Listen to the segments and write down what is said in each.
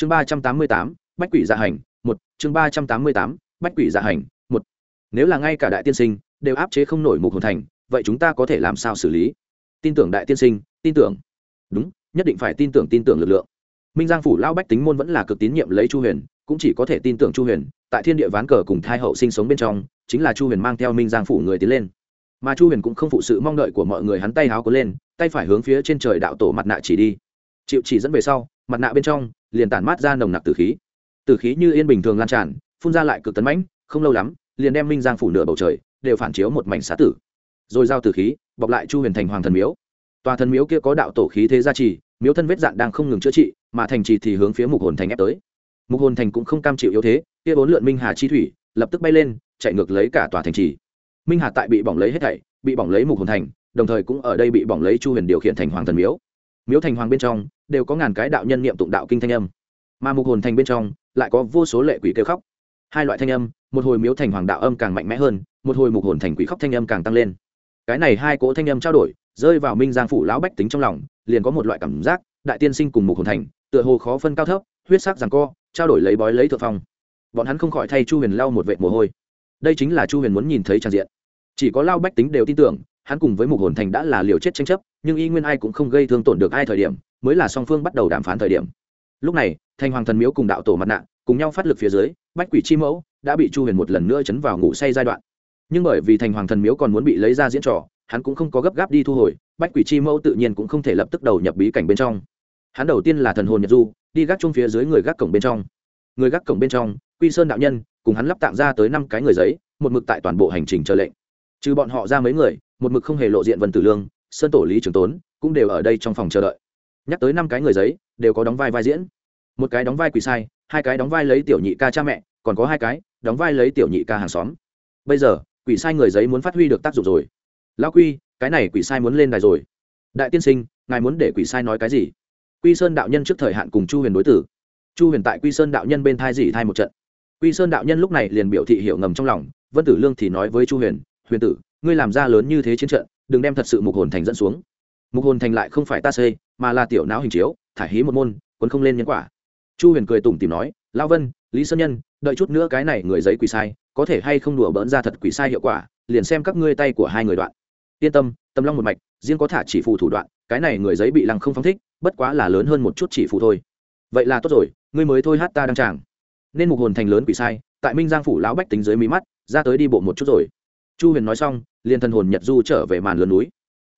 chương ba trăm tám mươi tám, bách quỷ dạ hành, một. Chương ba trăm tám mươi tám, bách quỷ dạ hành, một. Nếu là ngay cả đại tiên sinh đều áp chế không nổi mục hồn thành, vậy chúng ta có thể làm sao xử lý? Tin tưởng đại tiên sinh, tin tưởng. Đúng, nhất định phải tin tưởng tin tưởng lực lượng. Minh giang phủ lao bách tính môn vẫn là cực tín nhiệm lấy chu huyền, cũng chỉ có thể tin tưởng chu huyền, tại thiên địa ván cờ cùng thai hậu sinh sống bên trong, chính là chu huyền mang theo minh giang phủ người tiến lên. Mà chu huyền cũng không phụ sự mong đợi của mọi người hắn tay háo có lên, tay phải hướng phía trên trời đạo tổ mặt nạ chỉ đi. Chịu chỉ dẫn về sau mặt nạ bên trong liền tản mát ra nồng nặc từ khí. Từ khí như yên bình thường lan tràn, phun ra lại cực tấn mãnh, không lâu lắm, liền đem minh giang phủ nửa bầu trời đều phản chiếu một mảnh xá tử. Rồi giao từ khí, bọc lại chu huyền thành hoàng thần miếu. Tòa thần miếu kia có đạo tổ khí thế gia trì, miếu thân vết dạn đang không ngừng chữa trị, mà thành trì thì hướng phía mục hồn thành ép tới. Mục hồn thành cũng không cam chịu yếu thế, kia bốn lượn minh hà chi thủy, lập tức bay lên, chạy ngược lấy cả tòa thành trì. Minh hà tại bị bỏng lấy hết thảy, bị bỏng lấy mục hồn thành, đồng thời cũng ở đây bị bỏng lấy chu huyền điều khiển thành hoàng thần miếu miếu thành hoàng bên trong đều có ngàn cái đạo nhân niệm tụng đạo kinh thanh âm, mà mục hồn thành bên trong lại có vô số lệ quỷ kêu khóc. Hai loại thanh âm, một hồi miếu thành hoàng đạo âm càng mạnh mẽ hơn, một hồi mục hồn thành quỷ khóc thanh âm càng tăng lên. Cái này hai cỗ thanh âm trao đổi, rơi vào minh giang phủ lão bách tính trong lòng, liền có một loại cảm giác, đại tiên sinh cùng mục hồn thành, tựa hồ khó phân cao thấp, huyết sắc rằng co, trao đổi lấy bói lấy thượng phong. Bọn hắn không khỏi thay chu huyền lau một vệ mồ hôi. Đây chính là chu huyền muốn nhìn thấy trang diện. Chỉ có lao bách tính đều tin tưởng, hắn cùng với mục hồn thành đã là liều chết tranh chấp nhưng y nguyên ai cũng không gây thương tổn được ai thời điểm, mới là song phương bắt đầu đàm phán thời điểm. Lúc này, thành hoàng thần miếu cùng đạo tổ mặt nạ, cùng nhau phát lực phía dưới, bách quỷ chi mẫu đã bị chu huyền một lần nữa chấn vào ngủ say giai đoạn. Nhưng bởi vì thành hoàng thần miếu còn muốn bị lấy ra diễn trò, hắn cũng không có gấp gáp đi thu hồi, bách quỷ chi mẫu tự nhiên cũng không thể lập tức đầu nhập bí cảnh bên trong. Hắn đầu tiên là thần hồn nhật du, đi gác chung phía dưới người gác cổng bên trong. Người gác cổng bên trong, quy sơn đạo nhân, cùng hắn lắp tạng ra tới năm cái người giấy, một mực tại toàn bộ hành trình chờ lệnh. Trừ bọn họ ra mấy người, một mực không hề lộ diện vần tử lương sơn tổ lý trường tốn cũng đều ở đây trong phòng chờ đợi. Nhắc tới năm cái người giấy, đều có đóng vai vai diễn. Một cái đóng vai Quỳ sai, hai cái đóng vai lấy tiểu nhị ca cha mẹ, còn có hai cái đóng vai lấy tiểu nhị ca hàng xóm. Bây giờ, quỷ sai người giấy muốn phát huy được tác dụng rồi. Lão quy, cái này quỷ sai muốn lên đài rồi. Đại tiên sinh, ngài muốn để quỷ sai nói cái gì? Quy sơn đạo nhân trước thời hạn cùng chu huyền đối tử. Chu huyền tại quy sơn đạo nhân bên thai dỉ thai một trận. Quy sơn đạo nhân lúc này liền biểu thị hiểu ngầm trong lòng, vân tử lương thì nói với chu huyền huyền tử ngươi làm ra lớn như thế chiến trận, đừng đem thật sự mục hồn thành dẫn xuống. Mục hồn thành lại không phải ta xây, mà là tiểu não hình chiếu thả hí một môn quân không lên nhân quả. Chu huyền cười tủm tìm nói lao vân, lý sơn nhân, đợi chút nữa cái này người giấy quỷ sai, có thể hay không đùa bỡn ra thật quỷ sai hiệu quả, liền xem các ngươi tay của hai người đoạn. Yên tâm tâm long một mạch, riêng có thả chỉ phù thủ đoạn, cái này người giấy bị lăng không phóng thích, bất quá là lớn hơn một chút chỉ phù thôi. Vậy là tốt rồi, ngươi mới thôi hát ta đăng tràng. Nên mục hồn thành lớn quỷ sai, tại minh giang phủ lão bách tính dưới mí mắt, ra tới đi bộ một chút rồi. Chu huyền nói xong liền thần hồn nhật du trở về màn lớn núi.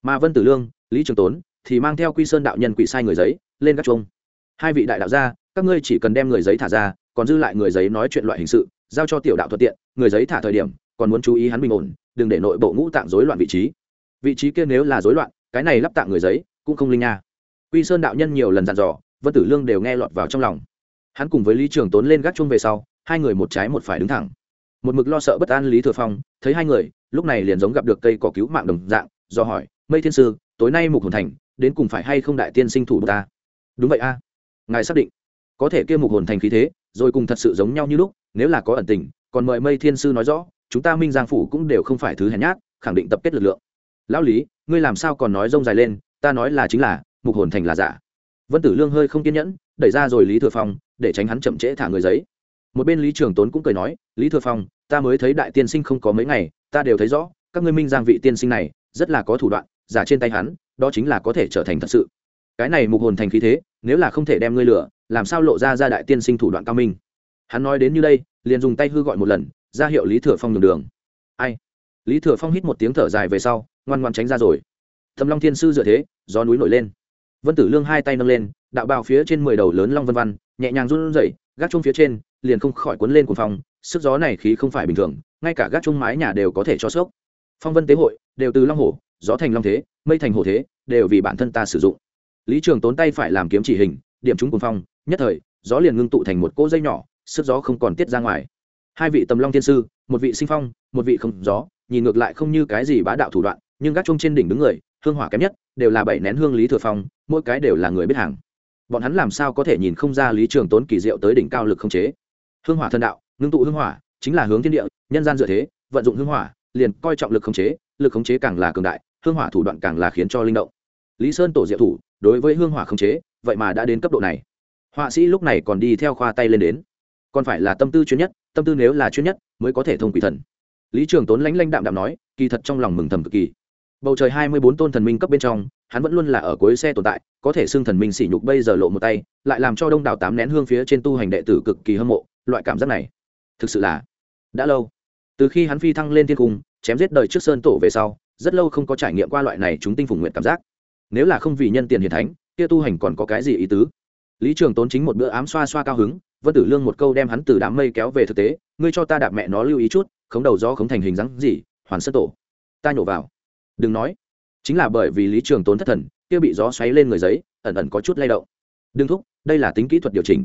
Mà vân tử lương, lý trường tốn thì mang theo quy sơn đạo nhân quỷ sai người giấy lên các chuông. Hai vị đại đạo gia, các ngươi chỉ cần đem người giấy thả ra, còn dư lại người giấy nói chuyện loại hình sự, giao cho tiểu đạo thuận tiện, người giấy thả thời điểm, còn muốn chú ý hắn bình ổn, đừng để nội bộ ngũ tạng rối loạn vị trí. Vị trí kia nếu là rối loạn, cái này lắp tạng người giấy cũng không linh nha. Quy sơn đạo nhân nhiều lần dặn dò, vân tử lương đều nghe lọt vào trong lòng. Hắn cùng với lý trường tốn lên gác chung về sau, hai người một trái một phải đứng thẳng. Một mực lo sợ bất an lý thừa phong, thấy hai người lúc này liền giống gặp được cây cỏ cứu mạng đồng dạng, do hỏi, mây thiên sư, tối nay mục hồn thành, đến cùng phải hay không đại tiên sinh thủ ta? Đúng vậy a. Ngài xác định. Có thể kia mục hồn thành khí thế, rồi cùng thật sự giống nhau như lúc, nếu là có ẩn tình, còn mời mây thiên sư nói rõ, chúng ta minh giang phủ cũng đều không phải thứ hèn nhát, khẳng định tập kết lực lượng. Lão lý, ngươi làm sao còn nói rông dài lên, ta nói là chính là, mục hồn thành là giả. Vân tử lương hơi không kiên nhẫn, đẩy ra rồi lý thừa phong, để tránh hắn chậm trễ thả người giấy. Một bên lý trường tốn cũng cười nói, lý thừa phong, ta mới thấy đại tiên sinh không có mấy ngày ta đều thấy rõ, các ngươi minh giang vị tiên sinh này rất là có thủ đoạn, giả trên tay hắn, đó chính là có thể trở thành thật sự. Cái này mục hồn thành khí thế, nếu là không thể đem ngươi lửa làm sao lộ ra ra đại tiên sinh thủ đoạn cao minh? Hắn nói đến như đây, liền dùng tay hư gọi một lần, ra hiệu lý thừa phong đường đường. Ai? Lý thừa phong hít một tiếng thở dài về sau, ngoan ngoan tránh ra rồi. Thầm long thiên sư dựa thế, gió núi nổi lên. Vân tử lương hai tay nâng lên, đạo bào phía trên mười đầu lớn long vân văn nhẹ nhàng run rẩy, gác chung phía trên, liền không khỏi cuốn lên cuồng phong, sức gió này khí không phải bình thường ngay cả gác chung mái nhà đều có thể cho sốc. Phong vân tế hội, đều từ long hổ, gió thành long thế, mây thành hổ thế, đều vì bản thân ta sử dụng. Lý trường tốn tay phải làm kiếm chỉ hình, điểm trúng cuồng phong, nhất thời, gió liền ngưng tụ thành một cỗ dây nhỏ, sức gió không còn tiết ra ngoài. Hai vị tầm long thiên sư, một vị sinh phong, một vị không gió, nhìn ngược lại không như cái gì bá đạo thủ đoạn, nhưng gác chung trên đỉnh đứng người, hương hỏa kém nhất, đều là bảy nén hương lý thừa phong, mỗi cái đều là người biết hàng. Bọn hắn làm sao có thể nhìn không ra lý trường tốn kỳ diệu tới đỉnh cao lực không chế? Hương hỏa thân đạo, ngưng tụ hương hỏa chính là hướng thiên địa, nhân gian dựa thế, vận dụng hương hỏa, liền coi trọng lực khống chế, lực khống chế càng là cường đại, hương hỏa thủ đoạn càng là khiến cho linh động. Lý sơn tổ diệu thủ, đối với hương hỏa khống chế, vậy mà đã đến cấp độ này. Họa sĩ lúc này còn đi theo khoa tay lên đến. Còn phải là tâm tư chuyên nhất, tâm tư nếu là chuyên nhất, mới có thể thông quỷ thần. Lý trường tốn lãnh lãnh đạm đạm nói, kỳ thật trong lòng mừng thầm cực kỳ. Bầu trời hai mươi bốn tôn thần minh cấp bên trong, hắn vẫn luôn là ở cuối xe tồn tại, có thể xưng thần minh sỉ nhục bây giờ lộ một tay, lại làm cho đông đảo tám nén hương phía trên tu hành đệ tử cực kỳ hâm mộ, loại cảm giác này. Thực sự là đã lâu. Từ khi hắn phi thăng lên thiên cung, chém giết đời trước sơn tổ về sau, rất lâu không có trải nghiệm qua loại này chúng tinh phùng nguyện cảm giác. Nếu là không vì nhân tiền hiền thánh, kia tu hành còn có cái gì ý tứ? Lý trường tốn chính một bữa ám xoa xoa cao hứng, vân tử lương một câu đem hắn từ đám mây kéo về thực tế, ngươi cho ta đạp mẹ nó lưu ý chút, khống đầu do khống thành hình dáng gì, hoàn sơn tổ. Ta nhổ vào. Đừng nói. Chính là bởi vì lý trường tốn thất thần, kia bị gió xoáy lên người giấy, ẩn ẩn có chút lay động. Đừng thúc, đây là tính kỹ thuật điều chỉnh.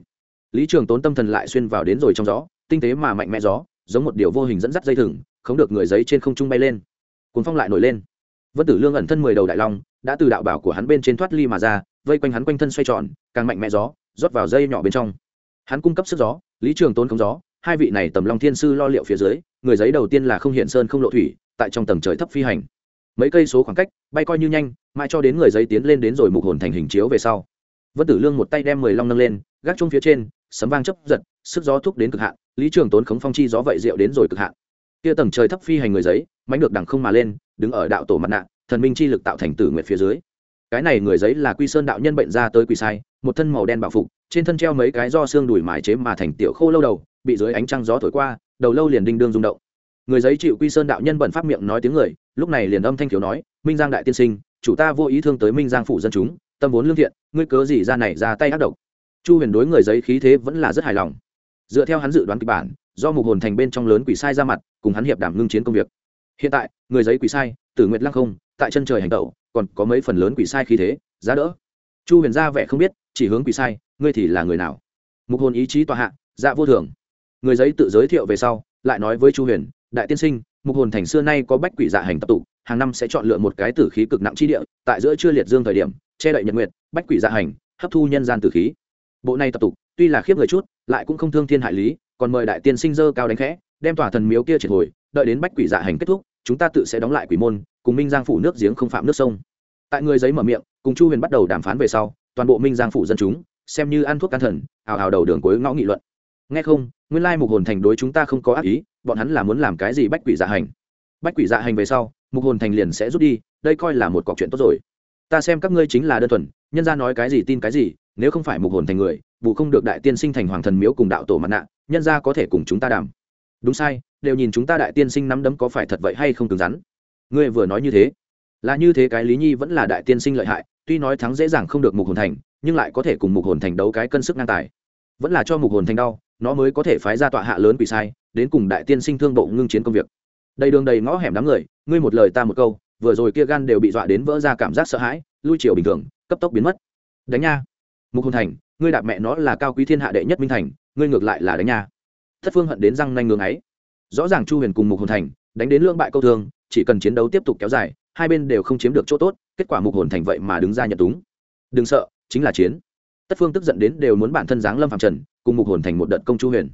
Lý trường tốn tâm thần lại xuyên vào đến rồi trong gió, tinh tế mà mạnh mẽ gió giống một điều vô hình dẫn dắt dây thừng không được người giấy trên không trung bay lên. Cuốn phong lại nổi lên. Vân tử lương ẩn thân mười đầu đại long, đã từ đạo bảo của hắn bên trên thoát ly mà ra, vây quanh hắn quanh thân xoay tròn, càng mạnh mẽ gió, rót vào dây nhỏ bên trong. Hắn cung cấp sức gió, lý trường tốn không gió, hai vị này tầm long thiên sư lo liệu phía dưới, người giấy đầu tiên là không hiện sơn không lộ thủy, tại trong tầng trời thấp phi hành. Mấy cây số khoảng cách, bay coi như nhanh, mãi cho đến người giấy tiến lên đến rồi mục hồn thành hình chiếu về sau. Vân tử lương một tay đem mười long nâng lên, gác chung phía trên, sấm vang chấp giật sức gió thúc đến cực hạn, lý trường tốn khống phong chi gió vậy rượu đến rồi cực hạn. Kia tầng trời thấp phi hành người giấy mánh được đằng không mà lên, đứng ở đạo tổ mặt nạ, thần minh chi lực tạo thành tử nguyệt phía dưới. Cái này người giấy là quy sơn đạo nhân bệnh ra tới quỳ sai, một thân màu đen bảo phục, trên thân treo mấy cái do xương đùi mài chế mà thành tiểu khô lâu đầu, bị dưới ánh trăng gió thổi qua, đầu lâu liền đinh đương rung động. Người giấy chịu quy sơn đạo nhân bẩn pháp miệng nói tiếng người, lúc này liền âm thanh thiếu nói, minh giang đại tiên sinh, chủ ta vô ý thương tới minh giang phủ dân chúng, tâm vốn lương thiện, ngươi cớ gì ra này ra tay ác độc? Chu huyền đối người giấy khí thế vẫn là rất hài lòng dựa theo hắn dự đoán kịch bản, do mục hồn thành bên trong lớn quỷ sai ra mặt, cùng hắn hiệp đảm ngưng chiến công việc. Hiện tại, người giấy quỷ sai, tử nguyệt lăng không, tại chân trời hành tẩu, còn có mấy phần lớn quỷ sai khí thế, giá đỡ. Chu huyền ra vẻ không biết, chỉ hướng quỷ sai, ngươi thì là người nào? Mục hồn ý chí tòa hạ dạ vô thường. Người giấy tự giới thiệu về sau, lại nói với chu huyền, đại tiên sinh, mục hồn thành xưa nay có bách quỷ dạ hành tập tụ, hàng năm sẽ chọn lựa một cái tử khí cực nặng chi địa, tại giữa chưa liệt dương thời điểm, che đậy nhật nguyệt, bách quỷ dạ hành, hấp thu nhân gian tử khí. Bộ này tập tụ tuy là khiếp người chút, lại cũng không thương thiên hại lý, còn mời đại tiên sinh dơ cao đánh khẽ, đem tòa thần miếu kia triệt hồi, đợi đến bách quỷ dạ hành kết thúc, chúng ta tự sẽ đóng lại quỷ môn, cùng minh giang phủ nước giếng không phạm nước sông. Tại người giấy mở miệng, cùng chu huyền bắt đầu đàm phán về sau, toàn bộ minh giang phủ dân chúng, xem như ăn thuốc can thần ào ào đầu đường cuối ngõ nghị luận. Nghe không, nguyên lai mục hồn thành đối chúng ta không có ác ý, bọn hắn là muốn làm cái gì bách quỷ dạ hành? Bách quỷ dạ hành về sau, mục hồn thành liền sẽ rút đi, đây coi là một cọc chuyện tốt rồi. Ta xem các ngươi chính là đơn thuần, nhân ra nói cái gì tin cái gì, nếu không phải mục hồn thành người vụ không được đại tiên sinh thành hoàng thần miếu cùng đạo tổ mặt nạ, nhân ra có thể cùng chúng ta đàm. Đúng sai, đều nhìn chúng ta đại tiên sinh nắm đấm có phải thật vậy hay không cứng rắn. Ngươi vừa nói như thế, là như thế cái lý nhi vẫn là đại tiên sinh lợi hại, tuy nói thắng dễ dàng không được mục hồn thành, nhưng lại có thể cùng mục hồn thành đấu cái cân sức ngang tài. Vẫn là cho mục hồn thành đau, nó mới có thể phái ra tọa hạ lớn quỷ sai, đến cùng đại tiên sinh thương bộ ngưng chiến công việc. Đầy đường đầy ngõ hẻm đám người, ngươi một lời ta một câu, vừa rồi kia gan đều bị dọa đến vỡ ra cảm giác sợ hãi, lui chiều bình thường, cấp tốc biến mất. Đánh nha. Mục hồn thành ngươi đạp mẹ nó là cao quý thiên hạ đệ nhất minh thành, ngươi ngược lại là đánh nha. Thất phương hận đến răng nanh ngưng ấy rõ ràng chu huyền cùng mục hồn thành đánh đến lưỡng bại câu thương, chỉ cần chiến đấu tiếp tục kéo dài, hai bên đều không chiếm được chỗ tốt, kết quả mục hồn thành vậy mà đứng ra nhận túng. Đừng sợ, chính là chiến. Tất phương tức giận đến đều muốn bản thân giáng lâm phạm trần, cùng mục hồn thành một đợt công chu huyền.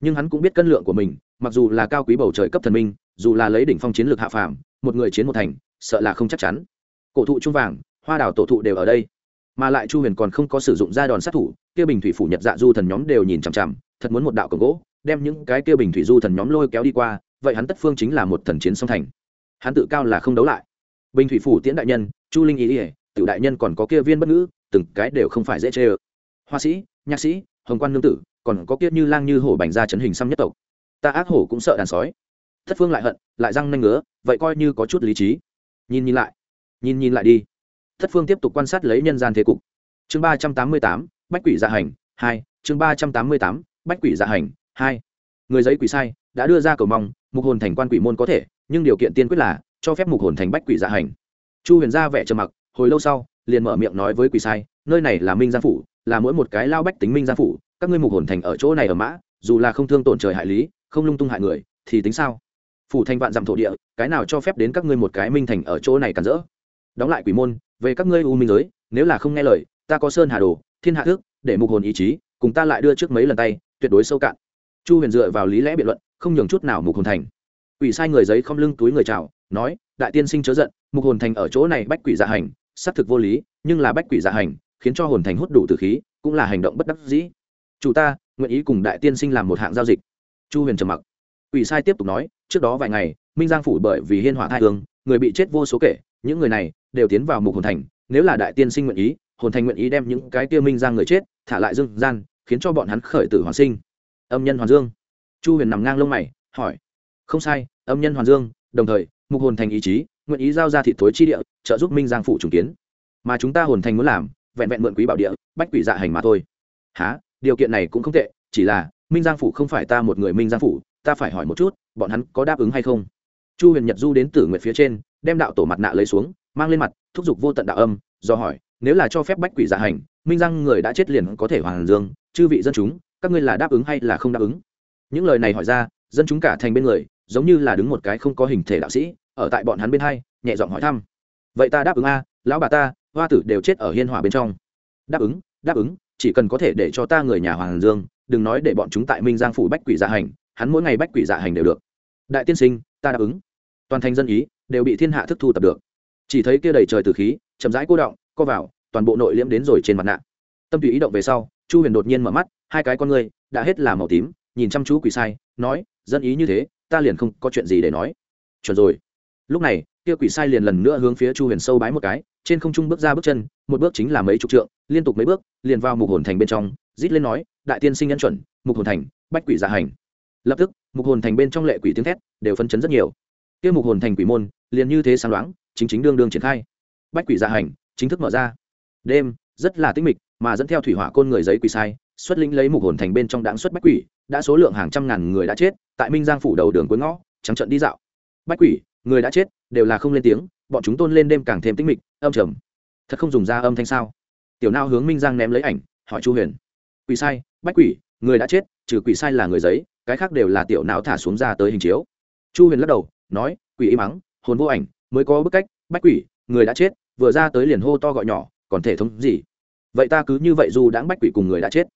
Nhưng hắn cũng biết cân lượng của mình, mặc dù là cao quý bầu trời cấp thần minh, dù là lấy đỉnh phong chiến lược hạ phàm, một người chiến một thành, sợ là không chắc chắn. Cổ thụ trung vàng, hoa đào tổ thụ đều ở đây mà lại chu huyền còn không có sử dụng ra đòn sát thủ, kia bình thủy phủ nhật dạ du thần nhóm đều nhìn chằm chằm, thật muốn một đạo cổng gỗ, đem những cái kia bình thủy du thần nhóm lôi kéo đi qua, vậy hắn tất phương chính là một thần chiến song thành. Hắn tự cao là không đấu lại. Bình thủy phủ tiễn đại nhân, chu linh ý ỉa tiểu đại nhân còn có kia viên bất ngữ, từng cái đều không phải dễ chê ơ. Hoa sĩ, nhạc sĩ, hồng quan nương tử, còn có kia như lang như hổ bành ra chấn hình xăm nhất tộc. Ta ác hổ cũng sợ đàn sói. Thất phương lại hận, lại răng nanh ngứa, vậy coi như có chút lý trí. Nhìn nhìn lại. Nhìn nhìn lại đi thất phương tiếp tục quan sát lấy nhân gian thế cục. Chương ba trăm tám mươi tám, bách quỷ dạ hành, hai, chương ba trăm tám mươi tám, bách quỷ dạ hành, hai. Người giấy quỷ sai, đã đưa ra cầu mong, mục hồn thành quan quỷ môn có thể, nhưng điều kiện tiên quyết là, cho phép mục hồn thành bách quỷ dạ hành. Chu huyền ra vẻ trầm mặc, hồi lâu sau, liền mở miệng nói với quỷ sai, nơi này là minh gia phủ, là mỗi một cái lao bách tính minh gia phủ, các ngươi mục hồn thành ở chỗ này ở mã, dù là không thương tổn trời hại lý, không lung tung hại người, thì tính sao? Phủ thành vạn dặm thổ địa, cái nào cho phép đến các ngươi một cái minh thành ở chỗ này cản rỡ? Đóng lại quỷ môn, về các ngươi u minh giới, nếu là không nghe lời, ta có sơn hà đồ, thiên hạ thước để mục hồn ý chí, cùng ta lại đưa trước mấy lần tay, tuyệt đối sâu cạn. Chu huyền dựa vào lý lẽ biện luận, không nhường chút nào mục hồn thành. Quỷ sai người giấy không lưng túi người chào, nói, đại tiên sinh chớ giận, mục hồn thành ở chỗ này bách quỷ dạ hành, xác thực vô lý, nhưng là bách quỷ dạ hành, khiến cho hồn thành hút đủ từ khí, cũng là hành động bất đắc dĩ. Chủ ta, nguyện ý cùng đại tiên sinh làm một hạng giao dịch. Chu huyền trầm mặc. Quỷ sai tiếp tục nói, trước đó vài ngày, minh giang phủ bởi vì hiên hỏa thai hương, người bị chết vô số kể, những người này đều tiến vào mục hồn thành, nếu là đại tiên sinh nguyện ý, hồn thành nguyện ý đem những cái kia minh giang người chết thả lại dương gian, khiến cho bọn hắn khởi tử hoàn sinh. Âm nhân hoàn dương. Chu huyền nằm ngang lông mày, hỏi. Không sai, âm nhân hoàn dương, đồng thời, mục hồn thành ý chí, nguyện ý giao ra thị thối chi địa, trợ giúp minh giang phủ trùng kiến. Mà chúng ta hồn thành muốn làm, vẹn vẹn mượn quý bảo địa, bách quỷ dạ hành mà thôi. Há điều kiện này cũng không tệ, chỉ là, minh giang phủ không phải ta một người minh giang phủ, ta phải hỏi một chút, bọn hắn có đáp ứng hay không? Chu huyền nhật du đến tử nguyện phía trên, đem đạo tổ mặt nạ lấy xuống mang lên mặt, thúc giục vô tận đạo âm, do hỏi, nếu là cho phép bách quỷ giả hành, minh giang người đã chết liền có thể hoàn dương, chư vị dân chúng, các ngươi là đáp ứng hay là không đáp ứng? Những lời này hỏi ra, dân chúng cả thành bên người, giống như là đứng một cái không có hình thể đạo sĩ, ở tại bọn hắn bên hai, nhẹ giọng hỏi thăm, vậy ta đáp ứng a, lão bà ta, hoa tử đều chết ở hiên hỏa bên trong. Đáp ứng đáp ứng, chỉ cần có thể để cho ta người nhà hoàng dương, đừng nói để bọn chúng tại minh giang phủ bách quỷ dạ hành, hắn mỗi ngày bách quỷ dạ hành đều được. Đại tiên sinh, ta đáp ứng. Toàn thành dân ý, đều bị thiên hạ thức thu tập được chỉ thấy kia đầy trời từ khí, chậm rãi cô động, co vào, toàn bộ nội liễm đến rồi trên mặt nạ. Tâm tùy ý động về sau, chu huyền đột nhiên mở mắt, hai cái con ngươi, đã hết là màu tím, nhìn chăm chú quỷ sai, nói, dân ý như thế, ta liền không có chuyện gì để nói. Chuẩn rồi. Lúc này, kia quỷ sai liền lần nữa hướng phía chu huyền sâu bái một cái, trên không trung bước ra bước chân, một bước chính là mấy chục trượng, liên tục mấy bước, liền vào mục hồn thành bên trong, rít lên nói, đại tiên sinh nhân chuẩn, mục hồn thành, bách quỷ giả hành. Lập tức, mục hồn thành bên trong lệ quỷ tiếng thét, đều phân chấn rất nhiều. Kia mục hồn thành quỷ môn, liền như thế sáng loáng chính chính đương đương triển khai. Bách quỷ gia hành, chính thức mở ra. Đêm, rất là tinh mịch, mà dẫn theo thủy hỏa côn người giấy quỷ sai, xuất lĩnh lấy mục hồn thành bên trong đáng xuất bách quỷ, đã số lượng hàng trăm ngàn người đã chết, tại minh giang phủ đầu đường cuối ngõ, trắng trận đi dạo. Bách quỷ, người đã chết, đều là không lên tiếng, bọn chúng tôn lên đêm càng thêm tinh mịch, âm trầm. Thật không dùng ra âm thanh sao? Tiểu nao hướng minh giang ném lấy ảnh, hỏi chu huyền. Quỷ sai, bách quỷ, người đã chết, trừ quỷ sai là người giấy, cái khác đều là tiểu não thả xuống ra tới hình chiếu. Chu huyền lắc đầu, nói, quỷ im mắng hồn vô ảnh mới có bức cách, bách quỷ, người đã chết, vừa ra tới liền hô to gọi nhỏ, còn thể thống gì? Vậy ta cứ như vậy dù đãng bách quỷ cùng người đã chết.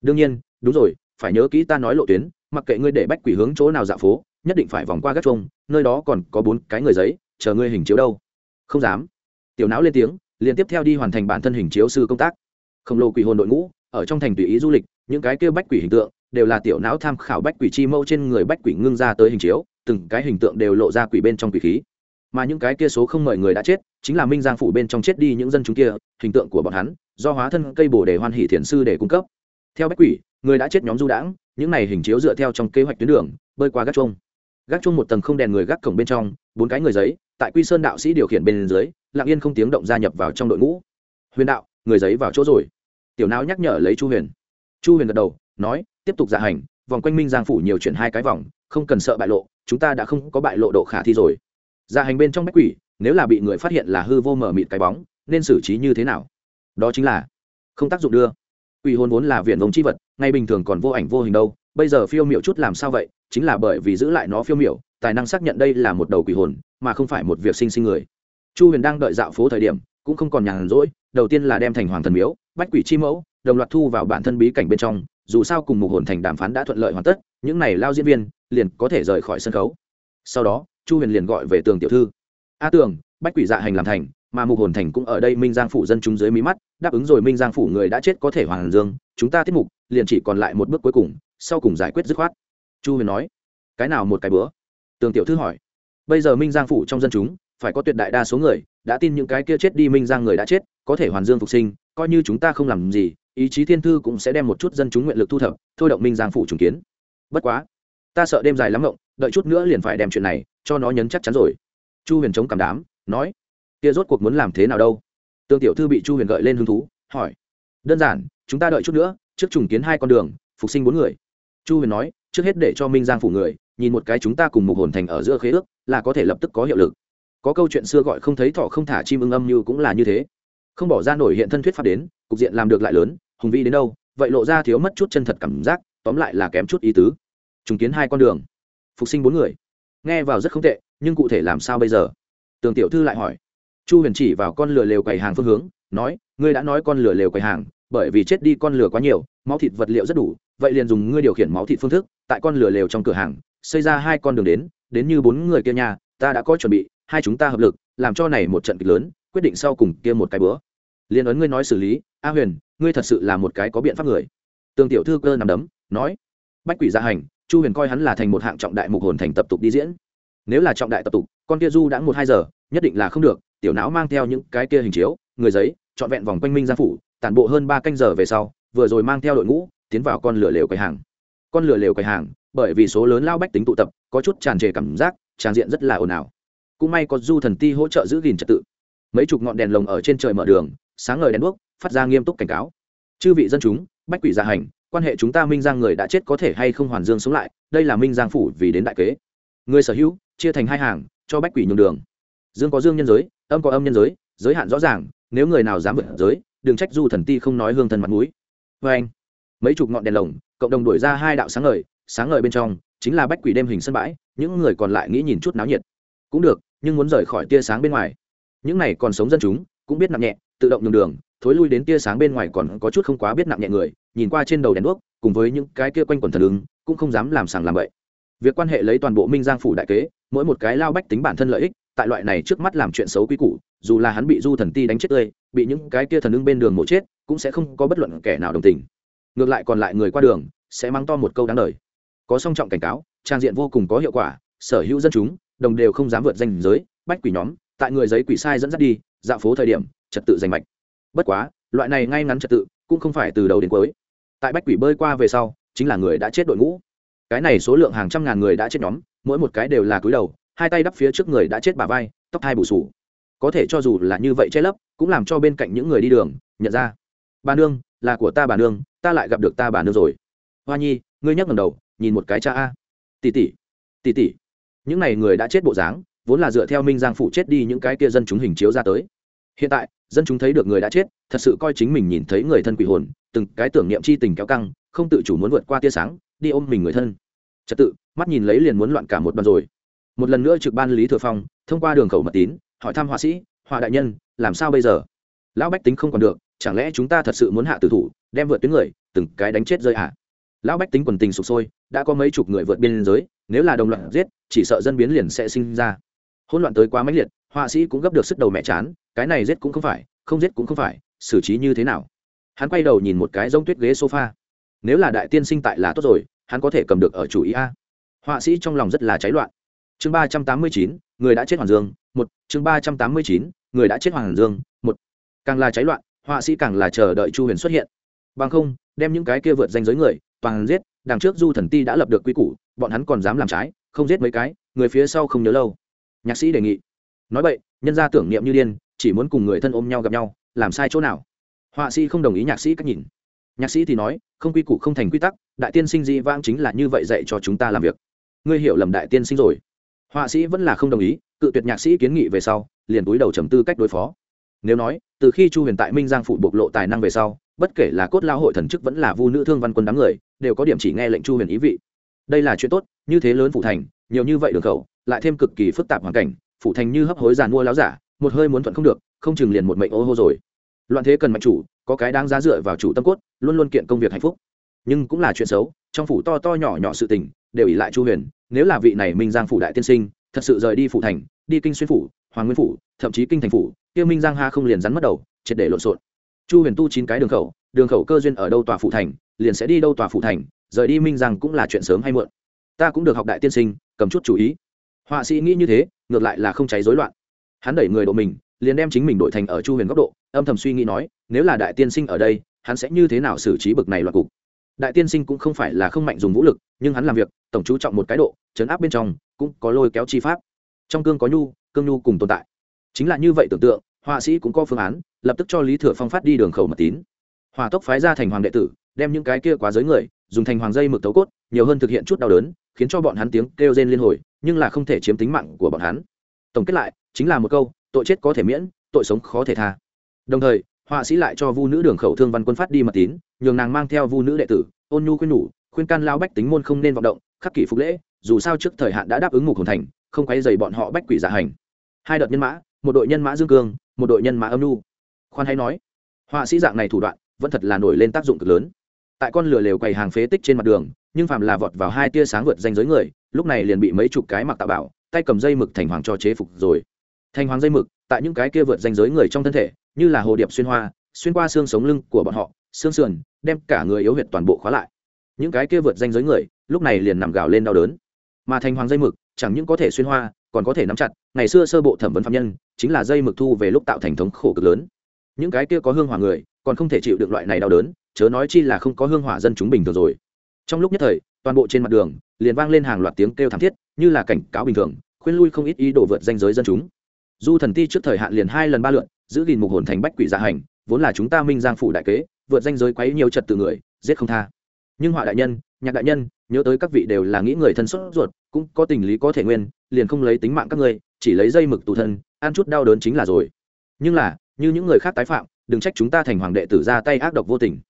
Đương nhiên, đúng rồi, phải nhớ kỹ ta nói lộ tuyến, mặc kệ ngươi để bách quỷ hướng chỗ nào dạ phố, nhất định phải vòng qua gác chuông, nơi đó còn có bốn cái người giấy, chờ ngươi hình chiếu đâu. Không dám. Tiểu não lên tiếng, liền tiếp theo đi hoàn thành bản thân hình chiếu sư công tác. Khổng lồ quỷ hồn đội ngũ, ở trong thành tùy ý du lịch, những cái kêu bách quỷ hình tượng, đều là tiểu não tham khảo bách quỷ chi mâu trên người bách quỷ ngưng ra tới hình chiếu, từng cái hình tượng đều lộ ra quỷ bên trong quỷ khí mà những cái kia số không mời người đã chết, chính là minh giang phủ bên trong chết đi những dân chúng kia, hình tượng của bọn hắn, do hóa thân cây bồ để hoan hỷ thiền sư để cung cấp. Theo bách quỷ, người đã chết nhóm du đãng, những này hình chiếu dựa theo trong kế hoạch tuyến đường, bơi qua gác chuông. Gác chuông một tầng không đèn người gác cổng bên trong, bốn cái người giấy, tại quy sơn đạo sĩ điều khiển bên dưới, lặng yên không tiếng động gia nhập vào trong đội ngũ. Huyền đạo, người giấy vào chỗ rồi. Tiểu não nhắc nhở lấy chu huyền. Chu huyền gật đầu, nói, tiếp tục dạ hành, vòng quanh minh giang phủ nhiều chuyển hai cái vòng, không cần sợ bại lộ, chúng ta đã không có bại lộ độ khả thi rồi dạ hành bên trong bách quỷ nếu là bị người phát hiện là hư vô mở mịt cái bóng nên xử trí như thế nào? Đó chính là không tác dụng đưa. Quỷ hồn vốn là viện vông chi vật ngay bình thường còn vô ảnh vô hình đâu bây giờ phiêu miểu chút làm sao vậy? Chính là bởi vì giữ lại nó phiêu miểu, tài năng xác nhận đây là một đầu quỷ hồn mà không phải một việc sinh sinh người. Chu huyền đang đợi dạo phố thời điểm cũng không còn nhàn rỗi đầu tiên là đem thành hoàng thần miếu bách quỷ chi mẫu đồng loạt thu vào bản thân bí cảnh bên trong dù sao cùng mục hồn thành đàm phán đã thuận lợi hoàn tất những này lao diễn viên liền có thể rời khỏi sân khấu. Sau đó chu huyền liền gọi về tường tiểu thư. A tường, bách quỷ dạ hành làm thành, mà mục hồn thành cũng ở đây minh giang phủ dân chúng dưới mí mắt, đáp ứng rồi minh giang phủ người đã chết có thể hoàn dương, chúng ta tiết mục, liền chỉ còn lại một bước cuối cùng, sau cùng giải quyết dứt khoát. Chu huyền nói. Cái nào một cái bữa? Tường tiểu thư hỏi. Bây giờ minh giang phủ trong dân chúng, phải có tuyệt đại đa số người, đã tin những cái kia chết đi minh giang người đã chết, có thể hoàn dương phục sinh, coi như chúng ta không làm gì, ý chí thiên thư cũng sẽ đem một chút dân chúng nguyện lực thu thập, thôi động minh giang phủ trùng kiến. Bất quá, ta sợ đêm dài lắm rộng đợi chút nữa liền phải đem chuyện này cho nó nhấn chắc chắn rồi. Chu huyền chống cảm đám, nói, kia rốt cuộc muốn làm thế nào đâu? Tương tiểu thư bị chu huyền gợi lên hứng thú, hỏi, đơn giản, chúng ta đợi chút nữa, trước trùng kiến hai con đường, phục sinh bốn người. Chu huyền nói, trước hết để cho minh giang phủ người, nhìn một cái chúng ta cùng mục hồn thành ở giữa khế ước, là có thể lập tức có hiệu lực. Có câu chuyện xưa gọi không thấy thọ không thả chim ưng âm như cũng là như thế. Không bỏ ra nổi hiện thân thuyết pháp đến, cục diện làm được lại lớn, hùng vĩ đến đâu, vậy lộ ra thiếu mất chút chân thật cảm giác, tóm lại là kém chút ý tứ. Trùng kiến hai con đường, phục sinh bốn người nghe vào rất không tệ, nhưng cụ thể làm sao bây giờ? Tường tiểu thư lại hỏi. Chu huyền chỉ vào con lửa lều quầy hàng phương hướng, nói, ngươi đã nói con lửa lều quầy hàng, bởi vì chết đi con lửa quá nhiều, máu thịt vật liệu rất đủ, vậy liền dùng ngươi điều khiển máu thịt phương thức, tại con lửa lều trong cửa hàng, xây ra hai con đường đến đến như bốn người kia nhà ta đã có chuẩn bị, hai chúng ta hợp lực, làm cho này một trận kịch lớn, quyết định sau cùng kia một cái bữa. Liên ấn ngươi nói xử lý, a huyền, ngươi thật sự là một cái có biện pháp người. Tương tiểu thư cơ nằm đấm, nói, bách quỷ gia hành chu huyền coi hắn là thành một hạng trọng đại mục hồn thành tập tục đi diễn. Nếu là trọng đại tập tục, con kia du đã một hai giờ, nhất định là không được, tiểu não mang theo những cái kia hình chiếu, người giấy, trọn vẹn vòng quanh minh gia phủ, tản bộ hơn ba canh giờ về sau, vừa rồi mang theo đội ngũ, tiến vào con lửa lều quầy hàng. Con lửa lều quầy hàng, bởi vì số lớn lao bách tính tụ tập, có chút tràn trề cảm giác, tràn diện rất là ồn ào. Cũng may có du thần ti hỗ trợ giữ gìn trật tự. Mấy chục ngọn đèn lồng ở trên trời mở đường, sáng ngời đèn đuốc, phát ra nghiêm túc cảnh cáo. Chư vị dân chúng, bách quỷ gia hành quan hệ chúng ta minh giang người đã chết có thể hay không hoàn dương sống lại, đây là minh giang phủ vì đến đại kế. Người sở hữu, chia thành hai hàng, cho bách quỷ nhường đường. Dương có dương nhân giới, âm có âm nhân giới giới hạn rõ ràng, nếu người nào dám vượt giới, đừng trách du thần ti không nói hương thần mặt mũi. Vê anh, mấy chục ngọn đèn lồng, cộng đồng đuổi ra hai đạo sáng ngời sáng ngời bên trong, chính là bách quỷ đêm hình sân bãi, những người còn lại nghĩ nhìn chút náo nhiệt. Cũng được, nhưng muốn rời khỏi tia sáng bên ngoài. Những này còn sống dân chúng, cũng biết nặng nhẹ, tự động nhường đường, thối lui đến tia sáng bên ngoài còn có chút không quá biết nặng nhẹ người nhìn qua trên đầu đèn đuốc, cùng với những cái kia quanh quần thần ứng, cũng không dám làm sàng làm bậy. Việc quan hệ lấy toàn bộ minh giang phủ đại kế, mỗi một cái lao bách tính bản thân lợi ích, tại loại này trước mắt làm chuyện xấu quý củ, dù là hắn bị du thần ti đánh chết tươi, bị những cái kia thần ứng bên đường mổ chết, cũng sẽ không có bất luận kẻ nào đồng tình. Ngược lại còn lại người qua đường, sẽ mang to một câu đáng lời. Có song trọng cảnh cáo, trang diện vô cùng có hiệu quả, sở hữu dân chúng, đồng đều không dám vượt danh giới, bách quỷ nhóm, tại người giấy quỷ sai dẫn dắt đi, dạo phố thời điểm, trật tự giành mạch. Bất quá, loại này ngay ngắn trật tự, cũng không phải từ đầu đến cuối tại bách quỷ bơi qua về sau, chính là người đã chết đội ngũ. Cái này số lượng hàng trăm ngàn người đã chết nhóm, mỗi một cái đều là cúi đầu, hai tay đắp phía trước người đã chết bà vai, tóc hai bù sù. Có thể cho dù là như vậy che lấp, cũng làm cho bên cạnh những người đi đường, nhận ra, bà nương, là của ta bà nương, ta lại gặp được ta bà nương rồi. Hoa nhi, ngươi nhắc ngầm đầu, nhìn một cái cha a. Tỉ tỉ tỉ tỉ những n à y người đã chết bộ dáng, vốn là dựa theo minh giang phủ chết đi những cái kia dân chúng hình chiếu ra tới hiện tại, dân chúng thấy được người đã chết, thật sự coi chính mình nhìn thấy người thân quỷ hồn, từng cái tưởng niệm c h i tình kéo căng, không tự chủ muốn vượt qua tia sáng, đi ôm mình người thân. Trật tự, mắt nhìn lấy liền muốn loạn cả một đoạn rồi. Một lần nữa trực ban lý thừa phong, thông qua đường khẩu mật tín, hỏi thăm họa sĩ, họa đại nhân, làm sao bây giờ? Lão bách tính không còn được, chẳng lẽ chúng ta thật sự muốn hạ tử thủ, đem vượt tuyến người, từng cái đánh chết rơi hạ lão bách tính quần tình sụp sôi, đã có mấy chục người vượt biên giới, nếu là đồng loạt giết, chỉ sợ dân biến liền sẽ sinh ra. Hỗn loạn tới quá mãnh liệt họa sĩ cũng gấp được sức đầu mẹ chán, cái này giết cũng không phải, không giết cũng không phải, xử trí như thế nào? Hắn quay đầu nhìn một cái rông tuyết ghế sofa. Nếu là đại tiên sinh tại là tốt rồi, hắn có thể cầm được ở chủ ý a. Họa sĩ trong lòng rất là cháy loạn. Chương ba trăm tám mươi chín, người đã chết hoàng dương, một. Chương ba trăm tám mươi chín, người đã chết hoàng dương, một. Càng là cháy loạn, họa sĩ càng là chờ đợi chu huyền xuất hiện. Bằng không, đem những cái kia vượt danh giới người, toàn giết, đằng trước du thần ti đã lập được quy củ, bọn hắn còn dám làm trái, không giết mấy cái, người phía sau không nhớ lâu. Nhạc sĩ đề nghị nói vậy, nhân gia tưởng niệm như điên, chỉ muốn cùng người thân ôm nhau gặp nhau, làm sai chỗ nào? Họa sĩ không đồng ý nhạc sĩ cách nhìn. Nhạc sĩ thì nói, không quy củ, không thành quy tắc, đại tiên sinh di vãng chính là như vậy dạy cho chúng ta làm việc. Ngươi hiểu lầm đại tiên sinh rồi. Họa sĩ vẫn là không đồng ý, cự tuyệt nhạc sĩ kiến nghị về sau, liền túi đầu trầm tư cách đối phó. Nếu nói, từ khi chu huyền tại minh giang phụ bộc lộ tài năng về sau, bất kể là cốt lao hội thần chức vẫn là vu nữ thương văn quân đám người, đều có điểm chỉ nghe lệnh chu huyền ý vị. Đây là chuyện tốt, như thế lớn phụ thành, nhiều như vậy đường khẩu, lại thêm cực kỳ phức tạp hoàn cảnh phủ thành như hấp hối giàn mua láo giả, một hơi muốn thuận không được, không chừng liền một mệnh ô hô rồi. Loạn thế cần mạnh chủ, có cái đáng giá dựa vào chủ tâm cốt, luôn luôn kiện công việc hạnh phúc. Nhưng cũng là chuyện xấu, trong phủ to to nhỏ nhỏ sự tình, đều ỉ lại chu huyền, nếu là vị này minh giang phủ đại tiên sinh, thật sự rời đi phủ thành, đi kinh xuyên phủ, hoàng nguyên phủ, thậm chí kinh thành phủ, kia minh giang ha không liền rắn mất đầu, triệt để lộn xộn. Chu huyền tu chín cái đường khẩu đường khẩu cơ duyên ở đâu tòa phủ thành, liền sẽ đi đâu tòa phủ thành, rời đi minh giang cũng là chuyện sớm hay muộn. Ta cũng được học đại tiên sinh, cầm chút chú ý họa sĩ nghĩ như thế ngược lại là không cháy rối loạn hắn đẩy người độ mình liền đem chính mình đổi thành ở chu huyền góc độ âm thầm suy nghĩ nói nếu là đại tiên sinh ở đây hắn sẽ như thế nào xử trí bực này loạt cục đại tiên sinh cũng không phải là không mạnh dùng vũ lực nhưng hắn làm việc tổng chú trọng một cái độ chấn áp bên trong cũng có lôi kéo chi pháp trong cương có nhu cương nhu cùng tồn tại chính là như vậy tưởng tượng họa sĩ cũng có phương án lập tức cho lý thừa phong phát đi đường khẩu mật tín hòa tốc phái ra thành hoàng đệ tử đem những cái kia quá giới người dùng thành hoàng dây mực tấu cốt, nhiều hơn thực hiện chút đau đớn, khiến cho bọn hắn tiếng kêu rên liên hồi, nhưng là không thể chiếm tính mạng của bọn hắn. Tổng kết lại, chính là một câu, tội chết có thể miễn, tội sống khó thể tha. Đồng thời, họa sĩ lại cho vu nữ đường khẩu thương văn quân phát đi mật tín, nhường nàng mang theo vu nữ đệ tử, ôn nhu khuyên nhủ, khuyên can lao bách tính môn không nên vọng động, khắc kỷ phục lễ, dù sao trước thời hạn đã đáp ứng ngục hồn thành, không quay dày bọn họ bách quỷ giả hành. Hai đợt nhân mã, một đội nhân mã dương cương, một đội nhân mã âm nhu. Khoan hay nói, họa sĩ dạng này thủ đoạn, vẫn thật là nổi lên tác dụng cực lớn tại con lửa lều quầy hàng phế tích trên mặt đường, nhưng phạm là vọt vào hai tia sáng vượt danh giới người, lúc này liền bị mấy chục cái mặc tạo bảo, tay cầm dây mực thành hoàng cho chế phục rồi. Thành hoàng dây mực, tại những cái kia vượt danh giới người trong thân thể, như là hồ điệp xuyên hoa, xuyên qua xương sống lưng của bọn họ, xương sườn, đem cả người yếu huyệt toàn bộ khóa lại. Những cái kia vượt danh giới người, lúc này liền nằm gào lên đau đớn. Mà thành hoàng dây mực, chẳng những có thể xuyên hoa, còn có thể nắm chặt, ngày xưa sơ bộ thẩm vấn phạm nhân, chính là dây mực thu về lúc tạo thành thống khổ cực lớn. Những cái kia có hương hoàng người, còn không thể chịu được loại này đau đớn chớ nói chi là không có hương hỏa dân chúng bình thường rồi. Trong lúc nhất thời, toàn bộ trên mặt đường, liền vang lên hàng loạt tiếng kêu thảm thiết, như là cảnh cáo bình thường, khuyên lui không ít ý đồ vượt danh giới dân chúng. Du thần ti trước thời hạn liền hai lần ba lượn, giữ gìn mục hồn thành bách quỷ dạ hành, vốn là chúng ta minh giang phủ đại kế, vượt danh giới quấy nhiều trật tự người, giết không tha. Nhưng họa đại nhân, nhạc đại nhân, nhớ tới các vị đều là nghĩ người thân xuất ruột, cũng có tình lý có thể nguyên, liền không lấy tính mạng các ngươi, chỉ lấy dây mực tù thân, ăn chút đau đớn chính là rồi. Nhưng là, như những người khác tái phạm, đừng trách chúng ta thành hoàng đệ tử ra tay ác độc vô tình.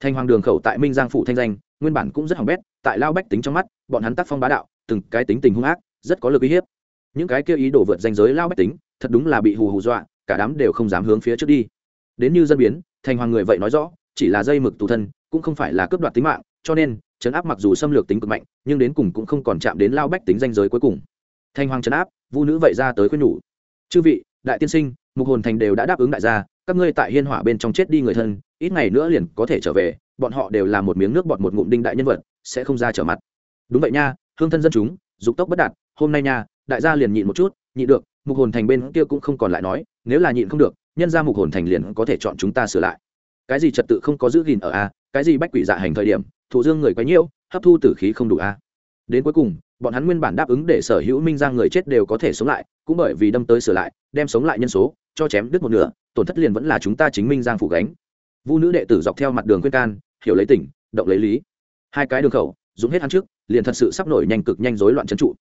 Thanh hoàng đường khẩu tại minh giang phụ thanh danh, nguyên bản cũng rất hỏng bét, tại lao bách tính trong mắt, bọn hắn tác phong bá đạo, từng cái tính tình hung ác, rất có lực uy hiếp. Những cái kia ý đổ vượt danh giới lao bách tính, thật đúng là bị hù hù dọa, cả đám đều không dám hướng phía trước đi. Đến như dân biến thành hoàng người vậy nói rõ, chỉ là dây mực tù thân, cũng không phải là cướp đoạt tính mạng, cho nên, trấn áp mặc dù xâm lược tính cực mạnh, nhưng đến cùng cũng không còn chạm đến lao bách tính danh giới cuối cùng. Thanh hoàng trấn áp, vu nữ vậy ra tới khuyên nhủ. Chư vị, đại tiên sinh, mục hồn thành đều đã đáp ứng đại gia các ngươi tại hiên hỏa bên trong chết đi người thân, ít ngày nữa liền có thể trở về, bọn họ đều là một miếng nước bọt một ngụm đinh đại nhân vật, sẽ không ra trở mặt. Đúng vậy nha, hương thân dân chúng, dục tốc bất đạt, hôm nay nha, đại gia liền nhịn một chút, nhịn được, mục hồn thành bên kia cũng không còn lại nói, nếu là nhịn không được, nhân ra mục hồn thành liền có thể chọn chúng ta sửa lại. Cái gì trật tự không có giữ gìn ở a, cái gì bách quỷ dạ hành thời điểm thủ dương người quấy nhiễu, hấp thu tử khí không đủ a. Đến cuối cùng, bọn hắn nguyên bản đáp ứng để sở hữu minh ra người chết đều có thể sống lại, cũng bởi vì đâm tới sửa lại, đem sống lại nhân số cho chém đứt một nửa, tổn thất liền vẫn là chúng ta chính minh giang phủ gánh. Vu nữ đệ tử dọc theo mặt đường khuyên can, hiểu lấy tỉnh, động lấy lý. Hai cái đường khẩu, dùng hết hắn trước, liền thật sự sắp nổi nhanh cực nhanh rối loạn trấn trụ.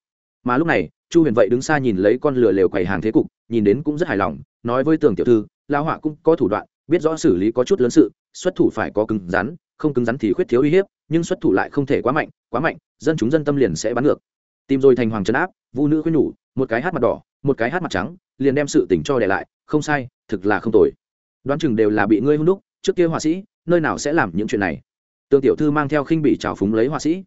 Mà lúc này, chu huyền vậy đứng xa nhìn lấy con lừa lều quầy hàng thế cục, nhìn đến cũng rất hài lòng, nói với tường tiểu thư lao họa cũng có thủ đoạn, biết rõ xử lý có chút lớn sự, xuất thủ phải có cứng rắn, không cứng rắn thì khuyết thiếu uy hiếp, nhưng xuất thủ lại không thể quá mạnh quá mạnh, dân chúng dân tâm liền sẽ bắn ngược. Tìm rồi thành hoàng trấn áp vu nữ khuyên nhủ, một cái hát mặt đỏ, một cái hát mặt trắng liền đem sự tình cho để lại, không sai, thực là không tồi. Đoán chừng đều là bị ngươi hung đúc, trước kia họa sĩ, nơi nào sẽ làm những chuyện này? Tương tiểu thư mang theo khinh bị trào phúng lấy họa sĩ.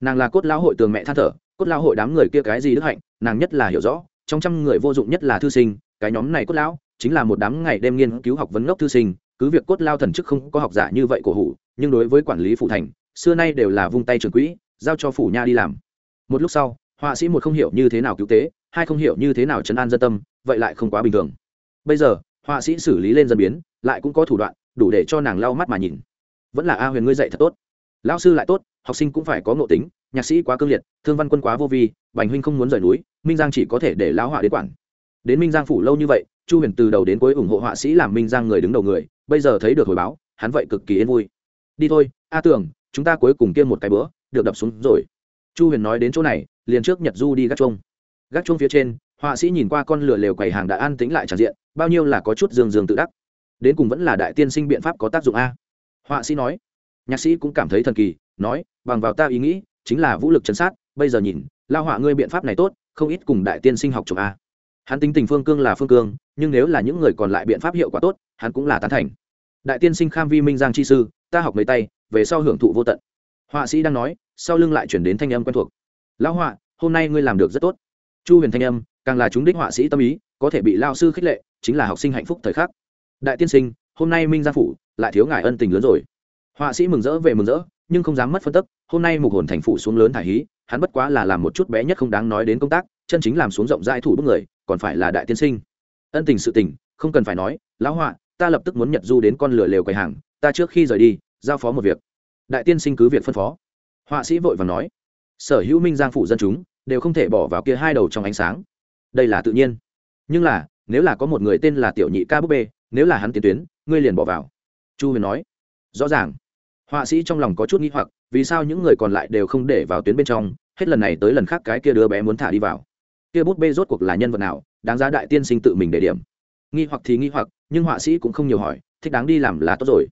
Nàng là cốt lão hội tường mẹ than thở, cốt lão hội đám người kia cái gì đức hạnh, nàng nhất là hiểu rõ, trong trăm người vô dụng nhất là thư sinh, cái nhóm này cốt lão chính là một đám ngày đêm nghiên cứu học vấn ngốc thư sinh, cứ việc cốt lao thần chức không có học giả như vậy cổ hủ, nhưng đối với quản lý phủ thành, xưa nay đều là vung tay trường quỹ, giao cho phủ nha đi làm. Một lúc sau, họa sĩ một không hiểu như thế nào cứu tế, hai không hiểu như thế nào chấn an dân tâm vậy lại không quá bình thường. Bây giờ, họa sĩ xử lý lên dân biến, lại cũng có thủ đoạn, đủ để cho nàng lau mắt mà nhìn. Vẫn là a huyền ngươi dạy thật tốt. Lao sư lại tốt, học sinh cũng phải có ngộ tính, nhạc sĩ quá cương liệt, thương văn quân quá vô vi, bành huynh không muốn rời núi, minh giang chỉ có thể để lão họa đến quản. Đến minh giang phủ lâu như vậy, chu huyền từ đầu đến cuối ủng hộ họa sĩ làm minh giang người đứng đầu người, bây giờ thấy được hồi báo, hắn vậy cực kỳ yên vui. Đi thôi, a tưởng, chúng ta cuối cùng kiên một cái bữa, được đập xuống rồi. Chu huyền nói đến chỗ này, liền trước nhật du đi gác chuông. Gác chuông phía trên họa sĩ nhìn qua con lửa lều quầy hàng đã an tính lại tràn diện, bao nhiêu là có chút dương dương tự đắc. Đến cùng vẫn là đại tiên sinh biện pháp có tác dụng a? Họa sĩ nói. Nhạc sĩ cũng cảm thấy thần kỳ, nói, bằng vào ta ý nghĩ, chính là vũ lực chấn sát, bây giờ nhìn, lao họa ngươi biện pháp này tốt, không ít cùng đại tiên sinh học chụp a. Hắn tính tình phương cương là phương cương, nhưng nếu là những người còn lại biện pháp hiệu quả tốt, hắn cũng là tán thành. Đại tiên sinh kham vi minh giang chi sư, ta học mấy tay, về sau hưởng thụ vô tận. Họa sĩ đang nói, sau lưng lại chuyển đến thanh âm quen thuộc. Lão họa, hôm nay ngươi làm được rất tốt chu huyền thanh âm, càng là chúng đích họa sĩ tâm ý, có thể bị lao sư khích lệ, chính là học sinh hạnh phúc thời khắc. Đại tiên sinh, hôm nay minh gia phủ lại thiếu ngài ân tình lớn rồi. Họa sĩ mừng rỡ về mừng rỡ, nhưng không dám mất phân tức, hôm nay mục hồn thành phủ xuống lớn thải hí, hắn bất quá là làm một chút bé nhất không đáng nói đến công tác, chân chính làm xuống rộng rãi thủ bức người, còn phải là đại tiên sinh. Ân tình sự tình, không cần phải nói, lão họa, ta lập tức muốn nhật du đến con lửa lều quầy hàng, ta trước khi rời đi, giao phó một việc. Đại tiên sinh cứ việc phân phó. Họa sĩ vội và nói, sở hữu minh giang phủ dân chúng đều không thể bỏ vào kia hai đầu trong ánh sáng. Đây là tự nhiên. Nhưng là, nếu là có một người tên là tiểu nhị ca búp bê, nếu là hắn tiến tuyến, ngươi liền bỏ vào. Chu huyền nói. Rõ ràng. Họa sĩ trong lòng có chút nghĩ hoặc, vì sao những người còn lại đều không để vào tuyến bên trong, hết lần này tới lần khác cái kia đứa bé muốn thả đi vào. Kia bút bê rốt cuộc là nhân vật nào, đáng giá đại tiên sinh tự mình để điểm. Nghi hoặc thì nghi hoặc, nhưng họa sĩ cũng không nhiều hỏi, thích đáng đi làm là tốt rồi.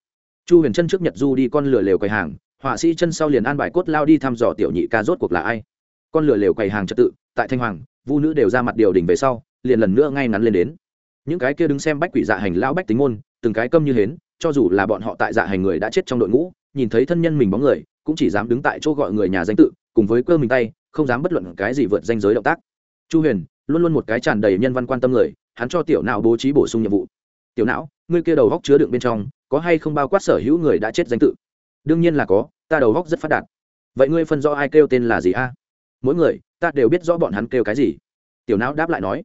Chu huyền chân trước nhật du đi con lửa lều quầy hàng, họa sĩ chân sau liền an bài cốt lao đi thăm dò tiểu nhị ca rốt cuộc là ai con lửa lều quầy hàng trật tự, tại thanh hoàng, vu nữ đều ra mặt điều đình về sau, liền lần nữa ngay ngắn lên đến. Những cái kia đứng xem bách quỷ dạ hành lão bách tính môn, từng cái câm như hến, cho dù là bọn họ tại dạ hành người đã chết trong đội ngũ, nhìn thấy thân nhân mình bóng người, cũng chỉ dám đứng tại chỗ gọi người nhà danh tự, cùng với cơ mình tay, không dám bất luận cái gì vượt danh giới động tác. Chu huyền, luôn luôn một cái tràn đầy nhân văn quan tâm người, hắn cho tiểu não bố trí bổ sung nhiệm vụ. Tiểu não, ngươi kia đầu góc chứa đựng bên trong, có hay không bao quát sở hữu người đã chết danh tự? Đương nhiên là có, ta đầu góc rất phát đạt. Vậy ngươi phân rõ ai kêu tên là gì a? Mỗi người, ta đều biết rõ bọn hắn kêu cái gì. Tiểu não đáp lại nói,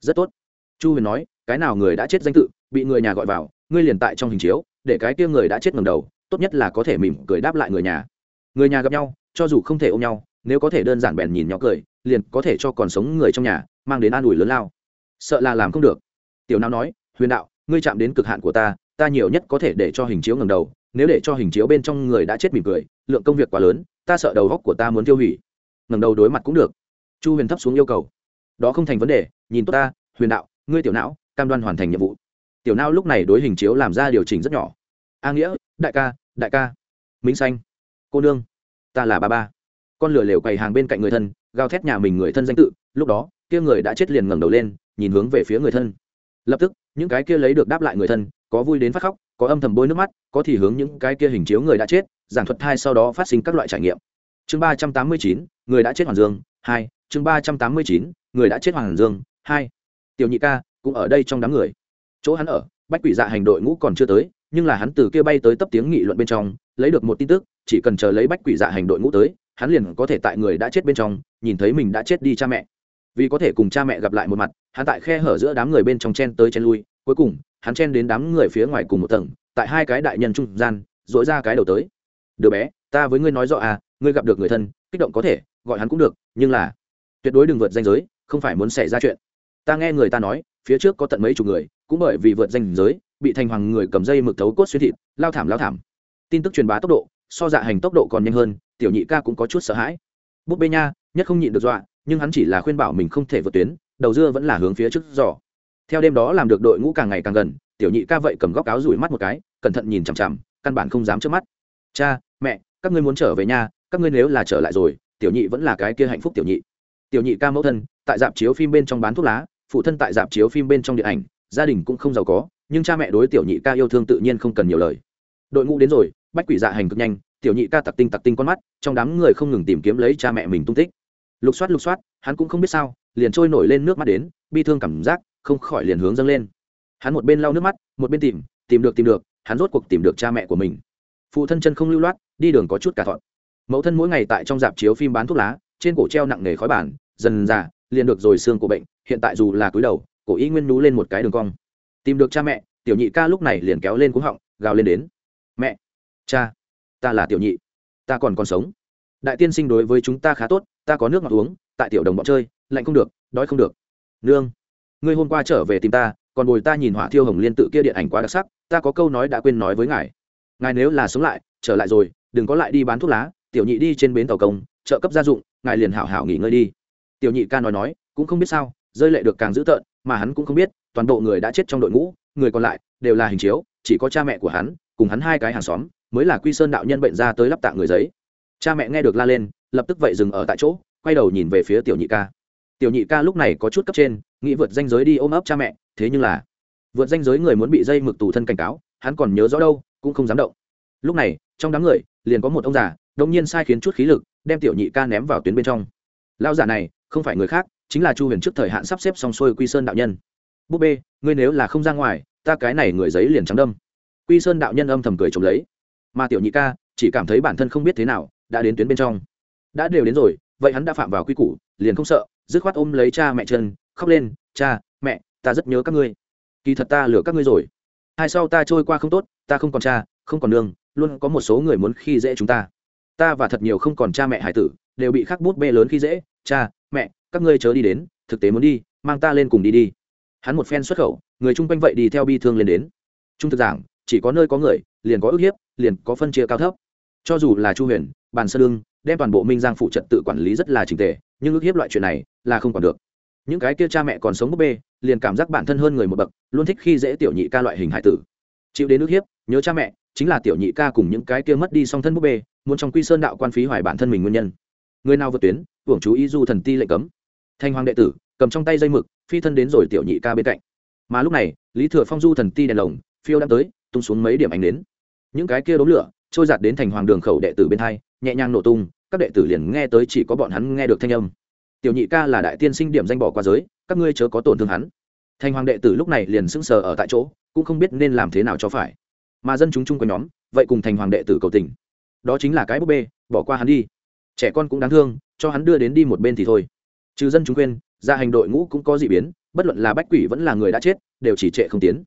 rất tốt. Chu huyền nói, cái nào người đã chết danh tự, bị người nhà gọi vào, ngươi liền tại trong hình chiếu, để cái kia người đã chết ngầm đầu, tốt nhất là có thể mỉm cười đáp lại người nhà. Người nhà gặp nhau, cho dù không thể ôm nhau, nếu có thể đơn giản bèn nhìn nhỏ cười, liền có thể cho còn sống người trong nhà, mang đến an ủi lớn lao. Sợ là làm không được. Tiểu não nói, huyền đạo, ngươi chạm đến cực hạn của ta ta nhiều nhất có thể để cho hình chiếu ngầm đầu, nếu để cho hình chiếu bên trong người đã chết mỉm cười, lượng công việc quá lớn, ta sợ đầu góc của ta muốn tiêu hủy ngẩng đầu đối mặt cũng được. Chu huyền thấp xuống yêu cầu. Đó không thành vấn đề, nhìn tốt ta, huyền đạo, ngươi tiểu não, cam đoan hoàn thành nhiệm vụ. Tiểu não lúc này đối hình chiếu làm ra điều chỉnh rất nhỏ. A nghĩa, đại ca đại ca. Minh xanh. Cô nương, ta là ba ba. Con lửa lều quầy hàng bên cạnh người thân, gào thét nhà mình người thân danh tự, lúc đó, kia người đã chết liền ngẩng đầu lên, nhìn hướng về phía người thân. Lập tức, những cái kia lấy được đáp lại người thân, có vui đến phát khóc, có âm thầm bôi nước mắt, có thì hướng những cái kia hình chiếu người đã chết, giảng thuật hai sau đó phát sinh các loại trải nghiệm chương ba trăm tám mươi chín, người đã chết hoàn dương, hai. Chương ba trăm tám mươi chín, người đã chết hoàn dương, hai. Tiểu nhị ca cũng ở đây trong đám người. Chỗ hắn ở, bách quỷ dạ hành đội ngũ còn chưa tới, nhưng là hắn từ kia bay tới tấp tiếng nghị luận bên trong, lấy được một tin tức, chỉ cần chờ lấy bách quỷ dạ hành đội ngũ tới, hắn liền có thể tại người đã chết bên trong, nhìn thấy mình đã chết đi cha mẹ. Vì có thể cùng cha mẹ gặp lại một mặt, hắn tại khe hở giữa đám người bên trong chen tới chen lui, cuối cùng, hắn chen đến đám người phía ngoài cùng một tầng, tại hai cái đại nhân trung gian dội ra cái đầu tới. Đứa bé, ta với ngươi nói rõ à ngươi gặp được người thân, kích động có thể, gọi hắn cũng được, nhưng là tuyệt đối đừng vượt danh giới, không phải muốn xảy ra chuyện. Ta nghe người ta nói, phía trước có tận mấy chục người, cũng bởi vì vượt danh giới, bị thành hoàng người cầm dây mực thấu cốt xuyên thịt, lao thảm lao thảm. Tin tức truyền bá tốc độ, so dạ hành tốc độ còn nhanh hơn, tiểu nhị ca cũng có chút sợ hãi. Búp bê nha, nhất không nhịn được dọa, nhưng hắn chỉ là khuyên bảo mình không thể vượt tuyến, đầu dưa vẫn là hướng phía trước giỏ theo đêm đó làm được đội ngũ càng ngày càng gần, tiểu nhị ca vậy cầm góc áo rủi mắt một cái, cẩn thận nhìn chằm chằm, căn bản không dám trước mắt. Cha, mẹ, các ngươi muốn trở về nhà các ngươi nếu là trở lại rồi, tiểu nhị vẫn là cái kia hạnh phúc tiểu nhị. Tiểu nhị ca mẫu thân, tại dạp chiếu phim bên trong bán thuốc lá, phụ thân tại dạp chiếu phim bên trong điện ảnh, gia đình cũng không giàu có, nhưng cha mẹ đối tiểu nhị ca yêu thương tự nhiên không cần nhiều lời. Đội ngũ đến rồi, bách quỷ dạ hành cực nhanh, tiểu nhị ca tặc tinh tặc tinh con mắt, trong đám người không ngừng tìm kiếm lấy cha mẹ mình tung tích. Lục soát lục soát, hắn cũng không biết sao, liền trôi nổi lên nước mắt đến, bi thương cảm giác không khỏi liền hướng dâng lên. Hắn một bên lau nước mắt, một bên tìm tìm được tìm được, hắn rốt cuộc tìm được cha mẹ của mình. Phụ thân chân không lưu loát, đi đường có chút cả thọn mẫu thân mỗi ngày tại trong dạp chiếu phim bán thuốc lá, trên cổ treo nặng nề khói bản, dần già, liền được rồi xương của bệnh, hiện tại dù là cúi đầu, cổ y nguyên nú lên một cái đường cong. Tìm được cha mẹ, tiểu nhị ca lúc này liền kéo lên cúng họng, gào lên đến. Mẹ, cha, ta là tiểu nhị, ta còn còn sống. Đại tiên sinh đối với chúng ta khá tốt, ta có nước ngọt uống, tại tiểu đồng bọn chơi, lạnh không được, đói không được. Nương, ngươi hôm qua trở về tìm ta, còn bồi ta nhìn hỏa thiêu hồng liên tự kia điện ảnh quá đặc sắc, ta có câu nói đã quên nói với ngài. Ngài nếu là sống lại, trở lại rồi, đừng có lại đi bán thuốc lá tiểu nhị đi trên bến tàu công, trợ cấp gia dụng, ngài liền hảo hảo nghỉ ngơi đi. Tiểu nhị ca nói nói, cũng không biết sao, rơi lệ được càng dữ tợn, mà hắn cũng không biết, toàn bộ người đã chết trong đội ngũ, người còn lại, đều là hình chiếu, chỉ có cha mẹ của hắn, cùng hắn hai cái hàng xóm, mới là quy sơn đạo nhân bệnh ra tới lắp tạ người giấy. Cha mẹ nghe được la lên, lập tức vậy dừng ở tại chỗ, quay đầu nhìn về phía tiểu nhị ca. Tiểu nhị ca lúc này có chút cấp trên, nghĩ vượt danh giới đi ôm ấp cha mẹ, thế nhưng là, vượt danh giới người muốn bị dây mực tù thân cảnh cáo, hắn còn nhớ rõ đâu, cũng không dám động. Lúc này, trong đám người, liền có một ông già đông nhiên sai khiến chút khí lực, đem tiểu nhị ca ném vào tuyến bên trong. Lao giả này, không phải người khác, chính là chu huyền trước thời hạn sắp xếp xong xuôi quy sơn đạo nhân. Búp bê, ngươi nếu là không ra ngoài, ta cái này người giấy liền trắng đâm. Quy sơn đạo nhân âm thầm cười trộm lấy. Mà tiểu nhị ca, chỉ cảm thấy bản thân không biết thế nào, đã đến tuyến bên trong. Đã đều đến rồi, vậy hắn đã phạm vào quy củ, liền không sợ, dứt khoát ôm lấy cha mẹ chân, khóc lên, cha, mẹ, ta rất nhớ các ngươi. Kỳ thật ta lừa các ngươi rồi. Hai sau ta trôi qua không tốt, ta không còn cha, không còn nương, luôn có một số người muốn khi dễ chúng ta ta và thật nhiều không còn cha mẹ hải tử, đều bị khắc bút bê lớn khi dễ, cha, mẹ, các ngươi chớ đi đến, thực tế muốn đi, mang ta lên cùng đi đi. Hắn một phen xuất khẩu, người chung quanh vậy đi theo bi thương lên đến. Trung thực giảng, chỉ có nơi có người, liền có ức hiếp, liền có phân chia cao thấp. Cho dù là chu huyền, bàn sơ đương đem toàn bộ minh giang phụ trật tự quản lý rất là trình tề, nhưng ức hiếp loại chuyện này là không còn được. Những cái kia cha mẹ còn sống búp bê, liền cảm giác bản thân hơn người một bậc, luôn thích khi dễ tiểu nhị ca loại hình hải tử. Chịu đến ức hiếp, nhớ cha mẹ chính là tiểu nhị ca cùng những cái kia mất đi song thân búp bê, muốn trong quy sơn đạo quan phí hoài bản thân mình nguyên nhân. Người nào vượt tuyến, hưởng chú ý du thần ti lệnh cấm. Thanh hoàng đệ tử, cầm trong tay dây mực, phi thân đến rồi tiểu nhị ca bên cạnh. Mà lúc này, lý thừa phong du thần ti đèn lồng, phiêu đã tới, tung xuống mấy điểm ánh đến những cái kia đốm lửa, trôi giạt đến thành hoàng đường khẩu đệ tử bên hai, nhẹ nhàng nổ tung, các đệ tử liền nghe tới chỉ có bọn hắn nghe được thanh âm. Tiểu nhị ca là đại tiên sinh điểm danh bỏ qua giới, các ngươi chớ có tổn thương hắn. Thành hoàng đệ tử lúc này liền sững sờ ở tại chỗ, cũng không biết nên làm thế nào cho phải mà dân chúng chung quanh nhóm, vậy cùng thành hoàng đệ tử cầu tình. Đó chính là cái búp bê, bỏ qua hắn đi. Trẻ con cũng đáng thương, cho hắn đưa đến đi một bên thì thôi. Trừ dân chúng khuyên gia hành đội ngũ cũng có dị biến, bất luận là bách quỷ vẫn là người đã chết, đều chỉ trệ không tiến.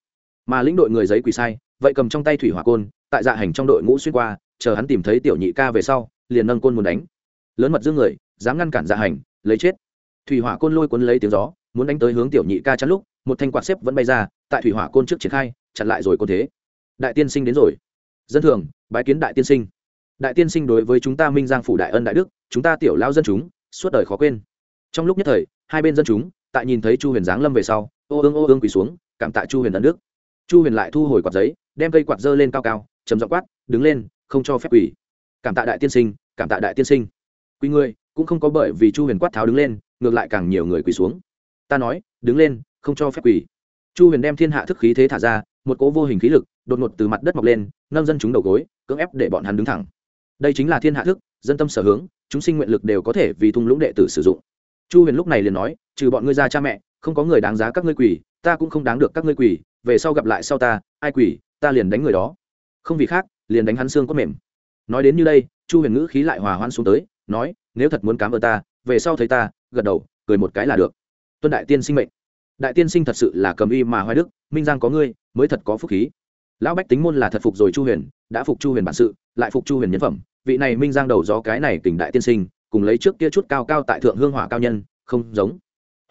Mà lĩnh đội người giấy quỷ sai, vậy cầm trong tay thủy hỏa côn, tại dạ hành trong đội ngũ xuyên qua, chờ hắn tìm thấy tiểu nhị ca về sau, liền nâng côn muốn đánh. Lớn mật dương người, dám ngăn cản dạ hành, lấy chết. Thủy hỏa côn lôi cuốn lấy tiếng gió, muốn đánh tới hướng tiểu nhị ca chắn lúc, một thanh quạt xếp vẫn bay ra, tại thủy hỏa côn trước triển khai, chặn lại rồi côn thế đại tiên sinh đến rồi. Dân thường, bái kiến đại tiên sinh. Đại tiên sinh đối với chúng ta minh giang phủ đại ân đại đức, chúng ta tiểu lao dân chúng, suốt đời khó quên. Trong lúc nhất thời, hai bên dân chúng, tại nhìn thấy chu huyền giáng lâm về sau, ô ương ô ương quỳ xuống, cảm tạ chu huyền ân đức. Chu huyền lại thu hồi quạt giấy, đem cây quạt dơ lên cao cao chấm dọ quát, đứng lên, không cho phép quỳ. Cảm tạ đại tiên sinh, cảm tạ đại tiên sinh. Quỳ người, cũng không có bởi vì chu huyền quát tháo đứng lên, ngược lại càng nhiều người quỳ xuống. Ta nói, đứng lên, không cho phép quỳ. Chu huyền đem thiên hạ thức khí thế thả ra một cỗ vô hình khí lực, đột ngột từ mặt đất mọc lên, nâng dân chúng đầu gối, cưỡng ép để bọn hắn đứng thẳng. Đây chính là thiên hạ thức, dân tâm sở hướng, chúng sinh nguyện lực đều có thể vì thung lũng đệ tử sử dụng. Chu huyền lúc này liền nói, trừ bọn ngươi ra cha mẹ, không có người đáng giá các ngươi quỳ, ta cũng không đáng được các ngươi quỳ, về sau gặp lại sau ta, ai quỳ, ta liền đánh người đó. Không vì khác, liền đánh hắn xương có mềm. Nói đến như đây, chu huyền ngữ khí lại hòa hoan xuống tới, nói, nếu thật muốn cám ơn ta, về sau thấy ta, gật đầu, cười một cái là được. Tuân đại tiên sinh mệnh. Đại tiên sinh thật sự là cầm y mà hoài đức, minh giang có ngươi mới thật có phúc khí. Lão bách tính môn là thật phục rồi chu huyền, đã phục chu huyền bản sự, lại phục chu huyền nhân phẩm. Vị này minh giang đầu gió cái này tỉnh đại tiên sinh, cùng lấy trước kia chút cao cao tại thượng hương hỏa cao nhân, không giống.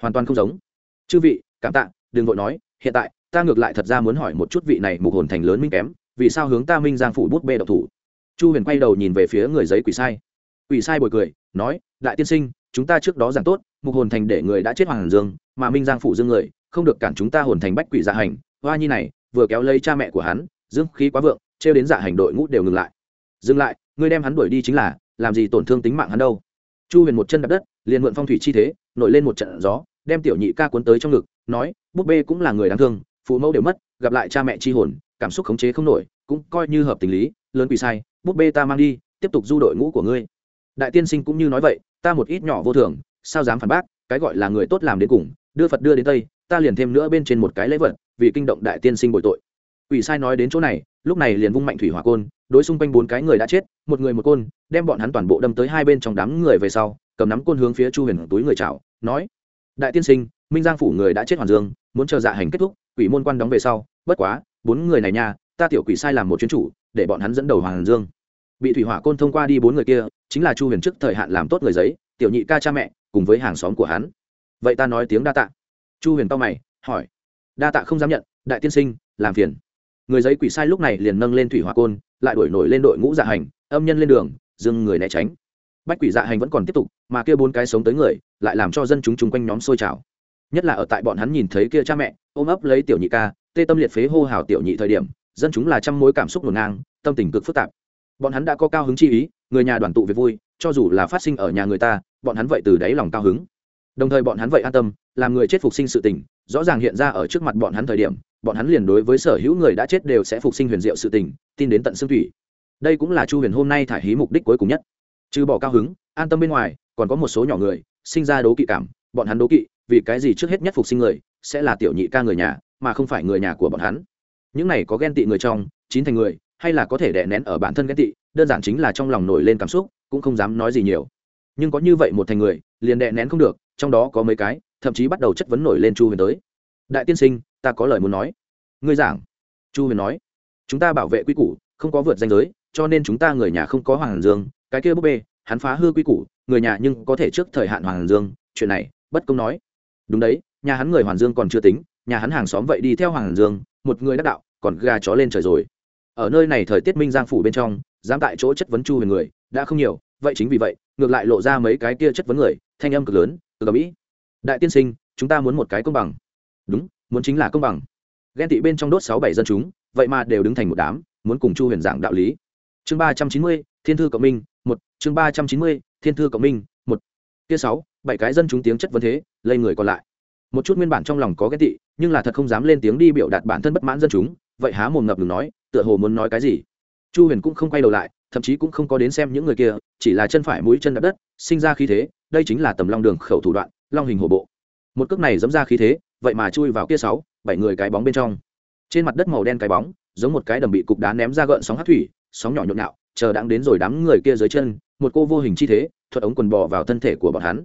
Hoàn toàn không giống. Chư vị, cảm tạ, đừng vội nói, hiện tại, ta ngược lại thật ra muốn hỏi một chút vị này mục hồn thành lớn minh kém, vì sao hướng ta minh giang phủ bút bê độc thủ? Chu huyền quay đầu nhìn về phía người giấy quỷ sai. Quỷ sai bồi cười, nói, đại tiên sinh, chúng ta trước đó giảng tốt, mục hồn thành để người đã chết hoàng dương, mà minh giang phủ dương người, không được cản chúng ta hồn thành bách quỷ dạ hành hoa nhi này, vừa kéo lấy cha mẹ của hắn, dương khí quá vượng, trêu đến dạ hành đội ngũ đều ngừng lại. Dừng lại ngươi đem hắn đuổi đi chính là, làm gì tổn thương tính mạng hắn đâu. Chu huyền một chân đập đất, liền mượn phong thủy chi thế, nổi lên một trận gió, đem tiểu nhị ca cuốn tới trong ngực, nói, búp bê cũng là người đáng thương, phụ mẫu đều mất, gặp lại cha mẹ chi hồn, cảm xúc khống chế không nổi, cũng coi như hợp tình lý, lớn quỷ sai, búp bê ta mang đi, tiếp tục du đội ngũ của ngươi. Đại tiên sinh cũng như nói vậy, ta một ít nhỏ vô thường, sao dám phản bác, cái gọi là người tốt làm đến cùng, đưa phật đưa đến tây, ta liền thêm nữa bên trên một cái lễ vật vì kinh động đại tiên sinh bồi tội. Quỷ sai nói đến chỗ này, lúc này liền vung mạnh thủy hỏa côn, đối xung quanh bốn cái người đã chết, một người một côn, đem bọn hắn toàn bộ đâm tới hai bên trong đám người về sau, cầm nắm côn hướng phía chu huyền túi người chào, nói, đại tiên sinh, minh giang phủ người đã chết hoàn dương, muốn chờ dạ hành kết thúc, quỷ môn quan đóng về sau, bất quá, bốn người này nha, ta tiểu quỷ sai làm một chuyến chủ, để bọn hắn dẫn đầu hoàng dương. Bị thủy hỏa côn thông qua đi bốn người kia, chính là chu huyền trước thời hạn làm tốt người giấy, tiểu nhị ca cha mẹ, cùng với hàng xóm của hắn. Vậy ta nói tiếng đa tạ. Chu huyền to mày, hỏi đa tạ không dám nhận, đại tiên sinh, làm phiền. Người giấy quỷ sai lúc này liền nâng lên thủy hỏa côn, lại đổi nổi lên đội ngũ dạ hành, âm nhân lên đường, dừng người né tránh. Bách quỷ dạ hành vẫn còn tiếp tục, mà kia bốn cái sống tới người, lại làm cho dân chúng chung quanh nhóm sôi trào. Nhất là ở tại bọn hắn nhìn thấy kia cha mẹ, ôm ấp lấy tiểu nhị ca, tê tâm liệt phế hô hào tiểu nhị thời điểm, dân chúng là trăm mối cảm xúc ngổn ngang, tâm tình cực phức tạp. Bọn hắn đã có cao hứng chi ý, người nhà đoàn tụ về vui, cho dù là phát sinh ở nhà người ta, bọn hắn vậy từ đáy lòng cao hứng đồng thời bọn hắn vậy an tâm, làm người chết phục sinh sự tình, rõ ràng hiện ra ở trước mặt bọn hắn thời điểm, bọn hắn liền đối với sở hữu người đã chết đều sẽ phục sinh huyền diệu sự tình, tin đến tận xương thủy. Đây cũng là chu huyền hôm nay thải hí mục đích cuối cùng nhất. Trừ bỏ cao hứng, an tâm bên ngoài, còn có một số nhỏ người, sinh ra đố kỵ cảm, bọn hắn đố kỵ, vì cái gì trước hết nhất phục sinh người, sẽ là tiểu nhị ca người nhà, mà không phải người nhà của bọn hắn. Những này có ghen tị người trong, chín thành người, hay là có thể đè nén ở bản thân ghen tị, đơn giản chính là trong lòng nổi lên cảm xúc, cũng không dám nói gì nhiều nhưng có như vậy một thành người, liền đè nén không được, trong đó có mấy cái, thậm chí bắt đầu chất vấn nổi lên chu huyền tới. Đại tiên sinh, ta có lời muốn nói. Ngươi giảng. Chu huyền nói. Chúng ta bảo vệ quy củ, không có vượt danh giới, cho nên chúng ta người nhà không có hoàng dương, cái kia búp bê, hắn phá hư quy củ, người nhà nhưng có thể trước thời hạn hoàng dương, chuyện này, bất công nói. Đúng đấy, nhà hắn người hoàng dương còn chưa tính, nhà hắn hàng xóm vậy đi theo hoàng dương, một người đắc đạo, còn gà chó lên trời rồi. Ở nơi này thời tiết minh giang phủ bên trong, dám tại chỗ chất vấn chu huyền người, đã không nhiều vậy chính vì vậy, ngược lại lộ ra mấy cái kia chất vấn người, thanh âm cực lớn cực mỹ đại tiên sinh, chúng ta muốn một cái công bằng. Đúng, muốn chính là công bằng. Ghen tị bên trong đốt sáu bảy dân chúng, vậy mà đều đứng thành một đám, muốn cùng chu huyền giảng đạo lý. Chương ba trăm chín mươi, thiên thư cộng minh, một, chương ba trăm chín mươi, thiên thư cộng minh, một. Kia sáu, bảy cái dân chúng tiếng chất vấn thế, lây người còn lại. Một chút nguyên bản trong lòng có ghen tị, nhưng là thật không dám lên tiếng đi biểu đạt bản thân bất mãn dân chúng, vậy há mồm ngập ngừng nói, tựa hồ muốn nói cái gì. Chu huyền cũng không quay đầu lại thậm chí cũng không có đến xem những người kia, chỉ là chân phải mũi chân đập đất, sinh ra khí thế, đây chính là tầm long đường khẩu thủ đoạn, long hình hổ bộ. Một cước này dẫm ra khí thế, vậy mà chui vào kia sáu, bảy người cái bóng bên trong. Trên mặt đất màu đen cái bóng, giống một cái đầm bị cục đá ném ra gợn sóng hát thủy, sóng nhỏ nhộn nhạo, chờ đang đến rồi đám người kia dưới chân, một cô vô hình chi thế, thuật ống quần bò vào thân thể của bọn hắn.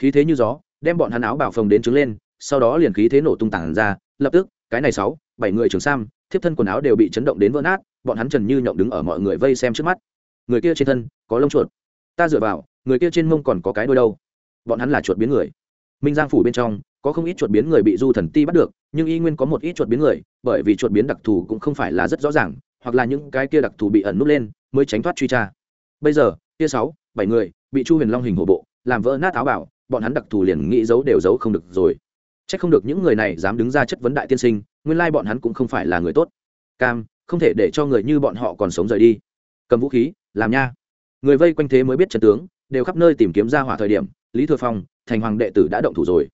Khí thế như gió, đem bọn hắn áo bảo phồng đến trứng lên, sau đó liền khí thế nổ tung tảng ra, lập tức cái này sáu, bảy người trường sam, thiếp thân quần áo đều bị chấn động đến vỡ nát, bọn hắn trần như nhộng đứng ở mọi người vây xem trước mắt. Người kia trên thân, có lông chuột. Ta dựa vào, người kia trên mông còn có cái đôi đâu? Bọn hắn là chuột biến người. Minh giang phủ bên trong, có không ít chuột biến người bị du thần ti bắt được, nhưng y nguyên có một ít chuột biến người, bởi vì chuột biến đặc thù cũng không phải là rất rõ ràng, hoặc là những cái kia đặc thù bị ẩn nút lên, mới tránh thoát truy tra. Bây giờ kia sáu, bảy người, bị chu huyền long hình hổ bộ, làm vỡ nát áo bảo, bọn hắn đặc thù liền nghĩ giấu đều giấu không được rồi chắc không được những người này dám đứng ra chất vấn đại tiên sinh, nguyên lai bọn hắn cũng không phải là người tốt. Cam, không thể để cho người như bọn họ còn sống rời đi. Cầm vũ khí, làm nha. Người vây quanh thế mới biết trận tướng, đều khắp nơi tìm kiếm ra hỏa thời điểm, lý thừa phong, thành hoàng đệ tử đã động thủ rồi.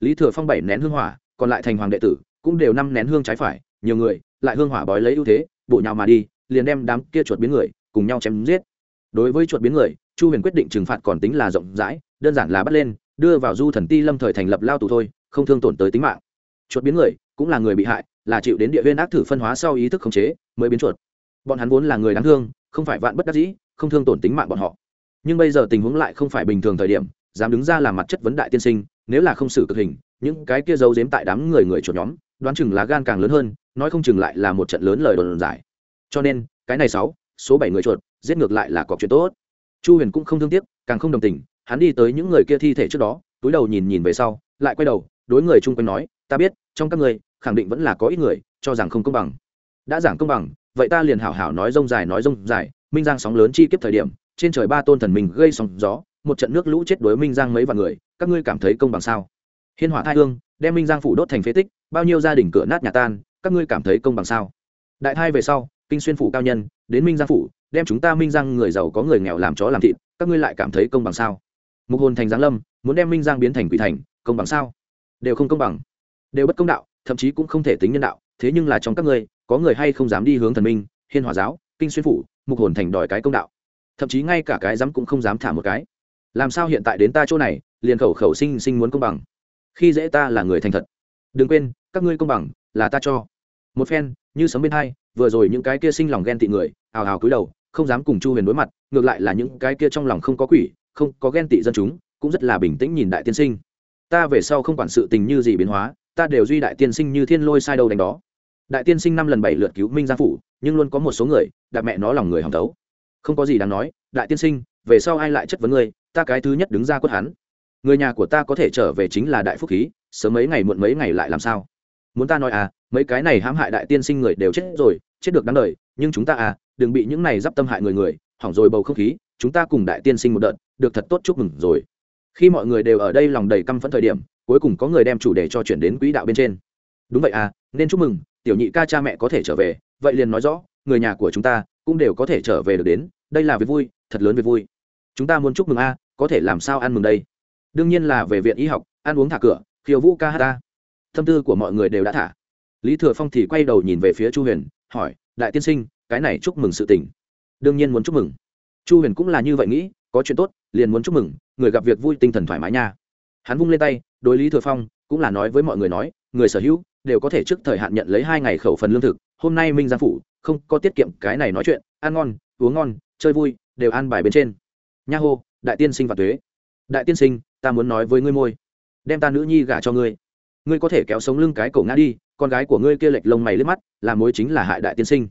Lý thừa phong bảy nén hương hỏa, còn lại thành hoàng đệ tử cũng đều năm nén hương trái phải, nhiều người lại hương hỏa bói lấy ưu thế bộ nhào mà đi, liền đem đám kia chuột biến người cùng nhau chém giết. Đối với chuột biến người, chu huyền quyết định trừng phạt còn tính là rộng rãi, đơn giản là bắt lên, đưa vào du thần ti lâm thời thành lập lao tù thôi không thương tổn tới tính mạng. Chuột biến người, cũng là người bị hại, là chịu đến địa viên ác thử phân hóa sau ý thức khống chế, mới biến chuột. Bọn hắn vốn là người đáng thương, không phải vạn bất đắc dĩ, không thương tổn tính mạng bọn họ. Nhưng bây giờ tình huống lại không phải bình thường thời điểm, dám đứng ra làm mặt chất vấn đại tiên sinh, nếu là không xử cực hình, những cái kia giấu giếm tại đám người người chuột nhóm, đoán chừng là gan càng lớn hơn, nói không chừng lại là một trận lớn lời đồn giải cho nên, cái này sáu, số bảy người chuột, giết ngược lại là cọc chuyện tốt. Chu huyền cũng không thương tiếc, càng không đồng tình, hắn đi tới những người kia thi thể trước đó, túi đầu nhìn nhìn về sau, lại quay đầu đối người chung quanh nói, ta biết, trong các ngươi, khẳng định vẫn là có ít người, cho rằng không công bằng. Đã giảng công bằng, vậy ta liền hảo hảo nói rông dài, nói rông dài, minh giang sóng lớn chi kiếp thời điểm, trên trời ba tôn thần mình gây sóng gió, một trận nước lũ chết đối minh giang mấy vạn người, các ngươi cảm thấy công bằng sao? Hiên hỏa thai hương, đem minh giang phủ đốt thành phế tích, bao nhiêu gia đình cửa nát nhà tan, các ngươi cảm thấy công bằng sao? Đại thai về sau, kinh xuyên phủ cao nhân, đến minh giang phủ, đem chúng ta minh giang người giàu có người nghèo làm chó làm thịt, các ngươi lại cảm thấy công bằng sao? Mục hồn thành giáng lâm, muốn đem minh giang biến thành quỷ thành, công bằng sao? Đều không công bằng. Đều bất công đạo, thậm chí cũng không thể tính nhân đạo, thế nhưng là trong các ngươi, có người hay không dám đi hướng thần minh, hiên hòa giáo, kinh xuyên phủ, mục hồn thành đòi cái công đạo. Thậm chí ngay cả cái dám cũng không dám thả một cái. Làm sao hiện tại đến ta chỗ này, liền khẩu khẩu sinh sinh muốn công bằng. Khi dễ ta là người thành thật. Đừng quên, các ngươi công bằng, là ta cho. Một phen, như sấm bên hai, vừa rồi những cái kia sinh lòng ghen tị người ào ào cúi đầu, không dám cùng chu huyền đối mặt, ngược lại là những cái kia trong lòng không có quỷ, không có ghen tị dân chúng, cũng rất là bình tĩnh nhìn đại tiên sinh ta về sau không quản sự tình như gì biến hóa, ta đều duy đại tiên sinh như thiên lôi sai đâu đánh đó. Đại tiên sinh năm lần bảy lượt cứu minh gia phủ, nhưng luôn có một số người đạp mẹ nó lòng người hỏng tấu không có gì đáng nói, đại tiên sinh, về sau ai lại chất vấn ngươi, ta cái thứ nhất đứng ra quất hắn. Người nhà của ta có thể trở về chính là đại phúc khí, sớm mấy ngày muộn mấy ngày lại làm sao? Muốn ta nói à mấy cái này hãm hại đại tiên sinh người đều chết rồi, chết được đáng đời, nhưng chúng ta à đừng bị những này d i p tâm hại người người, hỏng rồi bầu không khí, chúng ta cùng đại tiên sinh một đợt, được thật tốt chúc mừng rồi khi mọi người đều ở đây lòng đầy căm phẫn thời điểm, cuối cùng có người đem chủ đề cho chuyển đến quỹ đạo bên trên. Đúng vậy à nên chúc mừng, tiểu nhị ca cha mẹ có thể trở về, vậy liền nói rõ, người nhà của chúng ta cũng đều có thể trở về được đến, đây là việc vui, thật lớn việc vui. Chúng ta muốn chúc mừng a, có thể làm sao ăn mừng đây? Đương nhiên là về viện y học, ăn uống thả cửa, khiêu vũ ca hát ta. Tâm tư của mọi người đều đã thả. Lý thừa phong thì quay đầu nhìn về phía chu huyền, hỏi, đại tiên sinh, cái này chúc mừng sự tình. Đương nhiên muốn chúc mừng. Chu huyền cũng là như vậy nghĩ, có chuyện tốt liền muốn chúc mừng, người gặp việc vui tinh thần thoải mái nha. Hắn vung lên tay, đối lý thừa phong cũng là nói với mọi người nói, người sở hữu đều có thể trước thời hạn nhận lấy hai ngày khẩu phần lương thực, hôm nay minh giang phủ không có tiết kiệm cái này nói chuyện, ăn ngon, uống ngon, chơi vui, đều ăn bài bên trên. Nha hô, đại tiên sinh và thuế đại tiên sinh, ta muốn nói với ngươi môi. Đem ta nữ nhi gả cho ngươi. Ngươi có thể kéo sống lưng cái cổ ngã đi, con gái của ngươi kia lệch lông mày liếc mắt, là mối chính là hại đại tiên sinh.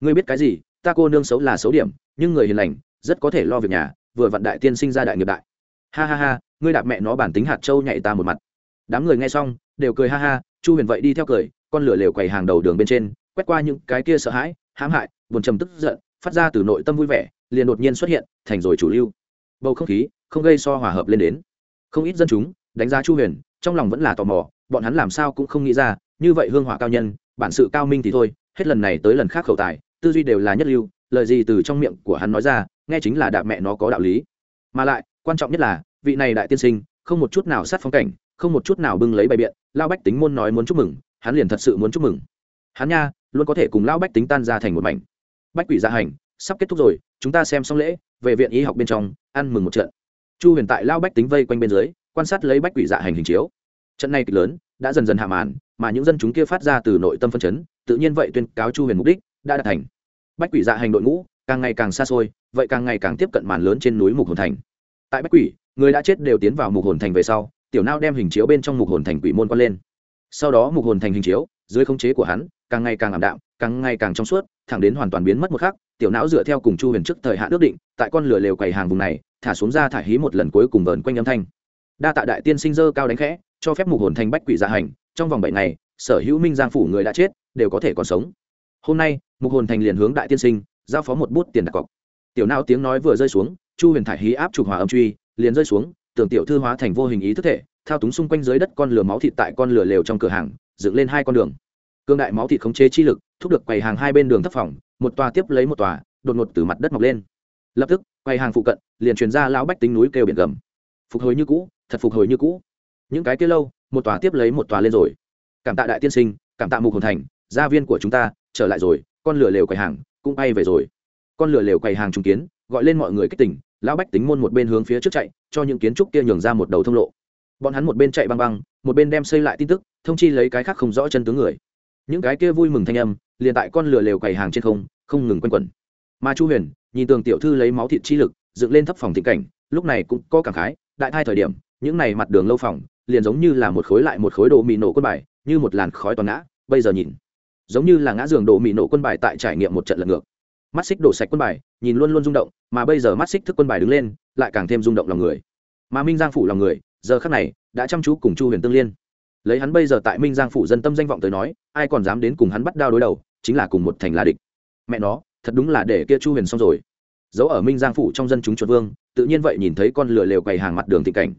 Ngươi biết cái gì, ta cô nương xấu là xấu điểm, nhưng người hiền lành, rất có thể lo việc nhà vừa vạn đại tiên sinh ra đại nghiệp đại. Ha ha ha, ngươi đạp mẹ nó bản tính hạt châu nhảy ta một mặt. Đám người nghe xong, đều cười ha ha, chu huyền vậy đi theo cười, con lửa lều quầy hàng đầu đường bên trên, quét qua những cái kia sợ hãi, hãm hại, buồn trầm tức giận, phát ra từ nội tâm vui vẻ, liền đột nhiên xuất hiện, thành rồi chủ lưu. Bầu không khí không gây so hòa hợp lên đến. Không ít dân chúng đánh giá chu huyền, trong lòng vẫn là tò mò, bọn hắn làm sao cũng không nghĩ ra, như vậy hương hỏa cao nhân, bản sự cao minh thì thôi, hết lần này tới lần khác khẩu tài, tư duy đều là nhất lưu, lời gì từ trong miệng của hắn nói ra nghe chính là đạp mẹ nó có đạo lý. Mà lại, quan trọng nhất là, vị này đại tiên sinh, không một chút nào sát phong cảnh, không một chút nào bưng lấy bài biện lao bách tính môn nói muốn chúc mừng, hắn liền thật sự muốn chúc mừng. Hắn nha, luôn có thể cùng lao bách tính tan ra thành một mảnh. Bách quỷ gia dạ hành, sắp kết thúc rồi, chúng ta xem xong lễ, về viện y học bên trong, ăn mừng một trận. Chu huyền tại lao bách tính vây quanh bên dưới, quan sát lấy bách quỷ dạ hành hình chiếu. Trận này kịch lớn, đã dần dần hạ màn, mà những dân chúng kia phát ra từ nội tâm phân chấn, tự nhiên vậy tuyên cáo chu huyền mục đích, đã đạt thành. Bách quỷ dạ hành đội ngũ càng ngày càng xa xôi, vậy càng ngày càng tiếp cận màn lớn trên núi mục hồn thành. Tại bách quỷ, người đã chết đều tiến vào mục hồn thành về sau, tiểu nao đem hình chiếu bên trong mục hồn thành quỷ môn quan lên. Sau đó mục hồn thành hình chiếu, dưới khống chế của hắn, càng ngày càng ảm đạm, càng ngày càng trong suốt, thẳng đến hoàn toàn biến mất một khắc, tiểu não dựa theo cùng chu huyền trước thời hạn ước định, tại con lửa lều quầy hàng vùng này, thả xuống ra thả hí một lần cuối cùng vờn quanh âm thanh. Đa tạ đại tiên sinh dơ cao đánh khẽ, cho phép mục hồn thành bách quỷ gia hành, trong vòng bảy ngày, sở hữu minh giang phủ người đã chết, đều có thể còn sống. Hôm nay, mục hồn thành liền hướng đại tiên sinh giao phó một bút tiền đặt cọc. Tiểu não tiếng nói vừa rơi xuống, chu huyền thải hí áp trục hòa âm truy, liền rơi xuống, tưởng tiểu thư hóa thành vô hình ý thức thể, thao túng xung quanh dưới đất con lửa máu thịt tại con lửa lều trong cửa hàng, dựng lên hai con đường. Cương đại máu thịt khống chế chi lực, thúc được quầy hàng hai bên đường thấp phòng, một tòa tiếp lấy một tòa, đột ngột từ mặt đất mọc lên. Lập tức, quầy hàng phụ cận, liền truyền ra lão bách tính núi kêu biển gầm. Phục hồi như cũ, thật phục hồi như cũ. Những cái kia lâu, một tòa tiếp lấy một tòa lên rồi. Cảm tạ đại tiên sinh, cảm tạ mục hồn thành, gia viên của chúng ta, trở lại rồi, con lửa lều quầy hàng cũng bay về rồi. Con lửa lều quầy hàng trùng kiến, gọi lên mọi người kích tỉnh, lão bách tính môn một bên hướng phía trước chạy, cho những kiến trúc kia nhường ra một đầu thông lộ. Bọn hắn một bên chạy băng băng, một bên đem xây lại tin tức, thông chi lấy cái khác không rõ chân tướng người. Những cái kia vui mừng thanh âm, liền tại con lửa lều quầy hàng trên không không ngừng quanh quẩn. Mà chu huyền, nhìn tường tiểu thư lấy máu thịt chi lực, dựng lên thấp phòng thịnh cảnh, lúc này cũng có cảm khái, đại thai thời điểm, những này mặt đường lâu phòng, liền giống như là một khối lại một khối đồ mì nổ quân bài, như một làn khói toàn ngã, bây giờ nhìn giống như là ngã giường đổ mị nổ quân bài tại trải nghiệm một trận lật ngược. Mắt xích đổ sạch quân bài, nhìn luôn luôn rung động, mà bây giờ mắt xích thức quân bài đứng lên, lại càng thêm rung động lòng người. Mà minh giang phủ lòng người, giờ khắc này, đã chăm chú cùng chu huyền tương liên. Lấy hắn bây giờ tại minh giang phủ dân tâm danh vọng tới nói, ai còn dám đến cùng hắn bắt đao đối đầu, chính là cùng một thành là địch. Mẹ nó, thật đúng là để kia chu huyền xong rồi. Dấu ở minh giang phủ trong dân chúng chuột vương, tự nhiên vậy nhìn thấy con lửa lều quầy hàng mặt đường tình cảnh.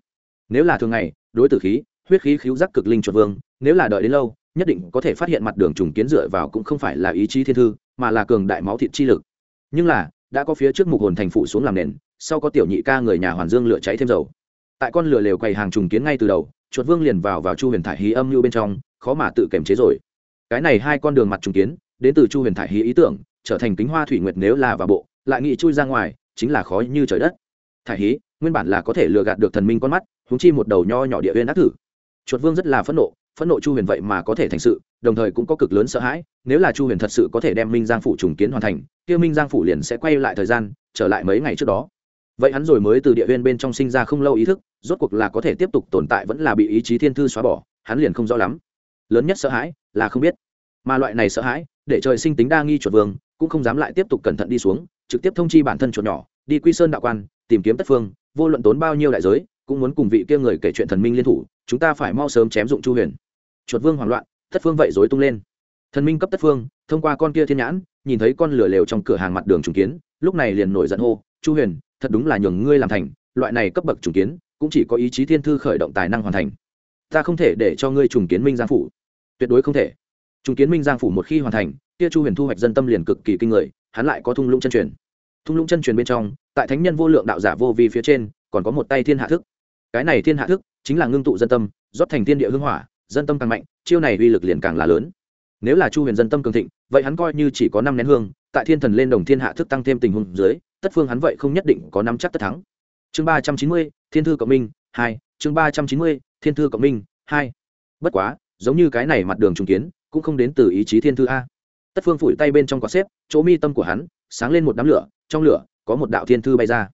Nếu là thường ngày, đối tử khí, huyết khí khiếu giác cực linh chuột vương, nếu là đợi đến lâu nhất định có thể phát hiện mặt đường trùng kiến dựa vào cũng không phải là ý chí thiên thư, mà là cường đại máu thịt chi lực. Nhưng là, đã có phía trước mục hồn thành phủ xuống làm nền, sau có tiểu nhị ca người nhà hoàn dương lửa cháy thêm dầu. Tại con lửa lều quầy hàng trùng kiến ngay từ đầu, chuột vương liền vào vào chu huyền thải hí âm mưu bên trong, khó mà tự kiềm chế rồi. Cái này hai con đường mặt trùng kiến, đến từ chu huyền thải hí ý tưởng, trở thành kính hoa thủy nguyệt nếu là vào bộ, lại nghĩ chui ra ngoài, chính là khó như trời đất. Thải hí, nguyên bản là có thể lừa gạt được thần minh con mắt húng chi một đầu nho nhỏ địa huyên ác thử. Chuột vương rất là phẫn nộ phẫn nộ chu huyền vậy mà có thể thành sự, đồng thời cũng có cực lớn sợ hãi, nếu là chu huyền thật sự có thể đem minh giang phủ trùng kiến hoàn thành, kia minh giang phủ liền sẽ quay lại thời gian, trở lại mấy ngày trước đó. Vậy hắn rồi mới từ địa huyên bên trong sinh ra không lâu ý thức, rốt cuộc là có thể tiếp tục tồn tại vẫn là bị ý chí thiên thư xóa bỏ, hắn liền không rõ lắm. Lớn nhất sợ hãi là không biết. Mà loại này sợ hãi, để trời sinh tính đa nghi chuột vương, cũng không dám lại tiếp tục cẩn thận đi xuống, trực tiếp thông chi bản thân chuột nhỏ, đi quy sơn đạo quan, tìm kiếm tất phương, vô luận tốn bao nhiêu đại giới, cũng muốn cùng vị kia người kể chuyện thần minh liên thủ chúng ta phải mau sớm chém dụng chu huyền. Chuột vương hoảng loạn tất phương vậy dối tung lên. Thần minh cấp tất phương, thông qua con kia thiên nhãn, nhìn thấy con lửa lều trong cửa hàng mặt đường trùng kiến, lúc này liền nổi giận hô, chu huyền, thật đúng là nhường ngươi làm thành, loại này cấp bậc trùng kiến, cũng chỉ có ý chí thiên thư khởi động tài năng hoàn thành. Ta không thể để cho ngươi trùng kiến minh giang phủ. Tuyệt đối không thể. Trùng kiến minh giang phủ một khi hoàn thành, kia chu huyền thu hoạch dân tâm liền cực kỳ kinh người, hắn lại có thung lũng chân truyền. Thung lũng chân truyền bên trong, tại thánh nhân vô lượng đạo giả vô vi phía trên, còn có một tay thiên hạ thức. Cái này thiên hạ thức chính là ngưng tụ dân tâm, rót thành thiên địa hưng hỏa, dân tâm càng mạnh, chiêu này uy lực liền càng là lớn. Nếu là chu huyền dân tâm cường thịnh, vậy hắn coi như chỉ có năm nén hương, tại thiên thần lên đồng thiên hạ thức tăng thêm tình huống dưới, tất phương hắn vậy không nhất định có năm chắc tất thắng. Chương ba trăm chín mươi, thiên thư cộng minh, hai, chương ba trăm chín mươi, thiên thư cộng minh, hai. Bất quá, giống như cái này mặt đường trùng kiến, cũng không đến từ ý chí thiên thư a. Tất phương phủi tay bên trong có xếp, chỗ mi tâm của hắn, sáng lên một đám lửa, trong lửa, có một đạo thiên thư bay ra.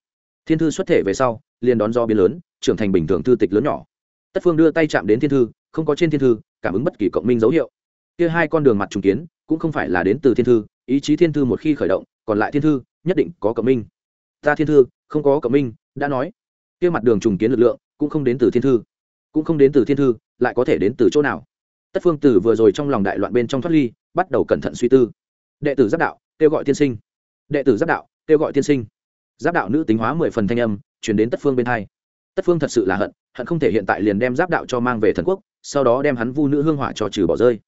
Thiên thư xuất thể về sau liền đón do biến lớn, trưởng thành bình thường thư tịch lớn nhỏ. Tất phương đưa tay chạm đến thiên thư, không có trên thiên thư, cảm ứng bất kỳ cộng minh dấu hiệu. Kia hai con đường mặt trùng kiến, cũng không phải là đến từ thiên thư, ý chí thiên thư một khi khởi động, còn lại thiên thư, nhất định có cộng minh. Ta thiên thư, không có cộng minh, đã nói. Kia mặt đường trùng kiến lực lượng, cũng không đến từ thiên thư. Cũng không đến từ thiên thư, lại có thể đến từ chỗ nào? Tất phương tử vừa rồi trong lòng đại loạn bên trong thoát ly, bắt đầu cẩn thận suy tư. Đệ tử giáp đạo, kêu gọi tiên sinh. Đệ tử giáp đạo, kêu gọi tiên sinh. Giáp đạo nữ tính hóa mười phần thanh âm chuyển đến tất phương bên hai. Tất phương thật sự là hận hận không thể hiện tại liền đem giáp đạo cho mang về thần quốc, sau đó đem hắn vu nữ hương hỏa cho trừ bỏ rơi.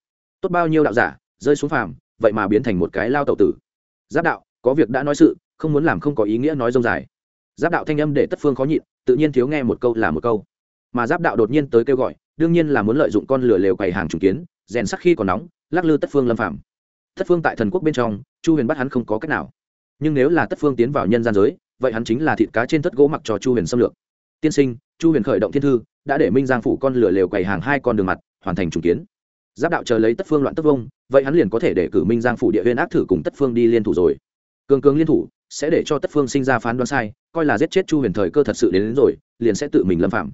Tốt bao nhiêu đạo giả, rơi xuống phàm, vậy mà biến thành một cái lao tậu tử. Giáp đạo, có việc đã nói sự, không muốn làm không có ý nghĩa nói dông dài. Giáp đạo thanh âm để tất phương khó nhịn, tự nhiên thiếu nghe một câu là một câu. Mà giáp đạo đột nhiên tới kêu gọi, đương nhiên là muốn lợi dụng con lửa lều quầy hàng trùng kiến, rèn sắc khi còn nóng, lắc lư tất phương lâm phạm tất phương tại thần quốc bên trong, chu huyền bắt hắn không có cách nào. Nhưng nếu là tất phương tiến vào nhân gian giới vậy hắn chính là thịt cá trên thất gỗ mặc cho chu huyền xâm lược. Tiên sinh chu huyền khởi động thiên thư đã để minh giang phủ con lửa lều quầy hàng hai con đường mặt hoàn thành trùng kiến. Giáp đạo chờ lấy tất phương loạn tất vông vậy hắn liền có thể để cử minh giang phủ địa huyên ác thử cùng tất phương đi liên thủ rồi. Cường cường liên thủ sẽ để cho tất phương sinh ra phán đoán sai coi là giết chết chu huyền thời cơ thật sự đến, đến rồi liền sẽ tự mình lâm phạm.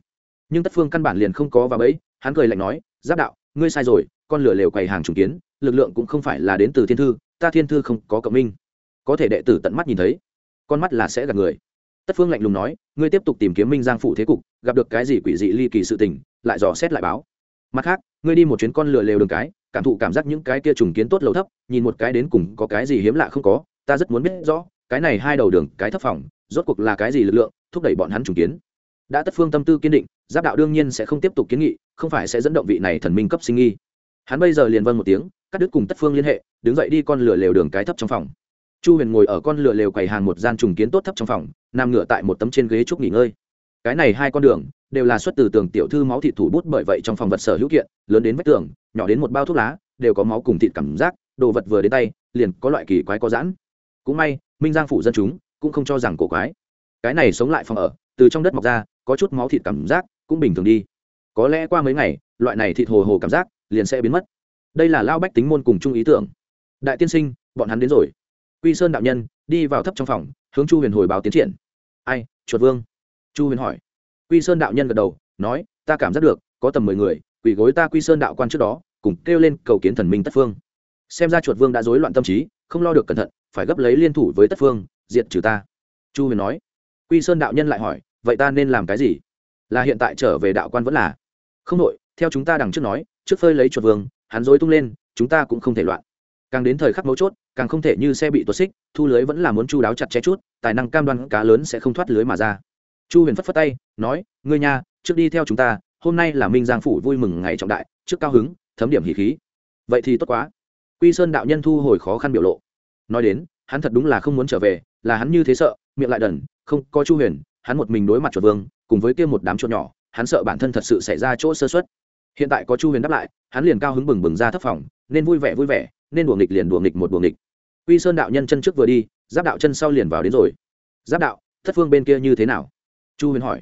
Nhưng tất phương căn bản liền không có vào bẫy hắn cười lạnh nói giáp đạo ngươi sai rồi con lửa lều quầy hàng trùng kiến lực lượng cũng không phải là đến từ thiên thư ta thiên thư không có cộng minh. Có thể đệ tử tận mắt nhìn thấy con mắt là sẽ gặp người. Tất phương lạnh lùng nói, ngươi tiếp tục tìm kiếm minh giang phủ thế cục, gặp được cái gì quỷ dị ly kỳ sự tình, lại dò xét lại báo. Mặt khác, ngươi đi một chuyến con lửa lều đường cái, cảm thụ cảm giác những cái kia trùng kiến tốt lầu thấp, nhìn một cái đến cùng có cái gì hiếm lạ không có, ta rất muốn biết rõ, cái này hai đầu đường, cái thấp phòng, rốt cuộc là cái gì lực lượng, thúc đẩy bọn hắn trùng kiến. Đã tất phương tâm tư kiên định, giáp đạo đương nhiên sẽ không tiếp tục kiến nghị, không phải sẽ dẫn động vị này thần minh cấp sinh nghi. Hắn bây giờ liền vân một tiếng, cắt đứt cùng tất phương liên hệ, đứng dậy đi con lửa lều đường cái thấp trong phòng chu huyền ngồi ở con lửa lều quầy hàng một gian trùng kiến tốt thấp trong phòng, nằm ngửa tại một tấm trên ghế trúc nghỉ ngơi. Cái này hai con đường đều là xuất từ tường tiểu thư máu thịt thủ bút bởi vậy trong phòng vật sở hữu kiện, lớn đến vách tường, nhỏ đến một bao thuốc lá, đều có máu cùng thịt cảm giác, đồ vật vừa đến tay, liền có loại kỳ quái có giãn. Cũng may, minh giang phủ dân chúng cũng không cho rằng cổ quái. Cái này sống lại phòng ở, từ trong đất mọc ra, có chút máu thịt cảm giác cũng bình thường đi. Có lẽ qua mấy ngày, loại này thịt hồ hồ cảm giác liền sẽ biến mất. Đây là lao bách tính môn cùng chung ý tưởng. Đại tiên sinh, bọn hắn đến rồi quy sơn đạo nhân đi vào thấp trong phòng, hướng chu huyền hồi báo tiến triển. Ai, chuột vương? Chu huyền hỏi. Quy sơn đạo nhân gật đầu, nói, ta cảm giác được, có tầm mười người quỷ gối ta quy sơn đạo quan trước đó, cùng kêu lên cầu kiến thần minh tất phương. Xem ra chuột vương đã rối loạn tâm trí, không lo được cẩn thận, phải gấp lấy liên thủ với tất phương, diệt trừ ta. Chu huyền nói. Quy sơn đạo nhân lại hỏi, vậy ta nên làm cái gì? Là hiện tại trở về đạo quan vẫn là? Không đội, theo chúng ta đằng trước nói, trước phơi lấy chuột vương, hắn dối tung lên, chúng ta cũng không thể loạn càng đến thời khắc mấu chốt, càng không thể như xe bị tuột xích, thu lưới vẫn là muốn chu đáo chặt chẽ chút, tài năng cam đoan cá lớn sẽ không thoát lưới mà ra. Chu huyền phất phất tay, nói, ngươi nha, trước đi theo chúng ta, hôm nay là minh giang phủ vui mừng ngày trọng đại, trước cao hứng, thấm điểm hỉ khí. Vậy thì tốt quá. Quy sơn đạo nhân thu hồi khó khăn biểu lộ. Nói đến, hắn thật đúng là không muốn trở về, là hắn như thế sợ, miệng lại đần, không, có chu huyền, hắn một mình đối mặt chuột vương, cùng với kia một đám chuột nhỏ, hắn sợ bản thân thật sự xảy ra chỗ sơ xuất hiện tại có chu huyền đáp lại, hắn liền cao hứng bừng bừng ra thấp phòng, nên vui vẻ vui vẻ nên đùa nghịch liền đùa nghịch một đùa nghịch. Quy sơn đạo nhân chân trước vừa đi, giáp đạo chân sau liền vào đến rồi. Giáp đạo, thất phương bên kia như thế nào? Chu huyền hỏi.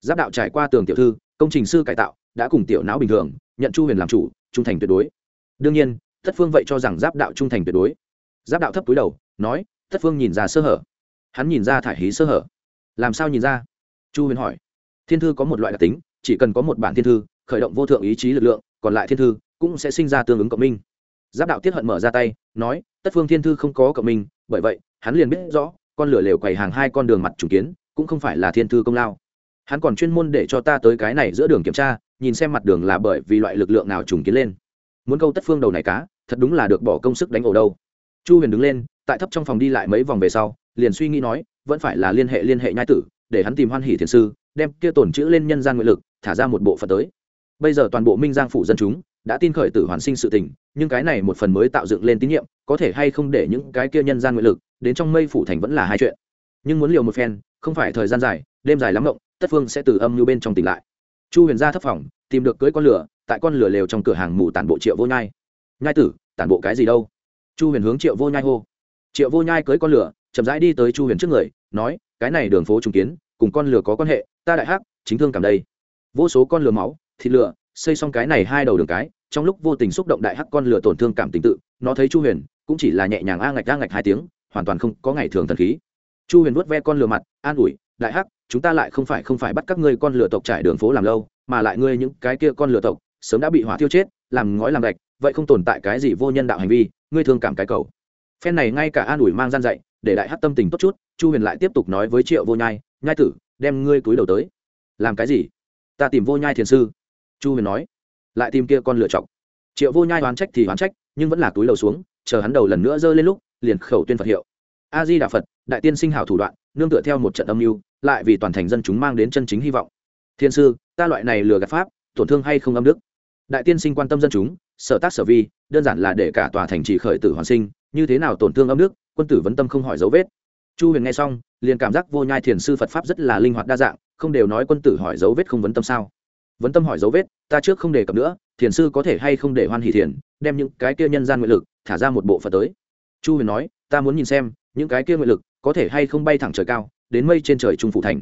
Giáp đạo trải qua tường tiểu thư, công trình sư cải tạo, đã cùng tiểu não bình thường, nhận chu huyền làm chủ, trung thành tuyệt đối. Đương nhiên, thất phương vậy cho rằng giáp đạo trung thành tuyệt đối. Giáp đạo thấp túi đầu, nói, thất phương nhìn ra sơ hở. Hắn nhìn ra thải hí sơ hở. Làm sao nhìn ra? Chu huyền hỏi. Thiên thư có một loại đặc tính, chỉ cần có một bản thiên thư, khởi động vô thượng ý chí lực lượng, còn lại thiên thư cũng sẽ sinh ra tương ứng cộng minh giáp đạo tiết hận mở ra tay, nói, tất phương thiên thư không có cộng minh, bởi vậy, hắn liền biết rõ, con lửa lều quầy hàng hai con đường mặt chủ kiến, cũng không phải là thiên thư công lao. Hắn còn chuyên môn để cho ta tới cái này giữa đường kiểm tra, nhìn xem mặt đường là bởi vì loại lực lượng nào trùng kiến lên. Muốn câu tất phương đầu này cá, thật đúng là được bỏ công sức đánh ổ đâu. Chu huyền đứng lên, tại thấp trong phòng đi lại mấy vòng về sau, liền suy nghĩ nói, vẫn phải là liên hệ liên hệ nhai tử, để hắn tìm hoan hỷ thiền sư, đem kia tổn chữ lên nhân gian nguyện lực, thả ra một bộ phận tới. Bây giờ toàn bộ minh giang phủ dân chúng đã tin khởi tử hoàn sinh sự tình nhưng cái này một phần mới tạo dựng lên tín nhiệm, có thể hay không để những cái kia nhân gian nguyện lực, đến trong mây phủ thành vẫn là hai chuyện. Nhưng muốn liều một phen, không phải thời gian dài, đêm dài lắm rộng tất phương sẽ từ âm như bên trong tỉnh lại. Chu huyền ra thấp phòng, tìm được cưới con lửa, tại con lửa lều trong cửa hàng mù tản bộ triệu vô nhai. Nhai tử, tản bộ cái gì đâu? Chu huyền hướng triệu vô nhai hô. Triệu vô nhai cưới con lửa, chậm rãi đi tới chu huyền trước người, nói, cái này đường phố trùng kiến, cùng con lửa có quan hệ, ta đại hắc, chính thương cảm đây. Vô số con lửa máu, thịt lửa xây xong cái này hai đầu đường cái, trong lúc vô tình xúc động đại hắc con lửa tổn thương cảm tình tự, nó thấy chu huyền, cũng chỉ là nhẹ nhàng a ngạch a ngạch hai tiếng, hoàn toàn không có ngày thường thần khí. Chu huyền vuốt ve con lửa mặt, an ủi, đại hắc, chúng ta lại không phải không phải bắt các ngươi con lửa tộc trải đường phố làm lâu, mà lại ngươi những cái kia con lửa tộc, sớm đã bị hỏa thiêu chết, làm ngói làm gạch, vậy không tồn tại cái gì vô nhân đạo hành vi, ngươi thương cảm cái cầu. Phen này ngay cả an ủi mang gian dạy, để đại hát tâm tình tốt chút, chu huyền lại tiếp tục nói với triệu vô nhai nhai tử, đem ngươi túi đầu tới. Làm cái gì? Ta tìm vô nhai thiền sư chu huyền nói, lại tìm kia con lựa chọc. Triệu vô nhai oán trách thì oán trách, nhưng vẫn là túi đầu xuống, chờ hắn đầu lần nữa giơ lên lúc, liền khẩu tuyên phật hiệu. A di đà phật, đại tiên sinh hảo thủ đoạn, nương tựa theo một trận âm mưu, lại vì toàn thành dân chúng mang đến chân chính hy vọng. Thiên sư, ta loại này lừa gạt pháp, tổn thương hay không âm đức? Đại tiên sinh quan tâm dân chúng, sở tác sở vi, đơn giản là để cả tòa thành trì khởi tử hoàn sinh, như thế nào tổn thương âm đức, quân tử vấn tâm không hỏi dấu vết. Chu huyền nghe xong, liền cảm giác vô nhai thiền sư phật pháp rất là linh hoạt đa dạng, không đều nói quân tử hỏi dấu vết không vấn tâm sao? Vấn tâm hỏi dấu vết, ta trước không đề cập nữa, thiền sư có thể hay không để hoan hỷ thiền, đem những cái kia nhân gian nguyện lực thả ra một bộ phận tới. Chu huyền nói, ta muốn nhìn xem, những cái kia nguyện lực có thể hay không bay thẳng trời cao, đến mây trên trời trung phụ thành.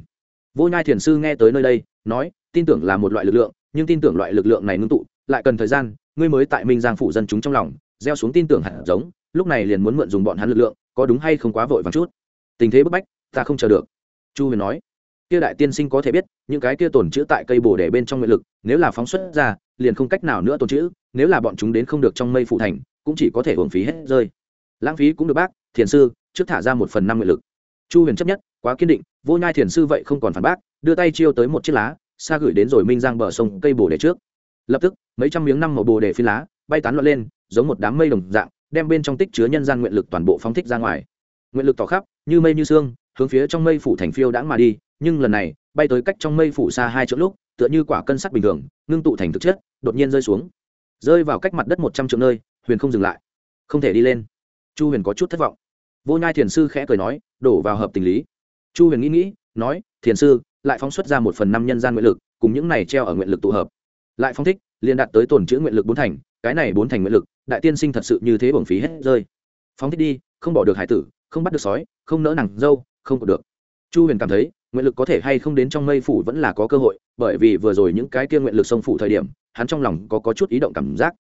Vô nhai thiền sư nghe tới nơi đây, nói, tin tưởng là một loại lực lượng, nhưng tin tưởng loại lực lượng này ngưng tụ, lại cần thời gian, ngươi mới tại minh giang phủ dân chúng trong lòng, gieo xuống tin tưởng hạt giống, lúc này liền muốn mượn dùng bọn hắn lực lượng, có đúng hay không quá vội vàng chút. Tình thế bức bách, ta không chờ được. Chu huyền nói kia đại tiên sinh có thể biết, những cái kia tồn chữ tại cây bồ đề bên trong nguyện lực, nếu là phóng xuất ra, liền không cách nào nữa tồn chữ, nếu là bọn chúng đến không được trong mây phụ thành, cũng chỉ có thể hưởng phí hết rơi. Lãng phí cũng được bác, thiền sư, trước thả ra một phần năm nguyện lực. Chu huyền chấp nhất, quá kiên định, vô nhai thiền sư vậy không còn phản bác, đưa tay chiêu tới một chiếc lá, xa gửi đến rồi minh giang bờ sông cây bồ đề trước. Lập tức, mấy trăm miếng năm màu bồ đề phi lá, bay tán loạn lên, giống một đám mây đồng dạng, đem bên trong tích chứa nhân gian nguyện lực toàn bộ phóng thích ra ngoài. Nguyện lực tỏ khắp, như mây như sương, hướng phía trong mây phủ thành phiêu đãng mà đi nhưng lần này, bay tới cách trong mây phủ xa hai chỗ lúc, tựa như quả cân sắt bình thường, ngưng tụ thành thực chất, đột nhiên rơi xuống. Rơi vào cách mặt đất một trăm triệu nơi, huyền không dừng lại. Không thể đi lên. Chu huyền có chút thất vọng. Vô nhai thiền sư khẽ cười nói, đổ vào hợp tình lý. Chu huyền nghĩ nghĩ, nói, thiền sư, lại phóng xuất ra một phần năm nhân gian nguyện lực, cùng những này treo ở nguyện lực tụ hợp. Lại phóng thích, liền đạt tới tổn chữ nguyện lực bốn thành, cái này bốn thành nguyện lực, đại tiên sinh thật sự như thế bổng phí hết rơi. Phóng thích đi, không bỏ được hải tử, không bắt được sói, không nỡ nàng dâu, không có được. Chu huyền cảm thấy nguyện lực có thể hay không đến trong mây phủ vẫn là có cơ hội bởi vì vừa rồi những cái kia nguyện lực sông phủ thời điểm hắn trong lòng có, có chút ý động cảm giác.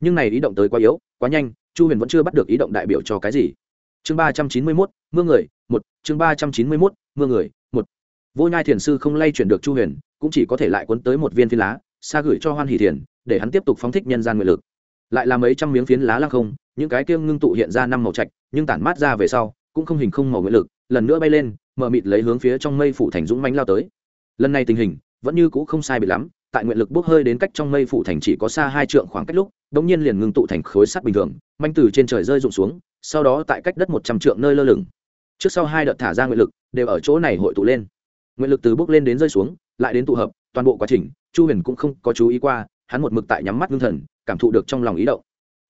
Nhưng này ý động tới quá yếu quá nhanh chu huyền vẫn chưa bắt được ý động đại biểu cho cái gì. Chương ba trăm chín mươi mốt mưa người một chương ba trăm chín mươi mốt mưa người một. Vô nhai thiền sư không lay chuyển được chu huyền cũng chỉ có thể lại cuốn tới một viên phiến lá xa gửi cho hoan hỷ thiền để hắn tiếp tục phóng thích nhân gian nguyện lực. Lại là mấy trăm miếng phiến lá lăng không những cái kia ngưng tụ hiện ra năm màu trạch nhưng tản mát ra về sau cũng không hình không màu nguyện lực lần nữa bay lên mở mịt lấy hướng phía trong mây phủ thành dũng mánh lao tới. Lần này tình hình vẫn như cũ không sai bị lắm, tại nguyện lực bốc hơi đến cách trong mây phủ thành chỉ có xa hai trượng khoảng cách lúc đ ỗ n g nhiên liền ngưng tụ thành khối sắt bình thường, manh từ trên trời rơi rụng xuống, sau đó tại cách đất một trăm trượng nơi lơ lửng. Trước sau hai đợt thả ra nguyện lực, đều ở chỗ này hội tụ lên. Nguyện lực từ bốc lên đến rơi xuống, lại đến tụ hợp, toàn bộ quá trình, chu huyền cũng không có chú ý qua, hắn một mực tại nhắm mắt ngưng thần, cảm thụ được trong lòng ý động.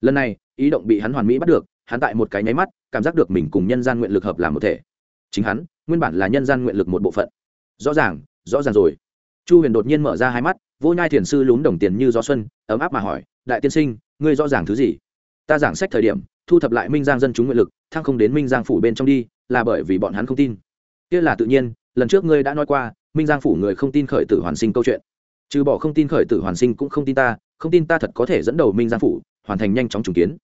Lần này, ý động bị hắn hoàn mỹ bắt được, hắn tại một cái nháy mắt, cảm giác được mình cùng nhân gian nguyện lực hợp làm một thể chính hắn nguyên bản là nhân gian nguyện lực một bộ phận rõ ràng rõ ràng rồi chu huyền đột nhiên mở ra hai mắt vô nhai thiền sư lún đồng tiền như gió xuân ấm áp mà hỏi đại tiên sinh ngươi rõ ràng thứ gì ta giảng sách thời điểm thu thập lại minh giang dân chúng nguyện lực thăng không đến minh giang phủ bên trong đi là bởi vì bọn hắn không tin kia là tự nhiên lần trước ngươi đã nói qua minh giang phủ người không tin khởi tử hoàn sinh câu chuyện trừ bỏ không tin khởi tử hoàn sinh cũng không tin ta không tin ta thật có thể dẫn đầu minh giang phủ hoàn thành nhanh chóng trùng kiến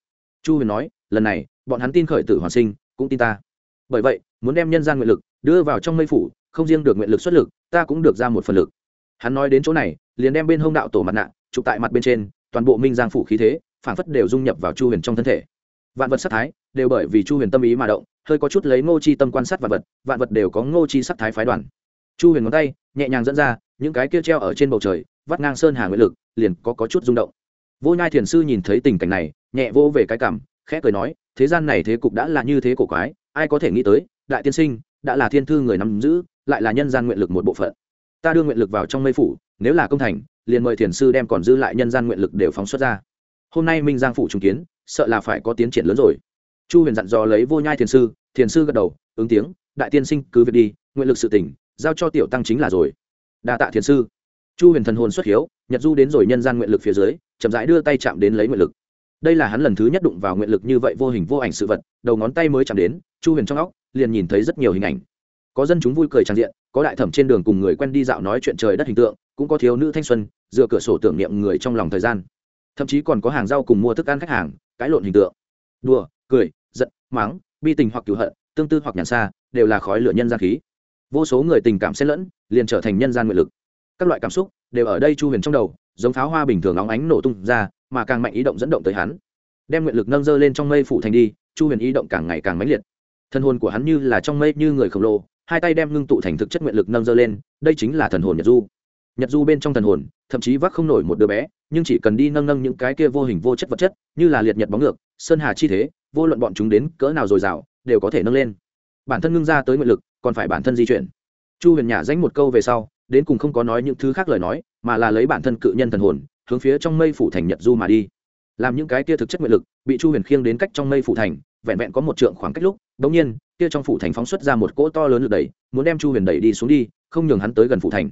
chu huyền nói lần này bọn hắn tin khởi tử hoàn sinh cũng tin ta bởi vậy muốn đem nhân gian nguyện lực đưa vào trong mây phủ không riêng được nguyện lực xuất lực ta cũng được ra một phần lực. Hắn nói đến chỗ này liền đem bên hông đạo tổ mặt nạ chụp tại mặt bên trên toàn bộ minh giang phủ khí thế phản phất đều dung nhập vào chu huyền trong thân thể. Vạn vật sắc thái đều bởi vì chu huyền tâm ý mà động hơi có chút lấy ngô chi tâm quan sát vạn vật vạn vật đều có ngô chi sắc thái phái đoàn. Chu huyền ngón tay nhẹ nhàng dẫn ra những cái kia treo ở trên bầu trời vắt ngang sơn hà nguyện lực liền có, có chút rung động. Vô nhai thiền sư nhìn thấy tình cảnh này nhẹ vô về cái cảm khẽ cười nói thế gian này thế cục đã là như thế cổ quái, ai có thể nghĩ tới, đại tiên sinh, đã là thiên thư người nắm giữ, lại là nhân gian nguyện lực một bộ phận. Ta đưa nguyện lực vào trong mây phủ, nếu là công thành, liền mời thiền sư đem còn dư lại nhân gian nguyện lực đều phóng xuất ra. Hôm nay minh giang phủ trùng kiến, sợ là phải có tiến triển lớn rồi. Chu huyền dặn dò lấy vô nhai thiền sư thiền sư gật đầu, ứng tiếng, đại tiên sinh, cứ việc đi, nguyện lực sự tỉnh, giao cho tiểu tăng chính là rồi. Đa tạ thiền sư. Chu huyền thần hồn xuất hiếu, nhật du đến rồi nhân gian nguyện lực phía dưới, chậm rãi đưa tay chạm đến lấy nguyện lực đây là hắn lần thứ nhất đụng vào nguyện lực như vậy vô hình vô ảnh sự vật, đầu ngón tay mới chạm đến, chu huyền trong óc liền nhìn thấy rất nhiều hình ảnh. Có dân chúng vui cười tràn diện, có đại thẩm trên đường cùng người quen đi dạo nói chuyện trời đất hình tượng, cũng có thiếu nữ thanh xuân, dựa cửa sổ tưởng niệm người trong lòng thời gian. Thậm chí còn có hàng rau cùng mua thức ăn khách hàng, cãi lộn hình tượng. Đùa, cười, giận, mắng, bi tình hoặc cửu hận, tương tư hoặc nhàn xa, đều là khói lửa nhân gian khí. Vô số người tình cảm xen lẫn, liền trở thành nhân gian nguyện lực. Các loại cảm xúc đều ở đây chu huyền trong đầu giống pháo hoa bình thường óng ánh nổ tung ra, mà càng mạnh ý động dẫn động tới hắn. Đem nguyện lực nâng dơ lên trong mây phủ thành đi, chu huyền ý động càng ngày càng mãnh liệt. Thần hồn của hắn như là trong mây như người khổng lồ, hai tay đem ngưng tụ thành thực chất nguyện lực nâng dơ lên, đây chính là thần hồn nhật du. Nhật du bên trong thần hồn, thậm chí vác không nổi một đứa bé, nhưng chỉ cần đi nâng nâng những cái kia vô hình vô chất vật chất, như là liệt nhật bóng ngược, sơn hà chi thế, vô luận bọn chúng đến cỡ nào dồi dào, đều có thể nâng lên. Bản thân ngưng ra tới nguyện lực, còn phải bản thân di chuyển. Chu huyền nhả danh một câu về sau, đến cùng không có nói những thứ khác lời nói mà là lấy bản thân cự nhân thần hồn, hướng phía trong mây phủ thành nhật du mà đi. Làm những cái kia thực chất nguyện lực, bị chu huyền khiêng đến cách trong mây phủ thành, vẹn vẹn có một trượng khoảng cách lúc đ ỗ n g nhiên, kia trong phủ thành phóng xuất ra một cỗ to lớn lực đẩy, muốn đem chu huyền đẩy đi xuống đi, không nhường hắn tới gần phủ thành.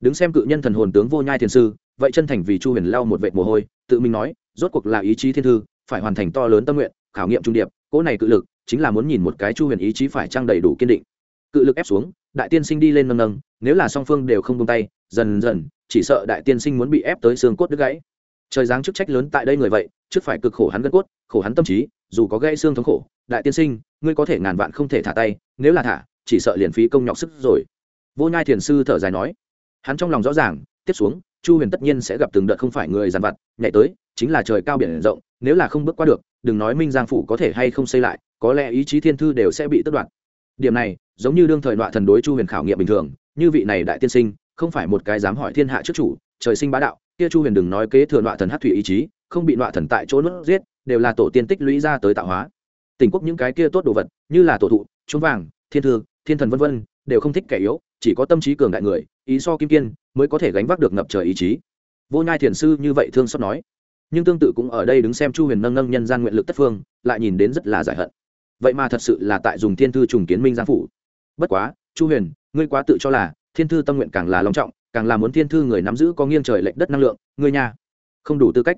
Đứng xem cự nhân thần hồn tướng vô nhai thiền sư, vậy chân thành vì chu huyền lau một vệt mồ hôi, tự mình nói, rốt cuộc là ý chí thiên thư, phải hoàn thành to lớn tâm nguyện, khảo nghiệm trung điệp, cỗ này cự lực chính là muốn nhìn một cái chu huyền ý chí phải trang đầy đủ kiên định. Cự lực ép xuống đại tiên sinh đi lên nâng nâng, nếu là song phương đều không tung tay, dần dần, chỉ sợ đại tiên sinh muốn bị ép tới xương cốt đứt gãy. Trời giáng chức trách lớn tại đây người vậy, trước phải cực khổ hắn gân cốt, khổ hắn tâm trí, dù có gãy xương thống khổ, đại tiên sinh, ngươi có thể ngàn vạn không thể thả tay, nếu là thả, chỉ sợ liền phí công nhọc sức rồi. Vô nhai thiền sư thở dài nói. Hắn trong lòng rõ ràng, tiếp xuống, chu huyền tất nhiên sẽ gặp từng đợt không phải người dàn vặt, nhảy tới, chính là trời cao biển rộng, nếu là không bước qua được, đừng nói minh giang phủ có thể hay không xây lại, có lẽ ý chí thiên thư đều sẽ bị tất đoạt điểm này, giống như đương thời đoạn thần đối chu huyền khảo nghiệm bình thường, như vị này đại tiên sinh, không phải một cái dám hỏi thiên hạ trước chủ, trời sinh bá đạo, kia chu huyền đừng nói kế thừa đoạn thần hát thủy ý chí, không bị đoạn thần tại chỗ nước giết, đều là tổ tiên tích lũy ra tới tạo hóa. Tỉnh quốc những cái kia tốt đồ vật, như là tổ thụ trung vàng, thiên thư, thiên thần vân vân, đều không thích kẻ yếu, chỉ có tâm trí cường đại người, ý so kim kiên, mới có thể gánh vác được ngập trời ý chí. Vô nhai thiền sư như vậy thương xót nói. Nhưng tương tự cũng ở đây đứng xem chu huyền nâng nâng nhân gian nguyện lực tất phương, lại nhìn đến rất là giải hận vậy mà thật sự là tại dùng thiên thư trùng kiến minh giang phủ. Bất quá, chu huyền, ngươi quá tự cho là thiên thư tâm nguyện càng là long trọng, càng là muốn thiên thư người nắm giữ có nghiêng trời lệch đất năng lượng, ngươi nhà không đủ tư cách.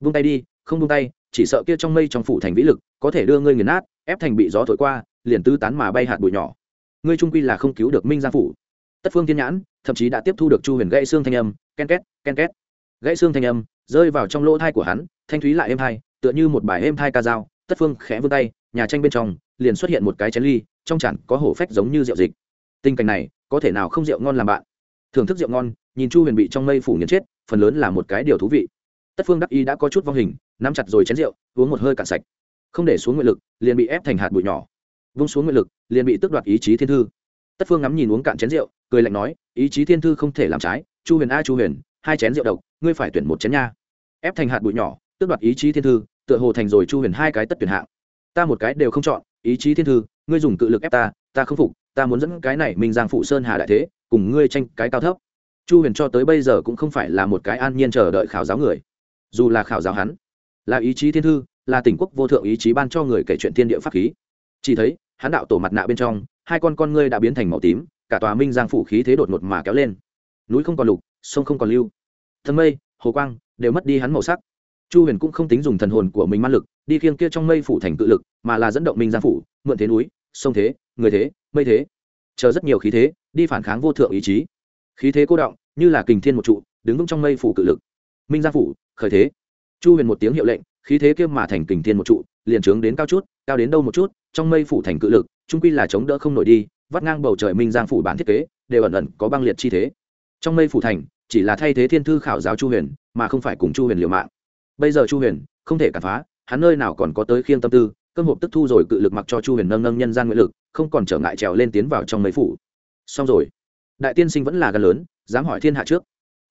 Vung tay đi, không vung tay, chỉ sợ kia trong mây trong phủ thành vĩ lực, có thể đưa ngươi nghiền nát, ép thành bị gió thổi qua, liền tư tán mà bay hạt bụi nhỏ. Ngươi trung quy là không cứu được minh giang phủ. Tất phương thiên nhãn, thậm chí đã tiếp thu được chu huyền gãy xương thanh âm, ken két ken két. Gãy xương thanh âm rơi vào trong lỗ thai của hắn, thanh thúy lại êm thai tựa như một bài êm thai ca dao, tất phương khẽ vươn tay nhà tranh bên trong liền xuất hiện một cái chén ly, trong chản có hổ phách giống như rượu dịch. Tình cảnh này, có thể nào không rượu ngon làm bạn? Thưởng thức rượu ngon, nhìn chu huyền bị trong mây phủ nghiền chết, phần lớn là một cái điều thú vị. Tất phương đắc y đã có chút vong hình, nắm chặt rồi chén rượu, uống một hơi cạn sạch. Không để xuống nguyện lực, liền bị ép thành hạt bụi nhỏ. Vung xuống nguyện lực, liền bị tước đoạt ý chí thiên thư. Tất phương ngắm nhìn uống cạn chén rượu, cười lạnh nói, ý chí thiên thư không thể làm trái, chu huyền a, chu huyền, hai chén rượu độc, ngươi phải tuyển một chén nha. Ép thành hạt bụi nhỏ, tước đoạt ý chí thiên thư, tựa hồ thành rồi chu huyền hai cái tất tuyển hạng ta một cái đều không chọn, ý chí thiên thư, ngươi dùng cự lực ép ta ta không phục, ta muốn dẫn cái này mình giang phụ sơn hà đại thế, cùng ngươi tranh cái cao thấp. Chu huyền cho tới bây giờ cũng không phải là một cái an nhiên chờ đợi khảo giáo người, dù là khảo giáo hắn, là ý chí thiên thư, là tỉnh quốc vô thượng ý chí ban cho người kể chuyện thiên địa pháp khí. Chỉ thấy, hắn đạo tổ mặt nạ bên trong, hai con con ngươi đã biến thành màu tím, cả tòa minh giang phủ khí thế đột ngột mà kéo lên. Núi không còn lục, sông không còn lưu. Thân mây, hồ quang, đều mất đi hắn màu sắc chu huyền cũng không tính dùng thần hồn của mình man lực, đi khiêng kia trong mây phủ thành cự lực, mà là dẫn động minh giang phủ, mượn thế núi, sông thế, người thế, mây thế. Chờ rất nhiều khí thế, đi phản kháng vô thượng ý chí. Khí thế cô động, như là kình thiên một trụ, đứng vững trong mây phủ cự lực. Minh giang phủ, khởi thế. Chu huyền một tiếng hiệu lệnh, khí thế kia mà thành kình thiên một trụ, liền trướng đến cao chút, cao đến đâu một chút, trong mây phủ thành cự lực trung quy là chống đỡ không nổi đi, vắt ngang bầu trời minh giang phủ bản thiết kế, đều ẩn ẩn có băng liệt chi thế. Trong mây phủ thành, chỉ là thay thế thiên thư khảo giáo chu huyền, mà không phải cùng chu huyền liều mạng bây giờ chu huyền không thể cản phá, hắn nơi nào còn có tới khiêng tâm tư, cơm hộp tức thu rồi cự lực mặc cho chu huyền nâng nâng nhân gian nguyện lực, không còn trở ngại trèo lên tiến vào trong mấy phủ. Xong rồi. Đại tiên sinh vẫn là gần lớn, dám hỏi thiên hạ trước.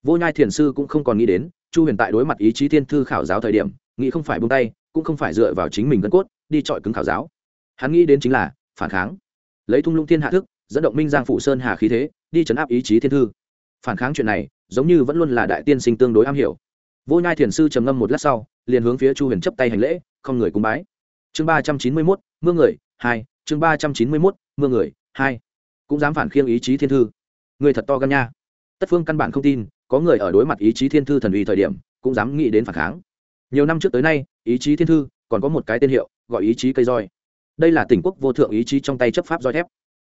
Vô nhai thiền sư cũng không còn nghĩ đến, chu huyền tại đối mặt ý chí thiên thư khảo giáo thời điểm, nghĩ không phải buông tay, cũng không phải dựa vào chính mình gân cốt, đi chọi cứng khảo giáo. Hắn nghĩ đến chính là phản kháng. Lấy thung lũng thiên hạ thức, dẫn động minh giang phụ sơn hà khí thế, đi chấn áp ý chí thiên thư. Phản kháng chuyện này, giống như vẫn luôn là đại tiên sinh tương đối am hiểu vô nhai thiền sư trầm ngâm một lát sau, liền hướng phía chu huyền chấp tay hành lễ, không người cung bái. Chương ba trăm chín mươi mốt, mưa người, hai, chương ba trăm chín mươi mốt, mưa người, hai. Cũng dám phản khiêng ý chí thiên thư. Người thật to gan nha. Tất phương căn bản không tin, có người ở đối mặt ý chí thiên thư thần uy thời điểm, cũng dám nghĩ đến phản kháng. Nhiều năm trước tới nay, ý chí thiên thư còn có một cái tên hiệu, gọi ý chí cây roi. Đây là tỉnh quốc vô thượng ý chí trong tay chấp pháp roi thép.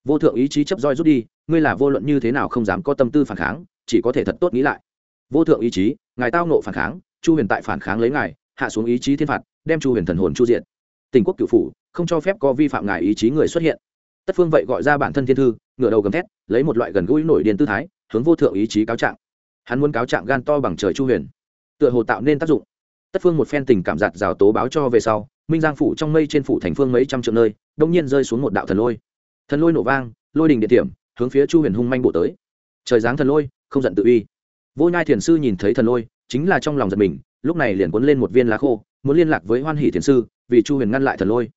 Vô thượng ý chí chấp roi rút đi, ngươi là vô luận như thế nào không dám có tâm tư phản kháng, chỉ có thể thật tốt nghĩ lại vô thượng ý chí, ngài tao nộ phản kháng, chu huyền tại phản kháng lấy ngài, hạ xuống ý chí thiên phạt, đem chu huyền thần hồn chu diện tỉnh quốc cựu phủ, không cho phép có vi phạm ngài ý chí người xuất hiện. Tất phương vậy gọi ra bản thân thiên thư, ngửa đầu gầm thét, lấy một loại gần gũi nổi điên tư thái, hướng vô thượng ý chí cáo trạng. Hắn muốn cáo trạng gan to bằng trời chu huyền. Tựa hồ tạo nên tác dụng. Tất phương một phen tình cảm giạt rào tố báo cho về sau, minh giang phủ trong mây trên phủ thành phương mấy trăm triệu nơi, đông nhiên rơi xuống một đạo thần lôi. Thần lôi nổ vang, lôi đình địa điểm, hướng phía chu huyền hung manh bộ tới. Trời giáng thần lôi, không giận tự uy vô nhai thiền sư nhìn thấy thần lôi, chính là trong lòng giật mình, lúc này liền cuốn lên một viên lá khô, muốn liên lạc với hoan hỷ thiền sư, vì chu huyền ngăn lại thần lôi.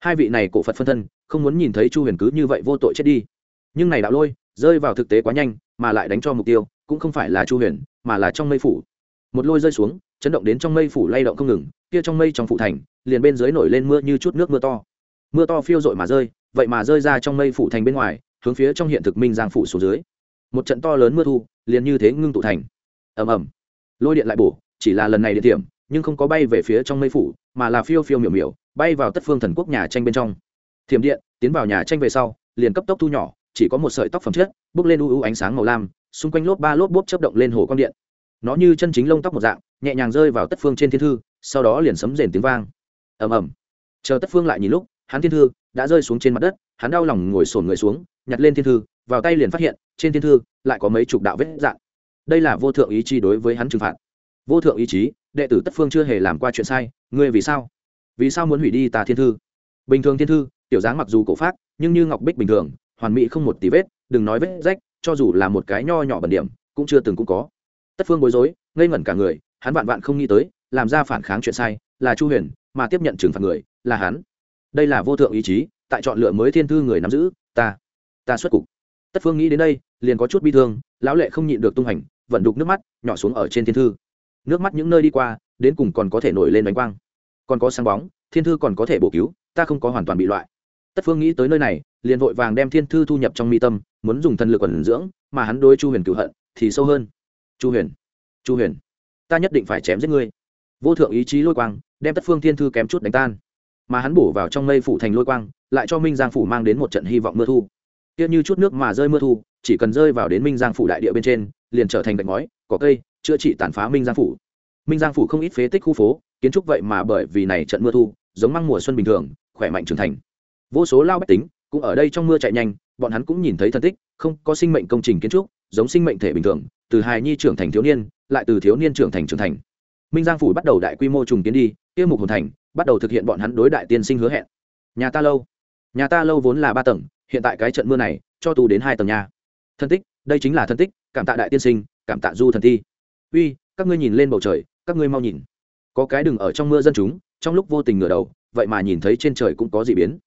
Hai vị này cổ phật phân thân, không muốn nhìn thấy chu huyền cứ như vậy vô tội chết đi. Nhưng này đạo lôi, rơi vào thực tế quá nhanh, mà lại đánh cho mục tiêu, cũng không phải là chu huyền, mà là trong mây phủ. Một lôi rơi xuống, chấn động đến trong mây phủ lay động không ngừng, kia trong mây trong phủ thành, liền bên dưới nổi lên mưa như chút nước mưa to. Mưa to phiêu dội mà rơi, vậy mà rơi ra trong mây phủ thành bên ngoài, hướng phía trong hiện thực minh giang phủ xuống dưới một trận to lớn mưa thu, liền như thế ngưng tụ thành. Ầm ầm. Lôi điện lại bổ, chỉ là lần này địa điểm nhưng không có bay về phía trong mây phủ, mà là phiêu phiêu miểu miểu, bay vào tất phương thần quốc nhà tranh bên trong. Thiểm điện, tiến vào nhà tranh về sau, liền cấp tốc thu nhỏ, chỉ có một sợi tóc phẩm chất, bước lên u u ánh sáng màu lam, xung quanh lốp ba lốp bốp chớp động lên hồ quang điện. Nó như chân chính lông tóc một dạng, nhẹ nhàng rơi vào tất phương trên thiên thư, sau đó liền sấm rền tiếng vang. Ầm ầm. Chờ tất phương lại nhìn lúc, hắn thiên thư đã rơi xuống trên mặt đất, hắn đau lòng ngồi sổn người xuống, nhặt lên thiên thư vào tay liền phát hiện, trên thiên thư lại có mấy chục đạo vết dạn đây là vô thượng ý chí đối với hắn trừng phạt. Vô thượng ý chí, đệ tử tất phương chưa hề làm qua chuyện sai, ngươi vì sao? Vì sao muốn hủy đi tà thiên thư? Bình thường thiên thư, tiểu dáng mặc dù cổ phát nhưng như ngọc bích bình thường, hoàn mỹ không một tí vết, đừng nói vết rách, cho dù là một cái nho nhỏ bẩn điểm, cũng chưa từng cũng có. Tất phương bối rối, ngây ngẩn cả người, hắn vạn vạn không nghĩ tới, làm ra phản kháng chuyện sai, là chu huyền, mà tiếp nhận trừng phạt người, là hắn. Đây là vô thượng ý chí, tại chọn lựa mới thiên thư người nắm giữ, ta ta xuất cục tất phương nghĩ đến đây, liền có chút bi thương, lão lệ không nhịn được tung hành, vận đục nước mắt, nhỏ xuống ở trên thiên thư. Nước mắt những nơi đi qua, đến cùng còn có thể nổi lên đánh quang. Còn có sáng bóng, thiên thư còn có thể bổ cứu, ta không có hoàn toàn bị loại. Tất phương nghĩ tới nơi này, liền vội vàng đem thiên thư thu nhập trong mi tâm, muốn dùng thần lực quẩn dưỡng, mà hắn đối chu huyền cựu hận thì sâu hơn. Chu huyền chu huyền, ta nhất định phải chém giết ngươi. Vô thượng ý chí lôi quang, đem tất phương thiên thư kém chút đánh tan. Mà hắn bổ vào trong mây phủ thành lôi quang, lại cho minh giang phủ mang đến một trận hy vọng mưa thu kia như chút nước mà rơi mưa thu, chỉ cần rơi vào đến minh giang phủ đại địa bên trên, liền trở thành gạch ngói, cỏ cây, chữa trị tàn phá minh giang phủ. Minh giang phủ không ít phế tích khu phố, kiến trúc vậy mà bởi vì này trận mưa thu, giống măng mùa xuân bình thường, khỏe mạnh trưởng thành. Vô số lao bách tính cũng ở đây trong mưa chạy nhanh, bọn hắn cũng nhìn thấy thân tích, không có sinh mệnh công trình kiến trúc, giống sinh mệnh thể bình thường, từ hài nhi trưởng thành thiếu niên, lại từ thiếu niên trưởng thành trưởng thành. Minh giang phủ bắt đầu đại quy mô trùng kiến đi tiêu mục hồn thành bắt đầu thực hiện bọn hắn đối đại tiên sinh hứa hẹn. Nhà ta lâu. Nhà ta lâu vốn là ba tầng hiện tại cái trận mưa này, cho tù đến hai tầng nhà thân tích, đây chính là thân tích, cảm tạ đại tiên sinh, cảm tạ du thần thi. Uy, các ngươi nhìn lên bầu trời, các ngươi mau nhìn. Có cái đừng ở trong mưa dân chúng, trong lúc vô tình ngửa đầu, vậy mà nhìn thấy trên trời cũng có gì biến.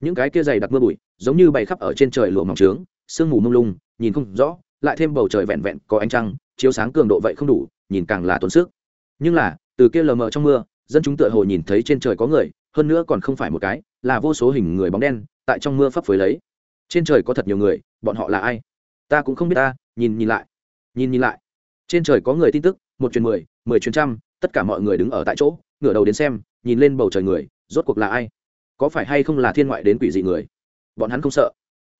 Những cái kia dày đặc mưa bụi, giống như bày khắp ở trên trời lụa mỏng trướng, sương mù mông lung, nhìn không rõ, lại thêm bầu trời vẹn vẹn có ánh trăng, chiếu sáng cường độ vậy không đủ, nhìn càng là tốn sức. Nhưng là, từ kia lờ mờ trong mưa, dân chúng tựa hồ nhìn thấy trên trời có người, hơn nữa còn không phải một cái, là vô số hình người bóng đen, tại trong mưa phấp phới lấy trên trời có thật nhiều người, bọn họ là ai? Ta cũng không biết ta, nhìn nhìn lại, nhìn nhìn lại. Trên trời có người tin tức, một chuyến mười mười chuyến trăm, tất cả mọi người đứng ở tại chỗ, ngửa đầu đến xem, nhìn lên bầu trời người, rốt cuộc là ai? Có phải hay không là thiên ngoại đến quỷ dị người? Bọn hắn không sợ.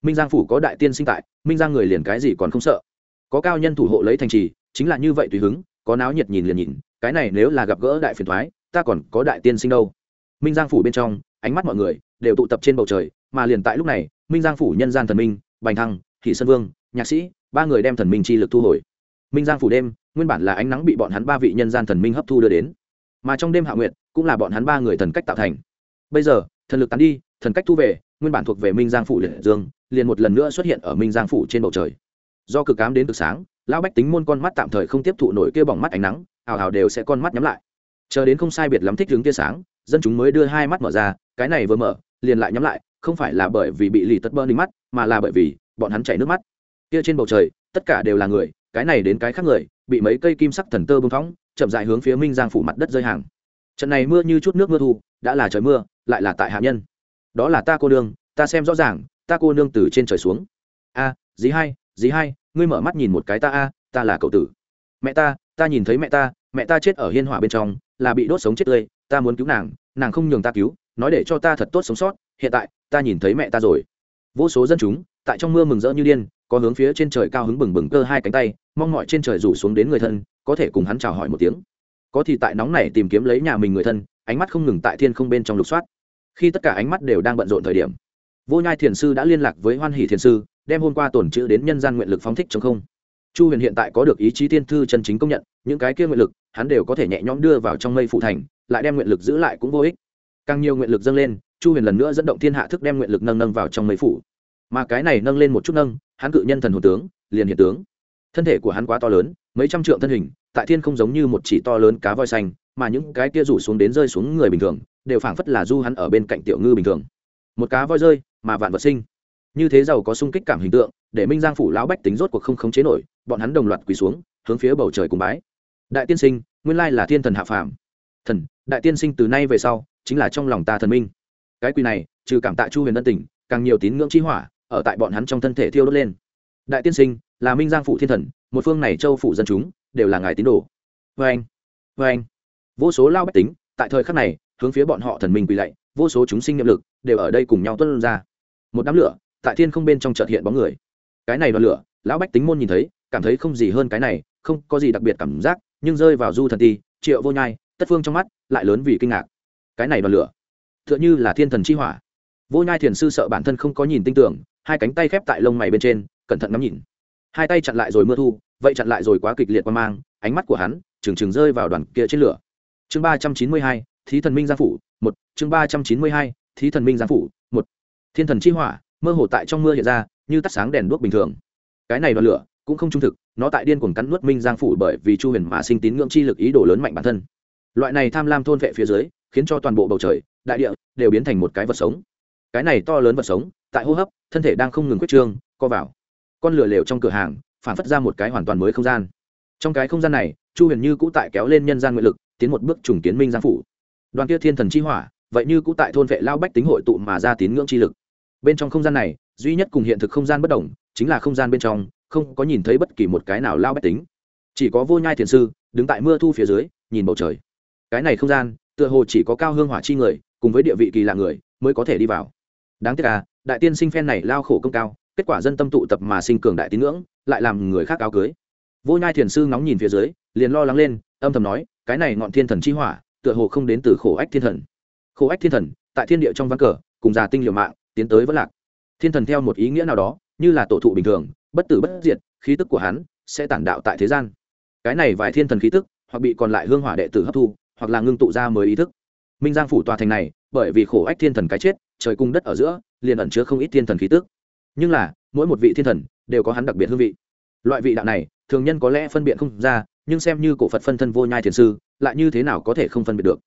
Minh giang phủ có đại tiên sinh tại, minh giang người liền cái gì còn không sợ. Có cao nhân thủ hộ lấy thành trì, chính là như vậy tùy hứng, có náo nhiệt nhìn liền nhìn, cái này nếu là gặp gỡ đại phiền thoái ta còn có đại tiên sinh đâu. Minh giang phủ bên trong, ánh mắt mọi người đều tụ tập trên bầu trời, mà liền tại lúc này minh giang phủ nhân gian thần minh, bành thăng thị sơn vương, nhạc sĩ, ba người đem thần minh chi lực thu hồi. Minh giang phủ đêm, nguyên bản là ánh nắng bị bọn hắn ba vị nhân gian thần minh hấp thu đưa đến. Mà trong đêm hạ nguyệt, cũng là bọn hắn ba người thần cách tạo thành. Bây giờ, thần lực tán đi, thần cách thu về, nguyên bản thuộc về minh giang phủ liệt dương, liền một lần nữa xuất hiện ở minh giang phủ trên bầu trời. Do cực cám đến cực sáng, lão bách tính môn con mắt tạm thời không tiếp thụ nổi kia bỏng mắt ánh nắng hào hào đều sẽ con mắt nhắm lại. Chờ đến không sai biệt lắm thích hướng tia sáng, dân chúng mới đưa hai mắt mở ra, cái này vừa mở, liền lại nhắm lại không phải là bởi vì bị lì tất bơ đinh mắt, mà là bởi vì bọn hắn chảy nước mắt. Kia trên bầu trời, tất cả đều là người, cái này đến cái khác người, bị mấy cây kim sắc thần tơ bưng phóng chậm dại hướng phía minh giang phủ mặt đất rơi hàng. Trận này mưa như chút nước mưa thu, đã là trời mưa, lại là tại hạ nhân. Đó là ta cô nương, ta xem rõ ràng, ta cô nương từ trên trời xuống. A, dí hai dí hai, ngươi mở mắt nhìn một cái ta a, ta là cậu tử. Mẹ ta ta nhìn thấy mẹ ta mẹ ta chết ở hiên hỏa bên trong, là bị đốt sống chết tươi, ta muốn cứu nàng nàng không nhường ta cứu nói để cho ta thật tốt sống sót, hiện tại, ta nhìn thấy mẹ ta rồi. Vô số dân chúng, tại trong mưa mừng rỡ như điên, có hướng phía trên trời cao hứng bừng bừng cơ hai cánh tay, mong mọi trên trời rủ xuống đến người thân, có thể cùng hắn chào hỏi một tiếng. Có thì tại nóng này tìm kiếm lấy nhà mình người thân, ánh mắt không ngừng tại thiên không bên trong lục soát. Khi tất cả ánh mắt đều đang bận rộn thời điểm, vô nhai thiền sư đã liên lạc với hoan hỷ thiền sư, đem hôm qua tổn chữ đến nhân gian nguyện lực phóng thích chống không. Chu huyền hiện tại có được ý chí tiên thư chân chính công nhận, những cái kia nguyện lực, hắn đều có thể nhẹ nhõm đưa vào trong mây phụ thành, lại đem nguyện lực giữ lại cũng vô ích càng nhiều nguyện lực dâng lên, chu huyền lần nữa dẫn động thiên hạ thức đem nguyện lực nâng nâng vào trong mấy phủ. Mà cái này nâng lên một chút nâng, hắn cự nhân thần hồ tướng, liền hiện tướng. Thân thể của hắn quá to lớn, mấy trăm trượng thân hình, tại thiên không giống như một chỉ to lớn cá voi xanh, mà những cái kia rủ xuống đến rơi xuống người bình thường, đều phảng phất là du hắn ở bên cạnh tiểu ngư bình thường. Một cá voi rơi, mà vạn vật sinh. Như thế giàu có sung kích cảm hình tượng, để minh giang phủ lão bách tính rốt cuộc không khống chế nổi, bọn hắn đồng loạt quỳ xuống, hướng phía bầu trời cùng bái. Đại tiên sinh, nguyên lai là thiên thần hạ phàm. Thần đại tiên sinh từ nay về sau, chính là trong lòng ta thần minh. Cái quỳ này, trừ cảm tạ chu huyền ân tình càng nhiều tín ngưỡng chi hỏa ở tại bọn hắn trong thân thể thiêu đốt lên. Đại tiên sinh, là minh giang phủ thiên thần, một phương này châu phủ dân chúng, đều là ngài tín đồ. Vê anh vê anh. Vô số lao bách tính, tại thời khắc này, hướng phía bọn họ thần minh quỳ lạy, vô số chúng sinh nhiệm lực, đều ở đây cùng nhau tuân ra. Một đám lửa, tại thiên không bên trong chợt hiện bóng người. Cái này là lửa, lão bách tính môn nhìn thấy, cảm thấy không gì hơn cái này, không có gì đặc biệt cảm giác, nhưng rơi vào du thần ti, triệu vô nhai tất phương trong mắt lại lớn vì kinh ngạc. Cái này đoàn lửa t h ư ợ n h ư là thiên thần chi hỏa. Vô nhai thiền sư sợ bản thân không có nhìn tinh tưởng, hai cánh tay khép tại lông mày bên trên, cẩn thận ngắm nhìn. Hai tay chặn lại rồi mưa thu, vậy chặn lại rồi quá kịch liệt qua mang, ánh mắt của hắn trừng trừng rơi vào đoàn kia trên lửa. Chương ba trăm chín mươi hai, thí thần minh giang phủ, một. Chương ba trăm chín mươi hai, thí thần minh giang phủ, một. Thiên thần chi hỏa, mơ hồ tại trong mưa hiện ra, như tắt sáng đèn đuốc bình thường. Cái này đoàn lửa cũng không trung thực, nó tại điên cuồng cắn nuốt minh giang phủ bởi vì chu huyền mà sinh tín ngưỡng chi lực ý đồ lớn mạnh bản thân loại này tham lam thôn vệ phía dưới, khiến cho toàn bộ bầu trời, đại địa đều biến thành một cái vật sống. Cái này to lớn vật sống, tại hô hấp, thân thể đang không ngừng quyết trương, co vào. Con lửa lều trong cửa hàng, phản phất ra một cái hoàn toàn mới không gian. Trong cái không gian này, chu huyền như cũ tại kéo lên nhân gian nguyện lực, tiến một bước trùng kiến minh giang phủ. Đoàn kia thiên thần chi hỏa, vậy như cũ tại thôn vệ lao bách tính hội tụ mà ra tín ngưỡng chi lực. Bên trong không gian này, duy nhất cùng hiện thực không gian bất đồng, chính là không gian bên trong, không có nhìn thấy bất kỳ một cái nào lao bách tính. Chỉ có vô nhai thiền sư, đứng tại mưa thu phía dưới, nhìn bầu trời cái này không gian, tựa hồ chỉ có cao hương hỏa chi người, cùng với địa vị kỳ lạ người, mới có thể đi vào. Đáng tiếc là đại tiên sinh phen này lao khổ công cao, kết quả dân tâm tụ tập mà sinh cường đại tín ngưỡng, lại làm người khác áo cưới. Vô nhai thiền sư ngóng nhìn phía dưới, liền lo lắng lên, âm thầm nói, cái này ngọn thiên thần chi hỏa, tựa hồ không đến từ khổ ách thiên thần. Khổ ách thiên thần, tại thiên địa trong ván cờ, cùng già tinh liều mạng, tiến tới vẫn lạc. Thiên thần theo một ý nghĩa nào đó, như là tổ thụ bình thường, bất tử bất diệt, khí tức của hắn sẽ tản đạo tại thế gian. Cái này vài thiên thần khí tức, hoặc bị còn lại hương hỏa đệ tử hấp thu hoặc là ngưng tụ ra mới ý thức. Minh giang phủ tòa thành này, bởi vì khổ ách thiên thần cái chết, trời cung đất ở giữa, liền ẩn chứa không ít thiên thần khí tức. Nhưng là, mỗi một vị thiên thần đều có hắn đặc biệt hương vị. Loại vị đạo này, thường nhân có lẽ phân biệt không ra, nhưng xem như cổ phật phân thân vô nhai thiền sư, lại như thế nào có thể không phân biệt được?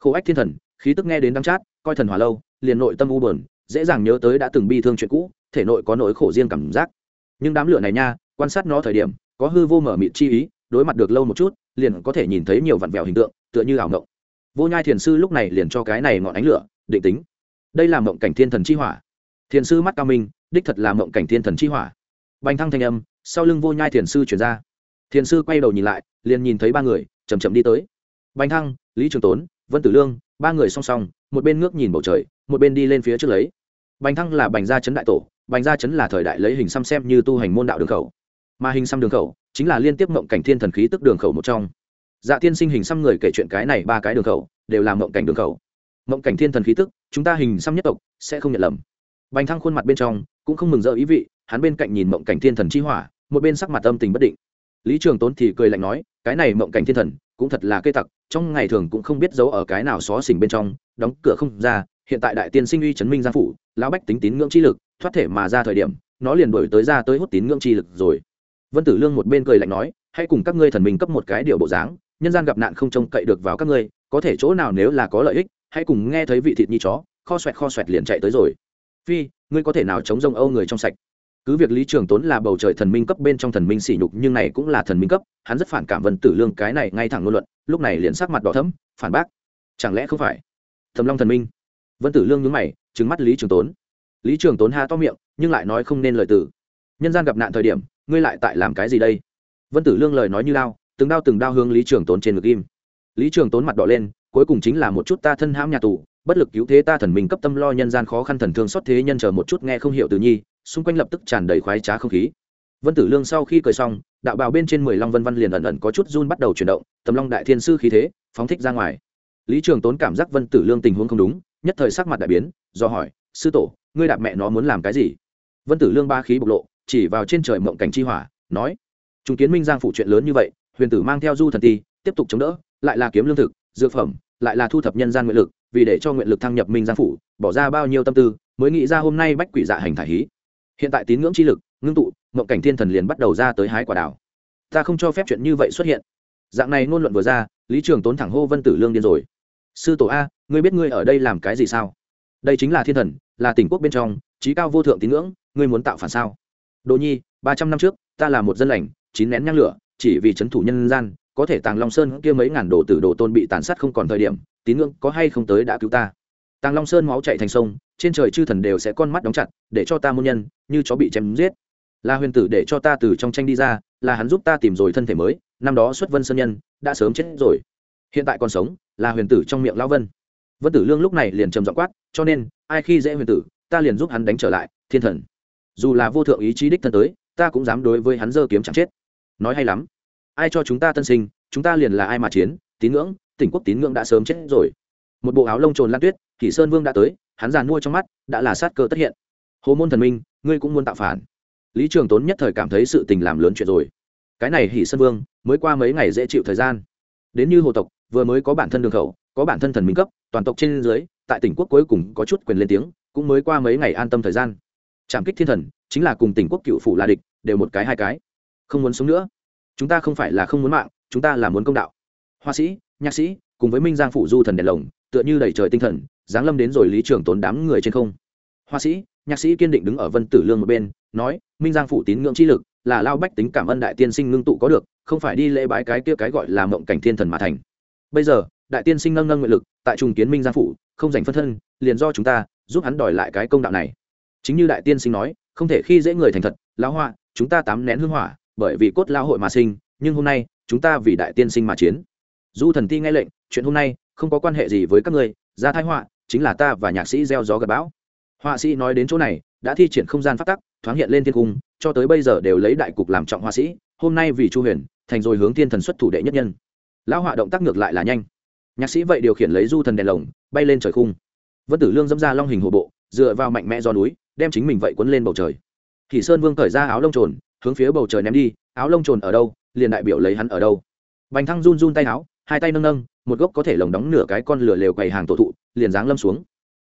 Khổ ách thiên thần, khí tức nghe đến đắng chát, coi thần hòa lâu, liền nội tâm u bờn dễ dàng nhớ tới đã từng bi thương chuyện cũ, thể nội có nỗi khổ riêng cảm giác. Nhưng đám lửa này nha, quan sát nó thời điểm, có hư vô mở mịt chi ý đối mặt được lâu một chút, liền có thể nhìn thấy nhiều vặn vẹo hình tượng, tựa như ảo ngộng. Vô nhai thiền sư lúc này liền cho cái này ngọn ánh lửa, định tính. Đây là mộng cảnh thiên thần chi hỏa. Thiền sư mắt cao minh, đích thật là mộng cảnh thiên thần chi hỏa. Bành thăng thanh âm, sau lưng vô nhai thiền sư chuyển ra. Thiền sư quay đầu nhìn lại, liền nhìn thấy ba người chầm chậm đi tới. Bành thăng, lý trường tốn, vân tử lương, ba người song song, một bên ngước nhìn bầu trời, một bên đi lên phía trước lấy. Bành thăng là bành gia trấn đại tổ, bành gia trấn là thời đại lấy hình xăm xem như tu hành môn đạo đường khẩu mà hình xăm đường khẩu chính là liên tiếp mộng cảnh thiên thần khí tức đường khẩu một trong. Dạ tiên sinh hình xăm người kể chuyện cái này ba cái đường khẩu đều là mộng cảnh đường khẩu. Mộng cảnh thiên thần khí tức, chúng ta hình xăm nhất tộc sẽ không nhận lầm. Bành thăng khuôn mặt bên trong cũng không mừng rỡ ý vị, hắn bên cạnh nhìn mộng cảnh thiên thần chi hỏa, một bên sắc mặt âm tình bất định. Lý trường tốn thì cười lạnh nói, cái này mộng cảnh thiên thần cũng thật là cây tặc, trong ngày thường cũng không biết giấu ở cái nào xó xỉnh bên trong, đóng cửa không ra, hiện tại đại tiên sinh uy chấn minh gia phủ, lão bách tính tín ngưỡng chi lực, thoát thể mà ra thời điểm, nó liền đổi tới ra tới hút tín ngưỡng chi lực rồi vân tử lương một bên cười lạnh nói, hãy cùng các ngươi thần minh cấp một cái điều bộ dáng, nhân gian gặp nạn không trông cậy được vào các ngươi, có thể chỗ nào nếu là có lợi ích, hãy cùng nghe thấy vị thịt nhi chó, kho xoẹt kho xoẹt liền chạy tới rồi. Phi, ngươi có thể nào chống rông âu người trong sạch? Cứ việc lý trường tốn là bầu trời thần minh cấp bên trong thần minh sỉ nhục, nhưng này cũng là thần minh cấp, hắn rất phản cảm vân tử lương cái này ngay thẳng ngôn luận, lúc này liền sắc mặt đỏ thấm phản bác? Chẳng lẽ không phải thầm long thần minh? Vân tử lương nhướng mày trứng mắt lý trường tốn. Lý trường tốn ha to miệng, nhưng lại nói không nên lời tử nhân gian gặp nạn thời điểm ngươi lại tại làm cái gì đây? Vân tử lương lời nói như lao từng đao từng đao hướng lý trường tốn trên ngực im. Lý trường tốn mặt đỏ lên, cuối cùng chính là một chút ta thân hãm nhà tù, bất lực cứu thế ta thần mình cấp tâm lo nhân gian khó khăn thần thương xót thế nhân chờ một chút nghe không hiểu từ nhi, xung quanh lập tức tràn đầy khoái trá không khí. Vân tử lương sau khi cười xong, đạo bào bên trên mười long vân văn liền ẩn ẩn có chút run bắt đầu chuyển động, tầm long đại thiên sư khí thế, phóng thích ra ngoài. Lý trường tốn cảm giác vân tử lương tình huống không đúng, nhất thời sắc mặt đại biến, do hỏi, sư tổ, ngươi đạp mẹ nó muốn làm cái gì? Vân tử lương ba khí bộc lộ chỉ vào trên trời mộng cảnh chi hỏa, nói chúng kiến minh giang phụ chuyện lớn như vậy, huyền tử mang theo du thần ti, tiếp tục chống đỡ, lại là kiếm lương thực, dược phẩm, lại là thu thập nhân gian nguyện lực, vì để cho nguyện lực thăng nhập minh giang phủ, bỏ ra bao nhiêu tâm tư, mới nghĩ ra hôm nay bách quỷ dạ hành thải hí. Hiện tại tín ngưỡng chi lực, ngưng tụ, mộng cảnh thiên thần liền bắt đầu ra tới hái quả đảo ta không cho phép chuyện như vậy xuất hiện. Dạng này ngôn luận vừa ra, lý trường tốn thẳng hô vân tử lương điên rồi. Sư tổ a, ngươi biết ngươi ở đây làm cái gì sao? Đây chính là thiên thần, là tỉnh quốc bên trong trí cao vô thượng tín ngưỡng, ngươi muốn tạo phản sao? Đồ nhi, ba trăm năm trước, ta là một dân lành, chín nén nhang lửa, chỉ vì c h ấ n thủ nhân gian, có thể tàng long sơn kia mấy ngàn đồ tử đồ tôn bị tàn sát không còn thời điểm, tín ngưỡng có hay không tới đã cứu ta. Tàng long sơn máu chạy thành sông, trên trời chư thần đều sẽ con mắt đóng chặt, để cho ta muôn nhân, như chó bị chém giết. Là huyền tử để cho ta từ trong tranh đi ra, là hắn giúp ta tìm rồi thân thể mới, năm đó xuất vân sơn nhân, đã sớm chết rồi. Hiện tại còn sống là huyền tử trong miệng lão vân. Vân tử lương lúc này liền trầm dọ quát, cho nên, ai khi dễ huyền tử, ta liền giúp hắn đánh trở lại, thiên thần dù là vô thượng ý chí đích thân tới, ta cũng dám đối với hắn dơ kiếm chẳng chết. Nói hay lắm. Ai cho chúng ta tân sinh, chúng ta liền là ai mà chiến, tín ngưỡng, tỉnh quốc tín ngưỡng đã sớm chết rồi. Một bộ áo lông trồn lan tuyết thì sơn vương đã tới, hắn giàn mua trong mắt, đã là sát cơ tất hiện. Hồ môn thần minh, ngươi cũng muốn tạo phản. Lý trường tốn nhất thời cảm thấy sự tình làm lớn chuyện rồi. Cái này hỷ sơn vương, mới qua mấy ngày dễ chịu thời gian. Đến như hồ tộc, vừa mới có bản thân đường khẩu, có bản thân thần minh cấp, toàn tộc trên dưới, tại tỉnh quốc cuối cùng có chút quyền lên tiếng, cũng mới qua mấy ngày an tâm thời gian trảm kích thiên thần, chính là cùng tỉnh quốc cựu phủ là địch, đều một cái hai cái. Không muốn sống nữa. Chúng ta không phải là không muốn mạng, chúng ta là muốn công đạo. Hoa sĩ, nhạc sĩ, cùng với minh giang phủ du thần đèn lồng, tựa như đầy trời tinh thần, giáng lâm đến rồi lý trưởng tốn đám người trên không. Hoa sĩ, nhạc sĩ kiên định đứng ở vân tử lương một bên, nói, minh giang phủ tín ngưỡng chi lực, là lao bách tính cảm ơn đại tiên sinh ngưng tụ có được, không phải đi lễ bái cái kia cái gọi là mộng cảnh thiên thần mà thành. Bây giờ, đại tiên sinh nâng nâng nguyện lực, tại trùng kiến minh giang phủ, không dành phân thân, liền do chúng ta, giúp hắn đòi lại cái công đạo này chính như đại tiên sinh nói, không thể khi dễ người thành thật, lão hoa chúng ta tám nén hương hỏa, bởi vì cốt lao hội mà sinh, nhưng hôm nay, chúng ta vì đại tiên sinh mà chiến. Du thần ti nghe lệnh, chuyện hôm nay, không có quan hệ gì với các ngươi, ra thái họa, chính là ta và nhạc sĩ gieo gió gặp bão. Họa sĩ nói đến chỗ này, đã thi triển không gian phát tắc, thoáng hiện lên thiên cung, cho tới bây giờ đều lấy đại cục làm trọng họa sĩ, hôm nay vì chu huyền, thành rồi hướng thiên thần xuất thủ đệ nhất nhân. Lão họa động tác ngược lại là nhanh. Nhạc sĩ vậy điều khiển lấy du thần đèn lồng, bay lên trời khung. Vân tử lương dâm ra long hình hộ bộ, dựa vào mạnh mẽ do núi đem chính mình vậy quấn lên bầu trời. Thì sơn vương cởi ra áo lông trồn, hướng phía bầu trời ném đi. Áo lông trồn ở đâu? Liền đại biểu lấy hắn ở đâu? Bành thăng run run tay áo, hai tay nâng nâng, một gốc có thể lồng đóng nửa cái con lửa lều quầy hàng tổ thụ, liền giáng lâm xuống.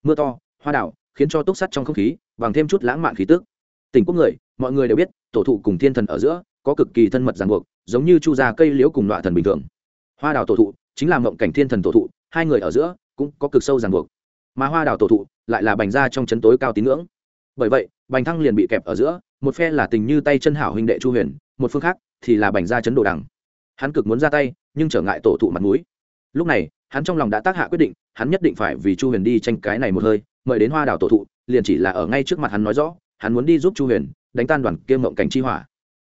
Mưa to, hoa đảo, khiến cho túc sắt trong không khí, bằng thêm chút lãng mạn khí tức. Tỉnh quốc người, mọi người đều biết, tổ thụ cùng thiên thần ở giữa, có cực kỳ thân mật ràng buộc, giống như chu già cây liễu cùng loại thần bình thường. Hoa đào tổ thụ, chính là mộng cảnh thiên thần tổ thụ, hai người ở giữa, cũng có cực sâu ràng buộc. Mà hoa đào tổ thụ, lại là bành ra trong chấn tối cao tín ngưỡng bởi vậy, bành thăng liền bị kẹp ở giữa, một phe là tình như tay chân hảo huynh đệ chu huyền, một phương khác thì là bành gia chấn đồ đằng. Hắn cực muốn ra tay, nhưng trở ngại tổ thụ mặt mũi. Lúc này, hắn trong lòng đã tác hạ quyết định, hắn nhất định phải vì chu huyền đi tranh cái này một hơi, mời đến hoa đào tổ thụ liền chỉ là ở ngay trước mặt hắn nói rõ, hắn muốn đi giúp chu huyền, đánh tan đoàn kia mộng cảnh chi hỏa.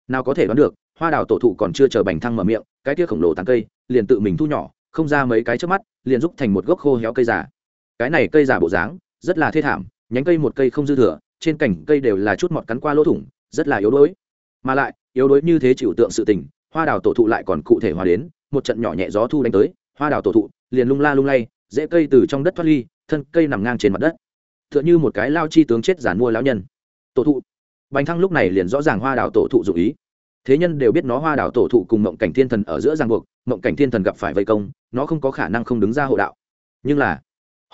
Nào có thể đoán được, hoa đào tổ thụ còn chưa chờ bành thăng mở miệng, cái kia khổng lồ tán cây, liền tự mình thu nhỏ, không ra mấy cái trước mắt, liền rút thành một gốc khô héo cây già. Cái này cây già bộ dáng, rất là thê thảm, nhánh cây một cây không dư thừa trên cành cây đều là chút mọt cắn qua lỗ thủng, rất là yếu đuối. Mà lại, yếu đuối như thế chịu tượng sự tình, hoa đào tổ thụ lại còn cụ thể hóa đến, một trận nhỏ nhẹ gió thu đánh tới, hoa đào tổ thụ liền lung la lung lay dễ cây từ trong đất thoát ly, thân cây nằm ngang trên mặt đất. T h ư ợ n h ư một cái lao chi tướng chết giản mua lão nhân. Tổ thụ. Bánh thăng lúc này liền rõ ràng hoa đào tổ thụ dụ ý. Thế nhân đều biết nó hoa đào tổ thụ cùng mộng cảnh thiên thần ở giữa giang buộc, mộng cảnh thiên thần gặp phải vây công, nó không có khả năng không đứng ra hộ đạo. Nhưng là,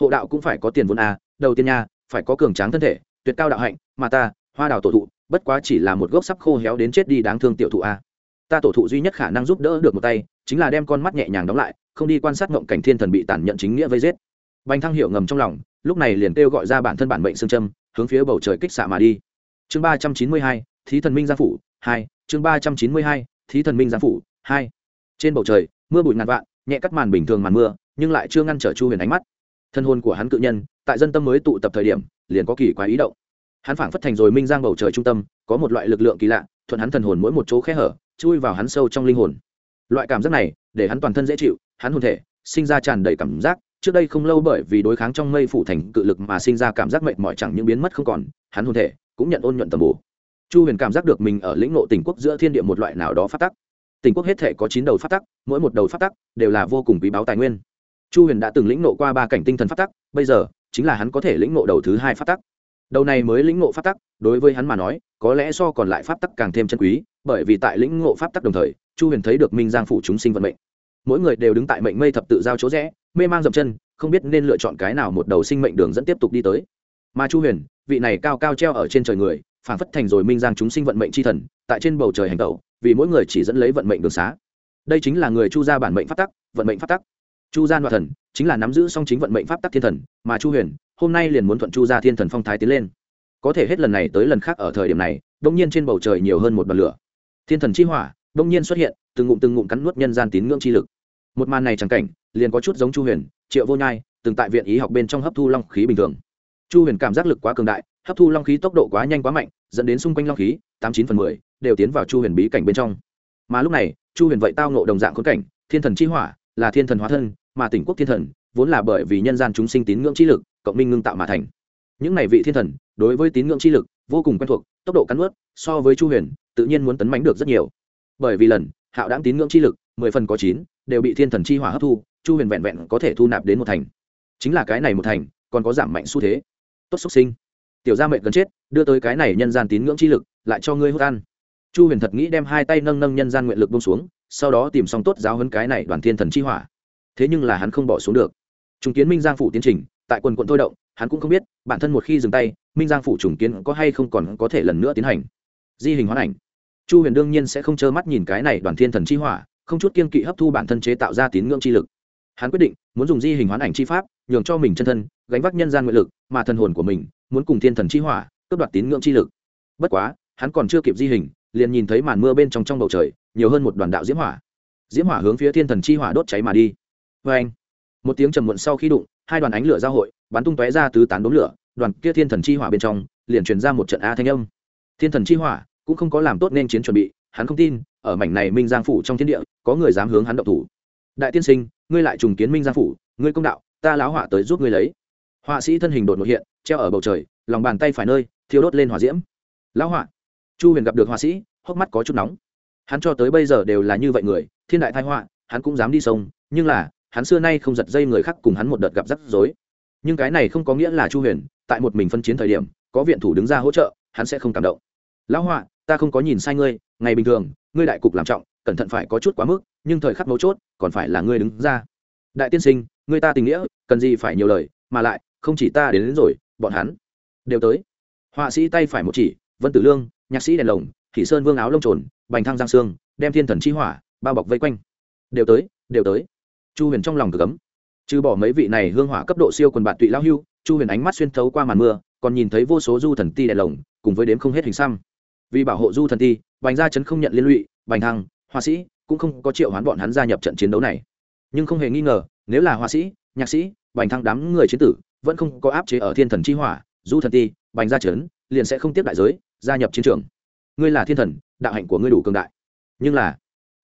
hộ đạo cũng phải có tiền vốn a, đầu tiên nha, phải có cường tráng thân thể tuyệt cao đạo hạnh, mà ta, hoa đào tổ thụ, bất quá chỉ là một gốc sắp khô héo đến chết đi đáng thương tiểu thụ a. Ta tổ thụ duy nhất khả năng giúp đỡ được một tay, chính là đem con mắt nhẹ nhàng đóng lại, không đi quan sát ngộng cảnh thiên thần bị tàn nhận chính nghĩa vây giết. Bành thăng hiệu ngầm trong lòng, lúc này liền kêu gọi ra bản thân bản mệnh xương châm, hướng phía bầu trời kích xạ mà đi. Chương ba trăm chín mươi hai, thí thần minh gia phủ, hai, chương ba trăm chín mươi hai, thí thần minh gia phủ, hai. Trên bầu trời, mưa bụi ngàn vạn, nhẹ cắt màn bình thường màn mưa, nhưng lại chưa ngăn trở chu huyền ánh mắt. Thân hồn của hắn cự nhân tại dân tâm mới tụ tập thời điểm, liền có kỳ quái ý động. Hắn phảng phất thành rồi minh giang bầu trời trung tâm, có một loại lực lượng kỳ lạ, thuận hắn thần hồn mỗi một chỗ khe hở, chui vào hắn sâu trong linh hồn. Loại cảm giác này, để hắn toàn thân dễ chịu, hắn hồn thể, sinh ra tràn đầy cảm giác, trước đây không lâu bởi vì đối kháng trong mây phủ thành cự lực mà sinh ra cảm giác mệt mỏi chẳng những biến mất không còn, hắn hồn thể cũng nhận ôn nhuận tầm bù chu huyền cảm giác được mình ở lĩnh nộ tỉnh quốc giữa thiên địa một loại nào đó phát tắc. Tỉnh quốc hết thể có chín đầu phát tắc, mỗi một đầu phát tắc đều là vô cùng quý báu tài nguyên. Chu huyền đã từng lĩnh ngộ qua ba cảnh tinh thần phát tắc, bây giờ chính là hắn có thể lĩnh ngộ đầu thứ hai pháp tắc. Đầu này mới lĩnh ngộ pháp tắc, đối với hắn mà nói, có lẽ so còn lại pháp tắc càng thêm chân quý, bởi vì tại lĩnh ngộ pháp tắc đồng thời, chu huyền thấy được minh giang phủ chúng sinh vận mệnh. Mỗi người đều đứng tại mệnh mây thập tự giao chỗ rẽ, mê mang dậm chân, không biết nên lựa chọn cái nào một đầu sinh mệnh đường dẫn tiếp tục đi tới. Mà chu huyền, vị này cao cao treo ở trên trời người phản phất thành rồi minh giang chúng sinh vận mệnh c h i thần, tại trên bầu trời hành tẩu, vì mỗi người chỉ dẫn lấy vận mệnh đường xá. Đây chính là người chu gia bản mệnh pháp tắc, vận mệnh pháp tắc chu gia đoạn thần, chính là nắm giữ song chính vận mệnh pháp tắc thiên thần, mà chu huyền, hôm nay liền muốn thuận chu gia thiên thần phong thái tiến lên. Có thể hết lần này tới lần khác ở thời điểm này, đông nhiên trên bầu trời nhiều hơn một bật lửa. Thiên thần chi hỏa, đông nhiên xuất hiện, từng ngụm từng ngụm cắn nuốt nhân gian tín ngưỡng chi lực. Một màn này chẳng cảnh, liền có chút giống chu huyền, triệu vô nhai, từng tại viện ý học bên trong hấp thu long khí bình thường. Chu huyền cảm giác lực quá cường đại, hấp thu long khí tốc độ quá nhanh quá mạnh, dẫn đến xung quanh long khí, tám chín phần mười, đều tiến vào chu huyền bí cảnh bên trong. Mà lúc này, chu huyền vậy tao nộ đồng dạng khốn cảnh, thiên thần chi hỏa là thiên thần hóa thân mà tỉnh quốc thiên thần vốn là bởi vì nhân gian chúng sinh tín ngưỡng chi lực, cộng minh ngưng tạo mà thành. Những này vị thiên thần, đối với tín ngưỡng chi lực, vô cùng quen thuộc, tốc độ cắn ướt so với chu huyền, tự nhiên muốn tấn mánh được rất nhiều. Bởi vì lần, hạo đáng tín ngưỡng chi lực, mười phần có chín, đều bị thiên thần chi hỏa hấp thu, chu huyền vẹn vẹn có thể thu nạp đến một thành. Chính là cái này một thành, còn có giảm mạnh xu thế. Tốt xuất sinh. Tiểu gia mệnh gần chết, đưa tới cái này nhân gian tín ngưỡng chi lực, lại cho ngươi hút ăn. Chu huyền thật nghĩ đem hai tay nâng nâng nhân gian nguyện lực bông xuống, sau đó tìm xong tốt giáo hơn cái này đoàn thiên thần chi hỏa thế nhưng là hắn không bỏ xuống được. Trùng kiến minh giang phủ tiến trình, tại quần quận thôi động, hắn cũng không biết, bản thân một khi dừng tay, minh giang phủ trùng kiến có hay không còn có thể lần nữa tiến hành. Di hình hoán ảnh. Chu huyền đương nhiên sẽ không trơ mắt nhìn cái này đoàn thiên thần chi hỏa, không chút kiên kỵ hấp thu bản thân chế tạo ra tín ngưỡng chi lực. Hắn quyết định, muốn dùng di hình hoán ảnh chi pháp, nhường cho mình chân thân, gánh vác nhân gian nguyện lực, mà thần hồn của mình, muốn cùng thiên thần chi hỏa, cướp đoạt tín ngưỡng chi lực. Bất quá, hắn còn chưa kịp di hình, liền nhìn thấy màn mưa bên trong trong bầu trời, nhiều hơn một đoàn đạo diễm hỏa. Diễm hỏa hướng phía thiên thần chi hỏa đốt cháy mà đi vê anh. Một tiếng trầm muộn sau khi đụng, hai đoàn ánh lửa giao hội, bắn tung tóe ra tứ tán đốm lửa, đoàn kia thiên thần chi hỏa bên trong, liền truyền ra một trận a thanh âm. Thiên thần chi hỏa cũng không có làm tốt nên chiến chuẩn bị, hắn không tin, ở mảnh này minh giang phủ trong thiên địa, có người dám hướng hắn động thủ. Đại tiên sinh, ngươi lại trùng kiến minh giang phủ, ngươi công đạo, ta láo hỏa tới giúp ngươi lấy. Họa sĩ thân hình đột ngột hiện, treo ở bầu trời, lòng bàn tay phải nơi, thiêu đốt lên hỏa diễm. Lão họa, chu huyền gặp được họa sĩ, hốc mắt có chút nóng. Hắn cho tới bây giờ đều là như vậy người, thiên đại thái họa, hắn cũng dám đi sông, nhưng là hắn xưa nay không giật dây người khác cùng hắn một đợt gặp rắc rối. Nhưng cái này không có nghĩa là chu huyền tại một mình phân chiến thời điểm có viện thủ đứng ra hỗ trợ hắn sẽ không cảm động. Lão họa ta không có nhìn sai ngươi ngày bình thường ngươi đại cục làm trọng cẩn thận phải có chút quá mức nhưng thời khắc mấu chốt còn phải là ngươi đứng ra. Đại tiên sinh ngươi ta tình nghĩa cần gì phải nhiều lời mà lại không chỉ ta đến, đến rồi bọn hắn đều tới. Họa sĩ tay phải một chỉ vân tử lương nhạc sĩ đèn lồng thị sơn vương áo lông trồn bành thăng giang sương đem thiên thần chi hỏa bao bọc vây quanh. Đều tới đều tới chu huyền trong lòng cực cấm trừ bỏ mấy vị này hương hỏa cấp độ siêu quần bạn tụy lao hưu, chu huyền ánh mắt xuyên thấu qua màn mưa, còn nhìn thấy vô số du thần ti đèn lồng, cùng với đếm không hết hình xăm. Vì bảo hộ du thần ti, bành gia chấn không nhận liên lụy, bành thăng, họa sĩ cũng không có triệu hoán bọn hắn gia nhập trận chiến đấu này. Nhưng không hề nghi ngờ, nếu là họa sĩ, nhạc sĩ, bành thăng đám người chiến tử vẫn không có áp chế ở thiên thần chi hỏa, du thần ti, bành gia chấn liền sẽ không tiếp đại giới, gia nhập chiến trường. Ngươi là thiên thần, đạo hạnh của ngươi đủ cường đại. Nhưng là,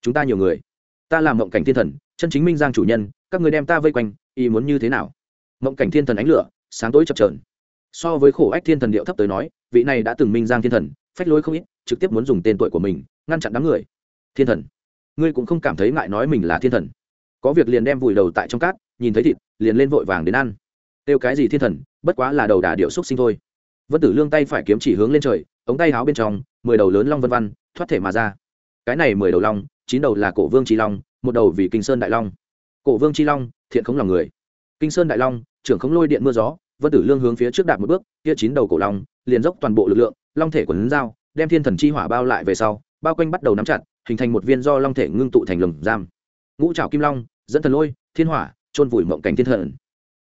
chúng ta nhiều người ta làm mộng cảnh thiên thần, chân chính minh giang chủ nhân, các ngươi đem ta vây quanh, ý muốn như thế nào? Mộng cảnh thiên thần ánh lửa, sáng tối chập trờn so với khổ ách thiên thần điệu thấp tới nói, vị này đã từng minh giang thiên thần, phách lối không ít, trực tiếp muốn dùng tên tuổi của mình, ngăn chặn đám người. Thiên thần. Ngươi cũng không cảm thấy ngại nói mình là thiên thần. Có việc liền đem vùi đầu tại trong cát, nhìn thấy thịt, liền lên vội vàng đến ăn. Kêu cái gì thiên thần, bất quá là đầu đà điệu xúc sinh thôi. Vân tử lương tay phải kiếm chỉ hướng lên trời, ống tay háo bên trong, mười đầu lớn long vân văn, thoát thể mà ra. Cái này mười đầu long chín đầu là cổ vương tri long, một đầu vì kinh sơn đại long. Cổ vương tri long, thiện khống lòng người. Kinh sơn đại long, trưởng khống lôi điện mưa gió, vân tử lương hướng phía trước đạt một bước, kia chín đầu cổ long, liền dốc toàn bộ lực lượng, long thể quần dao, đem thiên thần chi hỏa bao lại về sau, bao quanh bắt đầu nắm chặt, hình thành một viên do long thể ngưng tụ thành lồng giam. Ngũ trảo kim long, dẫn thần lôi, thiên hỏa trôn vùi mộng cảnh thiên thần.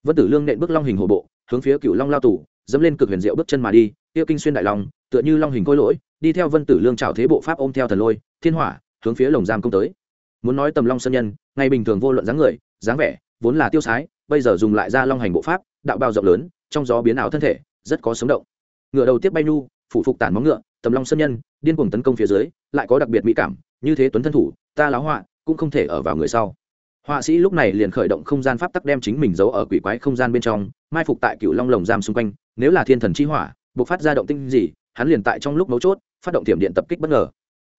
Vân tử lương nện bước long hình hộ bộ, hướng phía cựu long lao tủ dẫm lên cực huyền diệu bước chân mà đi tiêu kinh xuyên đại long, tựa như long hình khôi lỗi, đi theo vân tử lương trào thế bộ pháp ôm theo thần lôi, thiên hỏa hướng phía lồng giam công tới. Muốn nói tầm long sơn nhân ngày bình thường vô luận dáng người, dáng vẻ, vốn là tiêu sái, bây giờ dùng lại ra long hành bộ pháp, đạo bao rộng lớn, trong gió biến ảo thân thể, rất có sống động. Ngựa đầu tiếp bay nu phủ phục tản móng ngựa, tầm long sơn nhân, điên cuồng tấn công phía dưới, lại có đặc biệt mỹ cảm, như thế tuấn thân thủ, ta láo họa, cũng không thể ở vào người sau. Họa sĩ lúc này liền khởi động không gian pháp tắc đem chính mình giấu ở quỷ quái không gian bên trong, mai phục tại cựu long lồng giam xung quanh, nếu là thiên thần chi hỏa buộc phát ra động tinh gì, hắn liền tại trong lúc mấu chốt, phát động tiềm điện tập kích bất ngờ.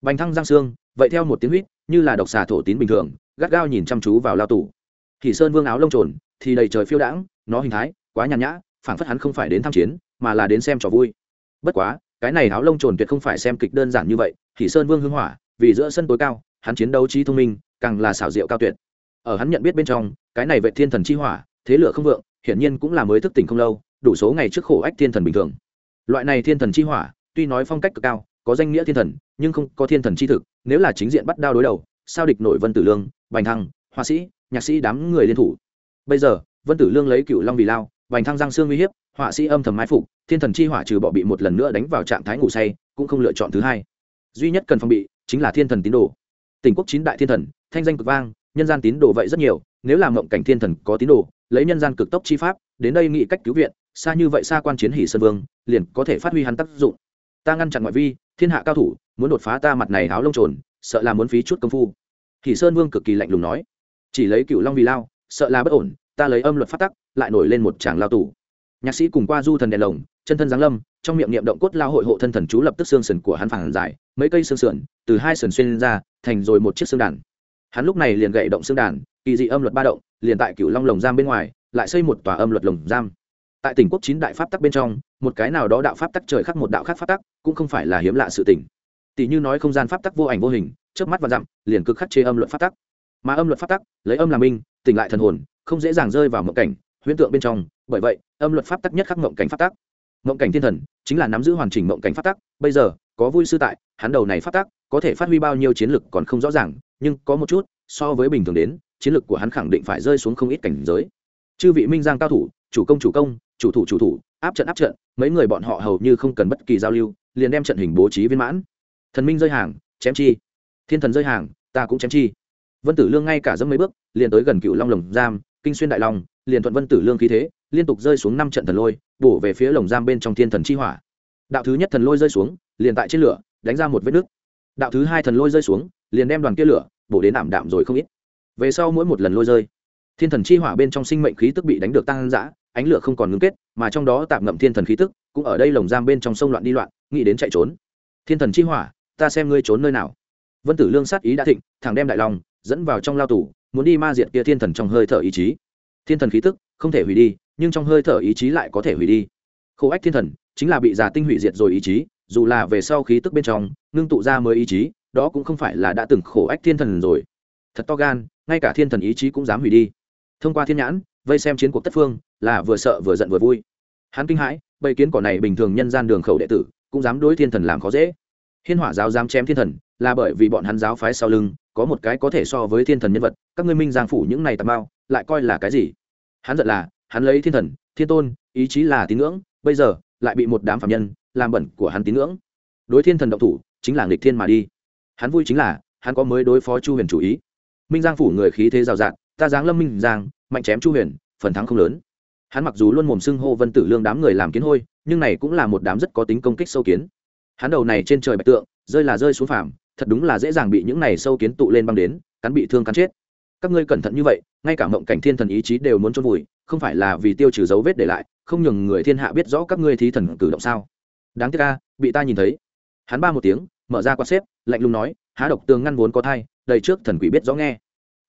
Bành thăng giang xương vậy theo một tiếng huýt, như là độc xà thổ tín bình thường, gắt gao nhìn chăm chú vào lao tù. Thì sơn vương áo lông trồn, thì đầy trời phiêu đãng, nó hình thái, quá nhàn nhã, phảng phất hắn không phải đến tham chiến, mà là đến xem trò vui. Bất quá, cái này áo lông trồn tuyệt không phải xem kịch đơn giản như vậy thì sơn vương hưng hỏa, vì giữa sân tối cao, hắn chiến đấu trí thông minh, càng là xảo diệu cao tuyệt. Ở hắn nhận biết bên trong, cái này vệ thiên thần chi hỏa, thế lửa không vượng, hiển nhiên cũng là mới thức tỉnh không lâu, đủ số ngày trước khổ ách thiên thần bình thường. Loại này thiên thần chi hỏa, tuy nói phong cách cực cao có danh nghĩa thiên thần, nhưng không có thiên thần chi thực, nếu là chính diện bắt đao đối đầu, sao địch nổi vân tử lương, bành thăng họa sĩ, nhạc sĩ đám người liên thủ. Bây giờ, vân tử lương lấy cựu long vì lao, bành thăng giang xương uy hiếp họa sĩ âm thầm mái phục, thiên thần chi hỏa trừ bỏ bị một lần nữa đánh vào trạng thái ngủ say, cũng không lựa chọn thứ hai. Duy nhất cần phòng bị, chính là thiên thần tín đồ. Tỉnh quốc chín đại thiên thần, thanh danh cực vang, nhân gian tín đồ vậy rất nhiều, nếu làm mộng cảnh thiên thần có tín đồ, lấy nhân gian cực tốc chi pháp, đến đây nghị cách cứu viện, xa như vậy xa quan chiến hỷ sơn vương, liền có thể phát huy hắn tác dụng. Ta ngăn chặn ngoại vi thiên hạ cao thủ, muốn đột phá ta mặt này háo lông trồn, sợ là muốn phí chút công phu. Thì sơn vương cực kỳ lạnh lùng nói, chỉ lấy cựu long vì lao, sợ là bất ổn, ta lấy âm luật phát tắc, lại nổi lên một tràng lao tù. Nhạc sĩ cùng qua du thần đèn lồng, chân thân giáng lâm, trong miệng niệm động cốt lao hội hộ thân thần chú lập tức xương sườn của hắn phản dài mấy cây xương sườn, từ hai sườn xuyên ra, thành rồi một chiếc xương đàn. Hắn lúc này liền gậy động xương đàn, kỳ dị âm luật ba động, liền tại cựu long lồng giam bên ngoài, lại xây một tòa âm luật lồng giam tại tỉnh quốc chín đại pháp tắc bên trong, một cái nào đó đạo pháp tắc trời khác một đạo khác pháp tắc, cũng không phải là hiếm lạ sự tỉnh tỷ như nói không gian pháp tắc vô ảnh vô hình trước mắt và dặm, liền cực khắc chế âm luật pháp tắc. Mà âm luật pháp tắc, lấy âm làm minh, tỉnh lại thần hồn, không dễ dàng rơi vào mộng cảnh, huyễn tượng bên trong. Bởi vậy, âm luật pháp tắc nhất khắc mộng cảnh pháp tắc. Mộng cảnh thiên thần, chính là nắm giữ hoàn chỉnh mộng cảnh pháp tắc. Bây giờ, có vui sư tại, hắn đầu này pháp tắc, có thể phát huy bao nhiêu chiến lực còn không rõ ràng, nhưng có một chút, so với bình thường đến, chiến lực của hắn khẳng định phải rơi xuống không ít cảnh giới. Chư vị minh giang cao thủ, chủ công chủ công chủ thủ chủ thủ, áp trận áp trận, mấy người bọn họ hầu như không cần bất kỳ giao lưu, liền đem trận hình bố trí viên mãn. Thần minh rơi hàng, chém chi. Thiên thần rơi hàng, ta cũng chém chi. Vân tử lương ngay cả dẫm mấy bước, liền tới gần cựu long lồng giam, kinh xuyên đại long, liền thuận vân tử lương khí thế, liên tục rơi xuống năm trận thần lôi, bổ về phía lồng giam bên trong thiên thần chi hỏa. Đạo thứ nhất thần lôi rơi xuống, liền tại trên lửa, đánh ra một vết nứt. Đạo thứ hai thần lôi rơi xuống, liền đem đoàn kia lửa, bổ đến ảm đạm rồi không ít. Về sau mỗi một lần lôi rơi, thiên thần chi hỏa bên trong sinh mệnh khí tức bị đánh được tăng dã ánh lửa không còn ngưng kết, mà trong đó tạm ngậm thiên thần khí tức cũng ở đây lồng giam bên trong sông loạn đi loạn, nghĩ đến chạy trốn. Thiên thần chi hỏa, ta xem ngươi trốn nơi nào. Vân tử lương sát ý đã thịnh, thẳng đem đại long dẫn vào trong lao tù, muốn đi ma diệt kia thiên thần trong hơi thở ý chí. Thiên thần khí tức không thể hủy đi, nhưng trong hơi thở ý chí lại có thể hủy đi. Khổ ách thiên thần, chính là bị giả tinh hủy diệt rồi ý chí, dù là về sau khí tức bên trong, ngưng tụ ra mới ý chí, đó cũng không phải là đã từng khổ ách thiên thần rồi. Thật to gan, ngay cả thiên thần ý chí cũng dám hủy đi thông qua thiên nhãn, vây xem chiến cuộc tất phương, là vừa sợ vừa giận vừa vui. Hắn kinh hãi, bầy kiến cỏ này bình thường nhân gian đường khẩu đệ tử, cũng dám đối thiên thần làm khó dễ. Hiên hỏa giáo dám chém thiên thần, là bởi vì bọn hắn giáo phái sau lưng, có một cái có thể so với thiên thần nhân vật, các ngươi minh giang phủ những này tà bao lại coi là cái gì? Hắn giận là, hắn lấy thiên thần, thiên tôn, ý chí là tín ngưỡng, bây giờ, lại bị một đám phạm nhân, làm bẩn của hắn tín ngưỡng. Đối thiên thần động thủ, chính là nghịch thiên mà đi. Hắn vui chính là, hắn có mới đối phó chu huyền chủ ý. Minh giang phủ người khí thế rào rạt ta giáng lâm minh giang, mạnh chém chu huyền, phần thắng không lớn. Hắn mặc dù luôn mồm xưng hô vân tử lương đám người làm kiến hôi, nhưng này cũng là một đám rất có tính công kích sâu kiến. Hắn đầu này trên trời bạch tượng, rơi là rơi xuống phàm, thật đúng là dễ dàng bị những này sâu kiến tụ lên băng đến, cắn bị thương cắn chết. Các ngươi cẩn thận như vậy, ngay cả mộng cảnh thiên thần ý chí đều muốn trôn vùi, không phải là vì tiêu trừ dấu vết để lại, không nhường người thiên hạ biết rõ các ngươi thí thần cử động sao. Đáng tiếc ca bị ta nhìn thấy. Hắn ba một tiếng, mở ra quạt xếp, lạnh lùng nói, há độc tường ngăn vốn có thai đầy trước thần quỷ biết rõ nghe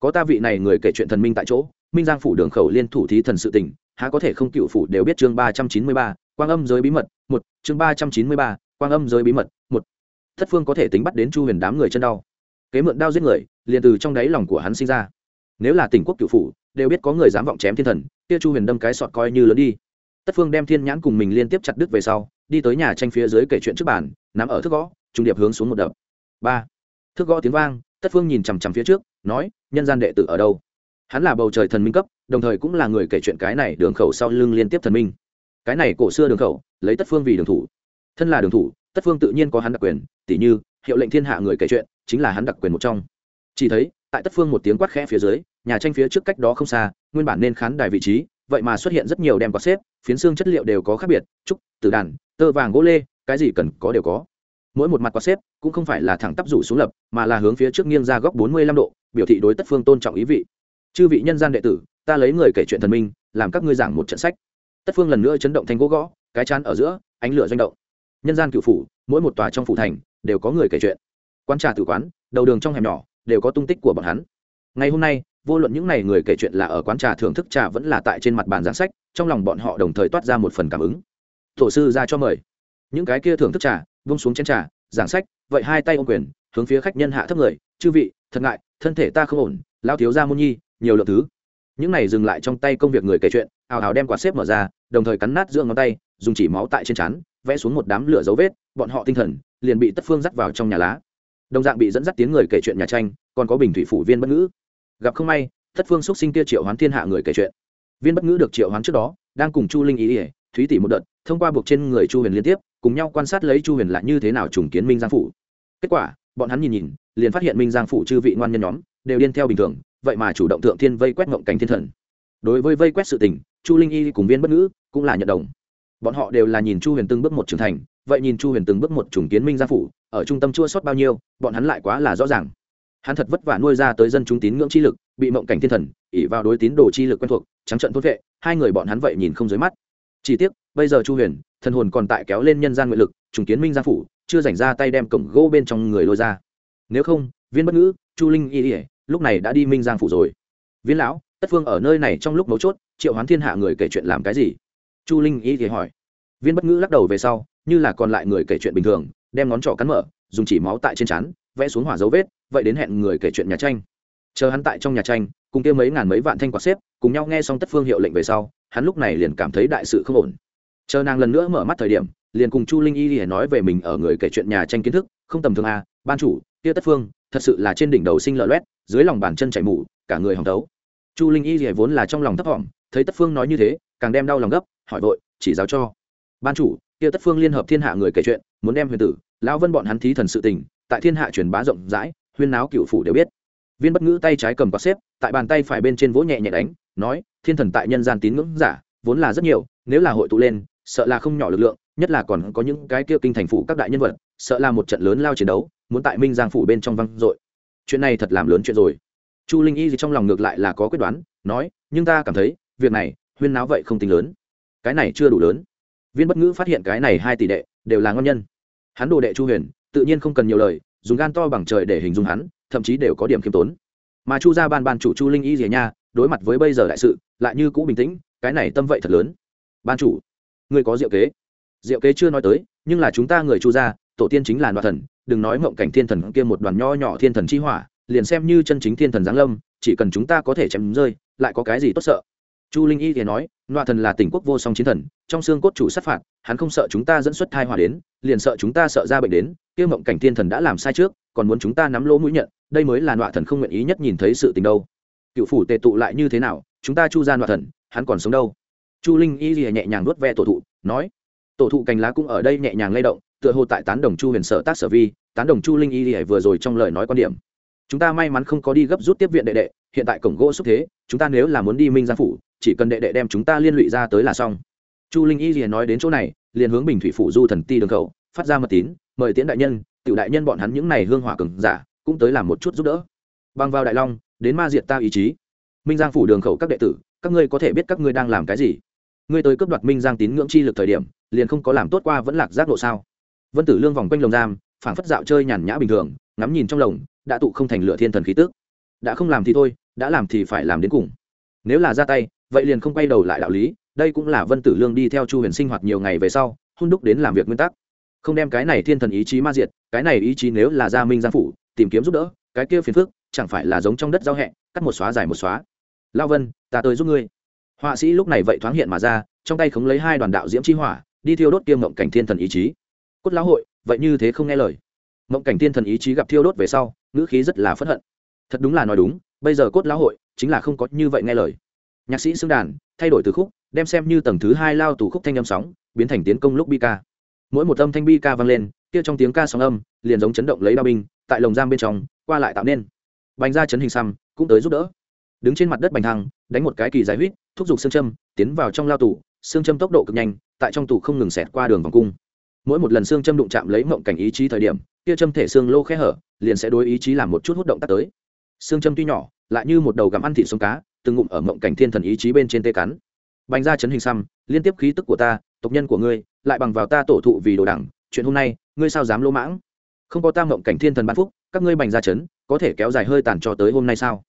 có ta vị này người kể chuyện thần minh tại chỗ, minh giang phủ đường khẩu liên thủ thí thần sự tình, há có thể không cựu phủ đều biết chương ba trăm chín mươi ba, quang âm giới bí mật, một, chương ba trăm chín mươi ba, quang âm giới bí mật, một. Thất phương có thể tính bắt đến chu huyền đám người chân đau. Kế mượn đao giết người, liền từ trong đáy lòng của hắn sinh ra. Nếu là tỉnh quốc cựu phủ, đều biết có người dám vọng chém thiên thần, kia chu huyền đâm cái sọt coi như lớn đi. Tất phương đem thiên nhãn cùng mình liên tiếp chặt đứt về sau, đi tới nhà tranh phía dưới kể chuyện trước bàn nằm ở thước gõ trung điệp hướng xuống một đập. Ba. Thước gõ tiếng vang tất phương nhìn chằm chằm phía trước, nói, nhân gian đệ tử ở đâu? Hắn là bầu trời thần minh cấp, đồng thời cũng là người kể chuyện cái này đường khẩu sau lưng liên tiếp thần minh. Cái này cổ xưa đường khẩu, lấy tất phương vì đường thủ. Thân là đường thủ, tất phương tự nhiên có hắn đặc quyền, tỉ như, hiệu lệnh thiên hạ người kể chuyện, chính là hắn đặc quyền một trong. Chỉ thấy, tại tất phương một tiếng quát khẽ phía dưới, nhà tranh phía trước cách đó không xa, nguyên bản nên khán đài vị trí, vậy mà xuất hiện rất nhiều đem quạt xếp, phiến xương chất liệu đều có khác biệt, trúc, tử đàn, tơ vàng gỗ lê, cái gì cần có đều có mỗi một mặt quạt xếp cũng không phải là thẳng tắp rủ xuống lập, mà là hướng phía trước nghiêng ra góc bốn mươi lăm độ, biểu thị đối tất phương tôn trọng ý vị. Chư vị nhân gian đệ tử, ta lấy người kể chuyện thần minh, làm các ngươi giảng một trận sách. Tất phương lần nữa chấn động thành gỗ gõ, cái chán ở giữa, ánh lửa doanh động. Nhân gian cựu phủ, mỗi một tòa trong phủ thành, đều có người kể chuyện. Quán trà tử quán, đầu đường trong hẻm nhỏ, đều có tung tích của bọn hắn. Ngày hôm nay, vô luận những n à y người kể chuyện là ở quán trà thưởng thức trà vẫn là tại trên mặt bàn giảng sách, trong lòng bọn họ đồng thời toát ra một phần cảm ứng. Tổ sư ra cho mời. Những cái kia thưởng thức trà vung xuống chén trà, giảng sách, vậy hai tay ô quyền, hướng phía khách nhân hạ thấp người, chư vị, thật ngại, thân thể ta không ổn lao thiếu ra môn nhi, nhiều lượng thứ. Những này dừng lại trong tay công việc người kể chuyện, ào ào đem quạt xếp mở ra, đồng thời cắn nát giữa ngón tay, dùng chỉ máu tại trên trán, vẽ xuống một đám lửa dấu vết, bọn họ tinh thần liền bị tất phương dắt vào trong nhà lá. Đồng dạng bị dẫn dắt tiếng người kể chuyện nhà tranh, còn có bình thủy phủ viên bất ngữ. Gặp không may, tất phương xúc sinh kia triệu hoán thiên hạ người kể chuyện. Viên bất ngữ được triệu hoán trước đó, đang cùng chu linh ý ỉa thúy tỷ một đợt, thông qua buộc trên người chu huyền liên tiếp, cùng nhau quan sát lấy chu huyền là như thế nào trùng kiến minh giang phủ. Kết quả, bọn hắn nhìn nhìn, liền phát hiện minh giang phủ chư vị ngoan nhân nhóm đều điên theo bình thường, vậy mà chủ động thượng thiên vây quét ngộng cảnh thiên thần. Đối với vây quét sự tình, chu linh y cùng viên bất ngữ cũng là nhận đồng. Bọn họ đều là nhìn chu huyền từng bước một trưởng thành, vậy nhìn chu huyền từng bước một trùng kiến minh gia phủ, ở trung tâm chua sót bao nhiêu, bọn hắn lại quá là rõ ràng. Hắn thật vất vả nuôi ra tới dân chúng tín ngưỡng chi lực, bị mộng cảnh thiên thần ỉ vào đối tín đồ chi lực quen thuộc, trắng trận thốt vệ, hai người bọn hắn vậy nhìn không dưới mắt chỉ tiếc, bây giờ chu huyền, thần hồn còn tại kéo lên nhân gian nguyện lực, trùng kiến minh gia phủ, chưa dành ra tay đem cổng gỗ bên trong người lôi ra. Nếu không, viên bất ngữ, chu linh y ỉa lúc này đã đi minh giang phủ rồi. Viên lão, tất phương ở nơi này trong lúc mấu chốt, triệu hoán thiên hạ người kể chuyện làm cái gì? Chu linh y ỉa hỏi. Viên bất ngữ lắc đầu về sau, như là còn lại người kể chuyện bình thường, đem ngón trỏ cắn mở, dùng chỉ máu tại trên chắn vẽ xuống hỏa dấu vết, vậy đến hẹn người kể chuyện nhà tranh. Chờ hắn tại trong nhà tranh, cùng kia mấy ngàn mấy vạn thanh quạt xếp, cùng nhau nghe xong tất phương hiệu lệnh về sau hắn lúc này liền cảm thấy đại sự không ổn. Chờ nàng lần nữa mở mắt thời điểm, liền cùng chu linh y thì nói về mình ở người kể chuyện nhà tranh kiến thức, không tầm thường a ban chủ tia tất phương, thật sự là trên đỉnh đầu sinh lợ loét, dưới lòng bàn chân chảy mủ cả người hỏng tấu chu linh y thì vốn là trong lòng thấp thỏm, thấy tất phương nói như thế, càng đem đau lòng gấp, hỏi vội, chỉ giáo cho. Ban chủ, kia tất phương liên hợp thiên hạ người kể chuyện, muốn đem huyền tử, lão vân bọn hắn thí thần sự tình, tại thiên hạ truyền bá rộng rãi, huyên náo cựu phủ đều biết. Viên bất ngữ tay trái cầm quạt xếp, tại bàn tay phải bên trên vỗ nhẹ nhẹ đánh nói, thiên thần tại nhân gian tín ngưỡng giả, vốn là rất nhiều, nếu là hội tụ lên, sợ là không nhỏ lực lượng, nhất là còn có những cái kia kinh thành phủ các đại nhân vật, sợ là một trận lớn lao chiến đấu, muốn tại minh giang phủ bên trong văng dội. Chuyện này thật làm lớn chuyện rồi. Chu linh y gì trong lòng ngược lại là có quyết đoán, nói, nhưng ta cảm thấy, việc này, huyên náo vậy không tính lớn. Cái này chưa đủ lớn. Viên bất ngữ phát hiện cái này hai tỷ đệ, đều là ngon nhân. Hắn đồ đệ chu huyền, tự nhiên không cần nhiều lời, dùng gan to bằng trời để hình dung hắn, thậm chí đều có điểm khiêm tốn mà chu gia ban ban chủ chu linh y rìa nha, đối mặt với bây giờ đại sự, lại như cũ bình tĩnh, cái này tâm vậy thật lớn. Ban chủ người có diệu kế. Diệu kế chưa nói tới, nhưng là chúng ta người chu gia, tổ tiên chính là đoạn thần, đừng nói mộng cảnh thiên thần kia một đoàn nho nhỏ thiên thần chi hỏa, liền xem như chân chính thiên thần giáng lâm, chỉ cần chúng ta có thể chém rơi, lại có cái gì tốt sợ? Chu linh y thì nói loạ thần là tỉnh quốc vô song chiến thần, trong xương cốt chủ sát phạt, hắn không sợ chúng ta dẫn xuất thai hòa đến, liền sợ chúng ta sợ ra bệnh đến kia mộng cảnh thiên thần đã làm sai trước, còn muốn chúng ta nắm lỗ mũi nhận, đây mới là nọa thần không nguyện ý nhất nhìn thấy sự tình đâu. Cựu phủ tề tụ lại như thế nào, chúng ta chu ra nọa thần, hắn còn sống đâu? Chu linh y lìa nhẹ nhàng nuốt ve tổ thụ, nói, tổ thụ cành lá cũng ở đây nhẹ nhàng lay động, tựa hồ tại tán đồng chu huyền sở tác sở vi, tán đồng chu linh y lìa vừa rồi trong lời nói quan điểm. Chúng ta may mắn không có đi gấp rút tiếp viện đệ đệ, hiện tại cổng gỗ xúc thế, chúng ta nếu là muốn đi minh gia phủ, chỉ cần đệ đệ đem chúng ta liên lụy ra tới là xong. Chu linh y lìa nói đến chỗ này, liền hướng bình thủy phủ du thần ti đường khẩu, phát ra mật tín mời tiễn đại nhân, tiểu đại nhân bọn hắn những này hương hỏa cường giả, cũng tới làm một chút giúp đỡ. Băng vào đại long, đến ma diệt ta ý chí. Minh giang phủ đường khẩu các đệ tử, các ngươi có thể biết các ngươi đang làm cái gì. Ngươi tới cướp đoạt minh giang tín ngưỡng chi lực thời điểm, liền không có làm tốt qua vẫn lạc giác độ sao? Vân tử lương vòng quanh lồng giam, phảng phất dạo chơi nhàn nhã bình thường, ngắm nhìn trong lồng, đã tụ không thành lửa thiên thần khí tước đã không làm thì thôi, đã làm thì phải làm đến cùng. Nếu là ra tay, vậy liền không quay đầu lại đạo lý, đây cũng là vân tử lương đi theo chu huyền sinh hoạt nhiều ngày về sau hôn đúc đến làm việc nguyên tắc không đem cái này thiên thần ý chí ma diệt, cái này ý chí nếu là gia minh giang phủ, tìm kiếm giúp đỡ, cái kia phiền phức, chẳng phải là giống trong đất giao hẹ, cắt một xóa dài một xóa. Lao vân, ta tới giúp ngươi. Họa sĩ lúc này vậy thoáng hiện mà ra, trong tay khống lấy hai đoàn đạo diễm chi hỏa, đi thiêu đốt tiêm mộng cảnh thiên thần ý chí. Cốt lão hội, vậy như thế không nghe lời. Mộng cảnh thiên thần ý chí gặp thiêu đốt về sau, ngữ khí rất là phẫn hận. Thật đúng là nói đúng, bây giờ cốt lão hội chính là không có như vậy nghe lời. Nhạc sĩ xương đàn, thay đổi từ khúc, đem xem như tầng thứ hai lao tù khúc thanh âm sóng, biến thành tiến công lúc bi ca mỗi một âm thanh bi ca vang lên kia trong tiếng ca sóng âm liền giống chấn động lấy đao binh tại lồng giam bên trong qua lại tạo nên. Bành ra chấn hình xăm cũng tới giúp đỡ. Đứng trên mặt đất bành thăng đánh một cái kỳ giải huýt thúc giục xương châm tiến vào trong lao tủ, xương châm tốc độ cực nhanh tại trong tủ không ngừng xẹt qua đường vòng cung. Mỗi một lần xương châm đụng chạm lấy mộng cảnh ý chí thời điểm kia châm thể xương lô khe hở liền sẽ đối ý chí làm một chút hút động tác tới. Xương châm tuy nhỏ lại như một đầu gặm ăn thịt sống cá từng ngụm ở mộng cảnh thiên thần ý chí bên trên tê cắn. Bành ra chấn hình xăm liên tiếp khí tức của ta tộc nhân của ngươi lại bằng vào ta tổ thụ vì đồ đẳng, chuyện hôm nay, ngươi sao dám lỗ mãng? Không có ta mộng cảnh thiên thần ban phúc, các ngươi bành ra chấn, có thể kéo dài hơi tàn cho tới hôm nay sao?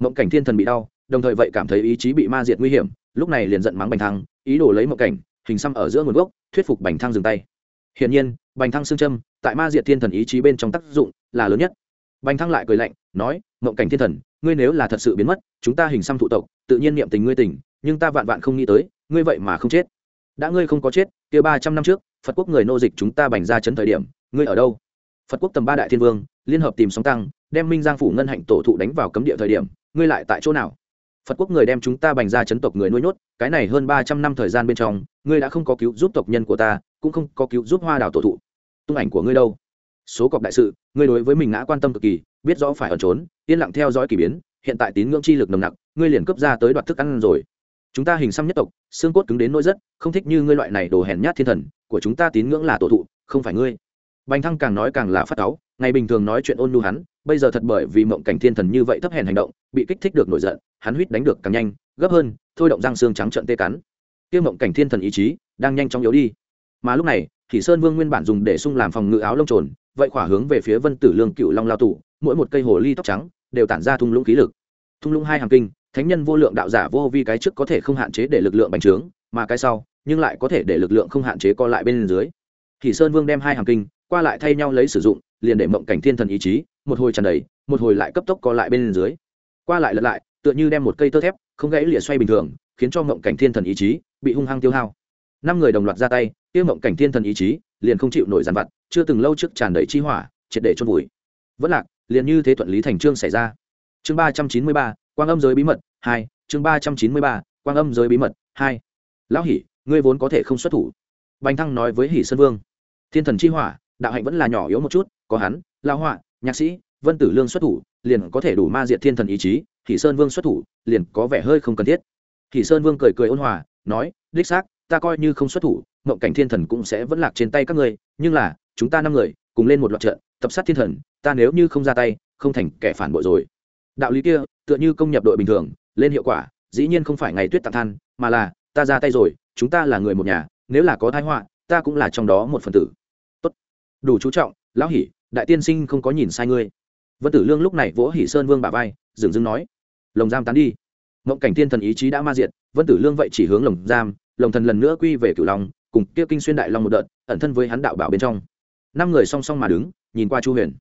Mộng cảnh thiên thần bị đau, đồng thời vậy cảm thấy ý chí bị ma diệt nguy hiểm, lúc này liền giận mắng bành thăng, ý đồ lấy mộng cảnh, hình xăm ở giữa nguồn gốc, thuyết phục bành thăng dừng tay. Hiển nhiên, bành thăng xương châm, tại ma diệt thiên thần ý chí bên trong tác dụng là lớn nhất. Bành thăng lại cười lạnh, nói, mộng cảnh thiên thần, ngươi nếu là thật sự biến mất, chúng ta hình xăm thụ tộc, tự nhiên niệm tình ngươi tình nhưng ta vạn vạn không nghĩ tới, ngươi vậy mà không chết đã ngươi không có chết, kia ba trăm năm trước, phật quốc người nô dịch chúng ta bành ra chấn thời điểm, ngươi ở đâu? Phật quốc tầm ba đại thiên vương, liên hợp tìm sóng tăng, đem minh giang phủ ngân hạnh tổ thụ đánh vào cấm địa thời điểm, ngươi lại tại chỗ nào? Phật quốc người đem chúng ta bành ra chấn tộc người nuôi nhốt, cái này hơn ba trăm năm thời gian bên trong, ngươi đã không có cứu giúp tộc nhân của ta, cũng không có cứu giúp hoa đào tổ thụ. Tung ảnh của ngươi đâu? Số cọc đại sự, ngươi đối với mình ngã quan tâm cực kỳ, biết rõ phải ẩn trốn, yên lặng theo dõi k ỳ biến, hiện tại tín ngưỡng chi lực nồng nặc, ngươi liền cấp ra tới đoạt thức ăn rồi chúng ta hình xăm nhất tộc, xương cốt cứng đến nỗi rất, không thích như ngươi loại này đồ hèn nhát thiên thần, của chúng ta tín ngưỡng là tổ thụ, không phải ngươi. Bành thăng càng nói càng là phát cáu, ngày bình thường nói chuyện ôn nhu hắn, bây giờ thật bởi vì mộng cảnh thiên thần như vậy thấp hèn hành động, bị kích thích được nổi giận, hắn huýt đánh được càng nhanh, gấp hơn, thôi động răng xương trắng trận tê cắn. Kia mộng cảnh thiên thần ý chí, đang nhanh chóng yếu đi. Mà lúc này thì sơn vương nguyên bản dùng để sung làm phòng ngự áo lông trồn, vậy khỏa hướng về phía vân tử lương cựu long lao tủ mỗi một cây hồ ly tóc trắng, đều tản ra thung lũng khí lực. Thung lũng hai hàng kinh thánh nhân vô lượng đạo giả vô vi cái trước có thể không hạn chế để lực lượng bành trướng, mà cái sau, nhưng lại có thể để lực lượng không hạn chế co lại bên dưới. Thì sơn vương đem hai hàng kinh, qua lại thay nhau lấy sử dụng, liền để mộng cảnh thiên thần ý chí, một hồi tràn đầy, một hồi lại cấp tốc co lại bên dưới. Qua lại lật lại, tựa như đem một cây tơ thép, không gãy lịa xoay bình thường, khiến cho mộng cảnh thiên thần ý chí bị hung hăng tiêu hao. Năm người đồng loạt ra tay tiêu mộng cảnh thiên thần ý chí liền không chịu nổi giàn vặt, chưa từng lâu trước tràn đầy chi hỏa, triệt để chôn vùi. Vẫn lạc, liền như thế thuận lý thành trương xảy ra. Chương ba trăm chín mươi ba quang âm giới bí mật hai chương ba trăm chín mươi ba quang âm giới bí mật hai. Lão Hỉ, ngươi vốn có thể không xuất thủ. Bành thăng nói với Hỉ sơn vương. Thiên thần chi hỏa đạo hạnh vẫn là nhỏ yếu một chút có hắn lao họa nhạc sĩ vân tử lương xuất thủ liền có thể đủ ma diệt thiên thần ý chí hỷ sơn vương xuất thủ liền có vẻ hơi không cần thiết. Hỷ sơn vương cười cười ôn hòa nói đích xác ta coi như không xuất thủ mộng cảnh thiên thần cũng sẽ vẫn lạc trên tay các ngươi nhưng là chúng ta năm người cùng lên một loạt trận tập sát thiên thần ta nếu như không ra tay không thành kẻ phản bội rồi đạo lý kia tựa như công nhập đội bình thường lên hiệu quả dĩ nhiên không phải ngày tuyết tặng than mà là ta ra tay rồi chúng ta là người một nhà nếu là có thái họa ta cũng là trong đó một phần tử. Tốt. Đủ chú trọng lão hỉ, đại tiên sinh không có nhìn sai ngươi. Vân tử lương lúc này vỗ hỉ sơn vương bà vai dừng dưng nói lồng giam tán đi. Mộng cảnh thiên thần ý chí đã ma diệt vân tử lương vậy chỉ hướng lồng giam lồng thần lần nữa quy về cửu long cùng kia kinh xuyên đại long một đợt ẩn thân với hắn đạo bảo bên trong. Năm người song song mà đứng nhìn qua chu huyền.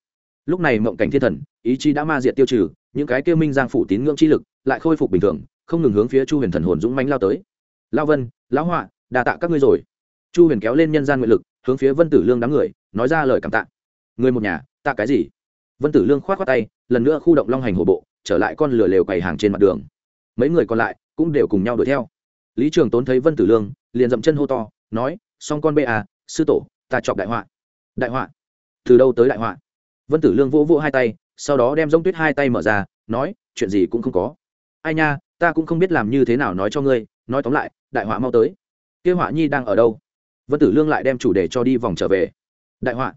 Lúc này mộng cảnh thiên thần ý chí đã ma diệt tiêu trừ những cái kia minh giang phủ tín ngưỡng chi lực lại khôi phục bình thường, không ngừng hướng phía chu huyền thần hồn dũng mánh lao tới. Lao vân, lão họa đà tạ các ngươi rồi. Chu huyền kéo lên nhân gian nguyện lực, hướng phía vân tử lương đám người, nói ra lời cảm tạ. Người một nhà, tạ cái gì? Vân tử lương k h o á t khoác tay, lần nữa khu động long hành hồ bộ, trở lại con lửa lều quầy hàng trên mặt đường. Mấy người còn lại cũng đều cùng nhau đuổi theo. Lý trường tốn thấy vân tử lương, liền dậm chân hô to, nói, xong con bê à sư tổ, ta chọc đại họa. Đại họa? Từ đâu tới đại họa? Vân tử lương vỗ vỗ hai tay sau đó đem giống tuyết hai tay mở ra, nói, chuyện gì cũng không có. Ai nha, ta cũng không biết làm như thế nào nói cho ngươi, nói tóm lại, đại họa mau tới. Kia họa nhi đang ở đâu? Vân tử lương lại đem chủ đề cho đi vòng trở về. Đại họa,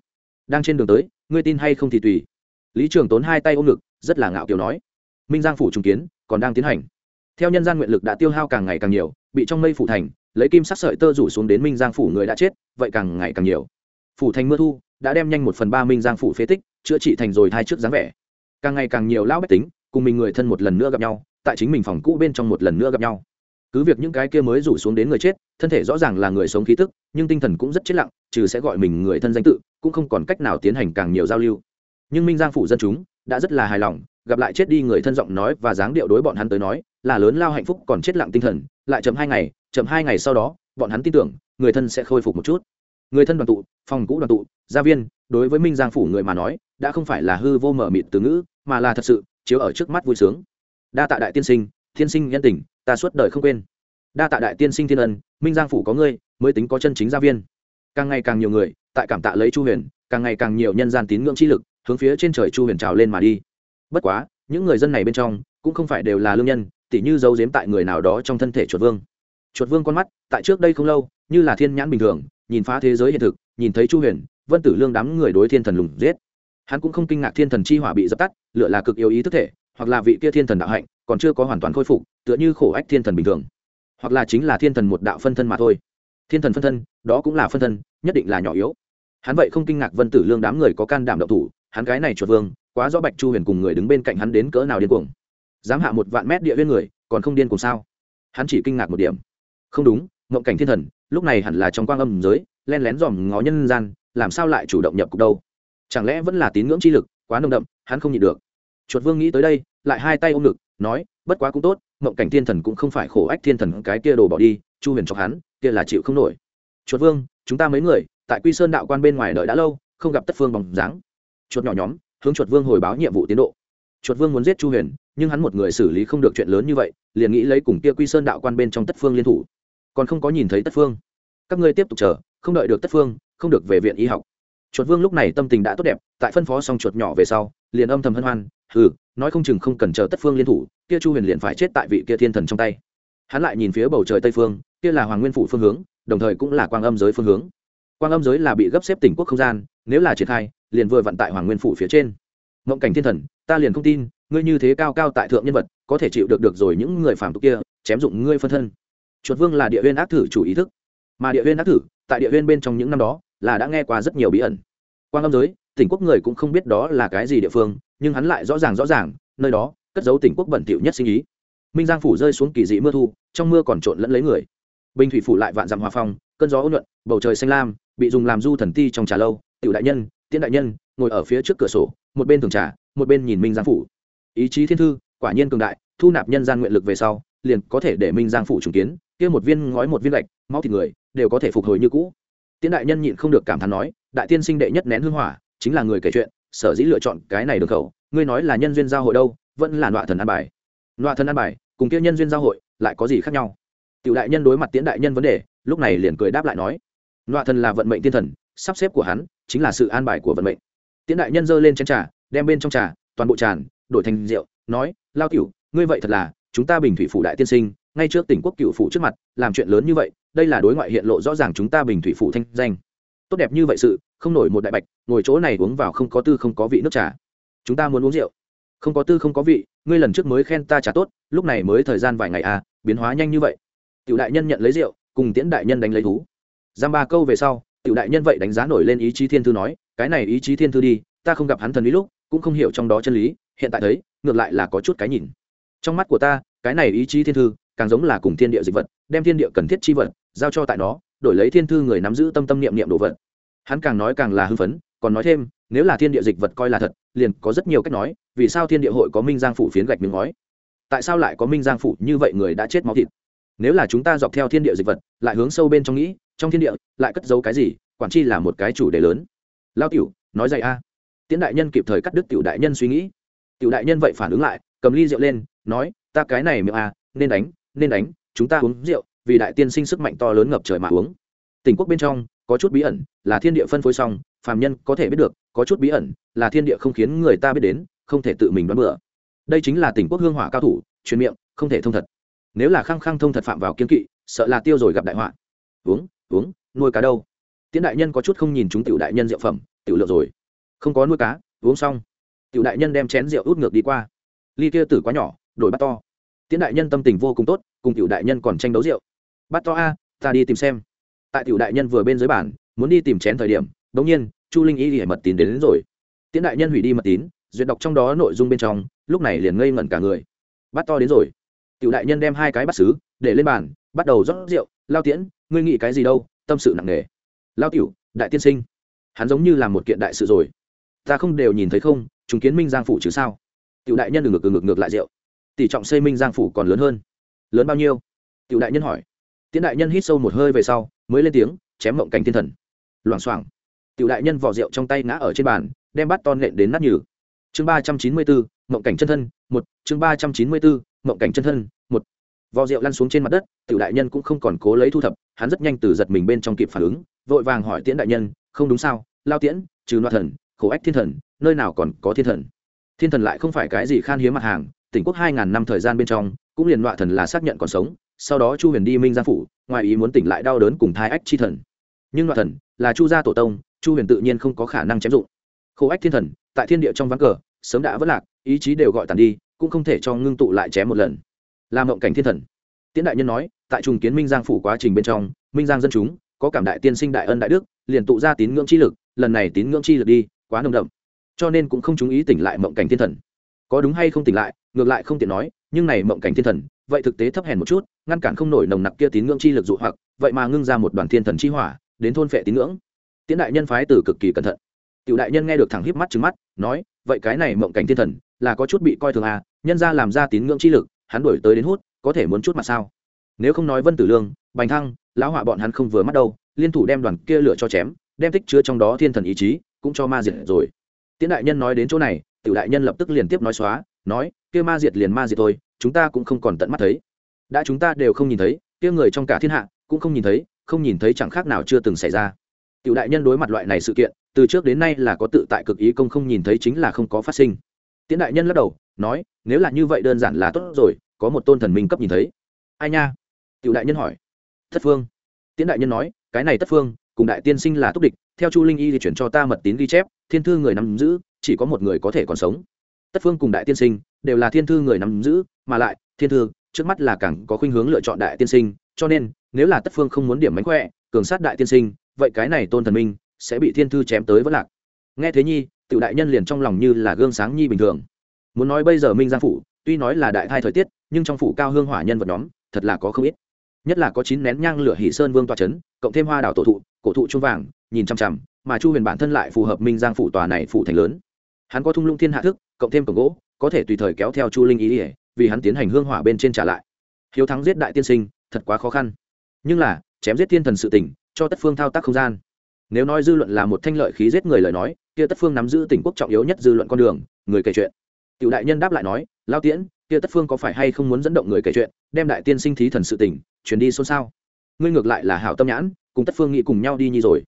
đang trên đường tới, ngươi tin hay không thì tùy. Lý trường tốn hai tay ôm ngực, rất là ngạo kiều nói. Minh giang phủ trùng kiến, còn đang tiến hành. Theo nhân gian nguyện lực đã tiêu hao càng ngày càng nhiều, bị trong mây phủ thành, lấy kim sắc sợi tơ rủ xuống đến minh giang phủ người đã chết, vậy càng ngày càng nhiều. Phủ thành mưa thu, đã đem nhanh một phần ba minh giang phủ phế tích chữa trị thành rồi thai trước dáng vẻ. Càng ngày càng nhiều lão bách tính, cùng mình người thân một lần nữa gặp nhau, tại chính mình phòng cũ bên trong một lần nữa gặp nhau. Cứ việc những cái kia mới rủ xuống đến người chết, thân thể rõ ràng là người sống khí tức, nhưng tinh thần cũng rất chết lặng, trừ sẽ gọi mình người thân danh tự, cũng không còn cách nào tiến hành càng nhiều giao lưu. Nhưng minh giang phủ dân chúng đã rất là hài lòng, gặp lại chết đi người thân giọng nói và dáng điệu đối bọn hắn tới nói, là lớn lao hạnh phúc còn chết lặng tinh thần, lại chậm hai ngày, chậm hai ngày sau đó, bọn hắn tin tưởng, người thân sẽ khôi phục một chút người thân đoàn tụ, phòng cũ đoàn tụ, gia viên, đối với minh giang phủ người mà nói, đã không phải là hư vô mở mịt từ ngữ, mà là thật sự, chiếu ở trước mắt vui sướng. Đa tạ đại tiên sinh tiên sinh nhân tình, ta suốt đời không quên. Đa tạ đại tiên sinh thiên ân, minh giang phủ có ngươi, mới tính có chân chính gia viên. Càng ngày càng nhiều người, tại cảm tạ lấy chu huyền, càng ngày càng nhiều nhân gian tín ngưỡng chi lực, hướng phía trên trời chu huyền trào lên mà đi. Bất quá, những người dân này bên trong, cũng không phải đều là lương nhân, tỉ như giấu giếm tại người nào đó trong thân thể chuột vương. Chuột vương con mắt, tại trước đây không lâu, như là thiên nhãn bình thường nhìn phá thế giới hiện thực, nhìn thấy chu huyền, vân tử lương đám người đối thiên thần lùng giết. Hắn cũng không kinh ngạc thiên thần chi hỏa bị dập tắt, lựa là cực yếu ý thức thể, hoặc là vị kia thiên thần đạo hạnh, còn chưa có hoàn toàn khôi phục, tựa như khổ ách thiên thần bình thường. Hoặc là chính là thiên thần một đạo phân thân mà thôi. Thiên thần phân thân, đó cũng là phân thân, nhất định là nhỏ yếu. Hắn vậy không kinh ngạc vân tử lương đám người có can đảm động thủ, hắn cái này chuột vương, quá rõ bạch chu huyền cùng người đứng bên cạnh hắn đến cỡ nào điên cuồng. Dám hạ một vạn mét địa viên người, còn không điên cuồng sao? Hắn chỉ kinh ngạc một điểm. Không đúng ngộng cảnh thiên thần, lúc này hẳn là trong quang âm giới, len lén dòm ngó nhân gian, làm sao lại chủ động nhập cục đâu? Chẳng lẽ vẫn là tín ngưỡng chi lực, quá nồng đậm, hắn không nhịn được. Chuột vương nghĩ tới đây, lại hai tay ôm ngực, nói, bất quá cũng tốt, ngộng cảnh thiên thần cũng không phải khổ ách thiên thần cái kia đồ bỏ đi, chu huyền cho hắn, kia là chịu không nổi. Chuột vương, chúng ta mấy người, tại quy sơn đạo quan bên ngoài đợi đã lâu, không gặp tất phương bằng dáng. Chuột nhỏ nhóm, hướng chuột vương hồi báo nhiệm vụ tiến độ. Chuột vương muốn giết chu huyền, nhưng hắn một người xử lý không được chuyện lớn như vậy, liền nghĩ lấy cùng kia quy sơn đạo quan bên trong tất phương liên thủ còn không có nhìn thấy tất phương. Các ngươi tiếp tục chờ, không đợi được tất phương, không được về viện y học. Chuột vương lúc này tâm tình đã tốt đẹp, tại phân phó xong chuột nhỏ về sau, liền âm thầm hân hoan, hừ, nói không chừng không cần chờ tất phương liên thủ, kia chu huyền liền phải chết tại vị kia thiên thần trong tay. Hắn lại nhìn phía bầu trời tây phương, kia là hoàng nguyên phủ phương hướng, đồng thời cũng là quang âm giới phương hướng. Quang âm giới là bị gấp xếp tỉnh quốc không gian, nếu là triển khai, liền vừa vận tại hoàng nguyên phủ phía trên. Mộng cảnh thiên thần, ta liền không tin, ngươi như thế cao cao tại thượng nhân vật, có thể chịu được được rồi những người phàm tục kia, chém dụng ngươi phân thân chuột vương là địa huyên ác thử chủ ý thức. Mà địa huyên ác thử, tại địa huyên bên trong những năm đó, là đã nghe qua rất nhiều bí ẩn. Quan âm giới, tỉnh quốc người cũng không biết đó là cái gì địa phương, nhưng hắn lại rõ ràng rõ ràng, nơi đó, cất giấu tỉnh quốc bẩn thỉu nhất sinh ý. Minh giang phủ rơi xuống kỳ dị mưa thu, trong mưa còn trộn lẫn lấy người. Bình thủy phủ lại vạn dặm hòa phong, cơn gió ôn nhuận, bầu trời xanh lam, bị dùng làm du thần ti trong trà lâu, tiểu đại nhân, tiễn đại nhân, ngồi ở phía trước cửa sổ, một bên thường trà, một bên nhìn minh giang phủ. Ý chí thiên thư, quả nhiên cường đại, thu nạp nhân gian nguyện lực về sau, liền có thể để minh giang phủ trùng kiến kia một viên ngói, một viên gạch, máu thịt người, đều có thể phục hồi như cũ. Tiễn đại nhân nhịn không được cảm thán nói, đại tiên sinh đệ nhất nén hương hỏa, chính là người kể chuyện, sở dĩ lựa chọn cái này đường khẩu, ngươi nói là nhân duyên giao hội đâu, vẫn là nọa thần an bài. Nọa thần an bài, cùng kia nhân duyên giao hội, lại có gì khác nhau? Tiểu đại nhân đối mặt tiễn đại nhân vấn đề, lúc này liền cười đáp lại nói, nọa thần là vận mệnh tiên thần, sắp xếp của hắn chính là sự an bài của vận mệnh. Tiễn đại nhân giơ lên chén trà, đem bên trong trà, toàn bộ tràn, đổi thành rượu, nói, lao cửu ngươi vậy thật là, chúng ta bình thủy phủ đại tiên sinh ngay trước tỉnh quốc cựu phủ trước mặt, làm chuyện lớn như vậy, đây là đối ngoại hiện lộ rõ ràng chúng ta bình thủy phủ thanh danh. Tốt đẹp như vậy sự, không nổi một đại bạch, ngồi chỗ này uống vào không có tư không có vị nước trà. Chúng ta muốn uống rượu. Không có tư không có vị, ngươi lần trước mới khen ta trà tốt, lúc này mới thời gian vài ngày à biến hóa nhanh như vậy. Tiểu đại nhân nhận lấy rượu, cùng tiễn đại nhân đánh lấy thú. Giam ba câu về sau, tiểu đại nhân vậy đánh giá nổi lên ý chí thiên thư nói, cái này ý chí thiên thư đi, ta không gặp hắn thần lý lúc, cũng không hiểu trong đó chân lý, hiện tại thấy, ngược lại là có chút cái nhìn. Trong mắt của ta, cái này ý chí thiên thư càng giống là cùng thiên địa dịch vật, đem thiên địa cần thiết chi vật, giao cho tại nó, đổi lấy thiên thư người nắm giữ tâm tâm niệm niệm đồ vật. Hắn càng nói càng là hưng phấn, còn nói thêm, nếu là thiên địa dịch vật coi là thật, liền có rất nhiều cách nói, vì sao thiên địa hội có minh giang phủ phiến gạch miếng ngói? Tại sao lại có minh giang phủ như vậy người đã chết máu thịt? Nếu là chúng ta dọc theo thiên địa dịch vật, lại hướng sâu bên trong nghĩ, trong thiên địa, lại cất giấu cái gì, quản chi là một cái chủ đề lớn. Lao tiểu, nói dạy a. À. tiễn đại nhân kịp thời cắt đứt tiểu đại nhân suy nghĩ. Tiểu đại nhân vậy phản ứng lại, cầm ly rượu lên, nói, ta cái này miệng a nên đánh nên đánh, chúng ta uống rượu, vì đại tiên sinh sức mạnh to lớn ngập trời mà uống. Tỉnh quốc bên trong, có chút bí ẩn, là thiên địa phân phối xong, phàm nhân có thể biết được, có chút bí ẩn, là thiên địa không khiến người ta biết đến, không thể tự mình đoán bừa. Đây chính là tỉnh quốc hương hỏa cao thủ, truyền miệng, không thể thông thật. Nếu là khăng khăng thông thật phạm vào kiên kỵ, sợ là tiêu rồi gặp đại họa. Uống uống, nuôi cá đâu? Tiễn đại nhân có chút không nhìn chúng tiểu đại nhân rượu phẩm, tiểu lượng rồi. Không có nuôi cá, uống xong. Tiểu đại nhân đem chén rượu út ngược đi qua. Ly kia tử quá nhỏ, đổi bắt to. Tiễn đại nhân tâm tình vô cùng tốt cùng tiểu đại nhân còn tranh đấu rượu. Bắt to a ta đi tìm xem. Tại tiểu đại nhân vừa bên dưới bản muốn đi tìm chén thời điểm đ nhiên chu linh y thì mật tín đến, đến rồi. Tiễn đại nhân hủy đi mật tín duyệt đọc trong đó nội dung bên trong lúc này liền ngây ngẩn cả người. Bắt to đến rồi. Tiểu đại nhân đem hai cái bắt xứ để lên bàn bắt đầu rót rượu. Lao tiễn ngươi nghĩ cái gì đâu tâm sự nặng nề. Lao tiểu đại tiên sinh hắn giống như là một kiện đại sự rồi. Ta không đều nhìn thấy không chúng kiến minh giang phủ chứ sao? Tiểu đại nhân ngược ngược ngược lại rượu. Tỷ trọng xây minh giang phủ còn lớn hơn lớn bao nhiêu? Tiểu đại nhân hỏi. Tiễn đại nhân hít sâu một hơi về sau, mới lên tiếng, chém mộng cảnh thiên thần. Loảng xoảng. Tiểu đại nhân vỏ rượu trong tay ngã ở trên bàn, đem bắt ton nện đến nát nhừ. Chương ba trăm chín mươi bốn, mộng cảnh chân thân, một. Chương ba trăm chín mươi bốn, mộng cảnh chân thân, một. Vò rượu lăn xuống trên mặt đất, tiểu đại nhân cũng không còn cố lấy thu thập, hắn rất nhanh từ giật mình bên trong kịp phản ứng, vội vàng hỏi tiễn đại nhân, không đúng sao? Lao tiễn, trừ loa thần, khổ ách thiên thần, nơi nào còn có thiên thần? Thiên thần lại không phải cái gì khan hiếm mặt hàng, tỉnh quốc hai ngàn năm thời gian bên trong cũng liền loa thần là xác nhận còn sống, sau đó chu huyền đi minh gia phủ, ngoài ý muốn tỉnh lại đau đớn cùng thai ách chi thần. Nhưng loa thần là chu gia tổ tông, chu huyền tự nhiên không có khả năng chém dụng. Khổ ách thiên thần, tại thiên địa trong ván cờ, sớm đã vất lạc, ý chí đều gọi tàn đi, cũng không thể cho ngưng tụ lại chém một lần. Làm mộng cảnh thiên thần. Tiễn đại nhân nói, tại trùng kiến minh giang phủ quá trình bên trong, minh giang dân chúng, có cảm đại tiên sinh đại ân đại đức, liền tụ ra tín ngưỡng chi lực, lần này tín ngưỡng chi lực đi, quá nồng đậm. Cho nên cũng không chú ý tỉnh lại mộng cảnh thiên thần. Có đúng hay không tỉnh lại, ngược lại không tiện nói nhưng này mộng cảnh thiên thần, vậy thực tế thấp hèn một chút, ngăn cản không nổi nồng nặc kia tín ngưỡng chi lực dụ hoặc, vậy mà ngưng ra một đoàn thiên thần chi hỏa, đến thôn phệ tín ngưỡng. Tiễn đại nhân phái từ cực kỳ cẩn thận. Tiểu đại nhân nghe được thẳng híp mắt trừng mắt, nói, vậy cái này mộng cảnh thiên thần, là có chút bị coi thường à nhân ra làm ra tín ngưỡng chi lực, hắn đổi tới đến hút, có thể muốn chút mặt sao? Nếu không nói vân tử lương, bành thăng, lão họa bọn hắn không vừa mắt đâu, liên thủ đem đoàn kia lửa cho chém, đem tích chứa trong đó thiên thần ý chí, cũng cho ma diệt rồi. Tiễn đại nhân nói đến chỗ này, tiểu đại nhân lập tức liền tiếp nói xóa nói, kia ma diệt liền ma diệt thôi, chúng ta cũng không còn tận mắt thấy. Đã chúng ta đều không nhìn thấy, kia người trong cả thiên hạ cũng không nhìn thấy, không nhìn thấy chẳng khác nào chưa từng xảy ra. Tiểu đại nhân đối mặt loại này sự kiện, từ trước đến nay là có tự tại cực ý công không nhìn thấy chính là không có phát sinh. Tiễn đại nhân lắc đầu, nói, nếu là như vậy đơn giản là tốt rồi, có một tôn thần minh cấp nhìn thấy. Ai nha? Tiểu đại nhân hỏi. Thất phương. Tiễn đại nhân nói, cái này thất phương, cùng đại tiên sinh là túc địch, theo chu linh y thì chuyển cho ta mật tín ghi chép, thiên thư người nắm giữ, chỉ có một người có thể còn sống tất phương cùng đại tiên sinh đều là thiên thư người nắm giữ, mà lại, thiên thư, trước mắt là càng có khuynh hướng lựa chọn đại tiên sinh, cho nên, nếu là tất phương không muốn điểm mánh khỏe, cường sát đại tiên sinh, vậy cái này tôn thần minh sẽ bị thiên thư chém tới vẫn lạc. Nghe thế nhi, tiểu đại nhân liền trong lòng như là gương sáng nhi bình thường. Muốn nói bây giờ minh giang phủ, tuy nói là đại thai thời tiết, nhưng trong phủ cao hương hỏa nhân vật nhóm, thật là có không ít. Nhất là có chín nén nhang lửa hỷ sơn vương tòa c h ấ n cộng thêm hoa đảo tổ thụ, cổ thụ chuông vàng, nhìn chằm chằm, mà chu huyền bản thân lại phù hợp minh giang phủ tòa này phủ thành lớn. Hắn có thung lũng thiên hạ thức cộng thêm cổng gỗ, có thể tùy thời kéo theo chu linh ý ỉa vì hắn tiến hành hương hỏa bên trên trả lại. Hiếu thắng giết đại tiên sinh, thật quá khó khăn. Nhưng là, chém giết thiên thần sự tỉnh cho tất phương thao tác không gian. Nếu nói dư luận là một thanh lợi khí giết người lời nói, kia tất phương nắm giữ tỉnh quốc trọng yếu nhất dư luận con đường, người kể chuyện. Tiểu đại nhân đáp lại nói, lao tiễn, kia tất phương có phải hay không muốn dẫn động người kể chuyện, đem đại tiên sinh thí thần sự tỉnh chuyển đi xôn xao? Ngươi ngược lại là hảo tâm nhãn, cùng tất phương nghĩ cùng nhau đi nhi rồi.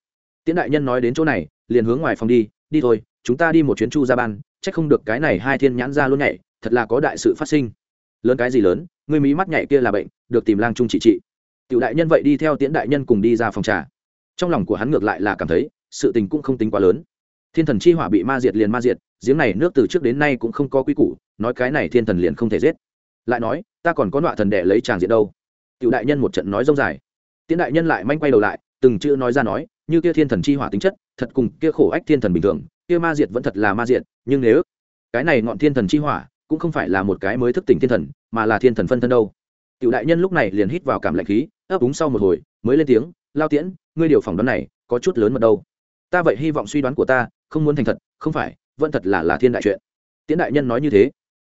Tiễn đại nhân nói đến chỗ này, liền hướng ngoài phòng đi đi thôi chúng ta đi một chuyến chu ra ban, chắc không được cái này hai thiên nhãn ra luôn nhảy, thật là có đại sự phát sinh. Lớn cái gì lớn người mí mắt nhảy kia là bệnh, được tìm lang trung trị trị. Tiểu đại nhân vậy đi theo tiễn đại nhân cùng đi ra phòng trà. Trong lòng của hắn ngược lại là cảm thấy, sự tình cũng không tính quá lớn. Thiên thần chi hỏa bị ma diệt liền ma diệt, giếng này nước từ trước đến nay cũng không có quy củ, nói cái này thiên thần liền không thể giết. Lại nói, ta còn có nọa thần đệ lấy tràng diện đâu? Tiểu đại nhân một trận nói rông dài. Tiễn đại nhân lại manh quay đầu lại, từng chữ nói ra nói, như kia thiên thần chi hỏa tính chất, thật cùng kia khổ ách thiên thần bình thường kia ma diệt vẫn thật là ma diệt, nhưng nếu cái này ngọn thiên thần chi hỏa cũng không phải là một cái mới thức tỉnh thiên thần, mà là thiên thần phân thân đâu. Tiểu đại nhân lúc này liền hít vào cảm lạnh khí, ấp úng sau một hồi, mới lên tiếng, lao tiễn, ngươi điều phỏng đoán này có chút lớn mật đâu. Ta vậy hy vọng suy đoán của ta không muốn thành thật, không phải, vẫn thật là là thiên đại chuyện. Tiễn đại nhân nói như thế.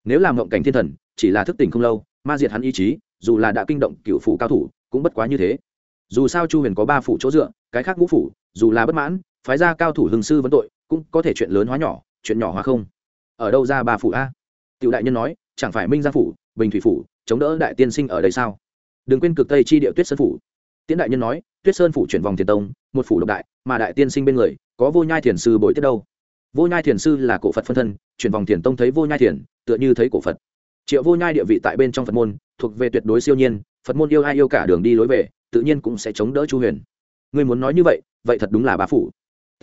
Nếu làm ngộng cảnh thiên thần, chỉ là thức tỉnh không lâu, ma diệt hắn ý chí, dù là đã kinh động cựu phủ cao thủ, cũng bất quá như thế. Dù sao chu huyền có ba phủ chỗ dựa, cái khác ngũ phủ, dù là bất mãn, phái ra cao thủ hưng sư vấn tội cũng có thể chuyện lớn hóa nhỏ, chuyện nhỏ hóa không. Ở đâu ra ba phủ a? Tiểu đại nhân nói, chẳng phải minh gia phủ, bình thủy phủ, chống đỡ đại tiên sinh ở đây sao? Đừng quên cực tây chi địa tuyết sơn phủ. Tiễn đại nhân nói, tuyết sơn phủ chuyển vòng thiền tông, một phủ độc đại, mà đại tiên sinh bên người, có vô nhai thiền sư bội tiết đâu. Vô nhai thiền sư là cổ phật phân thân, chuyển vòng thiền tông thấy vô nhai thiền, tựa như thấy cổ phật. Triệu vô nhai địa vị tại bên trong phật môn, thuộc về tuyệt đối siêu nhiên, phật môn yêu ai yêu cả đường đi lối về, tự nhiên cũng sẽ chống đỡ chu huyền. Người muốn nói như vậy vậy thật đúng là bá phủ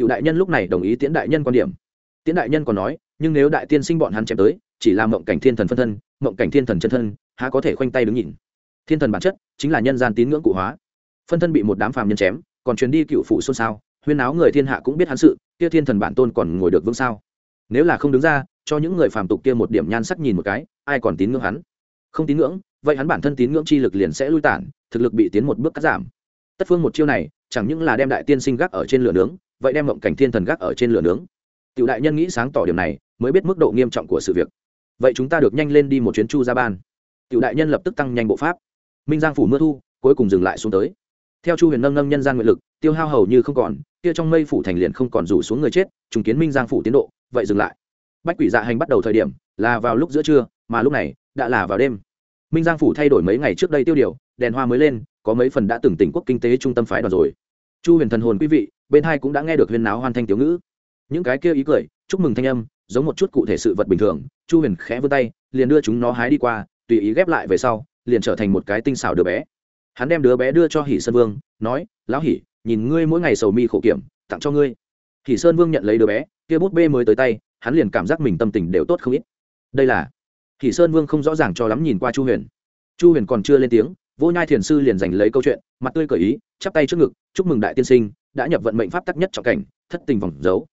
tiểu đại nhân lúc này đồng ý tiễn đại nhân quan điểm. Tiễn đại nhân còn nói, nhưng nếu đại tiên sinh bọn hắn chém tới, chỉ là mộng cảnh thiên thần phân thân, mộng cảnh thiên thần chân thân, há có thể khoanh tay đứng nhìn. Thiên thần bản chất chính là nhân gian tín ngưỡng cụ hóa. Phân thân bị một đám phàm nhân chém, còn chuyến đi cựu phụ xôn xao, huyên áo người thiên hạ cũng biết hắn sự, kia thiên thần bản tôn còn ngồi được vững sao? Nếu là không đứng ra, cho những người phàm tục kia một điểm nhan sắc nhìn một cái, ai còn tín ngưỡng hắn? Không tín ngưỡng, vậy hắn bản thân tín ngưỡng chi lực liền sẽ lui tản, thực lực bị tiến một bước cắt giảm. Tất phương một chiêu này, chẳng những là đem đại tiên sinh gác ở trên lửa nướng vậy đem mộng cảnh thiên thần gác ở trên lửa nướng. Tiểu đại nhân nghĩ sáng tỏ điểm này, mới biết mức độ nghiêm trọng của sự việc. Vậy chúng ta được nhanh lên đi một chuyến chu ra ban. Tiểu đại nhân lập tức tăng nhanh bộ pháp. Minh giang phủ mưa thu, cuối cùng dừng lại xuống tới. Theo chu huyền nâng nâng nhân gian nguyện lực, tiêu hao hầu như không còn, kia trong mây phủ thành liền không còn rủ xuống người chết, trùng kiến minh giang phủ tiến độ, vậy dừng lại. Bách quỷ dạ hành bắt đầu thời điểm, là vào lúc giữa trưa, mà lúc này, đã là vào đêm. Minh giang phủ thay đổi mấy ngày trước đây tiêu điều, đèn hoa mới lên, có mấy phần đã từng tỉnh quốc kinh tế trung tâm phái đoàn rồi chu huyền thần hồn quý vị, bên hai cũng đã nghe được huyền náo hoàn thanh tiểu ngữ. Những cái kia ý cười, chúc mừng thanh âm, giống một chút cụ thể sự vật bình thường, chu huyền khẽ vươn tay, liền đưa chúng nó hái đi qua, tùy ý ghép lại về sau, liền trở thành một cái tinh xảo đứa bé. Hắn đem đứa bé đưa cho hỷ sơn vương, nói, lão hỷ, nhìn ngươi mỗi ngày sầu mi khổ kiểm, tặng cho ngươi. Hỷ sơn vương nhận lấy đứa bé, kia bút bê mới tới tay, hắn liền cảm giác mình tâm tình đều tốt không ít. Đây là hỷ sơn vương không rõ ràng cho lắm nhìn qua chu huyền. Chu huyền còn chưa lên tiếng vô nhai thiền sư liền giành lấy câu chuyện, mặt tươi cởi ý, chắp tay trước ngực, chúc mừng đại tiên sinh, đã nhập vận mệnh pháp tắc nhất trọng cảnh, thất tình vòng giấu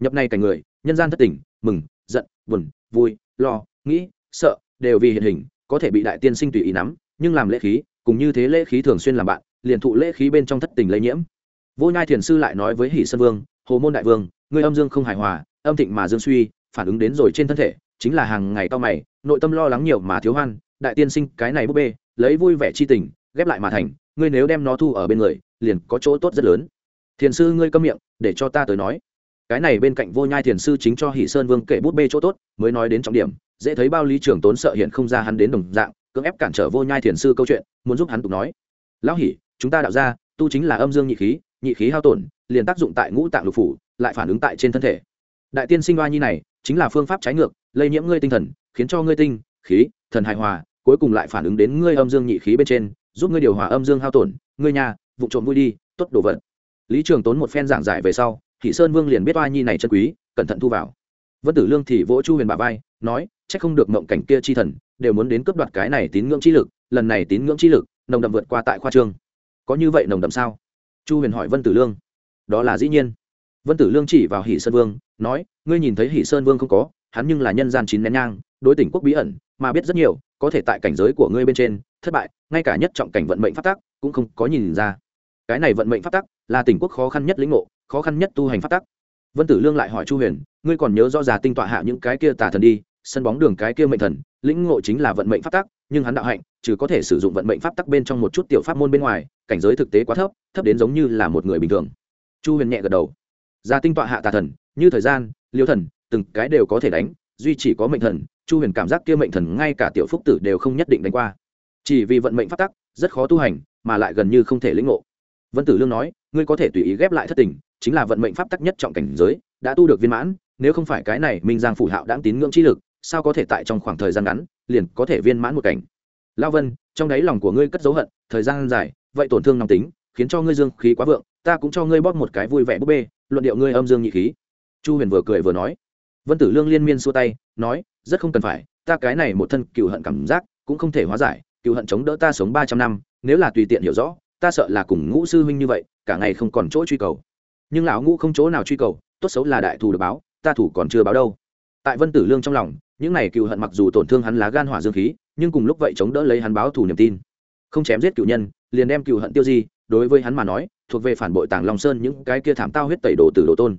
nhập này cảnh người, nhân gian thất tình, mừng, giận, buồn, vui, lo, nghĩ, sợ, đều vì hiện hình, có thể bị đại tiên sinh tùy ý nắm, nhưng làm lễ khí, cùng như thế lễ khí thường xuyên làm bạn, liền thụ lễ khí bên trong thất tình lây nhiễm. Vô nhai thiền sư lại nói với hỷ sơn vương, hồ môn đại vương người âm dương không hài hòa, âm thịnh mà dương suy, phản ứng đến rồi trên thân thể, chính là hàng ngày cao mày, nội tâm lo lắng nhiều mà thiếu hoan, đại tiên sinh cái này búp bê lấy vui vẻ chi tình, ghép lại mà thành, ngươi nếu đem nó thu ở bên người, liền có chỗ tốt rất lớn. Thiền sư ngươi câm miệng, để cho ta tới nói. Cái này bên cạnh vô nhai thiền sư chính cho hỷ sơn vương kể bút bê chỗ tốt, mới nói đến trọng điểm, dễ thấy bao lý trưởng tốn sợ hiện không ra hắn đến đồng dạng, cưỡng ép cản trở vô nhai thiền sư câu chuyện, muốn giúp hắn tục nói. Lão hỉ chúng ta đạo ra tu chính là âm dương nhị khí nhị khí hao tổn, liền tác dụng tại ngũ tạng lục phủ, lại phản ứng tại trên thân thể. Đại tiên sinh hoa nhi này, chính là phương pháp trái ngược, lây nhiễm ngươi tinh thần, khiến cho ngươi tinh, khí, thần hài hòa cuối cùng lại phản ứng đến ngươi âm dương nhị khí bên trên, giúp ngươi điều hòa âm dương hao tổn. Ngươi nhà, vụ trộm vui đi, tốt đồ vật. Lý trường tốn một phen giảng giải về sau thị sơn vương liền biết oa nhi này chân quý, cẩn thận thu vào. Vân tử lương thì vỗ chu huyền bà vai, nói c h ắ c không được mộng cảnh kia chi thần, đều muốn đến cướp đoạt cái này tín ngưỡng chi lực, lần này tín ngưỡng chi lực, nồng đậm vượt qua tại khoa trương. Có như vậy nồng đậm sao? Chu huyền hỏi vân tử lương. Đó là dĩ nhiên. Vân tử lương chỉ vào hỷ sơn vương, nói, ngươi nhìn thấy hỷ sơn vương không có, hắn nhưng là nhân gian chín nén nhang, đối tỉnh quốc bí ẩn, mà biết rất nhiều có thể tại cảnh giới của ngươi bên trên, thất bại, ngay cả nhất trọng cảnh vận mệnh phát tắc cũng không có nhìn ra. Cái này vận mệnh phát tắc là tỉnh quốc khó khăn nhất lĩnh ngộ, khó khăn nhất tu hành phát tắc. Vân tử lương lại hỏi chu huyền, ngươi còn nhớ rõ già tinh tọa hạ những cái kia tà thần đi, sân bóng đường cái kia mệnh thần, lĩnh ngộ chính là vận mệnh pháp tắc, nhưng hắn đạo hạnh, trừ có thể sử dụng vận mệnh pháp tắc bên trong một chút tiểu pháp môn bên ngoài, cảnh giới thực tế quá thấp thấp đến giống như là một người bình thường. Chu huyền nhẹ gật đầu. Gia tinh tọa hạ tà thần, như thời gian, liêu thần, từng cái đều có thể đánh, duy chỉ có mệnh thần chu huyền cảm giác kia mệnh thần ngay cả tiểu phúc tử đều không nhất định đánh qua. Chỉ vì vận mệnh pháp tắc, rất khó tu hành, mà lại gần như không thể lĩnh ngộ. Vân tử lương nói, ngươi có thể tùy ý ghép lại thất tình, chính là vận mệnh pháp tắc nhất trọng cảnh giới, đã tu được viên mãn, nếu không phải cái này minh giang phủ hạo đáng tín ngưỡng chi lực, sao có thể tại trong khoảng thời gian ngắn, liền có thể viên mãn một cảnh? Lao vân, trong đáy lòng của ngươi cất dấu hận, thời gian dài, vậy tổn thương nóng tính, khiến cho ngươi dương khí quá vượng, ta cũng cho ngươi bóp một cái vui vẻ búp bê, luận điệu ngươi âm dương nhị khí. Chu huyền vừa cười vừa nói vân tử lương liên miên xua tay, nói, rất không cần phải, ta cái này một thân cựu hận cảm giác cũng không thể hóa giải, cựu hận chống đỡ ta sống ba trăm năm, nếu là tùy tiện hiểu rõ, ta sợ là cùng ngũ sư huynh như vậy, cả ngày không còn chỗ truy cầu. Nhưng lão ngũ không chỗ nào truy cầu, tốt xấu là đại thù được báo, ta thủ còn chưa báo đâu. Tại vân tử lương trong lòng, những này cựu hận mặc dù tổn thương hắn lá gan hỏa dương khí, nhưng cùng lúc vậy chống đỡ lấy hắn báo thù niềm tin. Không chém giết cựu nhân, liền đem cựu hận tiêu di, đối với hắn mà nói, thuộc về phản bội tàng long sơn những cái kia thảm tao huyết tẩy đồ từ đồ tôn.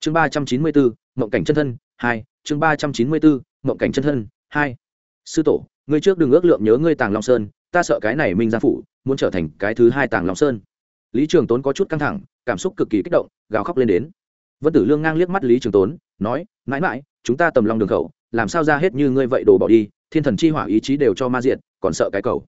Chương ba trăm chín mươi bốn, mộng cảnh chân thân hai, chương ba trăm chín mươi bốn, mộng cảnh chân thân. Hai, sư tổ, ngươi trước đừng ước lượng nhớ ngươi tàng long sơn, ta sợ cái này minh gia phủ muốn trở thành cái thứ hai tàng long sơn. Lý trường tốn có chút căng thẳng, cảm xúc cực kỳ kích động, gào khóc lên đến. Vân tử lương ngang liếc mắt lý trường tốn, nói, mãi mãi, chúng ta tầm lòng đường khẩu, làm sao ra hết như ngươi vậy đồ bỏ đi, thiên thần chi hỏa ý chí đều cho ma diện còn sợ cái cầu.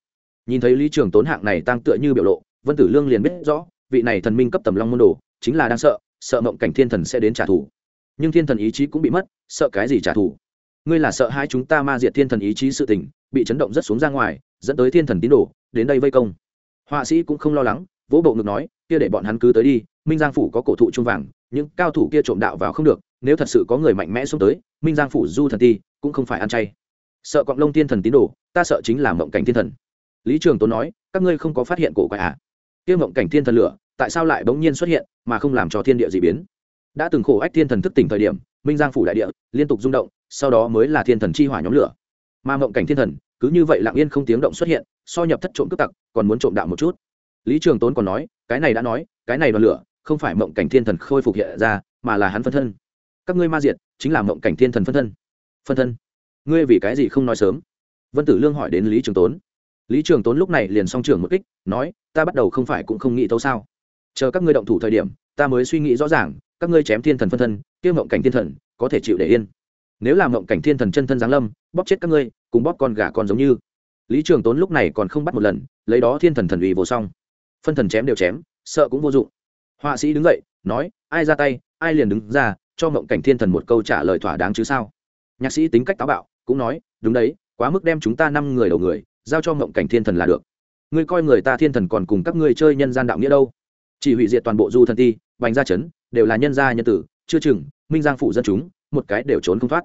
Nhìn thấy lý trường tốn hạng này tăng tựa như biểu lộ, vân tử lương liền biết rõ, vị này thần minh cấp tầm long môn đồ, chính là đang sợ sợ mộng cảnh thiên thần sẽ đến trả thù nhưng thiên thần ý chí cũng bị mất, sợ cái gì trả thù? Ngươi là sợ hai chúng ta ma diệt thiên thần ý chí sự tình, bị chấn động rất xuống ra ngoài, dẫn tới thiên thần tín đồ, đến đây vây công. Họa sĩ cũng không lo lắng, vỗ bộ ngực nói, kia để bọn hắn cứ tới đi, minh giang phủ có cổ thụ trung vàng, những cao thủ kia trộm đạo vào không được, nếu thật sự có người mạnh mẽ xuống tới, minh giang phủ du thần ti cũng không phải ăn chay. Sợ cọng lông thiên thần tín đồ, ta sợ chính là mộng cảnh thiên thần. Lý trường tốn nói, các ngươi không có phát hiện cổ quái à? Kia mộng cảnh thiên thần lửa, tại sao lại bỗng nhiên xuất hiện, mà không làm cho thiên địa d ị biến? Đã từng khổ ách thiên thần thức tỉnh thời điểm, minh giang phủ đại địa liên tục rung động, sau đó mới là thiên thần chi hỏa nhóm lửa. Mà mộng cảnh thiên thần, cứ như vậy lặng yên không tiếng động xuất hiện, so nhập thất trộm cướp tặc còn muốn trộm đạo một chút. Lý trường tốn còn nói, cái này đã nói, cái này đoàn lửa, không phải mộng cảnh thiên thần khôi phục hiện ra, mà là hắn phân thân. Các ngươi ma diệt, chính là mộng cảnh thiên thần phân thân. Phân thân? Ngươi vì cái gì không nói sớm? Vân tử lương hỏi đến lý trường tốn. Lý trường tốn lúc này liền song trường một kích, nói, ta bắt đầu không phải cũng không nghĩ tấu sao. Chờ các ngươi động thủ thời điểm, ta mới suy nghĩ rõ ràng các ngươi chém thiên thần phân thân, kia mộng cảnh thiên thần, có thể chịu để yên. Nếu làm mộng cảnh thiên thần chân thân giáng lâm, bóp chết các ngươi, cùng bóp con gà con giống như. Lý trường tốn lúc này còn không bắt một lần, lấy đó thiên thần thần ủy vô song. Phân thần chém đều chém, sợ cũng vô dụng. Họa sĩ đứng dậy, nói, ai ra tay, ai liền đứng ra, cho mộng cảnh thiên thần một câu trả lời thỏa đáng chứ sao? Nhạc sĩ tính cách táo bạo, cũng nói, đúng đấy, quá mức đem chúng ta năm người đầu người, giao cho mộng cảnh thiên thần là được. Ngươi coi người ta thiên thần còn cùng các ngươi chơi nhân gian đạo nghĩa đâu. Chỉ hủy diệt toàn bộ du thần ti, bành ra chấn đều là nhân gia nhân tử, chưa chừng, minh giang phụ dân chúng, một cái đều trốn không thoát.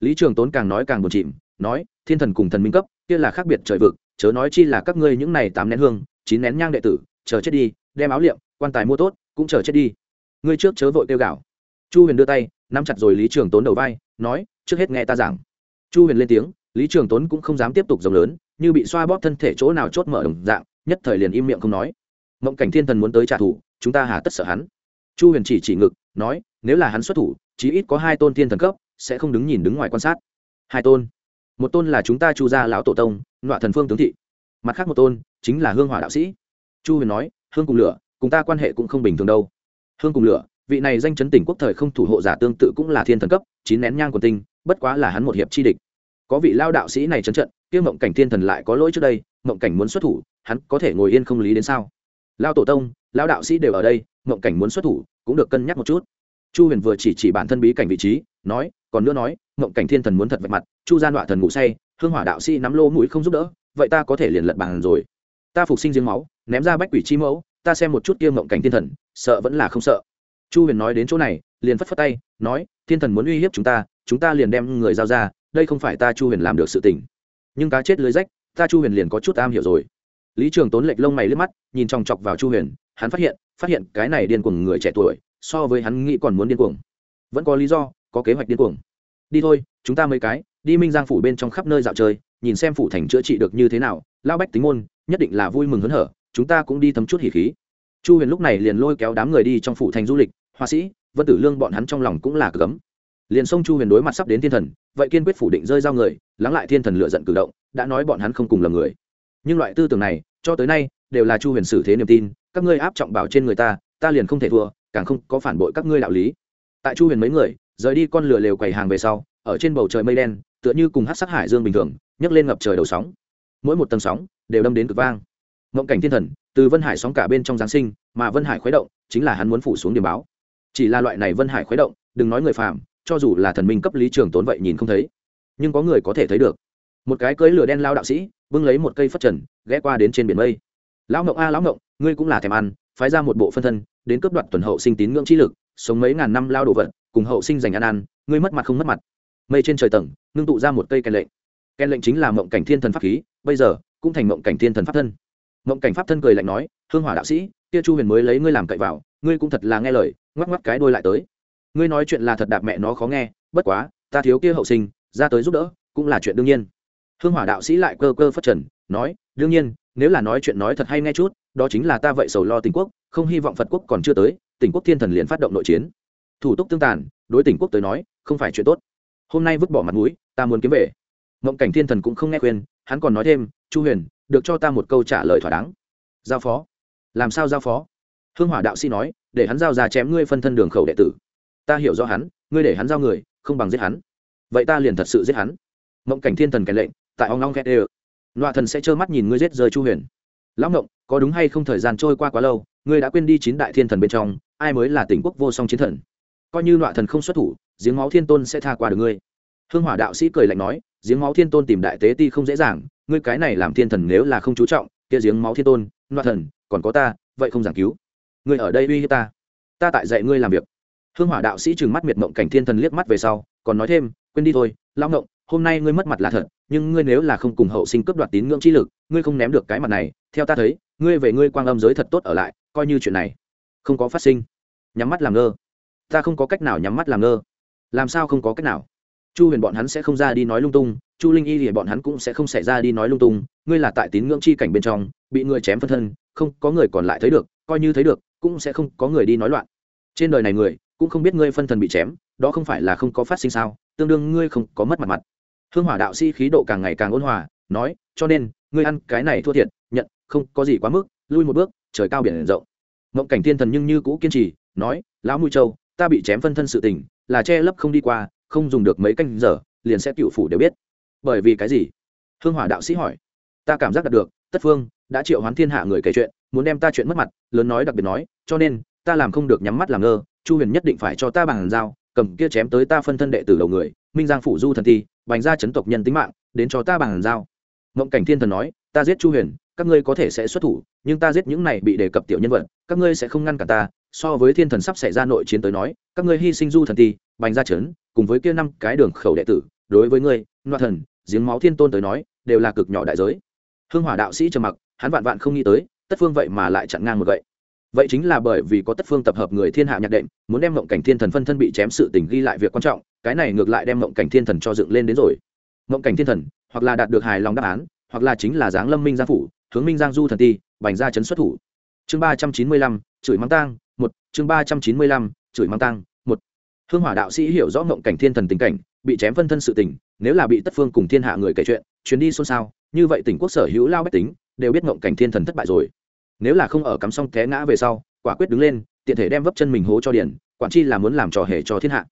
Lý trường tốn càng nói càng buồn chìm, nói, thiên thần cùng thần minh cấp, kia là khác biệt trời vực, chớ nói chi là các ngươi những này tám nén hương, chín nén nhang đệ tử, chờ chết đi, đem áo liệm, quan tài mua tốt, cũng chờ chết đi. Ngươi trước chớ vội tiêu gạo. Chu huyền đưa tay, nắm chặt rồi lý trường tốn đầu vai, nói, trước hết nghe ta giảng. Chu huyền lên tiếng, lý trường tốn cũng không dám tiếp tục rồng lớn, như bị xoa bóp thân thể chỗ nào chốt mở đồng dạng, nhất thời liền im miệng không nói. Mộng cảnh thiên thần muốn tới trả thù, chúng ta hà tất sợ hắn chu huyền chỉ chỉ ngực, nói, nếu là hắn xuất thủ, chí ít có hai tôn thiên thần cấp, sẽ không đứng nhìn đứng ngoài quan sát. Hai tôn? Một tôn là chúng ta chu gia lão tổ tông, nọa thần phương tướng thị. Mặt khác một tôn chính là hương hỏa đạo sĩ. Chu huyền nói, hương cùng lửa, cùng ta quan hệ cũng không bình thường đâu. Hương cùng lửa, vị này danh chấn tỉnh quốc thời không thủ hộ giả tương tự cũng là thiên thần cấp, chín nén nhang quần tinh, bất quá là hắn một hiệp chi địch. Có vị lao đạo sĩ này chấn trận, kia mộng cảnh thiên thần lại có lỗi trước đây, mộng cảnh muốn xuất thủ, hắn có thể ngồi yên không lý đến sao? Lao tổ tông lao đạo sĩ đều ở đây mộng cảnh muốn xuất thủ, cũng được cân nhắc một chút. Chu huyền vừa chỉ chỉ bản thân bí cảnh vị trí, nói, còn nữa nói mộng cảnh thiên thần muốn thật vạch mặt, chu gian đọa thần ngủ say, hương hỏa đạo sĩ nắm lô mũi không giúp đỡ, vậy ta có thể liền lật bàn rồi. Ta phục sinh giếng máu, ném ra bách quỷ chi mẫu, ta xem một chút kia mộng cảnh thiên thần, sợ vẫn là không sợ. Chu huyền nói đến chỗ này, liền phất phất tay, nói, thiên thần muốn uy hiếp chúng ta chúng ta liền đem người giao ra, đây không phải ta chu huyền làm được sự tình. Nhưng cá chết lưới rách, ta chu huyền liền có chút am hiểu rồi lý trường tốn lệch lông mày liếc mắt, nhìn chòng chọc vào chu huyền, hắn phát hiện phát hiện cái này điên cuồng người trẻ tuổi, so với hắn nghĩ còn muốn điên cuồng. Vẫn có lý do, có kế hoạch điên cuồng. Đi thôi, chúng ta mấy cái, đi minh giang phủ bên trong khắp nơi dạo chơi, nhìn xem phủ thành chữa trị được như thế nào lao bách tính môn, nhất định là vui mừng hớn hở, chúng ta cũng đi thấm chút hỉ khí. Chu huyền lúc này liền lôi kéo đám người đi trong phủ thành du lịch, họa sĩ, vân tử lương bọn hắn trong lòng cũng là cấm liền xông chu huyền đối mặt sắp đến thiên thần, vậy kiên quyết phủ định rơi giao người, lắng lại thiên thần lựa giận cử động, đã nói bọn hắn không cùng là người nhưng loại tư tưởng này, cho tới nay, đều là chu huyền xử thế niềm tin, các ngươi áp trọng bảo trên người ta ta liền không thể thua, càng không có phản bội các ngươi đạo lý. Tại chu huyền mấy người, rời đi con lửa lều quầy hàng về sau, ở trên bầu trời mây đen, tựa như cùng hát sắc hải dương bình thường, nhấc lên ngập trời đầu sóng. Mỗi một tầng sóng, đều đâm đến cực vang. Ngộng cảnh thiên thần, từ vân hải sóng cả bên trong giáng sinh, mà vân hải khuấy động, chính là hắn muốn phủ xuống điểm báo. Chỉ là loại này vân hải khuấy động, đừng nói người phàm, cho dù là thần minh cấp lý trường tốn vậy nhìn không thấy. Nhưng có người có thể thấy được một cái cưới lửa đen lao đạo sĩ, bưng lấy một cây phất trần, ghé qua đến trên biển mây. Lão ngộng a, lão ngộng, ngươi cũng là thèm ăn, phái ra một bộ phân thân, đến cướp đoạt tuần hậu sinh tín ngưỡng trí lực, sống mấy ngàn năm lao đồ vật, cùng hậu sinh dành ăn ăn, ngươi mất mặt không mất mặt. Mây trên trời tầng, ngưng tụ ra một cây kèn lệnh. Kèn lệnh chính là mộng cảnh thiên thần pháp khí, bây giờ cũng thành mộng cảnh thiên thần pháp thân. Mộng cảnh pháp thân cười lạnh nói, hương hỏa đạo sĩ, kia chu huyền mới lấy ngươi làm cậy vào, ngươi cũng thật là nghe lời, ngoắc ngoắc cái đôi lại tới. Ngươi nói chuyện là thật đạp mẹ nó khó nghe, bất quá, ta thiếu kia hậu sinh, ra tới giúp đỡ, cũng là chuyện đương nhiên hương hỏa đạo sĩ lại cơ cơ phất trần, nói, đương nhiên, nếu là nói chuyện nói thật hay nghe chút, đó chính là ta vậy sầu lo tỉnh quốc, không hy vọng phật quốc còn chưa tới tỉnh quốc thiên thần liền phát động nội chiến. Thủ tục tương tàn, đối tỉnh quốc tới nói, không phải chuyện tốt. Hôm nay vứt bỏ mặt mũi, ta muốn kiếm về. Mộng cảnh thiên thần cũng không nghe khuyên, hắn còn nói thêm, chu huyền, được cho ta một câu trả lời thỏa đáng. Giao phó. Làm sao giao phó? Hương hỏa đạo sĩ nói, để hắn giao ra chém ngươi phân thân đường khẩu đệ tử. Ta hiểu rõ hắn, ngươi để hắn giao người, không bằng giết hắn. Vậy ta liền thật sự giết hắn mộng cảnh thiên thần kèn lệnh, tại ong long ghét ê nọa thần sẽ trơ mắt nhìn ngươi giết rơi chu huyền. Lão mộng có đúng hay không thời gian trôi qua quá lâu, ngươi đã quên đi chín đại thiên thần bên trong, ai mới là tỉnh quốc vô song chiến thần? Coi như nọa thần không xuất thủ, giếng máu thiên tôn sẽ tha qua được ngươi. Hương hỏa đạo sĩ cười lạnh nói, giếng máu thiên tôn tìm đại tế ti không dễ dàng, ngươi cái này làm thiên thần nếu là không chú trọng, kia giếng máu thiên tôn, nọa thần, còn có ta, vậy không giảng cứu. Ngươi ở đây uy hiếp ta. Ta tại dạy ngươi làm việc. Hương hỏa đạo sĩ trừng mắt miệt mộng cảnh thiên thần liếc mắt về sau, còn nói thêm, quên đi thôi, lão mộng hôm nay ngươi mất mặt là thật, nhưng ngươi nếu là không cùng hậu sinh cướp đoạt tín ngưỡng chi lực, ngươi không ném được cái mặt này, theo ta thấy, ngươi về ngươi quang âm giới thật tốt ở lại, coi như chuyện này không có phát sinh. Nhắm mắt làm ngơ. Ta không có cách nào nhắm mắt làm ngơ. Làm sao không có cách nào? Chu huyền bọn hắn sẽ không ra đi nói lung tung, chu linh y thì bọn hắn cũng sẽ không xảy ra đi nói lung tung. Ngươi là tại tín ngưỡng chi cảnh bên trong, bị người chém phân thân, không có người còn lại thấy được, coi như thấy được, cũng sẽ không có người đi nói loạn. Trên đời này người cũng không biết ngươi phân thần bị chém, đó không phải là không có phát sinh sao? Tương đương ngươi không có mất mặt mặt hương hỏa đạo sĩ khí độ càng ngày càng ôn hòa, nói, cho nên, ngươi ăn cái này thua thiệt, nhận, không có gì quá mức, lui một bước, trời cao biển rộng. Mộng cảnh thiên thần nhưng như cũ kiên trì, nói, lão mùi châu, ta bị chém phân thân sự tình, là che lấp không đi qua, không dùng được mấy canh giờ, liền sẽ cựu phủ đều biết. Bởi vì cái gì? Hương hỏa đạo sĩ hỏi. Ta cảm giác đạt được, tất phương đã triệu hoán thiên hạ người kể chuyện, muốn đem ta chuyện mất mặt, lớn nói đặc biệt nói, cho nên, ta làm không được nhắm mắt làm ngơ, chu huyền nhất định phải cho ta bằng giao cầm kia chém tới ta phân thân đệ tử đầu người, minh giang phủ du thần ti, bành ra chấn tộc nhân tính mạng, đến cho ta bằng dao mộng cảnh thiên thần nói, ta giết chu huyền, các ngươi có thể sẽ xuất thủ, nhưng ta giết những này bị đề cập tiểu nhân vật, các ngươi sẽ không ngăn cả ta. So với thiên thần sắp xảy ra nội chiến tới nói, các ngươi hy sinh du thần ti, bành ra chấn, cùng với kia năm cái đường khẩu đệ tử, đối với ngươi loạn thần, giếng máu thiên tôn tới nói, đều là cực nhỏ đại giới. Hương hỏa đạo sĩ trầm mặc, hắn vạn vạn không nghĩ tới, tất phương vậy mà lại chặn ngang một gậy vậy chính là bởi vì có tất phương tập hợp người thiên hạ nhạc đệm, muốn đem mộng cảnh thiên thần phân thân bị chém sự tình ghi lại việc quan trọng, cái này ngược lại đem mộng cảnh thiên thần cho dựng lên đến rồi. Mộng cảnh thiên thần, hoặc là đạt được hài lòng đáp án, hoặc là chính là giáng lâm minh gia phủ, hướng minh giang du thần ti, bành ra chấn xuất thủ. Chương ba trăm chín mươi lăm, chửi mắng tang, một, chương ba trăm chín mươi lăm, chửi mắng tang, một. Hương hỏa đạo sĩ hiểu rõ mộng cảnh thiên thần tình cảnh, bị chém phân thân sự tình, nếu là bị tất phương cùng thiên hạ người kể chuyện, chuyến đi xôn xao, như vậy tỉnh quốc sở hữu lao bách tính, đều biết mộng cảnh thiên thần thất bại rồi nếu là không ở cắm xong té ngã về sau, quả quyết đứng lên, tiện thể đem vấp chân mình hố cho điển quản chi là muốn làm trò hề cho thiên hạ.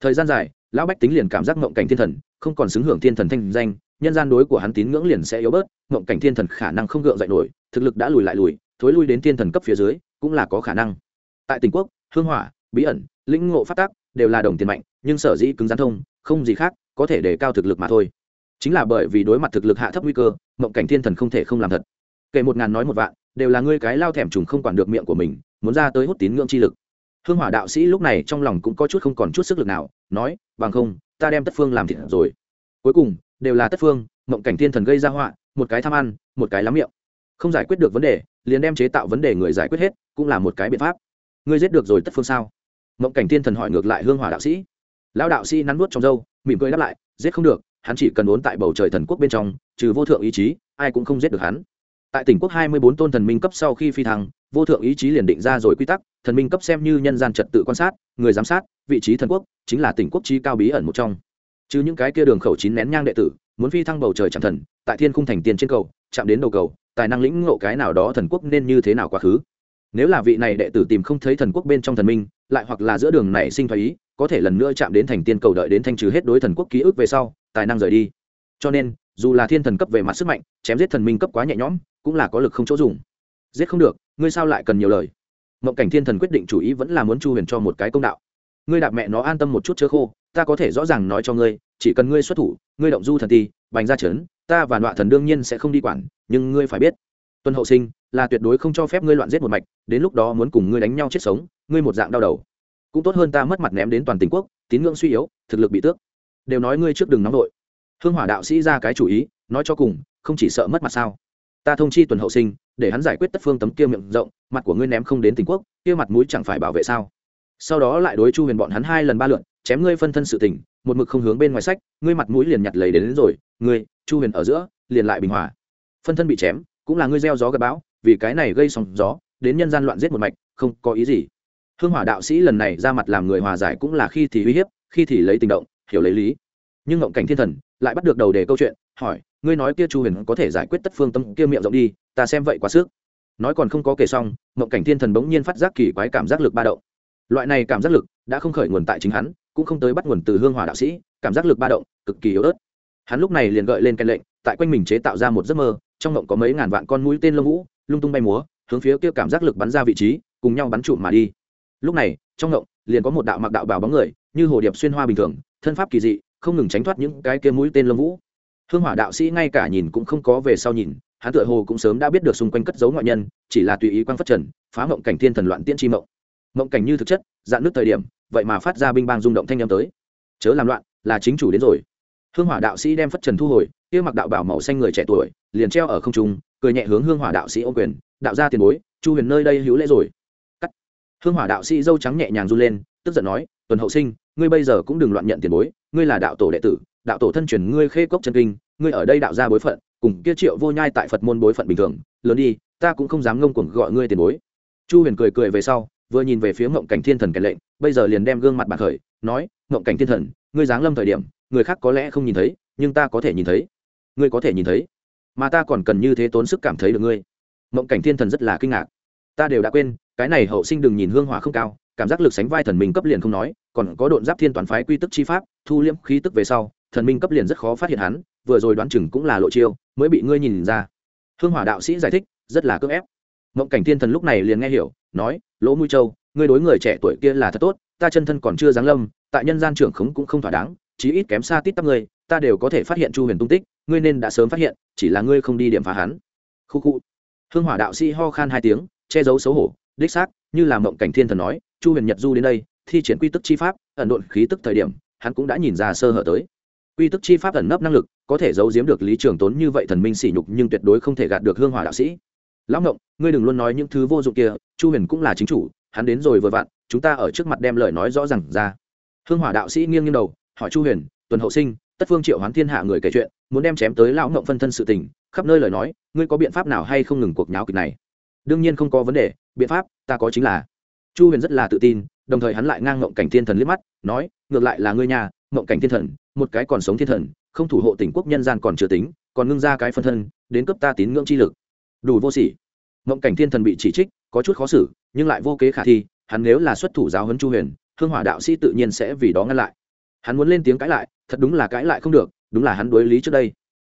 Thời gian dài, lão bách tính liền cảm giác mộng cảnh thiên thần, không còn xứng hưởng thiên thần thanh danh, nhân gian đối của hắn tín ngưỡng liền sẽ yếu bớt mộng cảnh thiên thần khả năng không gượng dậy nổi, thực lực đã lùi lại lùi, thối lui đến thiên thần cấp phía dưới, cũng là có khả năng. Tại tỉnh quốc, hương hỏa, bí ẩn, lĩnh ngộ phát tác đều là đồng tiền mạnh, nhưng sở dĩ cứng gián thông, không gì khác, có thể đề cao thực lực mà thôi. Chính là bởi vì đối mặt thực lực hạ thấp nguy cơ mộng cảnh thiên thần không thể không làm thật. Kể một ngàn nói một vạn đều là ngươi cái lao thèm trùng không quản được miệng của mình, muốn ra tới hút tín ngưỡng chi lực. Hương hỏa đạo sĩ lúc này trong lòng cũng có chút không còn chút sức lực nào, nói, bằng không, ta đem tất phương làm thịt rồi. Cuối cùng, đều là tất phương, mộng cảnh thiên thần gây ra họa, một cái tham ăn, một cái lắm miệng. Không giải quyết được vấn đề, liền đem chế tạo vấn đề người giải quyết hết, cũng là một cái biện pháp. Ngươi giết được rồi tất phương sao? Mộng cảnh thiên thần hỏi ngược lại hương hỏa đạo sĩ. Lão đạo sĩ nắn nuốt trong dâu mỉm cười đáp lại, giết không được, hắn chỉ cần ốn tại bầu trời thần quốc bên trong, trừ vô thượng ý chí, ai cũng không giết được hắn tại tỉnh quốc hai mươi bốn tôn thần minh cấp sau khi phi thăng, vô thượng ý chí liền định ra rồi quy tắc, thần minh cấp xem như nhân gian trật tự quan sát, người giám sát, vị trí thần quốc, chính là tỉnh quốc trí cao bí ẩn một trong. Chứ những cái kia đường khẩu chín nén nhang đệ tử, muốn phi thăng bầu trời chạm thần, tại thiên khung thành tiền trên cầu, chạm đến đầu cầu, tài năng lĩnh ngộ cái nào đó thần quốc nên như thế nào quá khứ. Nếu là vị này đệ tử tìm không thấy thần quốc bên trong thần minh, lại hoặc là giữa đường này sinh thái ý, có thể lần nữa chạm đến thành tiên cầu đợi đến thanh trừ hết đối thần quốc ký ức về sau, tài năng rời đi. Cho nên, dù là thiên thần cấp về mặt sức mạnh, chém giết thần minh cấp quá nhẹ nhõm cũng là có lực không chỗ dùng. Giết không được, ngươi sao lại cần nhiều lời? Mộng cảnh thiên thần quyết định chủ ý vẫn là muốn chu huyền cho một cái công đạo. Ngươi đạp mẹ nó an tâm một chút chớ khô, ta có thể rõ ràng nói cho ngươi, chỉ cần ngươi xuất thủ, ngươi động du thần ti, bành ra trấn, ta và nọa thần đương nhiên sẽ không đi quản, nhưng ngươi phải biết tuân hậu sinh là tuyệt đối không cho phép ngươi loạn giết một mạch, đến lúc đó muốn cùng ngươi đánh nhau chết sống, ngươi một dạng đau đầu. Cũng tốt hơn ta mất mặt ném đến toàn tỉnh quốc, tín ngưỡng suy yếu, thực lực bị tước. Đều nói ngươi trước đừng nóng vội. Hương hỏa đạo sĩ ra cái chủ ý, nói cho cùng, không chỉ sợ mất mặt sao? Ta thông chi tuần hậu sinh để hắn giải quyết tất phương tấm kia miệng rộng mặt của ngươi ném không đến tình quốc kia mặt mũi chẳng phải bảo vệ sao? Sau đó lại đối chu huyền bọn hắn hai lần ba lượn chém ngươi phân thân sự tình một mực không hướng bên ngoài sách ngươi mặt mũi liền nhặt lấy đến, đến rồi ngươi chu huyền ở giữa liền lại bình hòa. Phân thân bị chém cũng là ngươi gieo gió gặp bão vì cái này gây sóng gió đến nhân gian loạn giết một mạch không có ý gì. Hương hỏa đạo sĩ lần này ra mặt làm người hòa giải cũng là khi thì uy hiếp khi thì lấy tình động hiểu lấy lý. Nhưng ngộng cảnh thiên thần lại bắt được đầu đề câu chuyện hỏi ngươi nói kia chu huyền có thể giải quyết tất phương tâm kia miệng rộng đi, ta xem vậy quá sức. Nói còn không có kể xong, mộng cảnh thiên thần bỗng nhiên phát giác kỳ quái cảm giác lực ba động. Loại này cảm giác lực đã không khởi nguồn tại chính hắn, cũng không tới bắt nguồn từ hương hỏa đạo sĩ, cảm giác lực ba động cực kỳ yếu ớt. Hắn lúc này liền gợi lên canh lệnh, tại quanh mình chế tạo ra một giấc mơ, trong mộng có mấy ngàn vạn con mũi tên lông vũ, lung tung bay múa, hướng phía kia cảm giác lực bắn ra vị trí, cùng nhau bắn trụm mà đi. Lúc này, trong mộng liền có một đạo mặc đạo bào bóng người, như hồ điệp xuyên hoa bình thường, thân pháp kỳ dị, không ngừng tránh thoát những cái kia mũi tên lông vũ hương hỏa đạo sĩ ngay cả nhìn cũng không có về sau nhìn, hắn tựa hồ cũng sớm đã biết được xung quanh cất giấu ngoại nhân, chỉ là tùy ý quan phát trần, phá mộng cảnh thiên thần loạn tiên tri mộng. Mộng cảnh như thực chất, dạn nước thời điểm, vậy mà phát ra binh bang rung động thanh â tới. Chớ làm loạn, là chính chủ đến rồi. Hương hỏa đạo sĩ đem phất trần thu hồi, kia mặc đạo bảo màu xanh người trẻ tuổi, liền treo ở không trung, cười nhẹ hướng hương hỏa đạo sĩ ô quyền, đạo ra tiền bối, chu huyền nơi đây hữu lễ rồi. Cắt. Hương hỏa đạo sĩ dâu trắng nhẹ nhàng run lên, tức giận nói, tuần hậu sinh, ngươi bây giờ cũng đừng loạn nhận tiền bối, ngươi là đạo tổ đệ tử đạo tổ thân truyền ngươi khê cốc chân kinh, ngươi ở đây đạo ra bối phận, cùng kia triệu vô nhai tại phật môn bối phận bình thường, lớn đi, ta cũng không dám ngông cuồng gọi ngươi tiền bối. Chu huyền cười cười về sau, vừa nhìn về phía ngộng cảnh thiên thần kèn lệnh, bây giờ liền đem gương mặt bạc khởi, nói, ngộng cảnh thiên thần, ngươi giáng lâm thời điểm, người khác có lẽ không nhìn thấy, nhưng ta có thể nhìn thấy. Ngươi có thể nhìn thấy. Mà ta còn cần như thế tốn sức cảm thấy được ngươi. Ngộng cảnh thiên thần rất là kinh ngạc. Ta đều đã quên, cái này hậu sinh đừng nhìn hương hỏa không cao, cảm giác lực sánh vai thần mình cấp liền không nói, còn có độn giáp thiên toàn phái quy tức chi pháp, thu liễm khí tức về sau thần minh cấp liền rất khó phát hiện hắn, vừa rồi đoán chừng cũng là lộ chiêu, mới bị ngươi nhìn ra. Hương hỏa đạo sĩ giải thích, rất là cưỡng ép. Mộng cảnh thiên thần lúc này liền nghe hiểu, nói, lỗ mũi châu, ngươi đối người trẻ tuổi kia là thật tốt, ta chân thân còn chưa giáng lâm, tại nhân gian trưởng khống cũng không thỏa đáng, chí ít kém xa tít tắp ngươi, ta đều có thể phát hiện chu huyền tung tích, ngươi nên đã sớm phát hiện, chỉ là ngươi không đi điểm phá hắn. Khu khu. Hương hỏa đạo sĩ ho khan hai tiếng, che giấu xấu hổ, đích xác, như là mộng cảnh thiên thần nói, chu huyền nhật du đến đây, thi triển quy tức chi pháp, ẩn độn khí tức thời điểm, hắn cũng đã nhìn ra sơ hở tới quy tức chi pháp ẩn nấp năng lực, có thể giấu giếm được lý trường tốn như vậy thần minh sỉ nhục nhưng tuyệt đối không thể gạt được hương hỏa đạo sĩ. Lão ngộng, ngươi đừng luôn nói những thứ vô dụng kia, chu huyền cũng là chính chủ, hắn đến rồi vừa vặn, chúng ta ở trước mặt đem lời nói rõ r à n g ra. Hương hỏa đạo sĩ nghiêng nghiêng đầu, hỏi chu huyền, tuần hậu sinh, tất phương triệu hoán thiên hạ người kể chuyện, muốn đem chém tới lão ngộng phân thân sự tình, khắp nơi lời nói, ngươi có biện pháp nào hay không ngừng cuộc nháo kịch này? Đương nhiên không có vấn đề, biện pháp ta có chính là. Chu huyền rất là tự tin, đồng thời hắn lại ngang ngộng cảnh thiên thần liếc mắt, nói, ngược lại là ngươi nhà Mộng cảnh thiên thần, một cái còn sống thiên thần, không thủ hộ tỉnh quốc nhân gian còn chưa tính, còn ngưng ra cái phân thân, đến cấp ta tín ngưỡng chi lực. Đủ vô sỉ. Mộng cảnh thiên thần bị chỉ trích, có chút khó xử, nhưng lại vô kế khả thi, hắn nếu là xuất thủ giáo huấn chu huyền, hương hỏa đạo sĩ tự nhiên sẽ vì đó ngăn lại. Hắn muốn lên tiếng cãi lại, thật đúng là cãi lại không được, đúng là hắn đối lý trước đây.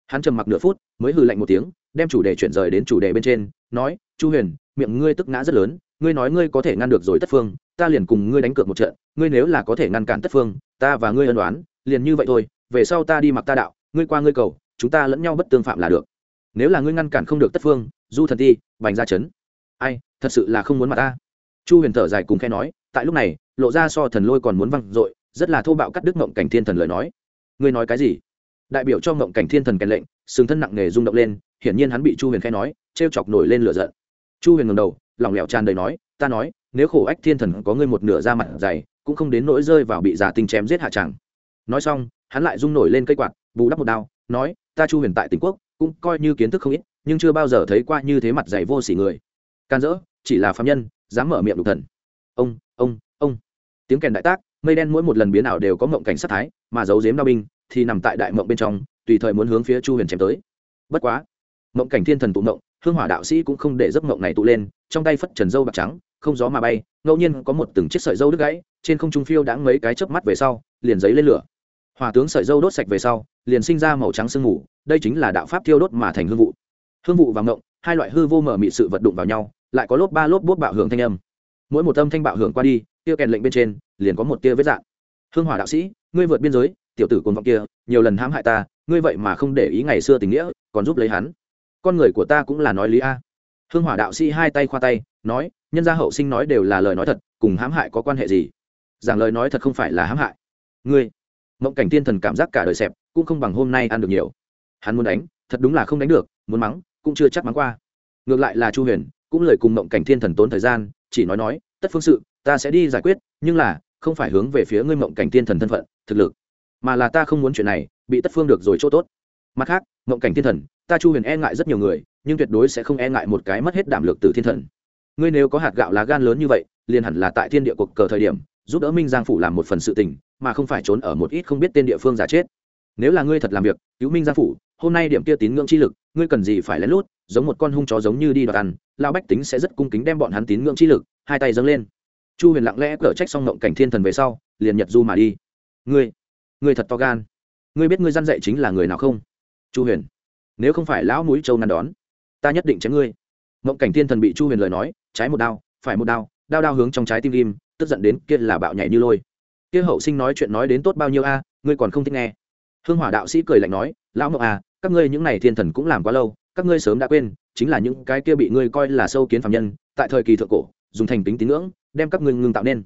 Hắn trầm mặc nửa phút, mới hừ lạnh một tiếng, đem chủ đề chuyển rời đến chủ đề bên trên, nói, chu huyền, miệng ngươi tức ngã rất lớn ngươi nói ngươi có thể ngăn được rồi tất phương, ta liền cùng ngươi đánh cược một trận, ngươi nếu là có thể ngăn cản tất phương, ta và ngươi ân đoán liền như vậy thôi, về sau ta đi mặc ta đạo, ngươi qua ngươi cầu, chúng ta lẫn nhau bất tương phạm là được. Nếu là ngươi ngăn cản không được tất phương, du thần ti, bành ra chấn. Ai, thật sự là không muốn mặt ta. Chu huyền thở dài cùng khe nói, tại lúc này, lộ ra so thần lôi còn muốn văng dội, rất là thô bạo cắt đứt mộng cảnh thiên thần lời nói. Ngươi nói cái gì? Đại biểu cho mộng cảnh thiên thần kèn lệnh, sừng thân nặng nề rung động lên, hiển nhiên hắn bị chu huyền khe nói t r e o chọc nổi lên lửa giận. Chu huyền ngầm đầu lỏng lẻo tràn đầy nói, ta nói, nếu khổ ách thiên thần có ngươi một nửa da mặt dày, cũng không đến nỗi rơi vào bị giả tinh chém giết hạ chẳng. Nói xong, hắn lại rung nổi lên cây quạt, bù đắp một đao, nói, ta chu huyền tại tỉnh quốc, cũng coi như kiến thức không ít, nhưng chưa bao giờ thấy qua như thế mặt dày vô sỉ người. Can dỡ, chỉ là phạm nhân, dám mở miệng đục thần. Ông ông ông. Tiếng kèn đại tác, mây đen mỗi một lần biến ảo đều có mộng cảnh sát thái, mà giấu giếm đao binh thì nằm tại đại mộng bên trong, tùy thời muốn hướng phía chu huyền chém tới. Bất quá, mộng cảnh thiên thần tụ mộng, hương hỏa đạo sĩ cũng không để giấc mộng này tụ lên trong tay phất trần dâu bạc trắng, không gió mà bay, ngẫu nhiên có một từng chiếc sợi dâu đứt gãy, trên không trung phiêu đã mấy cái chớp mắt về sau, liền giấy lên lửa. Hòa tướng sợi dâu đốt sạch về sau, liền sinh ra màu trắng sương mù, đây chính là đạo pháp thiêu đốt mà thành hương vụ. Hương vụ và ngộng, hai loại hư vô mở mị sự vật đụng vào nhau, lại có lốp ba lốp bút bạo hưởng thanh âm. Mỗi một âm thanh bạo hưởng qua đi tiêu kèn lệnh bên trên, liền có một tia vết dạng. Hương hỏa đạo sĩ, ngươi vượt biên giới, tiểu tử cồn vọng kia, nhiều lần hãm hại ta, ngươi vậy mà không để ý ngày xưa tình nghĩa, còn giúp lấy hắn. Con người của ta cũng là nói lý a hương hỏa đạo sĩ hai tay khoa tay, nói, nhân gia hậu sinh nói đều là lời nói thật, cùng hãm hại có quan hệ gì? Giảng lời nói thật không phải là hãm hại. Ngươi, mộng cảnh thiên thần cảm giác cả đời xẹp, cũng không bằng hôm nay ăn được nhiều. Hắn muốn đánh, thật đúng là không đánh được, muốn mắng, cũng chưa chắc mắng qua. Ngược lại là chu huyền, cũng lời cùng mộng cảnh thiên thần tốn thời gian, chỉ nói nói, tất phương sự, ta sẽ đi giải quyết, nhưng là, không phải hướng về phía ngươi mộng cảnh thiên thần thân phận, thực lực. Mà là ta không muốn chuyện này, bị tất phương được rồi chỗ tốt. Mặt khác, mộng cảnh thiên thần ta chu huyền e ngại rất nhiều người, nhưng tuyệt đối sẽ không e ngại một cái mất hết đảm lược từ thiên thần. Ngươi nếu có hạt gạo lá gan lớn như vậy, liền hẳn là tại thiên địa cuộc cờ thời điểm, giúp đỡ minh giang phủ làm một phần sự tình, mà không phải trốn ở một ít không biết tên địa phương giả chết. Nếu là ngươi thật làm việc, cứu minh giang phủ, hôm nay điểm kia tín ngưỡng chi lực, ngươi cần gì phải lén lút, giống một con hung chó giống như đi đoạt ăn lao bách tính sẽ rất cung kính đem bọn hắn tín ngưỡng chi lực, hai tay dâng lên. Chu huyền lặng lẽ cở trách xong ngộng cảnh thiên thần về sau, liền nhật du mà đi. Ngươi ngươi thật to gan. Ngươi biết ngươi gian dạy chính là người nào không? Chu huyền nếu không phải lão mũi châu ngăn đón, ta nhất định chém ngươi. Ngộng cảnh thiên thần bị chu huyền lời nói, trái một đao, phải một đao đao đao hướng trong trái tim ghim, tức giận đến kia là bạo nhảy như lôi. Kia hậu sinh nói chuyện nói đến tốt bao nhiêu a, ngươi còn không thích nghe. Hương hỏa đạo sĩ cười lạnh nói, lão mộng à các ngươi những này thiên thần cũng làm quá lâu, các ngươi sớm đã quên, chính là những cái kia bị ngươi coi là sâu kiến phạm nhân, tại thời kỳ thượng cổ, dùng thành tính tín ngưỡng, đem các ngươi ngưng tạo nên.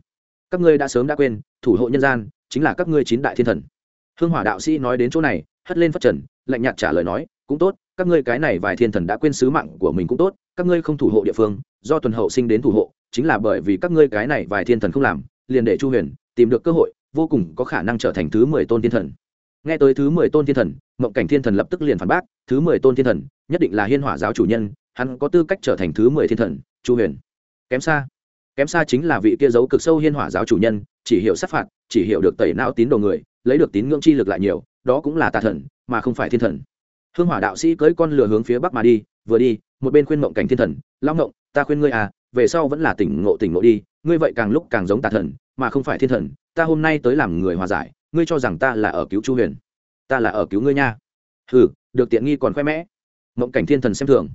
Các ngươi đã sớm đã quên, thủ hộ nhân gian, chính là các ngươi chín đại thiên thần. Hương hỏa đạo sĩ nói đến chỗ này, hất lên phát trần, lạnh nhạt trả lời nói cũng tốt, các ngươi cái này vài thiên thần đã quên sứ mạng của mình cũng tốt, các ngươi không thủ hộ địa phương, do tuần hậu sinh đến thủ hộ, chính là bởi vì các ngươi cái này vài thiên thần không làm, liền để chu huyền tìm được cơ hội, vô cùng có khả năng trở thành thứ mười tôn thiên thần. Nghe tới thứ mười tôn thiên thần, mộng cảnh thiên thần lập tức liền phản bác, thứ mười tôn thiên thần, nhất định là hiên hỏa giáo chủ nhân, hắn có tư cách trở thành thứ mười thiên thần, chu huyền. Kém xa kém xa chính là vị kia giấu cực sâu hiên hỏa giáo chủ nhân, chỉ hiểu sát phạt, chỉ hiểu được tẩy não tín đồ người, lấy được tín ngưỡng chi lực lại nhiều, đó cũng là tà thần, mà không phải thiên thần hương hỏa đạo sĩ cưỡi con lửa hướng phía bắc mà đi, vừa đi, một bên khuyên mộng cảnh thiên thần long mộng, ta khuyên ngươi à về sau vẫn là tỉnh ngộ tỉnh ngộ đi, ngươi vậy càng lúc càng giống tà thần, mà không phải thiên thần, ta hôm nay tới làm người hòa giải, ngươi cho rằng ta là ở cứu chu huyền, ta là ở cứu ngươi nha. Ừ được tiện nghi còn khoe mẽ. Mộng cảnh thiên thần xem thường.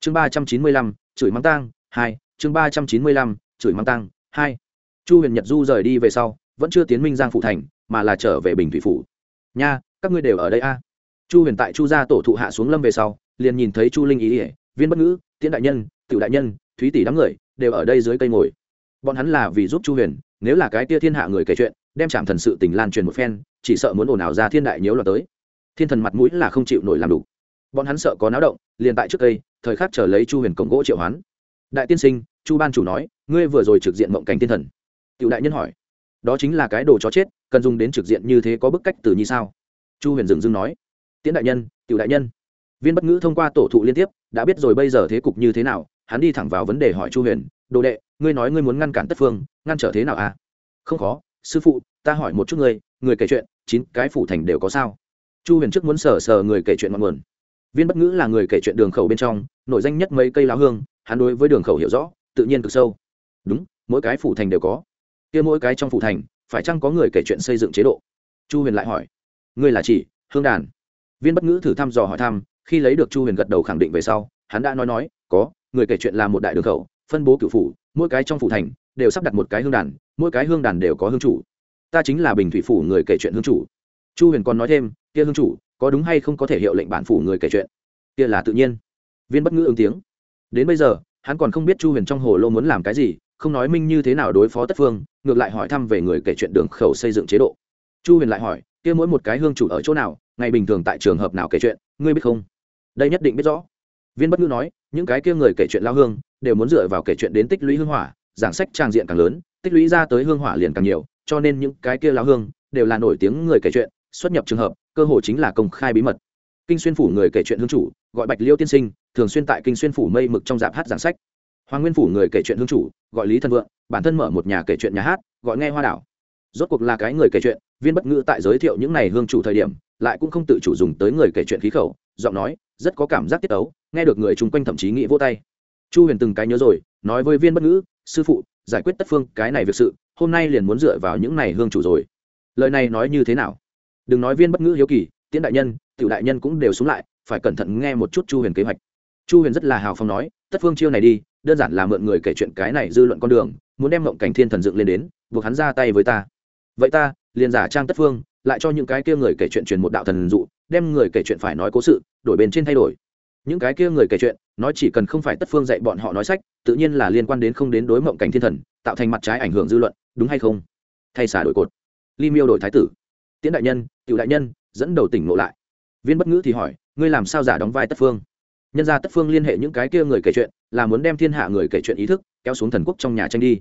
Chương ba trăm chín mươi lăm, chửi mắng tang, hai, chương ba trăm chín mươi lăm, chửi mắng tang, hai. Chu huyền nhật du rời đi về sau, vẫn chưa tiến minh giang phụ thành, mà là trở về bình thủy phủ. Nha, các ngươi đều ở đây a chu huyền tại chu gia tổ thụ hạ xuống lâm về sau, liền nhìn thấy chu linh ý ỉa viên bất ngữ, tiễn đại nhân, tiểu đại nhân, thúy tỷ đám người, đều ở đây dưới cây ngồi. Bọn hắn là vì giúp chu huyền, nếu là cái tia thiên hạ người kể chuyện, đem chạm thần sự tình lan truyền một phen, chỉ sợ muốn ồn ào ra thiên đại nhiễu loạt tới. Thiên thần mặt mũi là không chịu nổi làm đủ. Bọn hắn sợ có náo động, liền tại trước cây, thời khắc chờ lấy chu huyền cổng gỗ triệu hoán. Đại tiên sinh, chu ban chủ nói, ngươi vừa rồi trực diện mộng cảnh thiên thần. Tiểu đại nhân hỏi, đó chính là cái đồ chó chết, cần dùng đến trực diện như thế có bức cách từ như sao? Chu huyền dừng dưng nói tiễn đại nhân, tiểu đại nhân. Viên bất ngữ thông qua tổ thụ liên tiếp, đã biết rồi bây giờ thế cục như thế nào, hắn đi thẳng vào vấn đề hỏi chu huyền, đồ đệ, ngươi nói ngươi muốn ngăn cản tất phương, ngăn trở thế nào à? Không khó, sư phụ, ta hỏi một chút ngươi, người kể chuyện, chín cái phủ thành đều có sao? Chu huyền trước muốn sờ sờ người kể chuyện ngọn nguồn. Viên bất ngữ là người kể chuyện đường khẩu bên trong nội danh nhất mấy cây lá hương, hắn đối với đường khẩu hiểu rõ, tự nhiên cực sâu. Đúng, mỗi cái phủ thành đều có. Kia mỗi cái trong phủ thành, phải chăng có người kể chuyện xây dựng chế độ? Chu huyền lại hỏi. Ngươi là chỉ, hương đàn viên bất ngữ thử thăm dò hỏi thăm, khi lấy được chu huyền gật đầu khẳng định về sau, hắn đã nói nói, có, người kể chuyện là một đại đường khẩu, phân bố cựu phủ, mỗi cái trong phủ thành đều sắp đặt một cái hương đàn, mỗi cái hương đàn đều có hương chủ. Ta chính là bình thủy phủ người kể chuyện hương chủ. Chu huyền còn nói thêm, kia hương chủ, có đúng hay không có thể hiệu lệnh bản phủ người kể chuyện? Kia là tự nhiên. Viên bất ngữ ứng tiếng. Đến bây giờ, hắn còn không biết chu huyền trong hồ lô muốn làm cái gì, không nói minh như thế nào đối phó tất phương, ngược lại hỏi thăm về người kể chuyện đường khẩu xây dựng chế độ chu huyền lại hỏi, kia mỗi một cái hương chủ ở chỗ nào? Ngày bình thường tại trường hợp nào kể chuyện? Ngươi biết không? Đây nhất định biết rõ. Viên bất ngữ nói, những cái kia người kể chuyện lao hương, đều muốn dựa vào kể chuyện đến tích lũy hương hỏa, giảng sách trang diện càng lớn, tích lũy ra tới hương hỏa liền càng nhiều, cho nên những cái kia lao hương đều là nổi tiếng người kể chuyện, xuất nhập trường hợp, cơ hội chính là công khai bí mật. Kinh xuyên phủ người kể chuyện hương chủ, gọi bạch liêu tiên sinh, thường xuyên tại kinh xuyên phủ mây mực trong dạp hát giảng sách. Hoàng nguyên phủ người kể chuyện hương chủ, gọi lý thân vượng, bản thân mở một nhà kể chuyện nhà hát, gọi nghe hoa đảo. Rốt cuộc là cái người kể chuyện viên bất ngữ tại giới thiệu những này hương chủ thời điểm, lại cũng không tự chủ dùng tới người kể chuyện khí khẩu, giọng nói, rất có cảm giác tiết ấu nghe được người chung quanh thậm chí nghĩ vô tay. Chu huyền từng cái nhớ rồi, nói với viên bất ngữ, sư phụ, giải quyết tất phương cái này việc sự, hôm nay liền muốn dựa vào những này hương chủ rồi. Lời này nói như thế nào? Đừng nói viên bất ngữ hiếu kỳ, tiễn đại nhân, tiểu đại nhân cũng đều xuống lại, phải cẩn thận nghe một chút chu huyền kế hoạch. Chu huyền rất là hào phóng nói, tất phương chiêu này đi, đơn giản là mượn người kể chuyện cái này dư luận con đường, muốn đem mộng cảnh thiên thần dựng lên đến, buộc hắn ra tay với ta. Vậy ta liền giả trang tất phương, lại cho những cái kia người kể chuyện truyền một đạo thần dụ, đem người kể chuyện phải nói cố sự, đổi bền trên thay đổi. Những cái kia người kể chuyện, nói chỉ cần không phải tất phương dạy bọn họ nói sách, tự nhiên là liên quan đến không đến đối mộng cảnh thiên thần, tạo thành mặt trái ảnh hưởng dư luận, đúng hay không? Thay xả đổi cột. Ly miêu đổi thái tử. Tiễn đại nhân, tiểu đại nhân, dẫn đầu tỉnh ngộ lại. Viên bất ngữ thì hỏi, ngươi làm sao giả đóng vai tất phương? Nhân ra tất phương liên hệ những cái kia người kể chuyện, là muốn đem thiên hạ người kể chuyện ý thức, kéo xuống thần quốc trong nhà tranh đi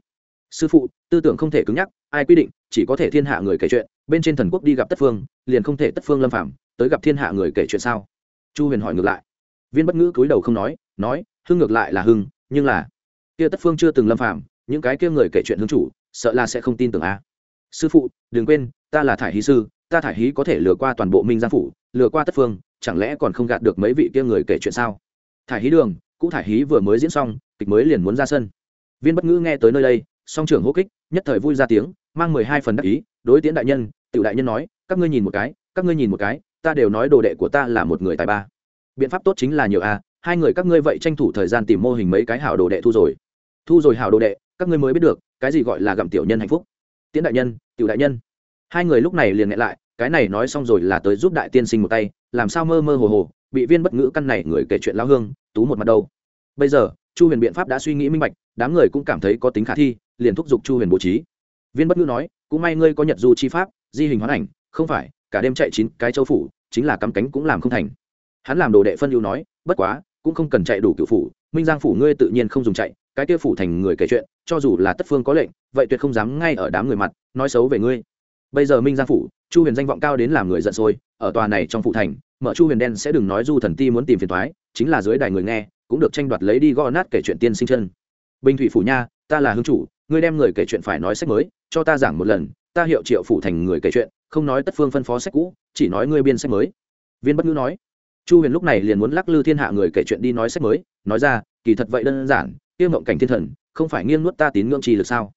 sư phụ, tư tưởng không thể cứng nhắc, ai quy định, chỉ có thể thiên hạ người kể chuyện, bên trên thần quốc đi gặp tất phương, liền không thể tất phương lâm phạm tới gặp thiên hạ người kể chuyện sao? Chu huyền hỏi ngược lại. Viên bất ngữ cúi đầu không nói nói, hưng ngược lại là hưng, nhưng là, kia tất phương chưa từng lâm phạm những cái kia người kể chuyện hương chủ, sợ là sẽ không tin tưởng a. Sư phụ, đừng quên, ta là thải hí sư, ta thải hí có thể lừa qua toàn bộ minh giang phủ, lừa qua tất phương, chẳng lẽ còn không gạt được mấy vị kia người kể chuyện sao? Thải hí đường, cũ thải hí vừa mới diễn xong, kịch mới liền muốn ra sân. Viên bất ngữ nghe tới nơi đây song trưởng hô kích, nhất thời vui ra tiếng, mang mười hai phần đắc ý, đối tiễn đại nhân, tiểu đại nhân nói, các ngươi nhìn một cái, các ngươi nhìn một cái, ta đều nói đồ đệ của ta là một người tài ba. Biện pháp tốt chính là nhiều a, hai người các ngươi vậy tranh thủ thời gian tìm mô hình mấy cái hảo đồ đệ thu rồi. Thu rồi hảo đồ đệ, các ngươi mới biết được, cái gì gọi là gặm tiểu nhân hạnh phúc. Tiễn đại nhân, tiểu đại nhân. Hai người lúc này liền nghe lại, cái này nói xong rồi là tới giúp đại tiên sinh một tay, làm sao mơ mơ hồ hồ, bị viên bất ngữ căn này người kể chuyện lao hương, tú một mặt đâu bây giờ chu huyền biện pháp đã suy nghĩ minh bạch, đám người cũng cảm thấy có tính khả thi, liền thúc giục chu huyền bố trí. Viên bất ngữ nói, cũng may ngươi có nhật du chi pháp, di hình hoán ảnh, không phải, cả đêm chạy chín cái châu phủ, chính là cắm cánh cũng làm không thành. Hắn làm đồ đệ phân ưu nói, bất quá, cũng không cần chạy đủ cựu phủ, minh giang phủ ngươi tự nhiên không dùng chạy, cái kia phủ thành người kể chuyện, cho dù là tất phương có lệnh, vậy tuyệt không dám ngay ở đám người mặt, nói xấu về ngươi. Bây giờ minh giang phủ, chu huyền danh vọng cao đến làm người giận sôi, ở tòa này trong phủ thành, mở chu huyền đen sẽ đừng nói du thần ti muốn tìm phiền thoái chính là dưới đài người nghe cũng được tranh đoạt lấy đi gõ nát kể chuyện tiên sinh chân. Bình thủy phủ nha, ta là hương chủ, ngươi đem người kể chuyện phải nói sách mới, cho ta giảng một lần, ta hiệu triệu phủ thành người kể chuyện, không nói tất phương phân phó sách cũ, chỉ nói ngươi biên sách mới. Viên bất ngữ nói, chu huyền lúc này liền muốn lắc lư thiên hạ người kể chuyện đi nói sách mới, nói ra, kỳ thật vậy đơn giản tiêu mộng cảnh thiên thần, không phải nghiêng nuốt ta tín ngưỡng trì lực sao?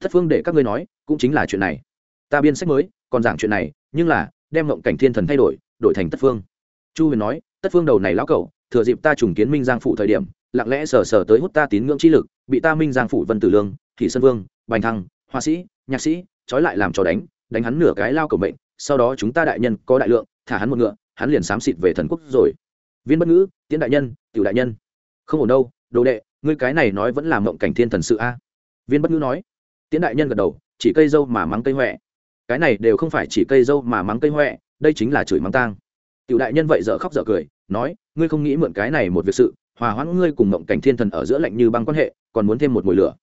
Thất phương để các ngươi nói, cũng chính là chuyện này. Ta biên sách mới, còn giảng chuyện này, nhưng là, đem mộng cảnh thiên thần thay đổi đổi thành tất phương. Chu huyền nói, tất phương đầu này lão cậu thừa dịp ta trùng kiến minh giang phụ thời điểm, lặng lẽ sờ sờ tới hút ta tín ngưỡng chi lực, bị ta minh giang phụ vân tử lương, thị sơn vương, bành thăng, hoa sĩ, nhạc sĩ trói lại làm trò đánh đánh hắn nửa cái lao cầu mệnh, sau đó chúng ta đại nhân có đại lượng, thả hắn một ngựa, hắn liền xám xịt về thần quốc rồi. Viên bất ngữ, tiễn đại nhân, tiểu đại nhân. Không ổn đâu, đồ đệ, ngươi cái này nói vẫn là mộng cảnh thiên thần sự a. Viên bất ngữ nói. Tiễn đại nhân gật đầu, chỉ cây dâu mà mắng cây huệ cái này đều không phải chỉ cây dâu mà mắng cây huệ đây chính là chửi mắng tang. Tiểu đại nhân vậy dở khóc dở cười, nói ngươi không nghĩ mượn cái này một việc sự, hòa hoãn ngươi cùng mộng cảnh thiên thần ở giữa lạnh như băng quan hệ, còn muốn thêm một mùi lửa.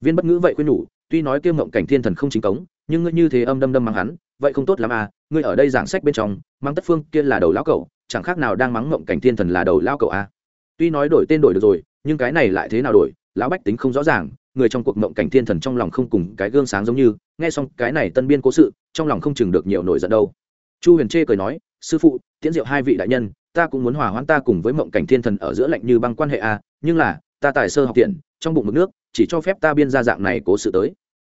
Viên bất ngữ vậy khuyên nhủ, tuy nói kiêm mộng cảnh thiên thần không chính cống, nhưng ngươi như thế âm đâm đâm mắng hắn, vậy không tốt lắm à ngươi ở đây giảng sách bên trong, mắng tất phương kia là đầu lão cậu chẳng khác nào đang mắng mộng cảnh thiên thần là đầu lão cậu à. Tuy nói đổi tên đổi được rồi, nhưng cái này lại thế nào đổi, lão bách tính không rõ ràng, người trong cuộc mộng cảnh thiên thần trong lòng không cùng cái gương sáng giống như, nghe xong cái này tân biên cố sự, trong lòng không chừng được nhiều nổi giận đâu. Chu huyền chê cười nói, sư phụ, tiễn diệu hai vị đại nhân ta cũng muốn hòa hoãn ta cùng với mộng cảnh thiên thần ở giữa lạnh như băng quan hệ a nhưng là, ta tài sơ học tiện, trong bụng mực nước, chỉ cho phép ta biên ra dạng này cố sự tới.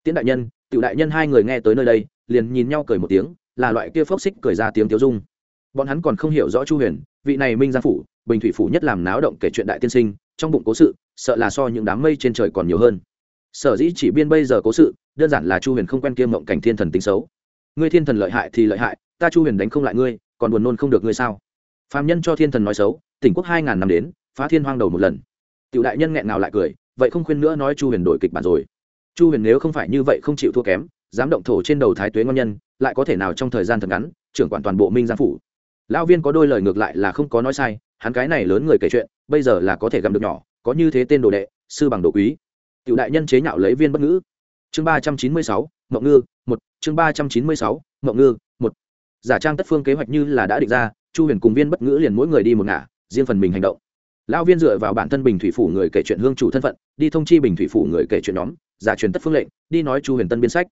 Tiễn đại nhân, tiểu đại nhân hai người nghe tới nơi đây, liền nhìn nhau cười một tiếng, là loại kia phốc xích cười ra tiếng tiêu dung. Bọn hắn còn không hiểu rõ chu huyền, vị này minh gia phủ, bình thủy phủ nhất làm náo động kể chuyện đại tiên sinh, trong bụng cố sự, sợ là so những đám mây trên trời còn nhiều hơn. Sở dĩ chỉ biên bây giờ cố sự, đơn giản là chu huyền không quen kia mộng cảnh thiên thần tính xấu. Ngươi thiên thần lợi hại thì lợi hại, ta chu huyền đánh không lại ngươi, còn buồn nôn không được ngươi sao? Phàm nhân cho thiên thần nói xấu, tỉnh quốc hai ngàn năm đến, phá thiên hoang đầu một lần. Tiểu đại nhân nghẹn nào lại cười, vậy không khuyên nữa nói chu huyền đổi kịch bản rồi. Chu huyền nếu không phải như vậy không chịu thua kém, dám động thổ trên đầu thái tuế ngon nhân, lại có thể nào trong thời gian thật ngắn, trưởng quản toàn bộ minh giang phủ? Lão viên có đôi lời ngược lại là không có nói sai, hắn cái này lớn người kể chuyện, bây giờ là có thể gặm được nhỏ, có như thế tên đồ đệ, sư bằng đồ quý. Tiểu đại nhân chế nhạo lấy viên bất ngữ. Chương ba trăm chín mươi sáu, mộng ngư, một. Chương ba trăm chín mươi sáu, mộng ngư, một. Giả trang tất phương kế hoạch như là đã định ra chu huyền cùng viên bất ngữ liền mỗi người đi một ngả, riêng phần mình hành động. Lão viên dựa vào bản thân bình thủy phủ người kể chuyện hương chủ thân phận, đi thông chi bình thủy phủ người kể chuyện nhóm, giả truyền tất phương lệnh, đi nói chu huyền tân biên sách.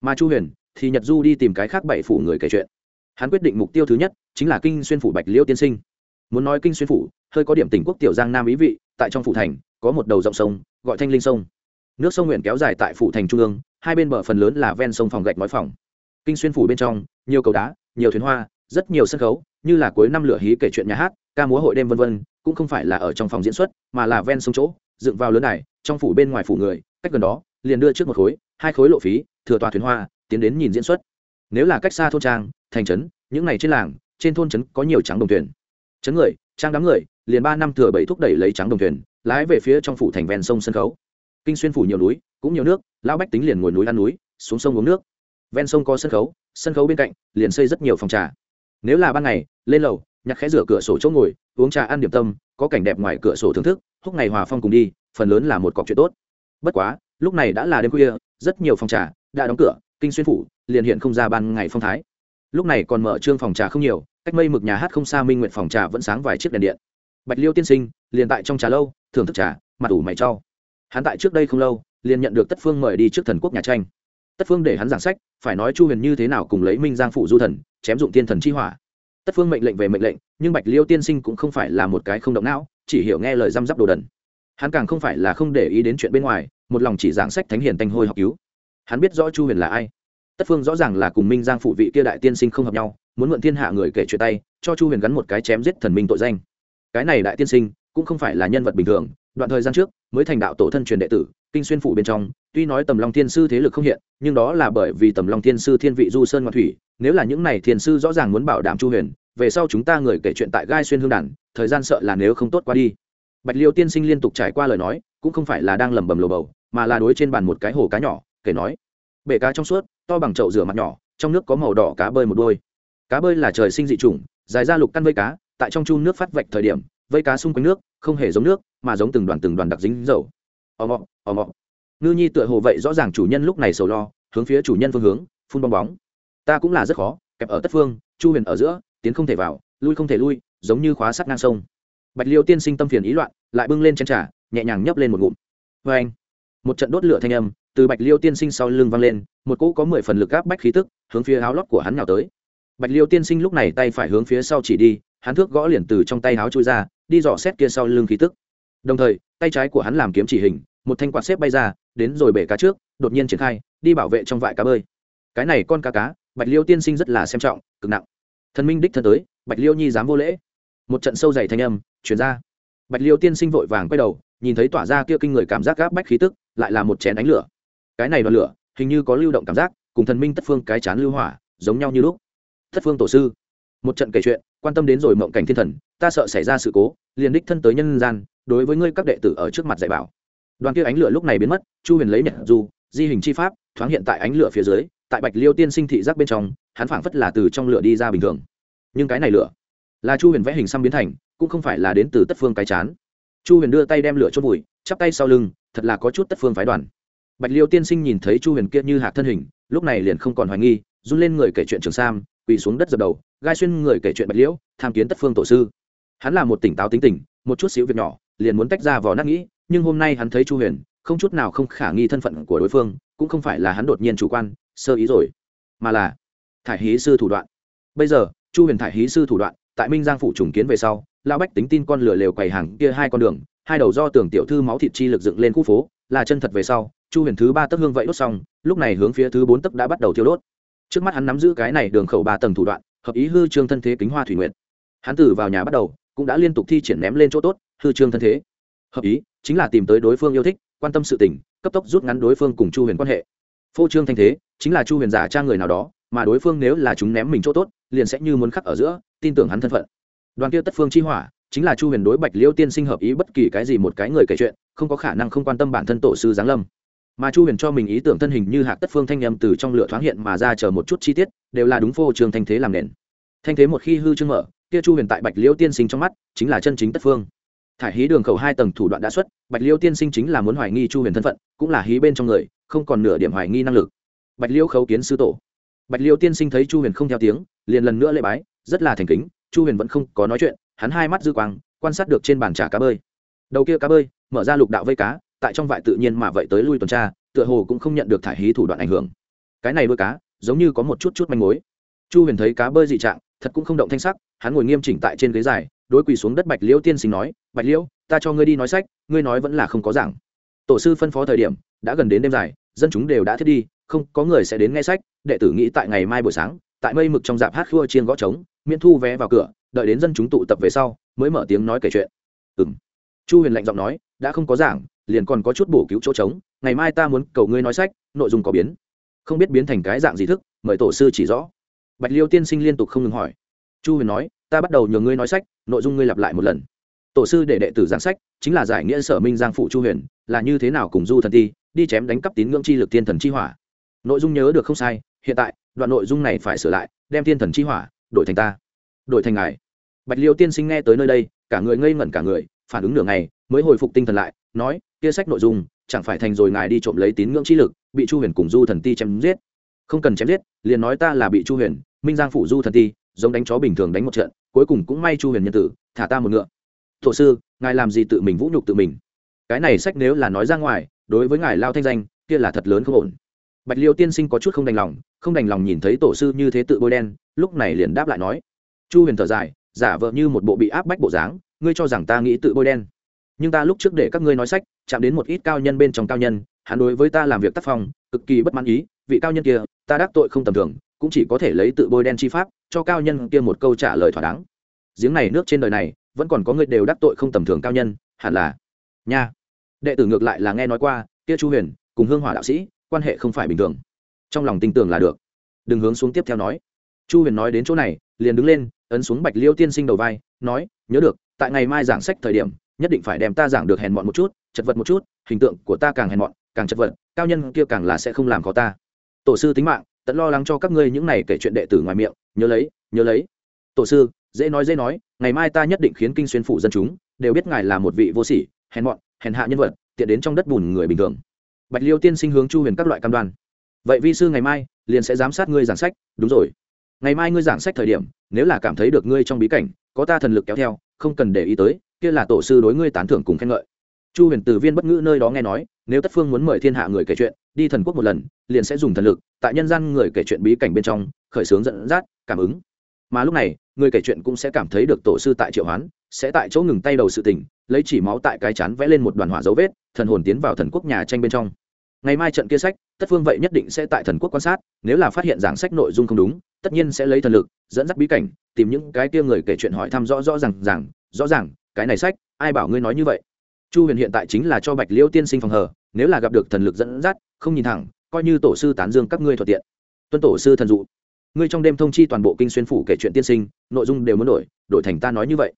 Mà chu huyền thì nhật du đi tìm cái khác bảy phủ người kể chuyện. Hắn quyết định mục tiêu thứ nhất chính là kinh xuyên phủ bạch liêu tiên sinh. Muốn nói kinh xuyên phủ, hơi có điểm tỉnh quốc tiểu giang nam ý vị, tại trong phủ thành, có một đầu rộng sông, gọi thanh linh sông. Nước sông nguyện kéo dài tại phủ thành trung ương, hai bên bờ phần lớn là ven sông phòng gạch nói phòng. Kinh xuyên phủ bên trong, nhiều cầu đá, nhiều thuyền hoa, rất nhiều sân khấu như là cuối năm lửa hí kể chuyện nhà hát, ca múa hội đêm vân vân, cũng không phải là ở trong phòng diễn xuất, mà là ven sông chỗ, dựng vào lớn này trong phủ bên ngoài phủ người, cách gần đó, liền đưa trước một khối, hai khối lộ phí, thừa tòa thuyền hoa, tiến đến nhìn diễn xuất. Nếu là cách xa thôn trang, thành trấn, những này trên làng, trên thôn trấn có nhiều trắng đồng thuyền. Trấn người, trang đám người, liền ba năm thừa bảy thúc đẩy lấy trắng đồng thuyền, lái về phía trong phủ thành ven sông sân khấu. Kinh xuyên phủ nhiều núi, cũng nhiều nước, lão bách tính liền ngồi núi ăn núi, xuống sông uống nước. Ven sông có sân khấu sân khấu bên cạnh, liền xây rất nhiều phòng trà nếu là ban ngày, lên lầu, nhặt khẽ rửa cửa sổ chỗ ngồi, uống trà ăn điểm tâm, có cảnh đẹp ngoài cửa sổ thưởng thức, húc ngày hòa phong cùng đi, phần lớn là một cọc chuyện tốt. Bất quá, lúc này đã là đêm khuya, rất nhiều phòng trà đã đóng cửa, kinh xuyên phủ, liền hiện không ra ban ngày phong thái. Lúc này còn mở trương phòng trà không nhiều, cách mây mực nhà hát không xa minh nguyện phòng trà vẫn sáng vài chiếc đèn điện. Bạch liêu tiên sinh, liền tại trong trà lâu, thưởng thức trà, mặt ủ mày cho. hắn tại trước đây không lâu, liền nhận được tất phương mời đi trước thần quốc nhà tranh. Tất phương để hắn giảng sách phải nói chu huyền như thế nào cùng lấy minh giang phụ du thần, chém dụng tiên thần chi hỏa. Tất phương mệnh lệnh về mệnh lệnh, nhưng bạch liêu tiên sinh cũng không phải là một cái không động não, chỉ hiểu nghe lời răm rắp đồ đần. Hắn càng không phải là không để ý đến chuyện bên ngoài, một lòng chỉ giảng sách thánh hiền tanh hôi học cứu. Hắn biết rõ chu huyền là ai. Tất phương rõ ràng là cùng minh giang phụ vị kia đại tiên sinh không hợp nhau, muốn mượn thiên hạ người kể chuyện tay, cho chu huyền gắn một cái chém giết thần minh tội danh. Cái này đại tiên sinh cũng không phải là nhân vật bình thường, đoạn thời gian trước mới thành đạo tổ thân truyền đệ tử kinh xuyên phủ bên trong, tuy nói tầm long thiên sư thế lực không hiện, nhưng đó là bởi vì tầm long thiên sư thiên vị du sơn ngoan thủy, nếu là những này thiên sư rõ ràng muốn bảo đảm chu huyền, về sau chúng ta người kể chuyện tại gai xuyên hương đàn, thời gian sợ là nếu không tốt qua đi. Bạch liêu tiên sinh liên tục trải qua lời nói, cũng không phải là đang lẩm bẩm lồ bầu, mà là đối trên bàn một cái hồ cá nhỏ, kể nói, bể cá trong suốt, to bằng chậu rửa mặt nhỏ, trong nước có màu đỏ cá bơi một đôi. Cá bơi là trời sinh dị chủng, dài ra lục căn vây cá, tại trong chu nước phát vạch thời điểm, vây cá xung quanh nước, không hề giống nước, mà giống từng đoàn từng đoàn đặc dính dầu ò mọ ò mọ ngư nhi tựa hồ vậy rõ ràng chủ nhân lúc này sầu lo, hướng phía chủ nhân phương hướng, phun bong bóng. Ta cũng là rất khó, kẹp ở tất phương, chu huyền ở giữa, tiến không thể vào, lui không thể lui, giống như khóa sắt ngang sông. Bạch liêu tiên sinh tâm phiền ý loạn, lại bưng lên chân trà, nhẹ nhàng nhấp lên một ngụm. Vê anh, một trận đốt lửa thanh âm từ bạch liêu tiên sinh sau lưng vang lên, một cỗ có mười phần lực áp bách khí tức, hướng phía áo lót của hắn nào tới. Bạch liêu tiên sinh lúc này tay phải hướng phía sau chỉ đi, hắn thước gõ liền từ trong tay áo chui ra, đi dò xét kia sau lưng khí tức đồng thời, tay trái của hắn làm kiếm chỉ hình, một thanh quạt xếp bay ra, đến rồi bể cá trước, đột nhiên triển khai, đi bảo vệ trong vại cá bơi. Cái này con cá cá, bạch liêu tiên sinh rất là xem trọng, cực nặng. Thần minh đích thân tới, bạch liêu nhi dám vô lễ. Một trận sâu dày thanh âm chuyển ra. Bạch liêu tiên sinh vội vàng quay đầu, nhìn thấy tỏa ra kia kinh người cảm giác gáp bách khí tức, lại là một chén ánh lửa. Cái này đoàn lửa, hình như có lưu động cảm giác, cùng thần minh tất phương cái chán lưu hỏa, giống nhau như lúc. Thất phương tổ sư. Một trận kể chuyện, quan tâm đến rồi mộng cảnh thiên thần, ta sợ xảy ra sự cố, liền đích thân tới nhân gian đối với ngươi các đệ tử ở trước mặt dạy bảo. Đoàn kia ánh lửa lúc này biến mất, chu huyền lấy nhật du, di hình chi pháp, thoáng hiện tại ánh lửa phía dưới, tại bạch liêu tiên sinh thị giác bên trong, hắn phảng phất là từ trong lửa đi ra bình thường. Nhưng cái này lửa là chu huyền vẽ hình xăm biến thành, cũng không phải là đến từ tất phương cái chán. Chu huyền đưa tay đem lửa chốt vùi, chắp tay sau lưng, thật là có chút tất phương phái đoàn. Bạch liêu tiên sinh nhìn thấy chu huyền kia như hạc thân hình, lúc này liền không còn hoài nghi, run lên người kể chuyện trường sam, quỳ xuống đất dập đầu, gai xuyên người kể chuyện bạch liễu tham kiến tất phương tổ sư. Hắn là một tỉnh táo tính tình, một chút xíu việc nhỏ liền muốn tách ra vỏ nát nghĩ, nhưng hôm nay hắn thấy chu huyền, không chút nào không khả nghi thân phận của đối phương, cũng không phải là hắn đột nhiên chủ quan, sơ ý rồi, mà là thải hí sư thủ đoạn. Bây giờ, chu huyền thải hí sư thủ đoạn, tại minh giang phủ trùng kiến về sau, lão bách tính tin con lửa lều quầy hàng kia hai con đường, hai đầu do tường tiểu thư máu thịt chi lực dựng lên khu phố, là chân thật về sau, chu huyền thứ ba tấc hương vậy đốt xong, lúc này hướng phía thứ bốn tấc đã bắt đầu thiêu đốt. Trước mắt hắn nắm giữ cái này đường khẩu ba tầng thủ đoạn, hợp ý hư trương thân thế kính hoa thủy nguyện hắn tử vào nhà bắt đầu, cũng đã liên tục thi triển ném lên chỗ tốt hư trương thân thế. Hợp ý, chính là tìm tới đối phương yêu thích, quan tâm sự tình, cấp tốc rút ngắn đối phương cùng chu huyền quan hệ. Phô trương thanh thế, chính là chu huyền giả trang người nào đó, mà đối phương nếu là chúng ném mình chỗ tốt, liền sẽ như muốn khắc ở giữa, tin tưởng hắn thân phận. Đoàn kia tất phương chi hỏa, chính là chu huyền đối bạch liêu tiên sinh hợp ý bất kỳ cái gì một cái người kể chuyện, không có khả năng không quan tâm bản thân tổ sư giáng lâm. Mà chu huyền cho mình ý tưởng thân hình như hạc tất phương thanh nhầm từ trong lửa thoáng hiện mà ra chờ một chút chi tiết, đều là đúng phô trường thanh thế làm nền. Thanh thế một khi hư trương mở, kia chu huyền tại bạch liêu tiên sinh trong mắt, chính là chân chính tất phương thải hí đường khẩu hai tầng thủ đoạn đã xuất, bạch liêu tiên sinh chính là muốn hoài nghi chu huyền thân phận, cũng là hí bên trong người, không còn nửa điểm hoài nghi năng lực. Bạch liêu khấu kiến sư tổ. Bạch liêu tiên sinh thấy chu huyền không theo tiếng, liền lần nữa lễ bái, rất là thành kính, chu huyền vẫn không có nói chuyện, hắn hai mắt dư quang, quan sát được trên bàn trà cá bơi. Đầu kia cá bơi, mở ra lục đạo vây cá, tại trong vại tự nhiên mà vậy tới lui tuần tra, tựa hồ cũng không nhận được thải hí thủ đoạn ảnh hưởng. Cái này đôi cá, giống như có một chút chút manh mối. Chu huyền thấy cá bơi dị trạng, thật cũng không động thanh sắc, hắn ngồi nghiêm chỉnh tại trên ghế dài đối quỳ xuống đất bạch liễu tiên sinh nói, bạch liễu, ta cho ngươi đi nói sách, ngươi nói vẫn là không có giảng. Tổ sư phân phó thời điểm, đã gần đến đêm dài, dân chúng đều đã thiết đi, không có người sẽ đến nghe sách, đệ tử nghĩ tại ngày mai buổi sáng, tại mây mực trong dạp hát khua chiên gõ trống, miễn thu vé vào cửa, đợi đến dân chúng tụ tập về sau, mới mở tiếng nói kể chuyện. Ừ m chu huyền lạnh giọng nói, đã không có giảng, liền còn có chút bổ cứu chỗ trống, ngày mai ta muốn cầu ngươi nói sách, nội dung có biến. Không biết biến thành cái dạng gì thức, mời tổ sư chỉ rõ. Bạch liêu tiên sinh liên tục không ngừng hỏi chu huyền nói, ta bắt đầu nhờ ngươi nói sách, nội dung ngươi lặp lại một lần. Tổ sư để đệ tử giảng sách, chính là giải nghĩa sở minh giang phụ chu huyền, là như thế nào cùng du thần ti đi chém đánh cắp tín ngưỡng chi lực thiên thần chi hỏa. Nội dung nhớ được không sai, hiện tại, đoạn nội dung này phải sửa lại, đem thiên thần chi hỏa đổi thành ta. Đổi thành ngài. Bạch liêu tiên sinh nghe tới nơi đây, cả người ngây ngẩn cả người, phản ứng nửa ngày, mới hồi phục tinh thần lại, nói, kia sách nội dung, chẳng phải thành rồi ngài đi trộm lấy tín ngưỡng chi lực, bị chu huyền cùng du thần ti chém giết? Không cần chém giết, liền nói ta là bị chu huyền, minh giang phủ du thần ti giống đánh chó bình thường đánh một trận, cuối cùng cũng may chu huyền nhân tử, thả ta một ngựa. Thổ sư, ngài làm gì tự mình vũ nhục tự mình? Cái này sách nếu là nói ra ngoài, đối với ngài lao thanh danh, kia là thật lớn không ổn. Bạch liêu tiên sinh có chút không đành lòng, không đành lòng nhìn thấy tổ sư như thế tự bôi đen, lúc này liền đáp lại nói. Chu huyền thở dài, giả vợ như một bộ bị áp bách bộ dáng, ngươi cho rằng ta nghĩ tự bôi đen. Nhưng ta lúc trước để các ngươi nói sách, chạm đến một ít cao nhân bên trong cao nhân, hắn đối với ta làm việc tác phong, cực kỳ bất mãn ý, vị cao nhân kia, ta đắc tội không tầm thường cũng chỉ có thể lấy tự bôi đen chi pháp, cho cao nhân kia một câu trả lời thỏa đáng. Giếng này nước trên đời này, vẫn còn có người đều đắc tội không tầm thường cao nhân, hẳn là nha. Đệ tử ngược lại là nghe nói qua, kia chu huyền cùng hương hỏa đạo sĩ, quan hệ không phải bình thường. Trong lòng tin tưởng là được. Đừng hướng xuống tiếp theo nói. Chu huyền nói đến chỗ này, liền đứng lên, ấn xuống bạch liêu tiên sinh đầu vai, nói, nhớ được, tại ngày mai giảng sách thời điểm, nhất định phải đem ta giảng được hèn mọn một chút, chật vật một chút, hình tượng của ta càng hèn mọn, càng chật vật, cao nhân kia càng là sẽ không làm khó ta. Tổ sư tính mạng tận lo lắng cho các ngươi những này kể chuyện đệ tử ngoài miệng, nhớ lấy nhớ lấy. Tổ sư, dễ nói dễ nói, ngày mai ta nhất định khiến kinh xuyên phủ dân chúng đều biết ngài là một vị vô sỉ, hèn mọn, hèn hạ nhân vật, tiện đến trong đất bùn người bình thường. Bạch liêu tiên sinh hướng chu huyền các loại cam đoan. Vậy vi sư ngày mai liền sẽ giám sát ngươi giảng sách, đúng rồi. Ngày mai ngươi giảng sách thời điểm, nếu là cảm thấy được ngươi trong bí cảnh, có ta thần lực kéo theo, không cần để ý tới, kia là tổ sư đối ngươi tán thưởng cùng khen ngợi. Chu huyền từ viên bất ngữ nơi đó nghe nói, nếu tất phương muốn mời thiên hạ người kể chuyện đi thần quốc một lần, liền sẽ dùng thần lực, tại nhân gian người kể chuyện bí cảnh bên trong, khởi xướng dẫn dắt, cảm ứng. Mà lúc này, người kể chuyện cũng sẽ cảm thấy được tổ sư tại triệu hoán, sẽ tại chỗ ngừng tay đầu sự tình, lấy chỉ máu tại cái chán vẽ lên một đoàn hỏa dấu vết, thần hồn tiến vào thần quốc nhà tranh bên trong. Ngày mai trận kia sách, tất phương vậy nhất định sẽ tại thần quốc quan sát, nếu là phát hiện giảng sách nội dung không đúng, tất nhiên sẽ lấy thần lực, dẫn dắt bí cảnh, tìm những cái kia người kể chuyện hỏi thăm rõ rõ ràng rằng rõ ràng, cái này sách, ai bảo ngươi nói như vậy? Chu huyền hiện tại chính là cho bạch liêu tiên sinh phòng hờ nếu là gặp được thần lực dẫn dắt, không nhìn thẳng, coi như tổ sư tán dương các ngươi thuận tiện. Tuân tổ sư thần dụ. Ngươi trong đêm thông chi toàn bộ kinh xuyên phủ kể chuyện tiên sinh, nội dung đều muốn đổi đổi thành ta nói như vậy.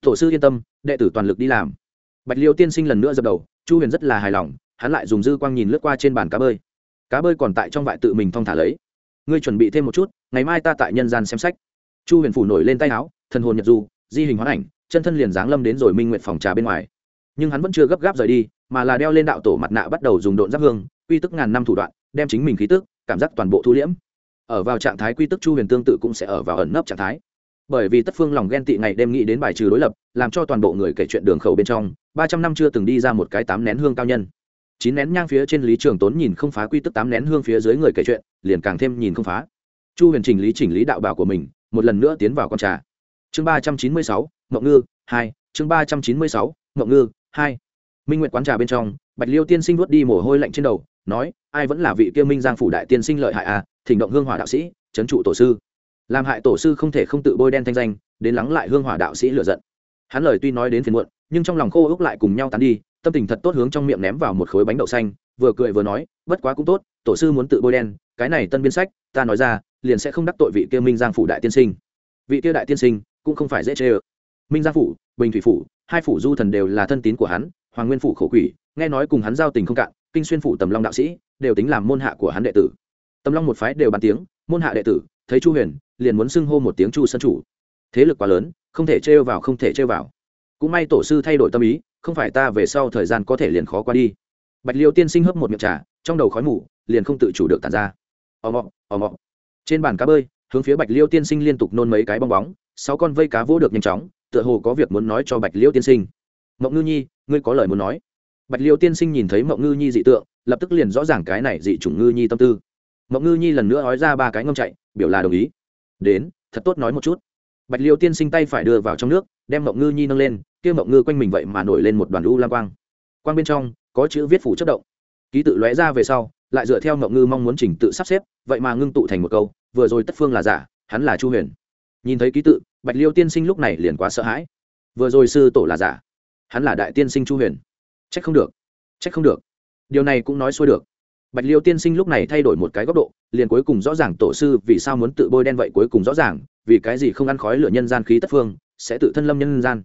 Tổ sư yên tâm, đệ tử toàn lực đi làm. Bạch liêu tiên sinh lần nữa dập đầu, chu huyền rất là hài lòng, hắn lại dùng dư quang nhìn lướt qua trên bàn cá bơi. Cá bơi còn tại trong vại tự mình thong thả lấy. Ngươi chuẩn bị thêm một chút, ngày mai ta tại nhân gian xem sách. Chu huyền phủ nổi lên tay áo, thần hồn nhật du, di hình hoán ảnh, chân thân liền giáng lâm đến rồi minh nguyện phòng trà bên ngoài. Nhưng hắn vẫn chưa gấp gáp rời đi mà là đeo lên đạo tổ mặt nạ bắt đầu dùng độn giáp hương, quy tức ngàn năm thủ đoạn, đem chính mình khí tức, cảm giác toàn bộ thu liễm. Ở vào trạng thái quy tức chu huyền tương tự cũng sẽ ở vào ẩn nấp trạng thái. Bởi vì tất phương lòng ghen tị ngày đêm nghĩ đến bài trừ đối lập, làm cho toàn bộ người kể chuyện đường khẩu bên trong, ba trăm năm chưa từng đi ra một cái tám nén hương cao nhân. Chín nén nhang phía trên lý trường tốn nhìn không phá quy tức tám nén hương phía dưới người kể chuyện, liền càng thêm nhìn không phá. Chu huyền chỉnh lý chỉnh lý đạo bảo của mình, một lần nữa tiến vào con trà. Chương ba trăm chín mươi sáu mậu ngư, hai. Chương ba trăm chín mươi sáu mậu ngư, hai minh nguyện quán trà bên trong, bạch liêu tiên sinh vuốt đi mồ hôi lạnh trên đầu, nói, ai vẫn là vị kia minh giang phủ đại tiên sinh lợi hại à thỉnh động hương hỏa đạo sĩ trấn trụ tổ sư. Làm hại tổ sư không thể không tự bôi đen thanh danh, đến lắng lại hương hỏa đạo sĩ lựa giận. Hắn lời tuy nói đến phiền muộn, nhưng trong lòng khô ước lại cùng nhau tán đi, tâm tình thật tốt hướng trong miệng ném vào một khối bánh đậu xanh, vừa cười vừa nói, bất quá cũng tốt, tổ sư muốn tự bôi đen, cái này tân biên sách, ta nói ra, liền sẽ không đắc tội vị kia minh giang phủ đại tiên sinh. Vị kia đại tiên sinh cũng không phải dễ chê ơ. Minh giang phủ, bình thủy phủ, hai phủ du thần đều là thân tín của hắn hoàng nguyên phủ khổ quỷ, nghe nói cùng hắn giao tình không cạn, kinh xuyên phủ tầm long đạo sĩ, đều tính làm môn hạ của hắn đệ tử. Tầm long một phái đều bàn tiếng, môn hạ đệ tử, thấy chu huyền, liền muốn xưng hô một tiếng chu sân chủ. Thế lực quá lớn, không thể trêu vào, không thể trêu vào. Cũng may tổ sư thay đổi tâm ý, không phải ta về sau thời gian có thể liền khó qua đi. Bạch liêu tiên sinh hấp một miệng trà, trong đầu khói mù, liền không tự chủ được tàn ra. Ò mọ ò mọ. Trên bàn cá bơi, hướng phía bạch liêu tiên sinh liên tục nôn mấy cái bong bóng, sáu con vây cá vỗ được nhanh chóng, tựa hồ có việc muốn nói cho bạch liêu tiên sinh. Mộng ngư nhi ngươi có lời muốn nói. Bạch liêu tiên sinh nhìn thấy mộng ngư nhi dị tượng, lập tức liền rõ ràng cái này dị chủng ngư nhi tâm tư. Mộng ngư nhi lần nữa nói ra ba cái ngông chạy, biểu là đồng ý. Đến, thật tốt nói một chút. Bạch liêu tiên sinh tay phải đưa vào trong nước, đem mộng ngư nhi nâng lên, kia mộng ngư quanh mình vậy mà nổi lên một đoàn u lam quang. Quang bên trong, có chữ viết phủ chất động. Ký tự lóe ra về sau, lại dựa theo mộng ngư mong muốn chỉnh tự sắp xếp, vậy mà ngưng tụ thành một câu, vừa rồi tất phương là giả, hắn là chu huyền. Nhìn thấy ký tự, bạch liêu tiên sinh lúc này liền quá sợ hãi. Vừa rồi sư tổ là giả hắn là đại tiên sinh chu huyền. Trách không được. Trách không được. Điều này cũng nói xuôi được. Bạch liêu tiên sinh lúc này thay đổi một cái góc độ, liền cuối cùng rõ ràng tổ sư vì sao muốn tự bôi đen vậy cuối cùng rõ ràng, vì cái gì không ăn khói lửa nhân gian khí tất phương, sẽ tự thân lâm nhân gian.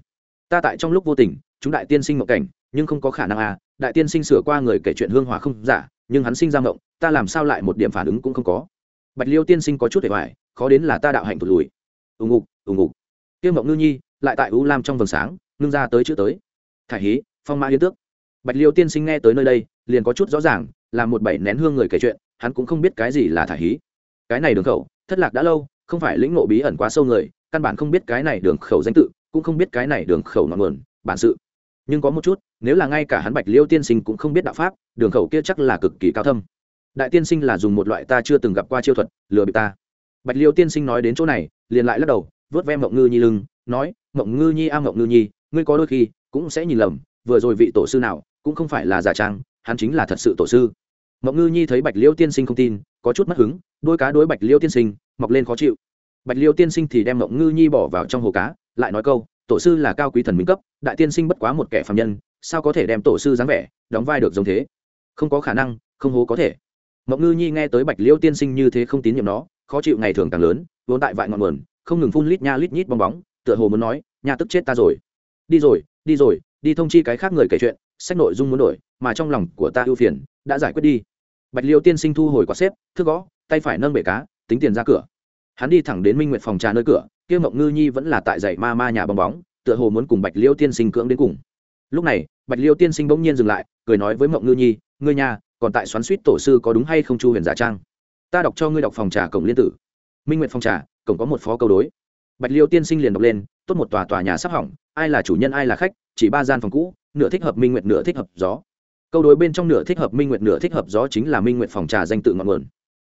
Ta tại trong lúc vô tình, chúng đại tiên sinh mộng cảnh, nhưng không có khả năng à đại tiên sinh sửa qua người kể chuyện hương hòa không giả, nhưng hắn sinh ra mộng, ta làm sao lại một điểm phản ứng cũng không có. Bạch liêu tiên sinh có chút để hoài, khó đến là ta đạo hạnh thụt lùi. Ù ngục ù ngục. Tiêu mộng ngư nhi, lại tại u lam trong vầng sáng, ngưng ra tới chữ tới thải hí, phong ma yên tước. Bạch liêu tiên sinh nghe tới nơi đây, liền có chút rõ ràng, là một bảy nén hương người kể chuyện, hắn cũng không biết cái gì là thải hí. Cái này đường khẩu, thất lạc đã lâu, không phải lĩnh ngộ bí ẩn quá sâu người, căn bản không biết cái này đường khẩu danh tự, cũng không biết cái này đường khẩu ngọn nguồn, bản sự. Nhưng có một chút, nếu là ngay cả hắn bạch liêu tiên sinh cũng không biết đạo pháp, đường khẩu kia chắc là cực kỳ cao thâm. Đại tiên sinh là dùng một loại ta chưa từng gặp qua chiêu thuật, lừa bị ta. Bạch liêu tiên sinh nói đến chỗ này, liền lại lắc đầu vớt ve mộng ngư nhi lưng, nói, mộng ngư nhi a, mộng ngư nhi, ngươi có đôi khi cũng sẽ nhìn lầm, vừa rồi vị tổ sư nào cũng không phải là giả trang, hắn chính là thật sự tổ sư. Mộng ngư nhi thấy bạch liêu tiên sinh không tin, có chút mất hứng, đôi cá đối bạch liêu tiên sinh, mọc lên khó chịu. Bạch liêu tiên sinh thì đem mộng ngư nhi bỏ vào trong hồ cá, lại nói câu, tổ sư là cao quý thần minh cấp, đại tiên sinh bất quá một kẻ phạm nhân, sao có thể đem tổ sư dáng vẻ đóng vai được giống thế? Không có khả năng, không hố có thể. Mộng ngư nhi nghe tới bạch liêu tiên sinh như thế không tín nhiệm nó, khó chịu ngày thường càng lớn, vốn tại vại ngọn nguồn, không ngừng phun lít nha lít nhít bong bóng, tựa hồ muốn nói, nhà tức chết ta rồi. Đi rồi đi rồi, đi thông chi cái khác người kể chuyện, sách nội dung muốn đổi, mà trong lòng của ta ưu phiền, đã giải quyết đi. Bạch liêu tiên sinh thu hồi quạt xếp, thước gõ, tay phải nâng bể cá, tính tiền ra cửa. Hắn đi thẳng đến minh nguyệt phòng trà nơi cửa, kia mộng ngư nhi vẫn là tại dạy ma ma nhà bong bóng, tựa hồ muốn cùng bạch liêu tiên sinh cưỡng đến cùng. Lúc này, bạch liêu tiên sinh bỗng nhiên dừng lại, cười nói với mộng ngư nhi, ngươi nhà, còn tại xoắn suýt tổ sư có đúng hay không chu huyền giả trang? Ta đọc cho ngươi đọc phòng trà cổng liên tử. Minh nguyệt phòng trà, cổng có một phó câu đối bạch liêu tiên sinh liền đọc lên, tốt một tòa tòa nhà sắp hỏng, ai là chủ nhân, ai là khách, chỉ ba gian phòng cũ, nửa thích hợp minh nguyệt, nửa thích hợp gió. Câu đối bên trong nửa thích hợp minh nguyệt, nửa thích hợp gió chính là minh nguyệt phòng trà danh tự ngọn nguồn.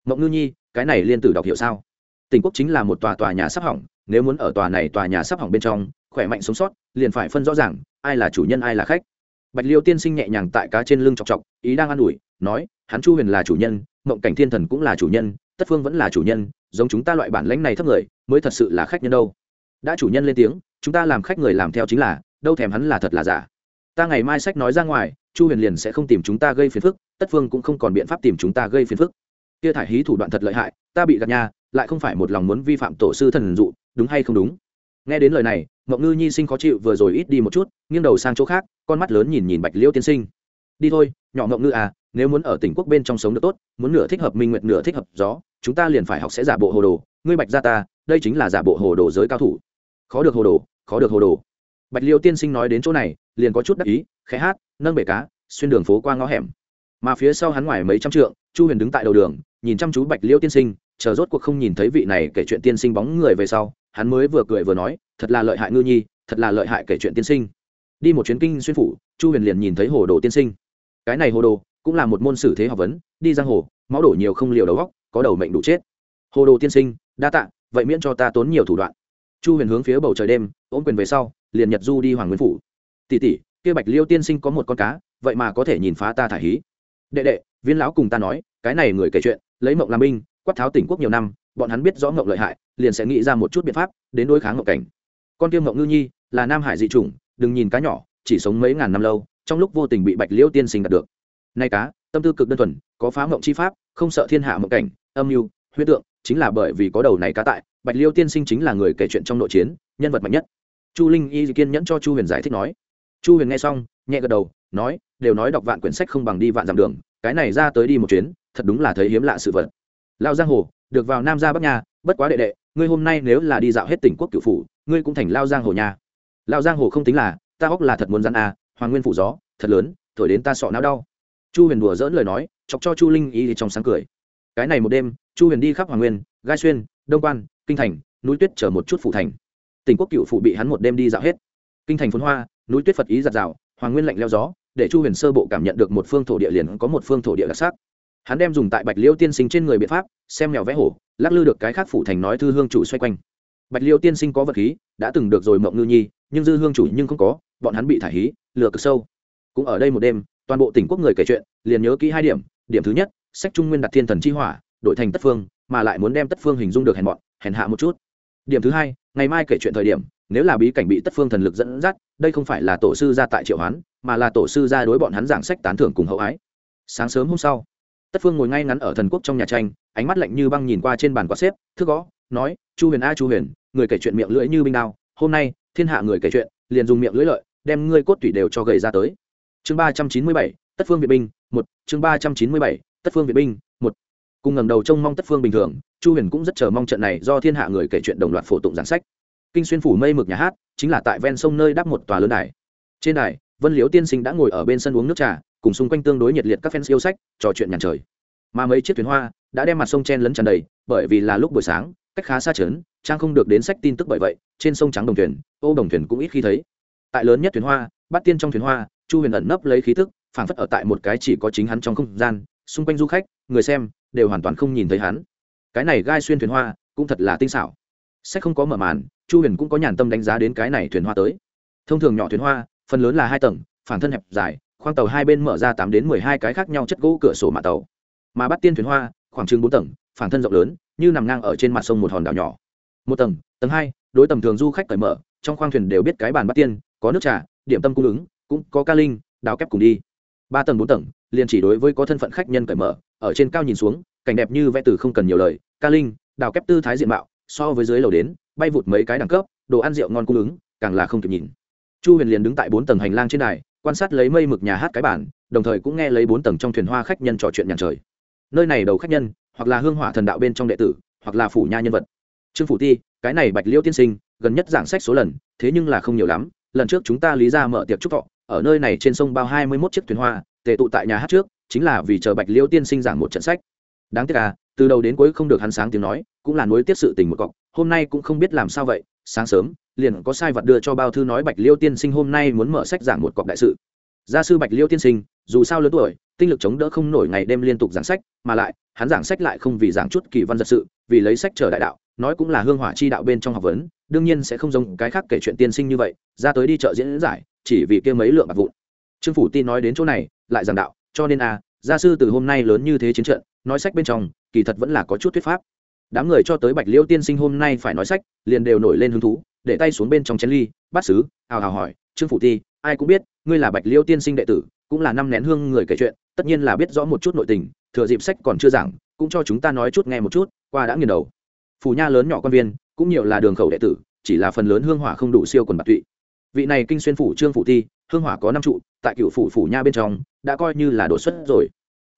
Mộng ngư nhi, cái này liên tử đọc hiểu sao? Tỉnh quốc chính là một tòa tòa nhà sắp hỏng, nếu muốn ở tòa này tòa nhà sắp hỏng bên trong, khỏe mạnh sống sót, liền phải phân rõ ràng, ai là chủ nhân, ai là khách. Bạch liêu tiên sinh nhẹ nhàng tại cá trên lưng chọc chọc, ý đang an ủi, nói, hắn chu huyền là chủ nhân mộng cảnh thiên thần cũng là chủ nhân tất phương vẫn là chủ nhân, giống chúng ta loại bản lãnh này thấp người, mới thật sự là khách nhân đâu. Đã chủ nhân lên tiếng, chúng ta làm khách người làm theo chính là, đâu thèm hắn là thật là giả. Ta ngày mai sách nói ra ngoài, chu huyền liền sẽ không tìm chúng ta gây phiền phức, tất phương cũng không còn biện pháp tìm chúng ta gây phiền phức. Kia thải hí thủ đoạn thật lợi hại, ta bị gạt nhà lại không phải một lòng muốn vi phạm tổ sư thần dụ, đúng hay không đúng? Nghe đến lời này, mộng ngư nhi sinh khó chịu, vừa rồi ít đi một chút, nghiêng đầu sang chỗ khác, con mắt lớn nhìn nhìn bạch liêu tiên sinh đi thôi, nhỏ ngộng ngữ à nếu muốn ở tỉnh quốc bên trong sống được tốt, muốn nửa thích hợp minh nguyệt, nửa thích hợp gió, chúng ta liền phải học sẽ giả bộ hồ đồ. Ngươi bạch gia ta, đây chính là giả bộ hồ đồ giới cao thủ. Khó được hồ đồ, khó được hồ đồ. Bạch liêu tiên sinh nói đến chỗ này, liền có chút đắc ý, khẽ hát, nâng bể cá, xuyên đường phố qua ngõ hẻm. Mà phía sau hắn ngoài mấy trăm trượng, chu huyền đứng tại đầu đường, nhìn chăm chú bạch liêu tiên sinh, chờ rốt cuộc không nhìn thấy vị này kể chuyện tiên sinh bóng người về sau, hắn mới vừa cười vừa nói, thật là lợi hại ngư nhi, thật là lợi hại kể chuyện tiên sinh. Đi một chuyến kinh xuyên phủ, chu huyền liền nhìn thấy hồ đồ tiên sinh cái này hồ đồ cũng là một môn sử thế học vấn, đi giang hồ, máu đổ nhiều không liều đầu góc có đầu mệnh đủ chết. Hồ đồ tiên sinh, đa tạ, vậy miễn cho ta tốn nhiều thủ đoạn. Chu huyền hướng phía bầu trời đêm, ôm quyền về sau, liền nhật du đi hoàng nguyên phủ. Tỷ tỷ, kia bạch liêu tiên sinh có một con cá, vậy mà có thể nhìn phá ta thả hí. Đệ đệ, viên lão cùng ta nói, cái này người kể chuyện, lấy mộng làm binh, quát tháo tỉnh quốc nhiều năm, bọn hắn biết rõ mộng lợi hại, liền sẽ nghĩ ra một chút biện pháp, đến đối kháng mộng cảnh. Con kia mộng ngư nhi, là nam hải dị chủng, đừng nhìn cá nhỏ, chỉ sống mấy ngàn năm lâu trong lúc vô tình bị bạch liêu tiên sinh đạt được. Nay cá, tâm tư cực đơn thuần, có phá mộng chi pháp, không sợ thiên hạ mộng cảnh, âm mưu, huyết tượng, chính là bởi vì có đầu này cá tại, bạch liêu tiên sinh chính là người kể chuyện trong nội chiến, nhân vật mạnh nhất. Chu linh y kiên nhẫn cho chu huyền giải thích nói. Chu huyền nghe xong, nhẹ gật đầu, nói, đều nói đọc vạn quyển sách không bằng đi vạn dặm đường, cái này ra tới đi một chuyến, thật đúng là thấy hiếm lạ sự vật. Lao giang hồ, được vào nam gia bắc nha, bất quá đệ đệ, ngươi hôm nay nếu là đi dạo hết tỉnh quốc cửu phủ, ngươi cũng thành lao giang hồ nha. Lao giang hồ không tính là, ta óc là thật muốn rắn à hoàng nguyên phủ gió, thật lớn, thổi đến ta sọ não đau. Chu huyền đùa dỡn lời nói, chọc cho chu linh y trong sáng cười. Cái này một đêm, chu huyền đi khắp hoàng nguyên, gai xuyên, đông quan, kinh thành, núi tuyết chở một chút phủ thành. Tỉnh quốc cựu phụ bị hắn một đêm đi dạo hết. Kinh thành phun hoa, núi tuyết phật ý giặt rào, hoàng nguyên lạnh leo gió, để chu huyền sơ bộ cảm nhận được một phương thổ địa liền có một phương thổ địa đặc sắc. Hắn đem dùng tại bạch liêu tiên sinh trên người biện pháp, xem mèo vẽ hổ, lắc lư được cái khác phủ thành nói thư hương chủ xoay quanh. Bạch liêu tiên sinh có vật khí, đã từng được rồi mộng ngư nhi, nhưng dư hương chủ nhưng không có bọn hắn bị thả hí lừa cực sâu. Cũng ở đây một đêm toàn bộ tỉnh quốc người kể chuyện liền nhớ kỹ hai điểm điểm thứ nhất sách trung nguyên đặt thiên thần chi hỏa đổi thành tất phương mà lại muốn đem tất phương hình dung được hèn bọn, hèn hạ một chút. Điểm thứ hai ngày mai kể chuyện thời điểm nếu là bí cảnh bị tất phương thần lực dẫn dắt đây không phải là tổ sư ra tại triệu hoán mà là tổ sư ra đối bọn hắn giảng sách tán thưởng cùng hậu ái. Sáng sớm hôm sau tất phương ngồi ngay ngắn ở thần quốc trong nhà tranh ánh mắt lạnh như băng nhìn qua trên bàn quạt xếp thước gõ nói chu huyền a chu huyền người kể chuyện miệng lưỡi như binh đao hôm nay thiên hạ người kể chuyện liền dùng miệng lưỡi lợi đem ngươi cốt tủy đều cho gầy ra tới. Chương ba trăm chín mươi bảy, tất phương việt binh, một, chương ba trăm chín mươi bảy, tất phương việt binh, một. Cùng ngầm đầu trông mong tất phương bình thường, chu huyền cũng rất chờ mong trận này do thiên hạ người kể chuyện đồng loạt phổ tụng giảng sách. Kinh xuyên phủ mây mực nhà hát, chính là tại ven sông nơi đắp một tòa lớn đài. Trên đài, vân liễu tiên sinh đã ngồi ở bên sân uống nước trà, cùng xung quanh tương đối nhiệt liệt các fans yêu sách, trò chuyện nhàn trời. Mà mấy chiếc thuyền hoa đã đem mặt sông chen lấn tràn đầy, bởi vì là lúc buổi sáng, cách khá xa trấn, trang không được đến sách tin tức bởi vậy, trên sông trắng đồng thuyền, ô đồng thuyền cũng ít khi thấy tại lớn nhất thuyền hoa, bắt tiên trong thuyền hoa, chu huyền ẩn nấp lấy khí tức, phảng phất ở tại một cái chỉ có chính hắn trong không gian, xung quanh du khách, người xem, đều hoàn toàn không nhìn thấy hắn. Cái này gai xuyên thuyền hoa, cũng thật là tinh xảo. Sách không có mở màn, chu huyền cũng có nhàn tâm đánh giá đến cái này thuyền hoa tới. Thông thường nhỏ thuyền hoa, phần lớn là hai tầng, phản thân hẹp dài, khoang tàu hai bên mở ra tám đến mười hai cái khác nhau chất gỗ cửa sổ mạ tàu. Mà bắt tiên thuyền hoa, khoảng chừng bốn tầng, phản thân rộng lớn, như nằm ngang ở trên mặt sông một hòn đảo nhỏ. Một tầng tầng hai, đối tầm thường du khách cởi mở, trong khoang thuyền đều biết cái bàn bắt tiên có nước trà, điểm tâm cung ứng, cũng có ca linh, đào kép cùng đi. Ba tầng bốn tầng, liền chỉ đối với có thân phận khách nhân cởi mở, ở trên cao nhìn xuống, cảnh đẹp như vẽ từ không cần nhiều lời, ca linh, đào kép tư thái diện mạo, so với dưới lầu đến, bay vụt mấy cái đẳng cấp, đồ ăn rượu ngon cung ứng, càng là không kịp nhìn. Chu huyền liền đứng tại bốn tầng hành lang trên đài, quan sát lấy mây mực nhà hát cái bản, đồng thời cũng nghe lấy bốn tầng trong thuyền hoa khách nhân trò chuyện nhàn trời. Nơi này đầu khách nhân, hoặc là hương hỏa thần đạo bên trong đệ tử, hoặc là phủ nha nhân vật. Trương phủ ti, cái này bạch liêu tiên sinh, gần nhất giảng sách số lần, thế nhưng là không nhiều lắm lần trước chúng ta lý ra mở tiệc chúc thọ, ở nơi này trên sông bao hai mươi mốt chiếc thuyền hoa, tề tụ tại nhà hát trước, chính là vì chờ bạch liêu tiên sinh giảng một trận sách. Đáng tiếc à từ đầu đến cuối không được hắn sáng tiếng nói, cũng là nối tiếp sự tình một cọc, hôm nay cũng không biết làm sao vậy, sáng sớm, liền có sai vật đưa cho bao thư nói bạch liêu tiên sinh hôm nay muốn mở sách giảng một cọc đại sự. Gia sư bạch liêu tiên sinh, dù sao lớn tuổi, tinh lực chống đỡ không nổi ngày đêm liên tục giảng sách, mà lại, hắn giảng sách lại không vì giảng chút kỳ văn giật sự, vì lấy sách trở đại đạo, nói cũng là hương hỏa chi đạo bên trong học vấn đương nhiên sẽ không giống cái khác kể chuyện tiên sinh như vậy, ra tới đi chợ diễn giải, chỉ vì kia mấy lượng bạc vụn. Trương phủ tin nói đến chỗ này, lại giảng đạo, cho nên a gia sư từ hôm nay lớn như thế chiến trận, nói sách bên trong, kỳ thật vẫn là có chút thuyết pháp. Đám người cho tới bạch liêu tiên sinh hôm nay phải nói sách, liền đều nổi lên hứng thú, để tay xuống bên trong chén ly, bát sứ, hào hào hỏi, trương phủ ti, ai cũng biết, ngươi là bạch liêu tiên sinh đệ tử, cũng là năm nén hương người kể chuyện, tất nhiên là biết rõ một chút nội tình, thừa dịp sách còn chưa giảng, cũng cho chúng ta nói chút nghe một chút, qua đã nghiền đầu. Phủ nha lớn nhỏ quan viên cũng nhiều là đường khẩu đệ tử chỉ là phần lớn hương hỏa không đủ siêu quần bạc tụy. Vị này kinh xuyên phủ trương phủ thi, hương hỏa có năm trụ tại cựu phủ phủ nha bên trong đã coi như là đột xuất rồi.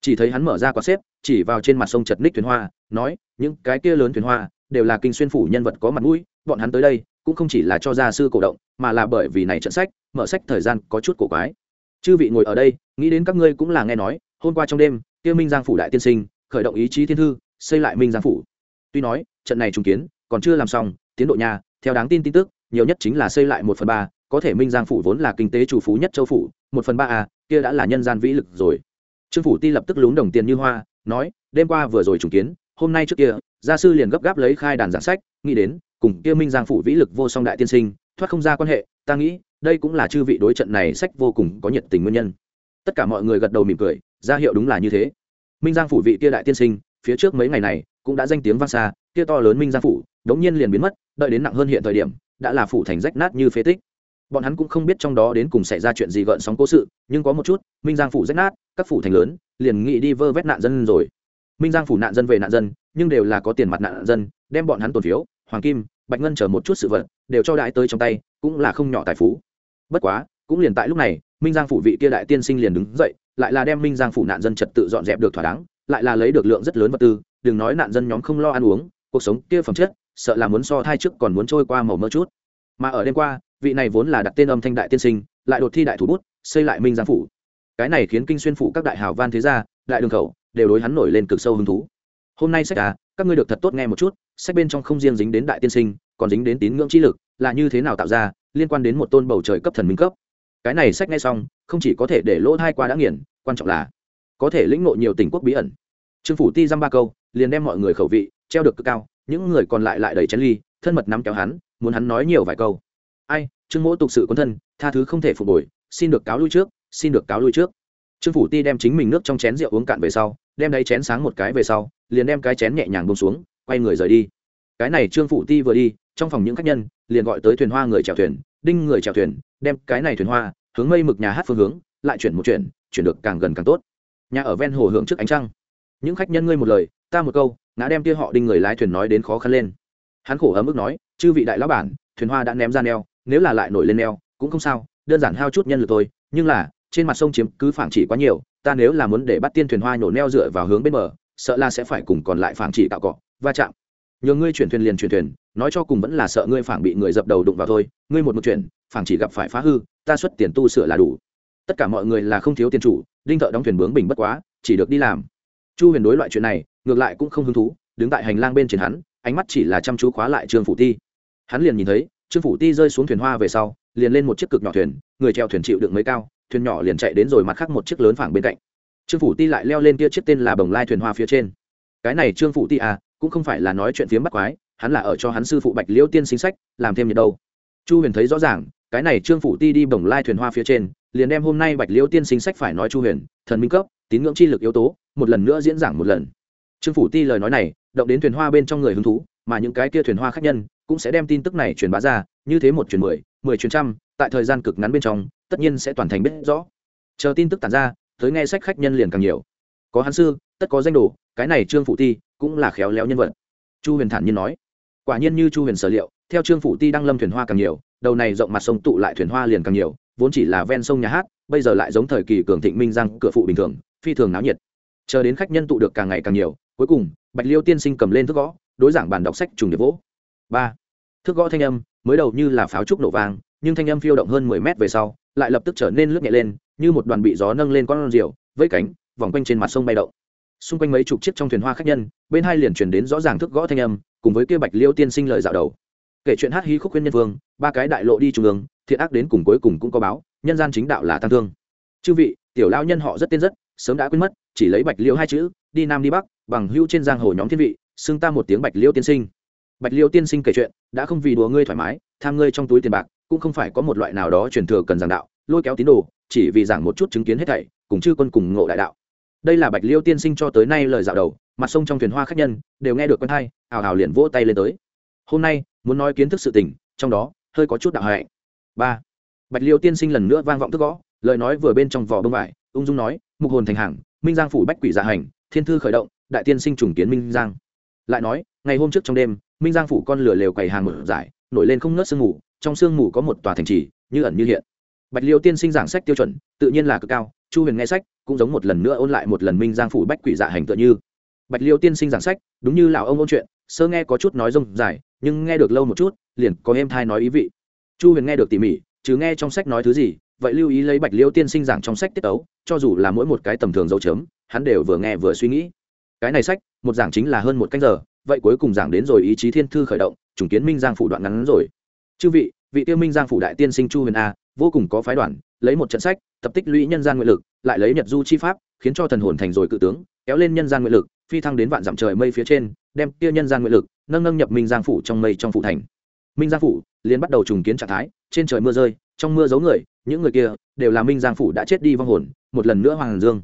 Chỉ thấy hắn mở ra quạt xếp chỉ vào trên mặt sông chật ních thuyền hoa nói những cái kia lớn thuyền hoa đều là kinh xuyên phủ nhân vật có mặt mũi bọn hắn tới đây cũng không chỉ là cho gia sư cổ động mà là bởi vì này trận sách mở sách thời gian có chút cổ quái. Chư vị ngồi ở đây nghĩ đến các ngươi cũng là nghe nói hôm qua trong đêm tiêu minh giang phủ đại tiên sinh khởi động ý chí thiên thư xây lại minh giang phủ. Tuy nói trận này trùng kiến còn chưa làm xong tiến độ nhà theo đáng tin tin tức nhiều nhất chính là xây lại một phần ba có thể minh giang phủ vốn là kinh tế chủ phú nhất châu phủ một phần ba à, kia đã là nhân gian vĩ lực rồi. Trương phủ ti lập tức lún đồng tiền như hoa nói đêm qua vừa rồi trùng kiến hôm nay trước kia gia sư liền gấp gáp lấy khai đàn giảng sách nghĩ đến cùng kia minh giang phủ vĩ lực vô song đại tiên sinh thoát không ra quan hệ ta nghĩ đây cũng là chư vị đối trận này sách vô cùng có nhiệt tình nguyên nhân. Tất cả mọi người gật đầu mỉm cười ra hiệu đúng là như thế. Minh giang phủ vị kia đại tiên sinh phía trước mấy ngày này cũng đã danh tiếng vang xa kia to lớn minh giang phủ đống nhiên liền biến mất, đợi đến nặng hơn hiện thời điểm, đã là phủ thành rách nát như phế tích. Bọn hắn cũng không biết trong đó đến cùng xảy ra chuyện gì gợn sóng cố sự, nhưng có một chút, minh giang phủ rách nát, các phủ thành lớn, liền nghĩ đi vơ vét nạn dân rồi. Minh giang phủ nạn dân về nạn dân, nhưng đều là có tiền mặt nạn dân, đem bọn hắn tồn phiếu, hoàng kim, bạch ngân chở một chút sự vật, đều cho đại tới trong tay, cũng là không nhỏ tài phú. Bất quá, cũng liền tại lúc này, minh giang phủ vị kia đại tiên sinh liền đứng dậy, lại là đem minh giang phủ nạn dân trật tự dọn dẹp được thỏa đáng, lại là lấy được lượng rất lớn vật tư, đừng nói nạn dân nhóm không lo ăn uống, cuộc sống kia phẩm chất sợ là muốn so thai trước còn muốn trôi qua màu mơ chút. Mà ở đêm qua, vị này vốn là đặt tên âm thanh đại tiên sinh, lại đột thi đại thủ bút, xây lại minh giang phủ. Cái này khiến kinh xuyên phủ các đại hào van thế gia, đại đường khẩu, đều đối hắn nổi lên cực sâu hứng thú. Hôm nay sách à các ngươi được thật tốt nghe một chút, sách bên trong không riêng dính đến đại tiên sinh, còn dính đến tín ngưỡng trí lực, là như thế nào tạo ra, liên quan đến một tôn bầu trời cấp thần minh cấp. Cái này sách nghe xong, không chỉ có thể để lỗ thai qua đã nghiền, quan trọng là có thể lĩnh ngộ nhiều tình quốc bí ẩn. Trương phủ ti dăm ba câu, liền đem mọi người khẩu vị, treo được cực cao những người còn lại lại đầy chén ly, thân mật nắm kéo hắn, muốn hắn nói nhiều vài câu. Ai, trương mỗ tục sự quân thân, tha thứ không thể phục hồi, xin được cáo lui trước, xin được cáo lui trước. Trương phủ ti đem chính mình nước trong chén rượu uống cạn về sau, đem đáy chén sáng một cái về sau, liền đem cái chén nhẹ nhàng bông xuống, quay người rời đi. Cái này trương phủ ti vừa đi, trong phòng những khách nhân, liền gọi tới thuyền hoa người chèo thuyền, đinh người chèo thuyền, đem cái này thuyền hoa, hướng mây mực nhà hát phương hướng, lại chuyển một chuyển chuyển được càng gần càng tốt. Nhà ở ven hồ hưởng trước ánh trăng. Những khách nhân ngươi một lời, ta một câu ngã đem kia họ đinh người lái thuyền nói đến khó khăn lên. Hắn khổ ấm ức nói, chư vị đại lão bản, thuyền hoa đã ném ra neo, nếu là lại nổi lên neo, cũng không sao, đơn giản hao chút nhân lực thôi, nhưng là, trên mặt sông chiếm cứ phản chỉ quá nhiều, ta nếu là muốn để bắt tiên thuyền hoa nhổ neo dựa vào hướng bên bờ, sợ là sẽ phải cùng còn lại phản chỉ tạo cọ, va chạm. Nhờ ngươi chuyển thuyền liền chuyển thuyền, nói cho cùng vẫn là sợ ngươi phản bị người dập đầu đụng vào thôi, ngươi một một chuyển, phản chỉ gặp phải phá hư, ta xuất tiền tu sửa là đủ. Tất cả mọi người là không thiếu tiền chủ, đinh thợ đóng thuyền bướng bình bất quá, chỉ được đi làm. Chu huyền đối loại chuyện này ngược lại cũng không hứng thú, đứng tại hành lang bên trên hắn, ánh mắt chỉ là chăm chú khóa lại trương phủ ti. Hắn liền nhìn thấy, trương phủ ti rơi xuống thuyền hoa về sau, liền lên một chiếc cực nhỏ thuyền, người treo thuyền chịu đựng mới cao, thuyền nhỏ liền chạy đến rồi mặt khác một chiếc lớn phẳng bên cạnh. Trương phủ ti lại leo lên kia chiếc tên là bồng lai thuyền hoa phía trên. Cái này trương phủ ti à cũng không phải là nói chuyện phiếm bắt quái, hắn là ở cho hắn sư phụ bạch liễu tiên sinh sách, làm thêm nhiệt đâu. Chu huyền thấy rõ ràng, cái này trương phủ ti đi bồng lai thuyền hoa phía trên, liền đem hôm nay bạch liễu tiên sinh sách phải nói chu huyền, thần minh cấp, tín ngưỡng chi lực yếu tố, một lần nữa diễn giảng một lần trương phủ ti lời nói này, động đến thuyền hoa bên trong người hứng thú, mà những cái kia thuyền hoa khác nhân cũng sẽ đem tin tức này truyền bá ra, như thế một truyền mười mười truyền trăm, tại thời gian cực ngắn bên trong, tất nhiên sẽ toàn thành biết rõ. Chờ tin tức tản ra, tới nghe sách khách nhân liền càng nhiều. Có hắn sư, tất có danh đồ, cái này trương phủ ti cũng là khéo léo nhân vật. Chu huyền thản nhiên nói. Quả nhiên như chu huyền sở liệu, theo trương phủ ti đăng lâm thuyền hoa càng nhiều, đầu này rộng mặt sông tụ lại thuyền hoa liền càng nhiều, vốn chỉ là ven sông nhà hát, bây giờ lại giống thời kỳ cường thịnh minh giang, cửa phụ bình thường, phi thường náo nhiệt. Chờ đến khách nhân tụ được càng ngày càng nhiều cuối cùng, bạch liêu tiên sinh cầm lên thước gõ, đối giảng bàn đọc sách trùng điệp vỗ. Ba. Thước gõ thanh âm, mới đầu như là pháo trúc nổ vàng nhưng thanh âm phiêu động hơn mười mét về sau, lại lập tức trở nên lướt nhẹ lên, như một đoàn bị gió nâng lên con rìu vẫy cánh, vòng quanh trên mặt sông bay động. Xung quanh mấy chục chiếc trong thuyền hoa khách nhân, bên hai liền truyền đến rõ ràng thức gõ thanh âm, cùng với kia bạch liêu tiên sinh lời dạo đầu. Kể chuyện hát hí khúc khuyên nhân vương, ba cái đại lộ đi trung ương, thiện ác đến cùng cuối cùng cũng có báo, nhân gian chính đạo là tăng thương. Chư vị, tiểu lao nhân họ rất tên rất, sớm đã quên mất, chỉ lấy bạch liêu hai chữ, đi nam đi bắc bằng hưu trên giang hồ nhóm thiên vị, xưng ta một tiếng bạch liêu tiên sinh. Bạch liêu tiên sinh kể chuyện, đã không vì đùa ngươi thoải mái, tham ngươi trong túi tiền bạc, cũng không phải có một loại nào đó truyền thừa cần giảng đạo, lôi kéo tín đồ, chỉ vì giảng một chút chứng kiến hết thảy, cùng chư quân cùng ngộ đại đạo. Đây là bạch liêu tiên sinh cho tới nay lời dạo đầu, mặt sông trong thuyền hoa khách nhân, đều nghe được quen thai ào ào liền vỗ tay lên tới. Hôm nay, muốn nói kiến thức sự tình, trong đó, hơi có chút đạo hạnh. Ba. Bạch liêu tiên sinh lần nữa vang vọng thức gõ, lời nói vừa bên trong vỏ bông vải, ung dung nói, mục hồn thành hàng, minh giang phủ bách quỷ dạ hành thiên thư khởi động, đại tiên sinh trùng kiến minh giang. Lại nói, ngày hôm trước trong đêm, minh giang phủ con lửa lều quầy hàng một giải, nổi lên không ngớt sương mù, trong sương mù có một tòa thành trì, như ẩn như hiện. Bạch liêu tiên sinh giảng sách tiêu chuẩn, tự nhiên là cực cao, chu huyền nghe sách, cũng giống một lần nữa ôn lại một lần minh giang phủ bách quỷ dạ hành tựa như. Bạch liêu tiên sinh giảng sách, đúng như lão ông ôn chuyện, sơ nghe có chút nói rông dài, nhưng nghe được lâu một chút, liền có êm thai nói ý vị. Chu huyền nghe được tỉ mỉ, chứ nghe trong sách nói thứ gì, vậy lưu ý lấy bạch liêu tiên sinh giảng trong sách tiết ấu cho dù là mỗi một cái tầm thường dấu chấm hắn đều vừa nghe vừa suy nghĩ. Cái này sách, một giảng chính là hơn một canh giờ, vậy cuối cùng giảng đến rồi ý chí thiên thư khởi động chủng kiến minh giang phủ đoạn ngắn rồi. Chư vị vị tiêu minh giang phủ đại tiên sinh chu huyền a, vô cùng có phái đoàn, lấy một trận sách, tập tích lũy nhân gian nguyện lực, lại lấy nhật du chi pháp, khiến cho thần hồn thành rồi cự tướng, kéo lên nhân gian nguyện lực, phi thăng đến vạn dặm trời mây phía trên, đem kia nhân gian nguyện lực, nâng nâng nhập minh giang phủ trong mây trong phủ thành. Minh giang phủ liền bắt đầu trùng kiến trạng thái, trên trời mưa rơi, trong mưa giấu người, những người kia đều là minh giang phủ đã chết đi vong hồn, một lần nữa hoàng dương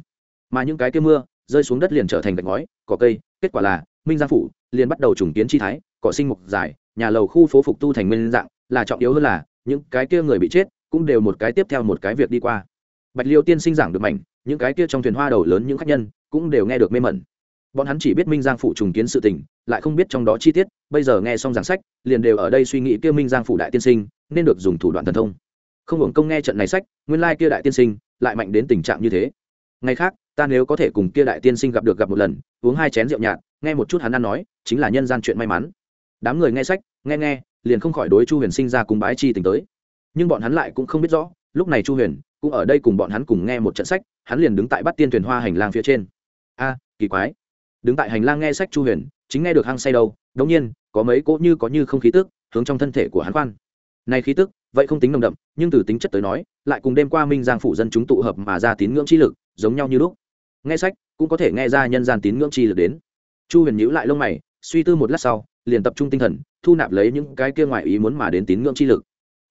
mà những cái kia mưa rơi xuống đất liền trở thành gạch ngói, cỏ cây. Kết quả là, minh giang phủ liền bắt đầu trùng kiến chi thái, cỏ sinh mục dài, nhà lầu khu phố phục tu thành nguyên dạng, là trọng yếu hơn là, những cái kia người bị chết cũng đều một cái tiếp theo một cái việc đi qua. Bạch liêu tiên sinh giảng được mảnh, những cái kia trong thuyền hoa đầu lớn những khách nhân cũng đều nghe được mê mẩn. Bọn hắn chỉ biết minh giang phủ trùng kiến sự tình, lại không biết trong đó chi tiết, bây giờ nghe xong giảng sách, liền đều ở đây suy nghĩ kia minh giang phủ đại tiên sinh nên được dùng thủ đoạn thần thông. Không hưởng công nghe trận này sách, nguyên lai kia đại tiên sinh lại mạnh đến tình trạng như thế. Ngày khác ta nếu có thể cùng kia đại tiên sinh gặp được gặp một lần, uống hai chén rượu nhạt, nghe một chút hắn ăn nói, chính là nhân gian chuyện may mắn. Đám người nghe sách, nghe nghe, liền không khỏi đối chu huyền sinh ra cùng bái chi tình tới. Nhưng bọn hắn lại cũng không biết rõ, lúc này chu huyền cũng ở đây cùng bọn hắn cùng nghe một trận sách, hắn liền đứng tại bắt tiên thuyền hoa hành lang phía trên. A, kỳ quái. Đứng tại hành lang nghe sách chu huyền, chính nghe được hăng say đâu, đống nhiên, có mấy cỗ như có như không khí tức hướng trong thân thể của hắn khoan này khí tức, vậy không tính nồng đậm, nhưng từ tính chất tới nói, lại cùng đêm qua minh giang phủ dân chúng tụ hợp mà ra tín ngưỡng chi lực, giống nhau như lúc nghe sách, cũng có thể nghe ra nhân gian tín ngưỡng chi lực đến. Chu huyền nhữ lại lông mày, suy tư một lát sau, liền tập trung tinh thần, thu nạp lấy những cái kia ngoại ý muốn mà đến tín ngưỡng chi lực.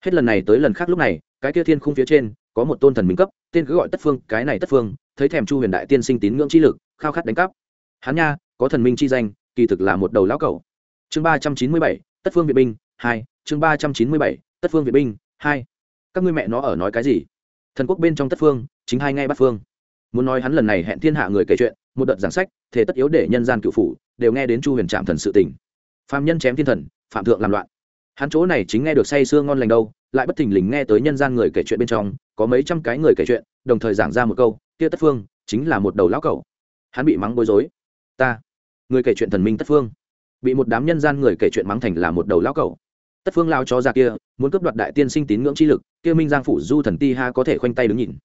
Hết lần này tới lần khác lúc này, cái kia thiên khung phía trên, có một tôn thần minh cấp, tên cứ gọi tất phương, cái này tất phương, thấy thèm chu huyền đại tiên sinh tín ngưỡng chi lực, khao khát đánh cắp. Hắn nha, có thần minh chi danh, kỳ thực là một đầu lão cầu chương ba trăm chín mươi bảy, tất phương việt binh, hai, chương ba trăm chín mươi bảy, tất phương việt binh, hai. Các ngươi mẹ nó ở nói cái gì? Thần quốc bên trong tất phương, chính hai ngay bắt phương muốn nói hắn lần này hẹn thiên hạ người kể chuyện, một đợt giảng sách thế tất yếu để nhân gian cựu phủ, đều nghe đến chu huyền trạm thần sự tình. Phạm nhân chém thiên thần, phạm thượng làm loạn. Hắn chỗ này chính nghe được say sưa ngon lành đâu, lại bất thình lình nghe tới nhân gian người kể chuyện bên trong, có mấy trăm cái người kể chuyện, đồng thời giảng ra một câu, kia tất phương, chính là một đầu lão cầu hắn bị mắng bối rối. Ta, người kể chuyện thần minh tất phương. Bị một đám nhân gian người kể chuyện mắng thành là một đầu lão cầu tất phương lao cho ra kia, muốn cướp đoạt đại tiên sinh tín ngưỡng chi lực, kia minh giang phủ du thần ti ha có thể khoanh tay đứng nhìn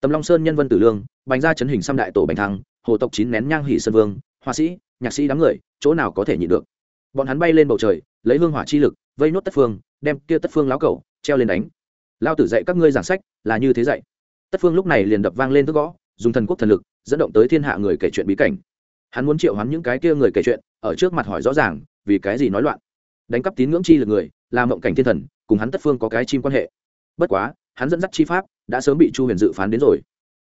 tầm long sơn nhân vân tử lương, bành ra chấn hình xăm đại tổ bành thăng, hồ tộc chín nén nhang hỷ sơn vương, họa sĩ, nhạc sĩ đám người, chỗ nào có thể nhịn được. Bọn hắn bay lên bầu trời, lấy hương hỏa chi lực, vây nốt tất phương, đem kia tất phương lão cầu treo lên đánh. Lao tử dạy các ngươi giảng sách, là như thế dạy. Tất phương lúc này liền đập vang lên thức gõ, dùng thần quốc thần lực, dẫn động tới thiên hạ người kể chuyện bí cảnh. Hắn muốn triệu hắn những cái kia người kể chuyện, ở trước mặt hỏi rõ ràng, vì cái gì nói loạn. Đánh cắp tín ngưỡng chi lực người làm mộng cảnh thiên thần, cùng hắn tất phương có cái chim quan hệ. Bất quá hắn dẫn dắt chi pháp đã sớm bị chu huyền dự phán đến rồi.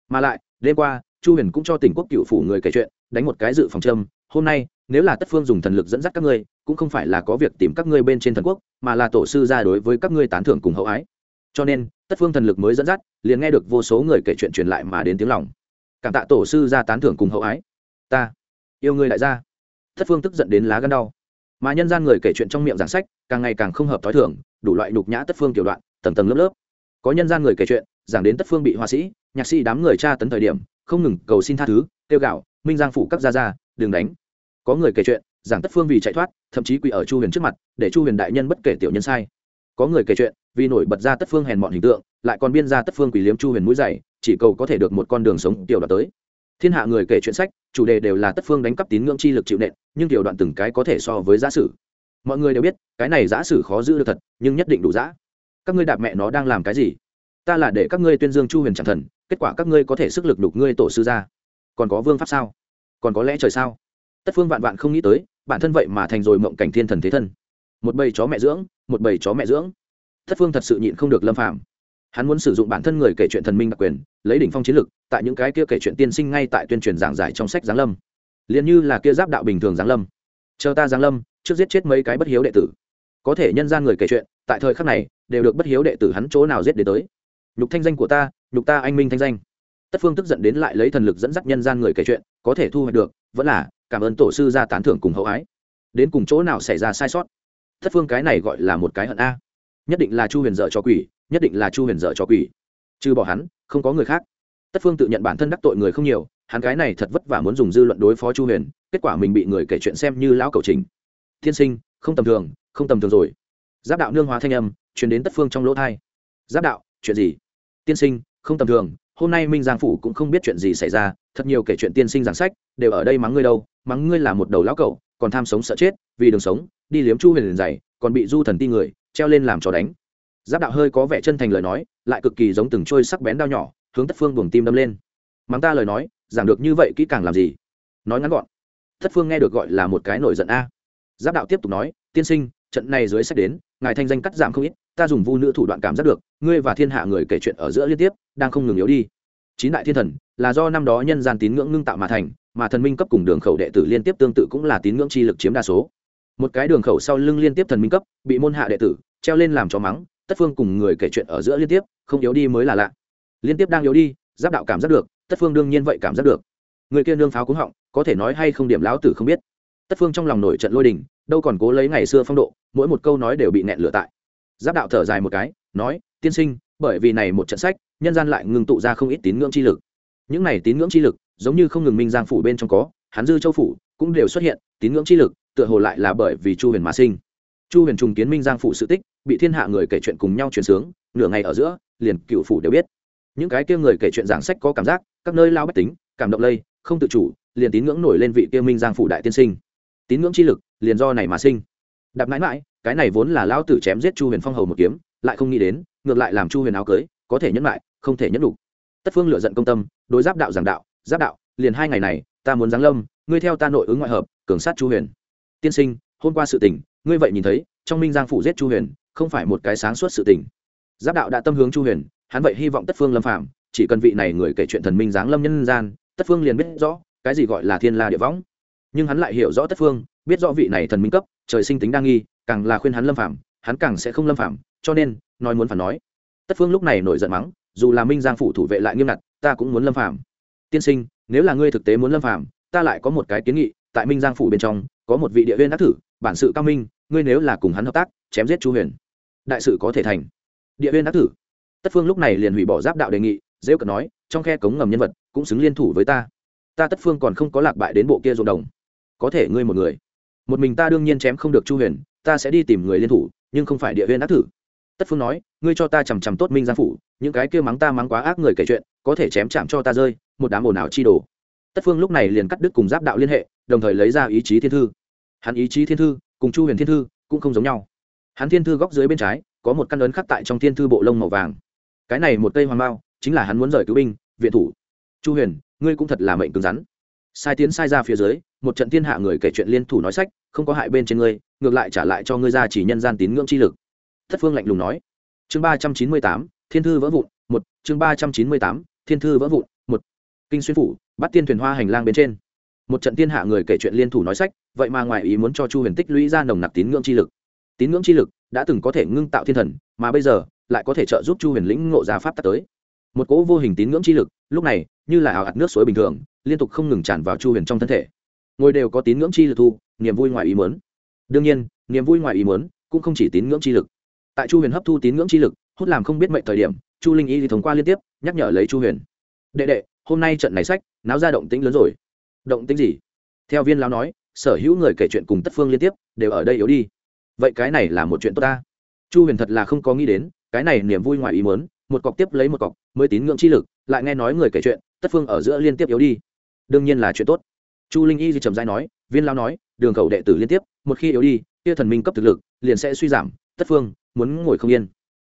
Mà lại đêm qua chu huyền cũng cho tỉnh quốc cựu phủ người kể chuyện đánh một cái dự phòng châm hôm nay nếu là tất phương dùng thần lực dẫn dắt các ngươi cũng không phải là có việc tìm các ngươi bên trên thần quốc mà là tổ sư ra đối với các ngươi tán thưởng cùng hậu ái. Cho nên tất phương thần lực mới dẫn dắt liền nghe được vô số người kể chuyện truyền lại mà đến tiếng lòng. Cảm tạ tổ sư ra tán thưởng cùng hậu ái. Ta yêu ngươi đại gia. Tất phương tức giận đến lá gân đau. Mà nhân gian người kể chuyện trong miệng giảng sách càng ngày càng không hợp tối thưởng, đủ loại nhục nhã tất phương tiểu đoạn tầng tầng lớp lớp có nhân gian người kể chuyện, giảng đến tất phương bị họa sĩ, nhạc sĩ đám người tra tấn thời điểm, không ngừng cầu xin tha thứ tiêu gạo, minh giang phủ các gia gia, đừng đánh. Có người kể chuyện, giảng tất phương vì chạy thoát, thậm chí quỳ ở chu huyền trước mặt, để chu huyền đại nhân bất kể tiểu nhân sai. Có người kể chuyện, vì nổi bật ra tất phương hèn mọn hình tượng, lại còn biên ra tất phương quỳ liếm chu huyền mũi dày chỉ cầu có thể được một con đường sống tiểu đoạt tới. Thiên hạ người kể chuyện sách, chủ đề đều là tất phương đánh cắp tín ngưỡng chi lực chịu nện, nhưng tiểu đoạn từng cái có thể so với giả sử. Mọi người đều biết, cái này giả sử khó giữ được thật, nhưng nhất định đủ giã các ngươi đạp mẹ nó đang làm cái gì? Ta là để các ngươi tuyên dương chu huyền chẳng thần, kết quả các ngươi có thể sức lực đục ngươi tổ sư ra còn có vương pháp sao? Còn có lẽ trời sao? Tất phương vạn vạn không nghĩ tới, bản thân vậy mà thành rồi mộng cảnh thiên thần thế thân. Một bầy chó mẹ dưỡng, một bầy chó mẹ dưỡng. Tất phương thật sự nhịn không được lâm phạm hắn muốn sử dụng bản thân người kể chuyện thần minh đặc quyền, lấy đỉnh phong chiến lực, tại những cái kia kể chuyện tiên sinh ngay tại tuyên truyền giảng giải trong sách giáng lâm. Liền như là kia giáp đạo bình thường giáng lâm. Chờ ta giáng lâm, trước giết chết mấy cái bất hiếu đệ tử. Có thể nhân gian người kể chuyện, tại thời khắc này đều được bất hiếu đệ tử hắn chỗ nào giết đến tới. Nhục thanh danh của ta, nhục ta anh minh thanh danh. Tất phương tức giận đến lại lấy thần lực dẫn dắt nhân gian người kể chuyện, có thể thu hoạch được, vẫn là cảm ơn tổ sư ra tán thưởng cùng hậu ái. Đến cùng chỗ nào xảy ra sai sót? Tất phương cái này gọi là một cái hận a. Nhất định là chu huyền dở cho quỷ, nhất định là chu huyền dở cho quỷ. Trừ bỏ hắn, không có người khác. Tất phương tự nhận bản thân đắc tội người không nhiều, hắn cái này thật vất vả muốn dùng dư luận đối phó chu huyền, kết quả mình bị người kể chuyện xem như lão cầu trình. Thiên sinh, không tầm thường, không tầm thường rồi. Giáp đạo nương hóa thanh âm chuyển đến tất phương trong lỗ thai. Giáp đạo, chuyện gì? Tiên sinh, không tầm thường, hôm nay minh giang phủ cũng không biết chuyện gì xảy ra, thật nhiều kể chuyện tiên sinh giảng sách, đều ở đây mắng ngươi đâu, mắng ngươi là một đầu lão cậu còn tham sống sợ chết, vì đường sống, đi liếm chu huyền liền dày, còn bị du thần ti người, treo lên làm trò đánh. Giáp đạo hơi có vẻ chân thành lời nói, lại cực kỳ giống từng trôi sắc bén đao nhỏ, hướng tất phương buồng tim đâm lên. Mắng ta lời nói, giảng được như vậy kỹ càng làm gì? Nói ngắn gọn. Tất phương nghe được gọi là một cái nổi giận a. Giáp đạo tiếp tục nói, tiên sinh trận này dưới sách đến, ngài thanh danh cắt giảm không ít, ta dùng vu nữ thủ đoạn cảm giác được, ngươi và thiên hạ người kể chuyện ở giữa liên tiếp, đang không ngừng yếu đi. Chín đại thiên thần, là do năm đó nhân gian tín ngưỡng ngưng tạo mà thành, mà thần minh cấp cùng đường khẩu đệ tử liên tiếp tương tự cũng là tín ngưỡng chi lực chiếm đa số. Một cái đường khẩu sau lưng liên tiếp thần minh cấp, bị môn hạ đệ tử, treo lên làm cho mắng, tất phương cùng người kể chuyện ở giữa liên tiếp, không yếu đi mới là lạ. Liên tiếp đang yếu đi, giáp đạo cảm giác được, tất phương đương nhiên vậy cảm giác được. Người kia nương pháo cúng họng, có thể nói hay không điểm lão tử không biết. Tất phương trong lòng nổi trận lôi đình đâu còn cố lấy ngày xưa phong độ, mỗi một câu nói đều bị nẹn lửa tại. Giáp đạo thở dài một cái, nói, tiên sinh, bởi vì này một trận sách, nhân gian lại ngừng tụ ra không ít tín ngưỡng chi lực. Những này tín ngưỡng chi lực, giống như không ngừng minh giang phủ bên trong có hắn dư châu phủ cũng đều xuất hiện, tín ngưỡng chi lực, tựa hồ lại là bởi vì chu huyền mà sinh. Chu huyền trùng kiến minh giang phủ sự tích, bị thiên hạ người kể chuyện cùng nhau truyền sướng, nửa ngày ở giữa, liền cựu phủ đều biết. Những cái kia người kể chuyện giảng sách có cảm giác, các nơi lao bách tính, cảm động lây, không tự chủ, liền tín ngưỡng nổi lên vị kia minh giang phủ đại tiên sinh tín ngưỡng chi lực, liền do này mà sinh. Đạp mãi mãi, cái này vốn là lão tử chém giết chu huyền phong hầu một kiếm, lại không nghĩ đến, ngược lại làm chu huyền áo cưới, có thể nhẫn lại không thể nhẫn đủ. Tất phương lựa giận công tâm, đối giáp đạo giảng đạo, giáp đạo, liền hai ngày này, ta muốn giáng lâm, ngươi theo ta nội ứng ngoại hợp, cường sát chu huyền. Tiên sinh, hôm qua sự tình, ngươi vậy nhìn thấy, trong minh giang phủ giết chu huyền, không phải một cái sáng suốt sự tình. Giáp đạo đã tâm hướng chu huyền, hắn vậy hy vọng tất phương lâm phạm chỉ cần vị này người kể chuyện thần minh giáng lâm nhân gian, tất phương liền biết rõ, cái gì gọi là thiên la địa võng nhưng hắn lại hiểu rõ tất phương, biết rõ vị này thần minh cấp, trời sinh tính đa nghi, càng là khuyên hắn lâm phạm hắn càng sẽ không lâm phạm cho nên, nói muốn phản nói. Tất phương lúc này nổi giận mắng, dù là minh giang phủ thủ vệ lại nghiêm ngặt, ta cũng muốn lâm phạm tiên sinh, nếu là ngươi thực tế muốn lâm phạm ta lại có một cái kiến nghị, tại minh giang phủ bên trong, có một vị địa viên đắc thử, bản sự cao minh, ngươi nếu là cùng hắn hợp tác, chém giết chu huyền, đại sự có thể thành. Địa viên đắc thử. Tất phương lúc này liền hủy bỏ giáp đạo đề nghị dễ cận nói, trong khe cống ngầm nhân vật, cũng xứng liên thủ với ta. Ta tất phương còn không có lạc bại đến bộ kia ruộng đồng có thể ngươi một người. Một mình ta đương nhiên chém không được chu huyền, ta sẽ đi tìm người liên thủ, nhưng không phải địa viên ác thử. Tất phương nói, ngươi cho ta chằm chằm tốt minh giang phủ, những cái kia mắng ta mắng quá ác người kể chuyện, có thể chém chạm cho ta rơi, một đám ồn ào chi đồ. Tất phương lúc này liền cắt đứt cùng giáp đạo liên hệ, đồng thời lấy ra ý chí thiên thư. Hắn ý chí thiên thư cùng chu huyền thiên thư cũng không giống nhau. Hắn thiên thư góc dưới bên trái, có một căn ấn khắc tại trong thiên thư bộ lông màu vàng. Cái này một cây hoàng bao, chính là hắn muốn rời cứu binh, viện thủ. Chu huyền, ngươi cũng thật là mệnh cứng rắn. Sai tiến sai ra phía dưới một trận thiên hạ người kể chuyện liên thủ nói sách, không có hại bên trên ngươi, ngược lại trả lại cho ngươi ra chỉ nhân gian tín ngưỡng chi lực. Thất phương lạnh lùng nói. Chương ba trăm chín mươi tám, thiên thư vỡ vụn, một, chương ba trăm chín mươi tám, thiên thư vỡ vụn, một. Kinh xuyên phủ, bắt tiên thuyền hoa hành lang bên trên. Một trận thiên hạ người kể chuyện liên thủ nói sách, vậy mà ngoài ý muốn cho chu huyền tích lũy ra nồng nặc tín ngưỡng chi lực. Tín ngưỡng chi lực đã từng có thể ngưng tạo thiên thần, mà bây giờ lại có thể trợ giúp chu huyền lĩnh ngộ ra pháp tắc tới. Một cỗ vô hình tín ngưỡng chi lực, lúc này như là ảo hạt nước suối bình thường, liên tục không ngừng tràn vào chu huyền trong thân thể ngồi đều có tín ngưỡng chi lực thu, niềm vui ngoài ý muốn. Đương nhiên, niềm vui ngoài ý muốn cũng không chỉ tín ngưỡng chi lực. Tại chu huyền hấp thu tín ngưỡng chi lực, hút làm không biết mệnh thời điểm, chu linh y thì thông qua liên tiếp, nhắc nhở lấy chu huyền. Đệ đệ, hôm nay trận này sách, náo ra động tĩnh lớn rồi. Động tĩnh gì? Theo viên lão nói, sở hữu người kể chuyện cùng tất phương liên tiếp, đều ở đây yếu đi. Vậy cái này là một chuyện tốt ta. Chu huyền thật là không có nghĩ đến, cái này niềm vui ngoài ý muốn, một cọc tiếp lấy một cọc, mới tín ngưỡng chi lực, lại nghe nói người kể chuyện, tất phương ở giữa liên tiếp yếu đi. Đương nhiên là chuyện tốt chu linh y thì trầm dai nói, viên lao nói, đường cầu đệ tử liên tiếp, một khi yếu đi, kia thần minh cấp thực lực liền sẽ suy giảm, tất phương, muốn ngồi không yên.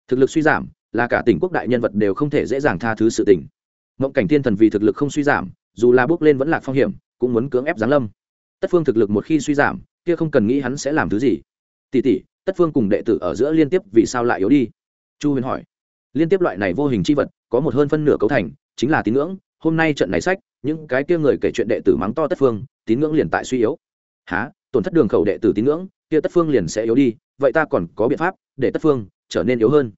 Thực lực suy giảm là cả tỉnh quốc đại nhân vật đều không thể dễ dàng tha thứ sự tình. Mộng cảnh thiên thần vì thực lực không suy giảm, dù là bước lên vẫn là phong hiểm, cũng muốn cưỡng ép giáng lâm. Tất phương thực lực một khi suy giảm, kia không cần nghĩ hắn sẽ làm thứ gì. Tỷ tỷ, tất phương cùng đệ tử ở giữa liên tiếp vì sao lại yếu đi? Chu huyền hỏi. Liên tiếp loại này vô hình c h i vật, có một hơn phân nửa cấu thành, chính là tín ngưỡng hôm nay trận này sách, những cái kia người kể chuyện đệ tử mắng to tất phương, tín ngưỡng liền tại suy yếu. Há tổn thất đường khẩu đệ tử tín ngưỡng, kia tất phương liền sẽ yếu đi, vậy ta còn có biện pháp để tất phương trở nên yếu hơn?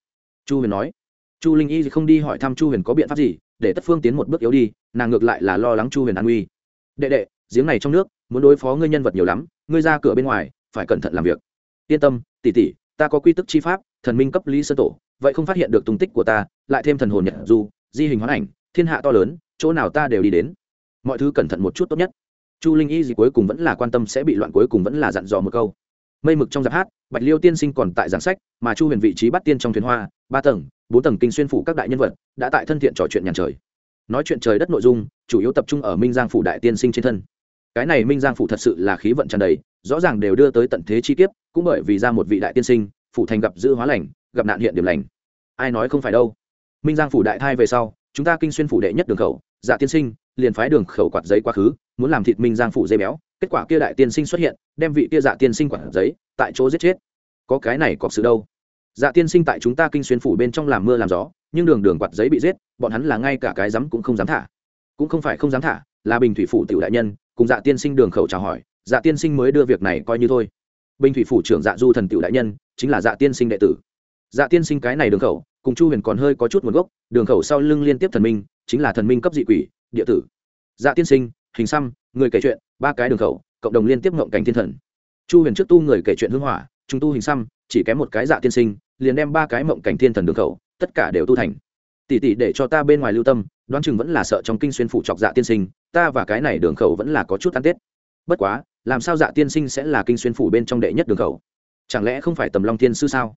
Chu huyền nói. Chu linh y không đi hỏi thăm chu huyền có biện pháp gì, để tất phương tiến một bước yếu đi, nàng ngược lại là lo lắng chu huyền an nguy. Đệ đệ, giếng này trong nước, muốn đối phó ngươi nhân vật nhiều lắm, ngươi ra cửa bên ngoài, phải cẩn thận làm việc. Yên tâm tỉ tỉ ta có quy tức chi pháp, thần minh cấp lý sơ tổ, vậy không phát hiện được tung tích của ta, lại thêm thần hồn nhật du di hình hoán ảnh thiên hạ to lớn, chỗ nào ta đều đi đến. Mọi thứ cẩn thận một chút tốt nhất. Chu linh y gì cuối cùng vẫn là quan tâm sẽ bị loạn, cuối cùng vẫn là dặn dò một câu. Mây mực trong giáp hát, bạch liêu tiên sinh còn tại giảng sách, mà chu huyền vị trí bắt tiên trong thuyền hoa, ba tầng, bốn tầng kinh xuyên phủ các đại nhân vật, đã tại thân thiện trò chuyện nhàn trời. Nói chuyện trời đất nội dung, chủ yếu tập trung ở minh giang phủ đại tiên sinh trên thân. Cái này minh giang phủ thật sự là khí vận tràn đầy, rõ ràng đều đưa tới tận thế chi kiếp, cũng bởi vì ra một vị đại tiên sinh, phủ thành gặp dữ hóa lành, gặp nạn hiện điểm lành. Ai nói không phải đâu. Minh giang phủ đại thai về sau chúng ta kinh xuyên phủ đệ nhất đường khẩu dạ tiên sinh, liền phái đường khẩu quạt giấy quá khứ, muốn làm thịt minh giang phủ dây béo, kết quả kia đại tiên sinh xuất hiện, đem vị kia dạ tiên sinh quạt giấy tại chỗ giết chết. Có cái này có sự đâu. Dạ tiên sinh tại chúng ta kinh xuyên phủ bên trong làm mưa làm gió, nhưng đường đường quạt giấy bị giết, bọn hắn là ngay cả cái rắm cũng không dám thả. Cũng không phải không dám thả, là bình thủy phủ tiểu đại nhân, cùng dạ tiên sinh đường khẩu chào hỏi dạ tiên sinh mới đưa việc này coi như thôi. Bình thủy phủ trưởng dạ du thần tiểu đại nhân, chính là dạ tiên sinh đệ tử. Dạ tiên sinh cái này đường khẩu cùng chu huyền còn hơi có chút nguồn gốc, đường khẩu sau lưng liên tiếp thần minh, chính là thần minh cấp dị quỷ, địa tử. Dạ tiên sinh, hình xăm, người kể chuyện, ba cái đường khẩu, cộng đồng liên tiếp ngộng cảnh thiên thần. Chu huyền trước tu người kể chuyện hưng hỏa chúng tu hình xăm, chỉ kém một cái dạ tiên sinh, liền đem ba cái mộng cảnh thiên thần đường khẩu, tất cả đều tu thành. Tỷ tỷ để cho ta bên ngoài lưu tâm, đoán chừng vẫn là sợ trong kinh xuyên phủ chọc dạ tiên sinh, ta và cái này đường khẩu vẫn là có chút ăn tết. Bất quá, làm sao dạ tiên sinh sẽ là kinh xuyên phủ bên trong đệ nhất đường khẩu? Chẳng lẽ không phải tầm long thiên sư sao?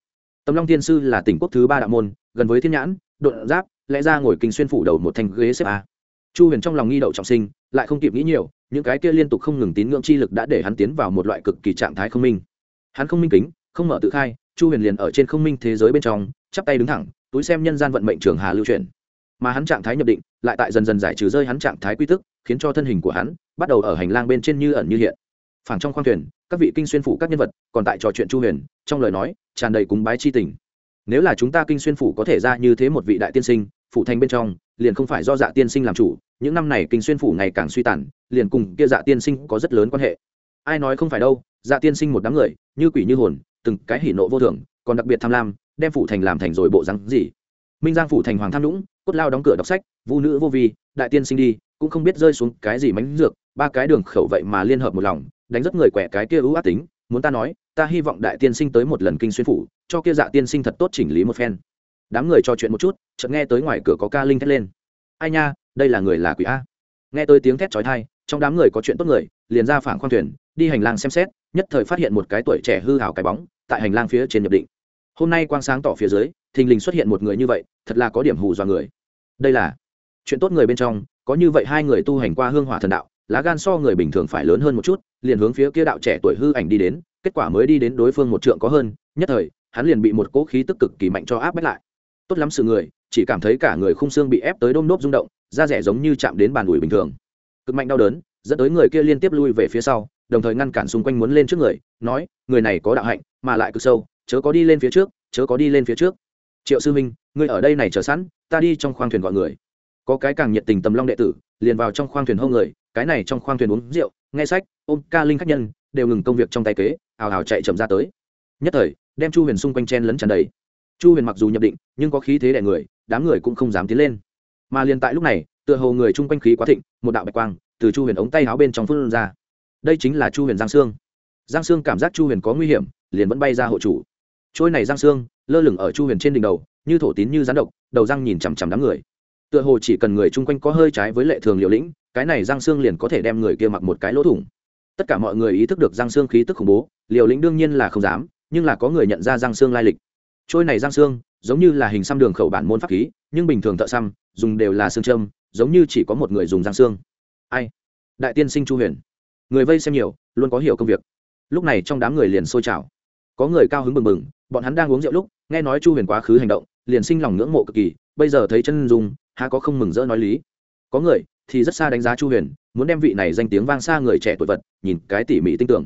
Tầm long thiên sư là tỉnh quốc thứ ba đạo môn, gần với thiên nhãn đột giáp, lẽ ra ngồi kinh xuyên phủ đầu một thành ghế xếp a. Chu huyền trong lòng nghi đậu trọng sinh, lại không kịp nghĩ nhiều, những cái kia liên tục không ngừng tín ngưỡng chi lực đã để hắn tiến vào một loại cực kỳ trạng thái không minh. Hắn không minh kính, không mở tự khai, chu huyền liền ở trên không minh thế giới bên trong, chắp tay đứng thẳng, túi xem nhân gian vận mệnh trường hà lưu truyền. Mà hắn trạng thái nhập định, lại tại dần dần giải trừ rơi hắn trạng thái quy tức, khiến cho thân hình của hắn bắt đầu ở hành lang bên trên như ẩn như hiện. Phảng trong khoang thuyền các vị kinh xuyên phủ các nhân vật, còn tại trò chuyện chu huyền, trong lời nói, tràn đầy cúng bái chi tình. Nếu là chúng ta kinh xuyên phủ có thể ra như thế một vị đại tiên sinh, phủ thành bên trong, liền không phải do dạ tiên sinh làm chủ, những năm này kinh xuyên phủ ngày càng suy tàn, liền cùng kia dạ tiên sinh có rất lớn quan hệ. Ai nói không phải đâu dạ tiên sinh một đám người, như quỷ như hồn, từng cái hỉ nộ vô thường, còn đặc biệt tham lam, đem phủ thành làm thành rồi bộ rắn gì. Minh giang phủ thành hoàng tham lũng, cốt lao đóng cửa đọc sách, vu nữ vô vi, đại tiên sinh đi, cũng không biết rơi xuống cái gì mánh dược, ba cái đường khẩu vậy mà liên hợp một lòng đánh rất người quẻ cái kia ưu ác tính, muốn ta nói, ta hy vọng đại tiên sinh tới một lần kinh xuyên phủ, cho kia dạ tiên sinh thật tốt chỉnh lý một phen. Đám người trò chuyện một chút, chợt nghe tới ngoài cửa có ca linh thét lên. Ai nha, đây là người là quỷ a. Nghe tới tiếng thét trói thai trong đám người có chuyện tốt người, liền ra phản khoang thuyền, đi hành lang xem xét, nhất thời phát hiện một cái tuổi trẻ hư hào cái bóng, tại hành lang phía trên nhập định. Hôm nay quang sáng tỏ phía dưới, thình lình xuất hiện một người như vậy, thật là có điểm hù dọa người. Đây là chuyện tốt người bên trong, có như vậy hai người tu hành qua hương hỏa thần đạo, lá gan so người bình thường phải lớn hơn một chút liền hướng phía kia đạo trẻ tuổi hư ảnh đi đến, kết quả mới đi đến đối phương một trượng có hơn, nhất thời, hắn liền bị một cỗ khí tức cực kỳ mạnh cho áp bách lại. Tốt lắm sự người, chỉ cảm thấy cả người khung xương bị ép tới đôm đốp rung động, da rẻ giống như chạm đến bàn ủi bình thường. Cực mạnh đau đớn, dẫn tới người kia liên tiếp lui về phía sau, đồng thời ngăn cản xung quanh muốn lên trước người, nói, người này có đạo hạnh, mà lại cực sâu, chớ có đi lên phía trước, chớ có đi lên phía trước. Triệu sư minh ngươi ở đây này chờ sẵn, ta đi trong khoang thuyền gọi người. Có cái càng nhiệt tình tầm long đệ tử, liền vào trong khoang thuyền hô người, cái này trong khoang thuyền uống rượu nghe sách, ôm ca linh khách nhân, đều ngừng công việc trong tay kế, ào ào chạy chậm ra tới. Nhất thời, đem chu huyền xung quanh chen lấn tràn đầy. Chu huyền mặc dù nhập định, nhưng có khí thế đẻ người, đám người cũng không dám tiến lên. Mà liền tại lúc này, tựa hồ người chung quanh khí quá thịnh, một đạo bạch quang từ chu huyền ống tay áo bên trong phương ra. Đây chính là chu huyền giang sương. Giang sương cảm giác chu huyền có nguy hiểm, liền vẫn bay ra hộ chủ. Trôi này giang sương, lơ lửng ở chu huyền trên đỉnh đầu, như thổ tín như rán độc, đầu răng nhìn chằm chằm đám người tựa hồ chỉ cần người chung quanh có hơi trái với lệ thường liều lĩnh, cái này giang xương liền có thể đem người kia mặc một cái lỗ thủng. Tất cả mọi người ý thức được giang xương khí tức khủng bố, liều lĩnh đương nhiên là không dám, nhưng là có người nhận ra giang xương lai lịch. Trôi này giang xương giống như là hình xăm đường khẩu bản môn pháp khí, nhưng bình thường thợ xăm, dùng đều là xương trâm giống như chỉ có một người dùng giang xương ai? Đại tiên sinh chu huyền. Người vây xem nhiều, luôn có hiểu công việc. Lúc này trong đám người liền sôi trào. Có người cao hứng bừng bừng, bọn hắn đang uống rượu lúc, nghe nói chu huyền quá khứ hành động, liền sinh lòng ngưỡng mộ cực kỳ bây giờ thấy chân dung, há có không mừng rỡ nói lý. Có người thì rất xa đánh giá chu huyền, muốn đem vị này danh tiếng vang xa người trẻ tuổi vật nhìn cái tỉ mỉ tinh tưởng.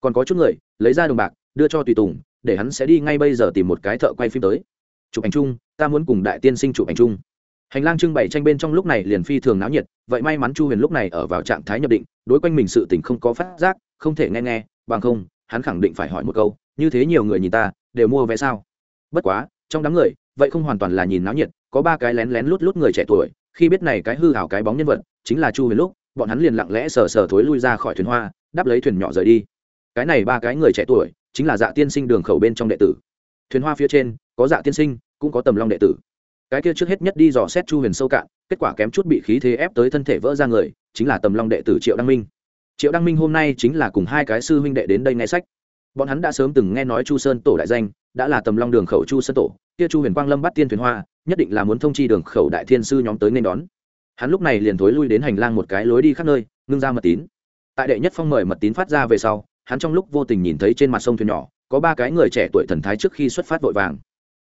Còn có chút người lấy ra đồng bạc, đưa cho tùy tùng, để hắn sẽ đi ngay bây giờ tìm một cái thợ quay phim tới. Chụp ảnh chung, ta muốn cùng đại tiên sinh chụp ảnh chung. Hành lang trưng bày tranh bên trong lúc này liền phi thường náo nhiệt, vậy may mắn chu huyền lúc này ở vào trạng thái nhập định, đối quanh mình sự tình không có phát giác, không thể nghe nghe, bằng không, hắn khẳng định phải hỏi một câu, như thế nhiều người nhìn ta, đều mua vé sao? Bất quá, trong đám người, vậy không hoàn toàn là nhìn náo nhiệt có ba cái lén lén lút lút người trẻ tuổi, khi biết này cái hư hảo cái bóng nhân vật, chính là chu huyền lúc, bọn hắn liền lặng lẽ sờ sờ thối lui ra khỏi thuyền hoa đáp lấy thuyền nhỏ rời đi. Cái này ba cái người trẻ tuổi, chính là dạ tiên sinh đường khẩu bên trong đệ tử. Thuyền hoa phía trên, có dạ tiên sinh, cũng có tầm long đệ tử. Cái kia trước hết nhất đi dò xét chu huyền sâu cạn, kết quả kém chút bị khí thế ép tới thân thể vỡ ra người, chính là tầm long đệ tử triệu đăng minh. Triệu đăng minh hôm nay chính là cùng hai cái sư huynh đệ đến đây nghe sách. Bọn hắn đã sớm từng nghe nói chu sơn tổ đại danh, đã là tầm long đường khẩu chu sơn tổ, kia chu huyền quang lâm bắt tiên thuyền hoa nhất định là muốn thông chi đường khẩu đại thiên sư nhóm tới nên đón. Hắn lúc này liền thối lui đến hành lang một cái lối đi khắp nơi, ngưng ra mật tín. Tại đệ nhất phong mời mật tín phát ra về sau, hắn trong lúc vô tình nhìn thấy trên mặt sông thuyền nhỏ, có ba cái người trẻ tuổi thần thái trước khi xuất phát vội vàng.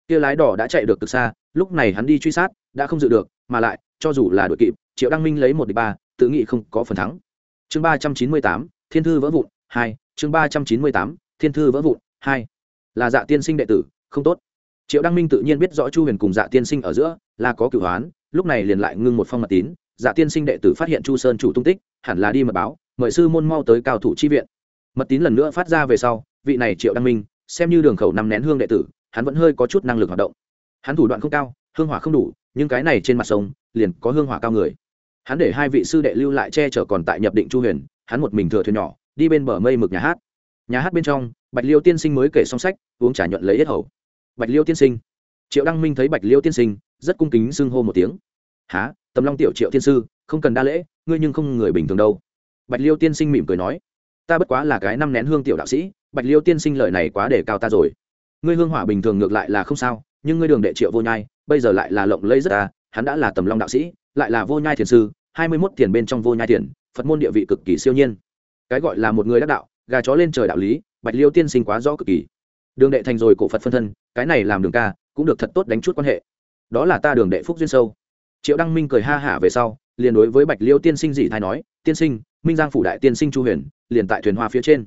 Kia lái đỏ đã chạy được từ xa, lúc này hắn đi truy sát, đã không dự được, mà lại, cho dù là đội kịp, triệu đăng minh lấy một đ ba, tự nghĩ không có phần thắng. Chương ba trăm chín mươi tám, thiên thư vỡ vụn, hai, chương ba trăm chín mươi tám, thiên thư vỡ vụn, hai. Là dạ tiên sinh đệ tử, không tốt triệu đăng minh tự nhiên biết rõ chu huyền cùng dạ tiên sinh ở giữa là có cửu hoán, lúc này liền lại ngưng một phong mật tín. Dạ tiên sinh đệ tử phát hiện chu sơn chủ tung tích, hẳn là đi mật báo, mời sư môn mau tới cao thủ chi viện. Mật tín lần nữa phát ra về sau, vị này triệu đăng minh, xem như đường khẩu năm nén hương đệ tử, hắn vẫn hơi có chút năng lực hoạt động. Hắn thủ đoạn không cao, hương hỏa không đủ, nhưng cái này trên mặt sông, liền có hương hỏa cao người. Hắn để hai vị sư đệ lưu lại che chở còn tại nhập định chu huyền, hắn một mình thừa thuyền nhỏ, đi bên bờ mây mực nhà hát. Nhà hát bên trong, bạch liêu tiên sinh mới kể song sách, uống trà nhuận lấy yết hầu bạch liêu tiên sinh. Triệu đăng minh thấy bạch liêu tiên sinh, rất cung kính xưng hô một tiếng. Há tầm long tiểu triệu tiên sư, không cần đa lễ, ngươi nhưng không người bình thường đâu. Bạch liêu tiên sinh mỉm cười nói, ta bất quá là cái năm nén hương tiểu đạo sĩ, bạch liêu tiên sinh lời này quá để cao ta rồi. Ngươi hương hỏa bình thường ngược lại là không sao, nhưng ngươi đường đệ triệu vô nhai, bây giờ lại là lộng lây rất ta hắn đã là tầm long đạo sĩ, lại là vô nhai thiền sư, hai mươi mốt tiền bên trong vô nhai tiền phật môn địa vị cực kỳ siêu nhiên. Cái gọi là một người đắc đạo, gà chó lên trời đạo lý, bạch liêu tiên sinh quá rõ cực kỳ đường đệ thành rồi cổ phật phân thân, cái này làm đường ca, cũng được thật tốt đánh chút quan hệ. Đó là ta đường đệ phúc duyên sâu. Triệu đăng minh cười ha hả về sau, liền đối với bạch liêu tiên sinh dị thái nói, tiên sinh, minh giang phủ đại tiên sinh chu huyền, liền tại thuyền hoa phía trên.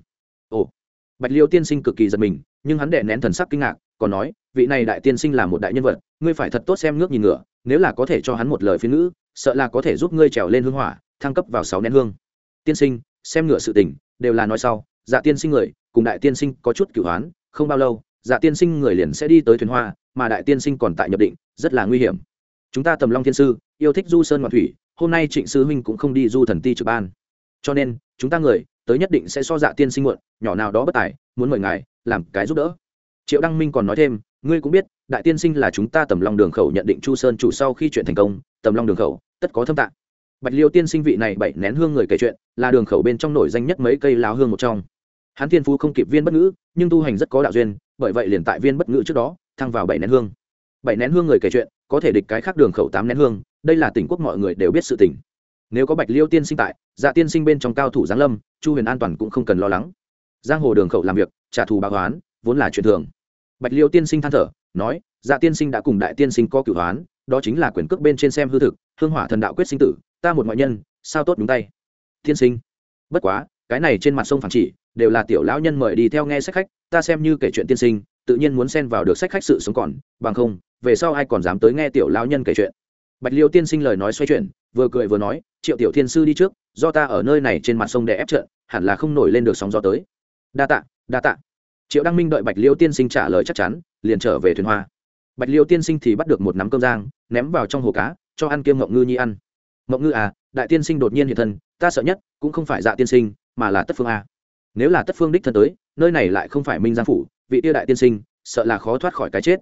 Ồ. Bạch liêu tiên sinh cực kỳ giật mình, nhưng hắn đệ nén thần sắc kinh ngạc, còn nói, vị này đại tiên sinh là một đại nhân vật, ngươi phải thật tốt xem ngước nhìn ngựa, nếu là có thể cho hắn một lời phiên ngữ, sợ là có thể giúp ngươi trèo lên hương hỏa, thăng cấp vào sáu nén hương. Tiên sinh, xem ngựa sự tình, đều là nói sau dạ tiên sinh người, cùng đại tiên sinh có chút cửu hoán không bao lâu dạ tiên sinh người liền sẽ đi tới thuyền hoa, mà đại tiên sinh còn tại nhập định, rất là nguy hiểm. Chúng ta tầm long thiên sư, yêu thích du sơn ngoạn thủy, hôm nay trịnh sư huynh cũng không đi du thần ti trực ban. Cho nên, chúng ta người, tới nhất định sẽ so dạ tiên sinh muộn, nhỏ nào đó bất tài, muốn mời ngài, làm cái giúp đỡ. Triệu đăng minh còn nói thêm, ngươi cũng biết, đại tiên sinh là chúng ta tầm long đường khẩu nhận định chu sơn chủ sau khi chuyện thành công, tầm long đường khẩu, tất có thâm tạng. Bạch liêu tiên sinh vị này bảy nén hương người kể chuyện, là đường khẩu bên trong nổi danh nhất mấy cây láo hương một trong hắn thiên phú không kịp viên bất ngữ, nhưng tu hành rất có đạo duyên, bởi vậy liền tại viên bất ngữ trước đó, thăng vào bảy nén hương. Bảy nén hương người kể chuyện, có thể địch cái khác đường khẩu tám nén hương, đây là tỉnh quốc mọi người đều biết sự tỉnh nếu có bạch liêu tiên sinh tại dạ tiên sinh bên trong cao thủ giáng lâm, chu huyền an toàn cũng không cần lo lắng. Giang hồ đường khẩu làm việc, trả thù báo hoán, vốn là chuyện thường. Bạch liêu tiên sinh than thở, nói dạ tiên sinh đã cùng đại tiên sinh có cửu hoán, đó chính là quyền cước bên trên xem hư thực, hương hỏa thần đạo quyết sinh tử, ta một ngoại nhân, sao tốt đúng tay? Tiên sinh, bất quá, cái này trên mặt sông phản chỉ đều là tiểu lão nhân mời đi theo nghe sách khách, ta xem như kể chuyện tiên sinh, tự nhiên muốn xen vào được sách khách sự sống còn, bằng không, về sau ai còn dám tới nghe tiểu lão nhân kể chuyện. Bạch liêu tiên sinh lời nói xoay chuyển, vừa cười vừa nói, triệu tiểu thiên sư đi trước, do ta ở nơi này trên mặt sông để ép trận, hẳn là không nổi lên được sóng gió tới. Đa tạ đa tạ. Triệu đăng minh đợi bạch liêu tiên sinh trả lời chắc chắn, liền trở về thuyền hoa. Bạch liêu tiên sinh thì bắt được một nắm cơm giang ném vào trong hồ cá, cho ăn kiêm ngộng ngư nhi ăn. Ngộng ngư à đại tiên sinh đột nhiên hiện thân, ta sợ nhất cũng không phải dạ tiên sinh, mà là tất phương a nếu là tất phương đích thân tới, nơi này lại không phải minh giang phủ, vị tiêu đại tiên sinh, sợ là khó thoát khỏi cái chết.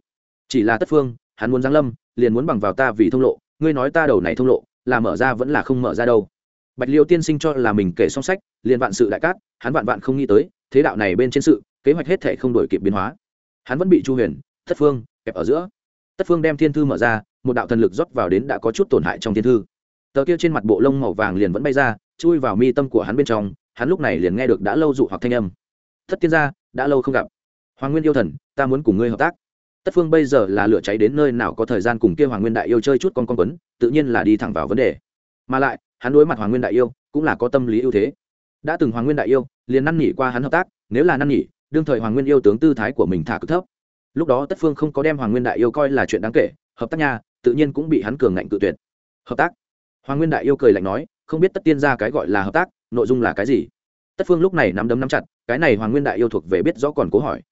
Chỉ là tất phương, hắn muốn giáng lâm, liền muốn bằng vào ta vì thông lộ, ngươi nói ta đầu này thông lộ, là mở ra vẫn là không mở ra đâu. Bạch liêu tiên sinh cho là mình kể song sách, liền vạn sự đại cát, hắn vạn vạn không nghĩ tới, thế đạo này bên trên sự, kế hoạch hết thể không đổi kịp biến hóa. Hắn vẫn bị chu huyền, tất phương, kẹp ở giữa. Tất phương đem thiên thư mở ra, một đạo thần lực rót vào đến đã có chút tổn hại trong thiên thư. Tờ kia trên mặt bộ lông màu vàng liền vẫn bay ra, chui vào mi tâm của hắn bên trong hắn lúc này liền nghe được đã lâu dụ hoặc thanh âm. Thất tiên gia, đã lâu không gặp. Hoàng nguyên yêu thần, ta muốn cùng ngươi hợp tác. Tất phương bây giờ là lửa cháy đến nơi nào có thời gian cùng kia hoàng nguyên đại yêu chơi chút con con quấn, tự nhiên là đi thẳng vào vấn đề. Mà lại, hắn đối mặt hoàng nguyên đại yêu, cũng là có tâm lý ưu thế. Đã từng hoàng nguyên đại yêu, liền năn nỉ qua hắn hợp tác, nếu là năn nỉ, đương thời hoàng nguyên yêu tướng tư thái của mình thả cực thấp. Lúc đó tất phương không có đem hoàng nguyên đại yêu coi là chuyện đáng kể, hợp tác nha, tự nhiên cũng bị hắn cường ngạnh cự tuyệt. Hợp tác? Hoàng nguyên đại yêu cười lạnh nói, không biết tất tiên ra cái gọi là hợp tác nội dung là cái gì? Tất phương lúc này nắm đấm nắm chặt, cái này hoàng nguyên đại yêu thuộc về biết rõ còn cố hỏi.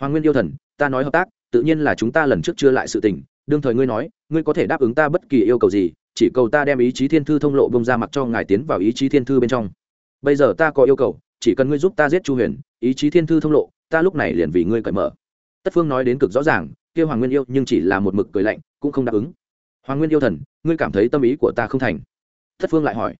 Hoàng nguyên yêu thần, ta nói hợp tác, tự nhiên là chúng ta lần trước chưa lại sự tình, đương thời ngươi nói, ngươi có thể đáp ứng ta bất kỳ yêu cầu gì, chỉ cầu ta đem ý chí thiên thư thông lộ bông ra mặc cho ngài tiến vào ý chí thiên thư bên trong. Bây giờ ta có yêu cầu, chỉ cần ngươi giúp ta giết chu huyền, ý chí thiên thư thông lộ, ta lúc này liền vì ngươi cởi mở. Tất phương nói đến cực rõ ràng kêu hoàng nguyên yêu nhưng chỉ là một mực cười lạnh, cũng không đáp ứng. Hoàng nguyên yêu thần, ngươi cảm thấy tâm ý của ta không thành. Tất phương lại hỏi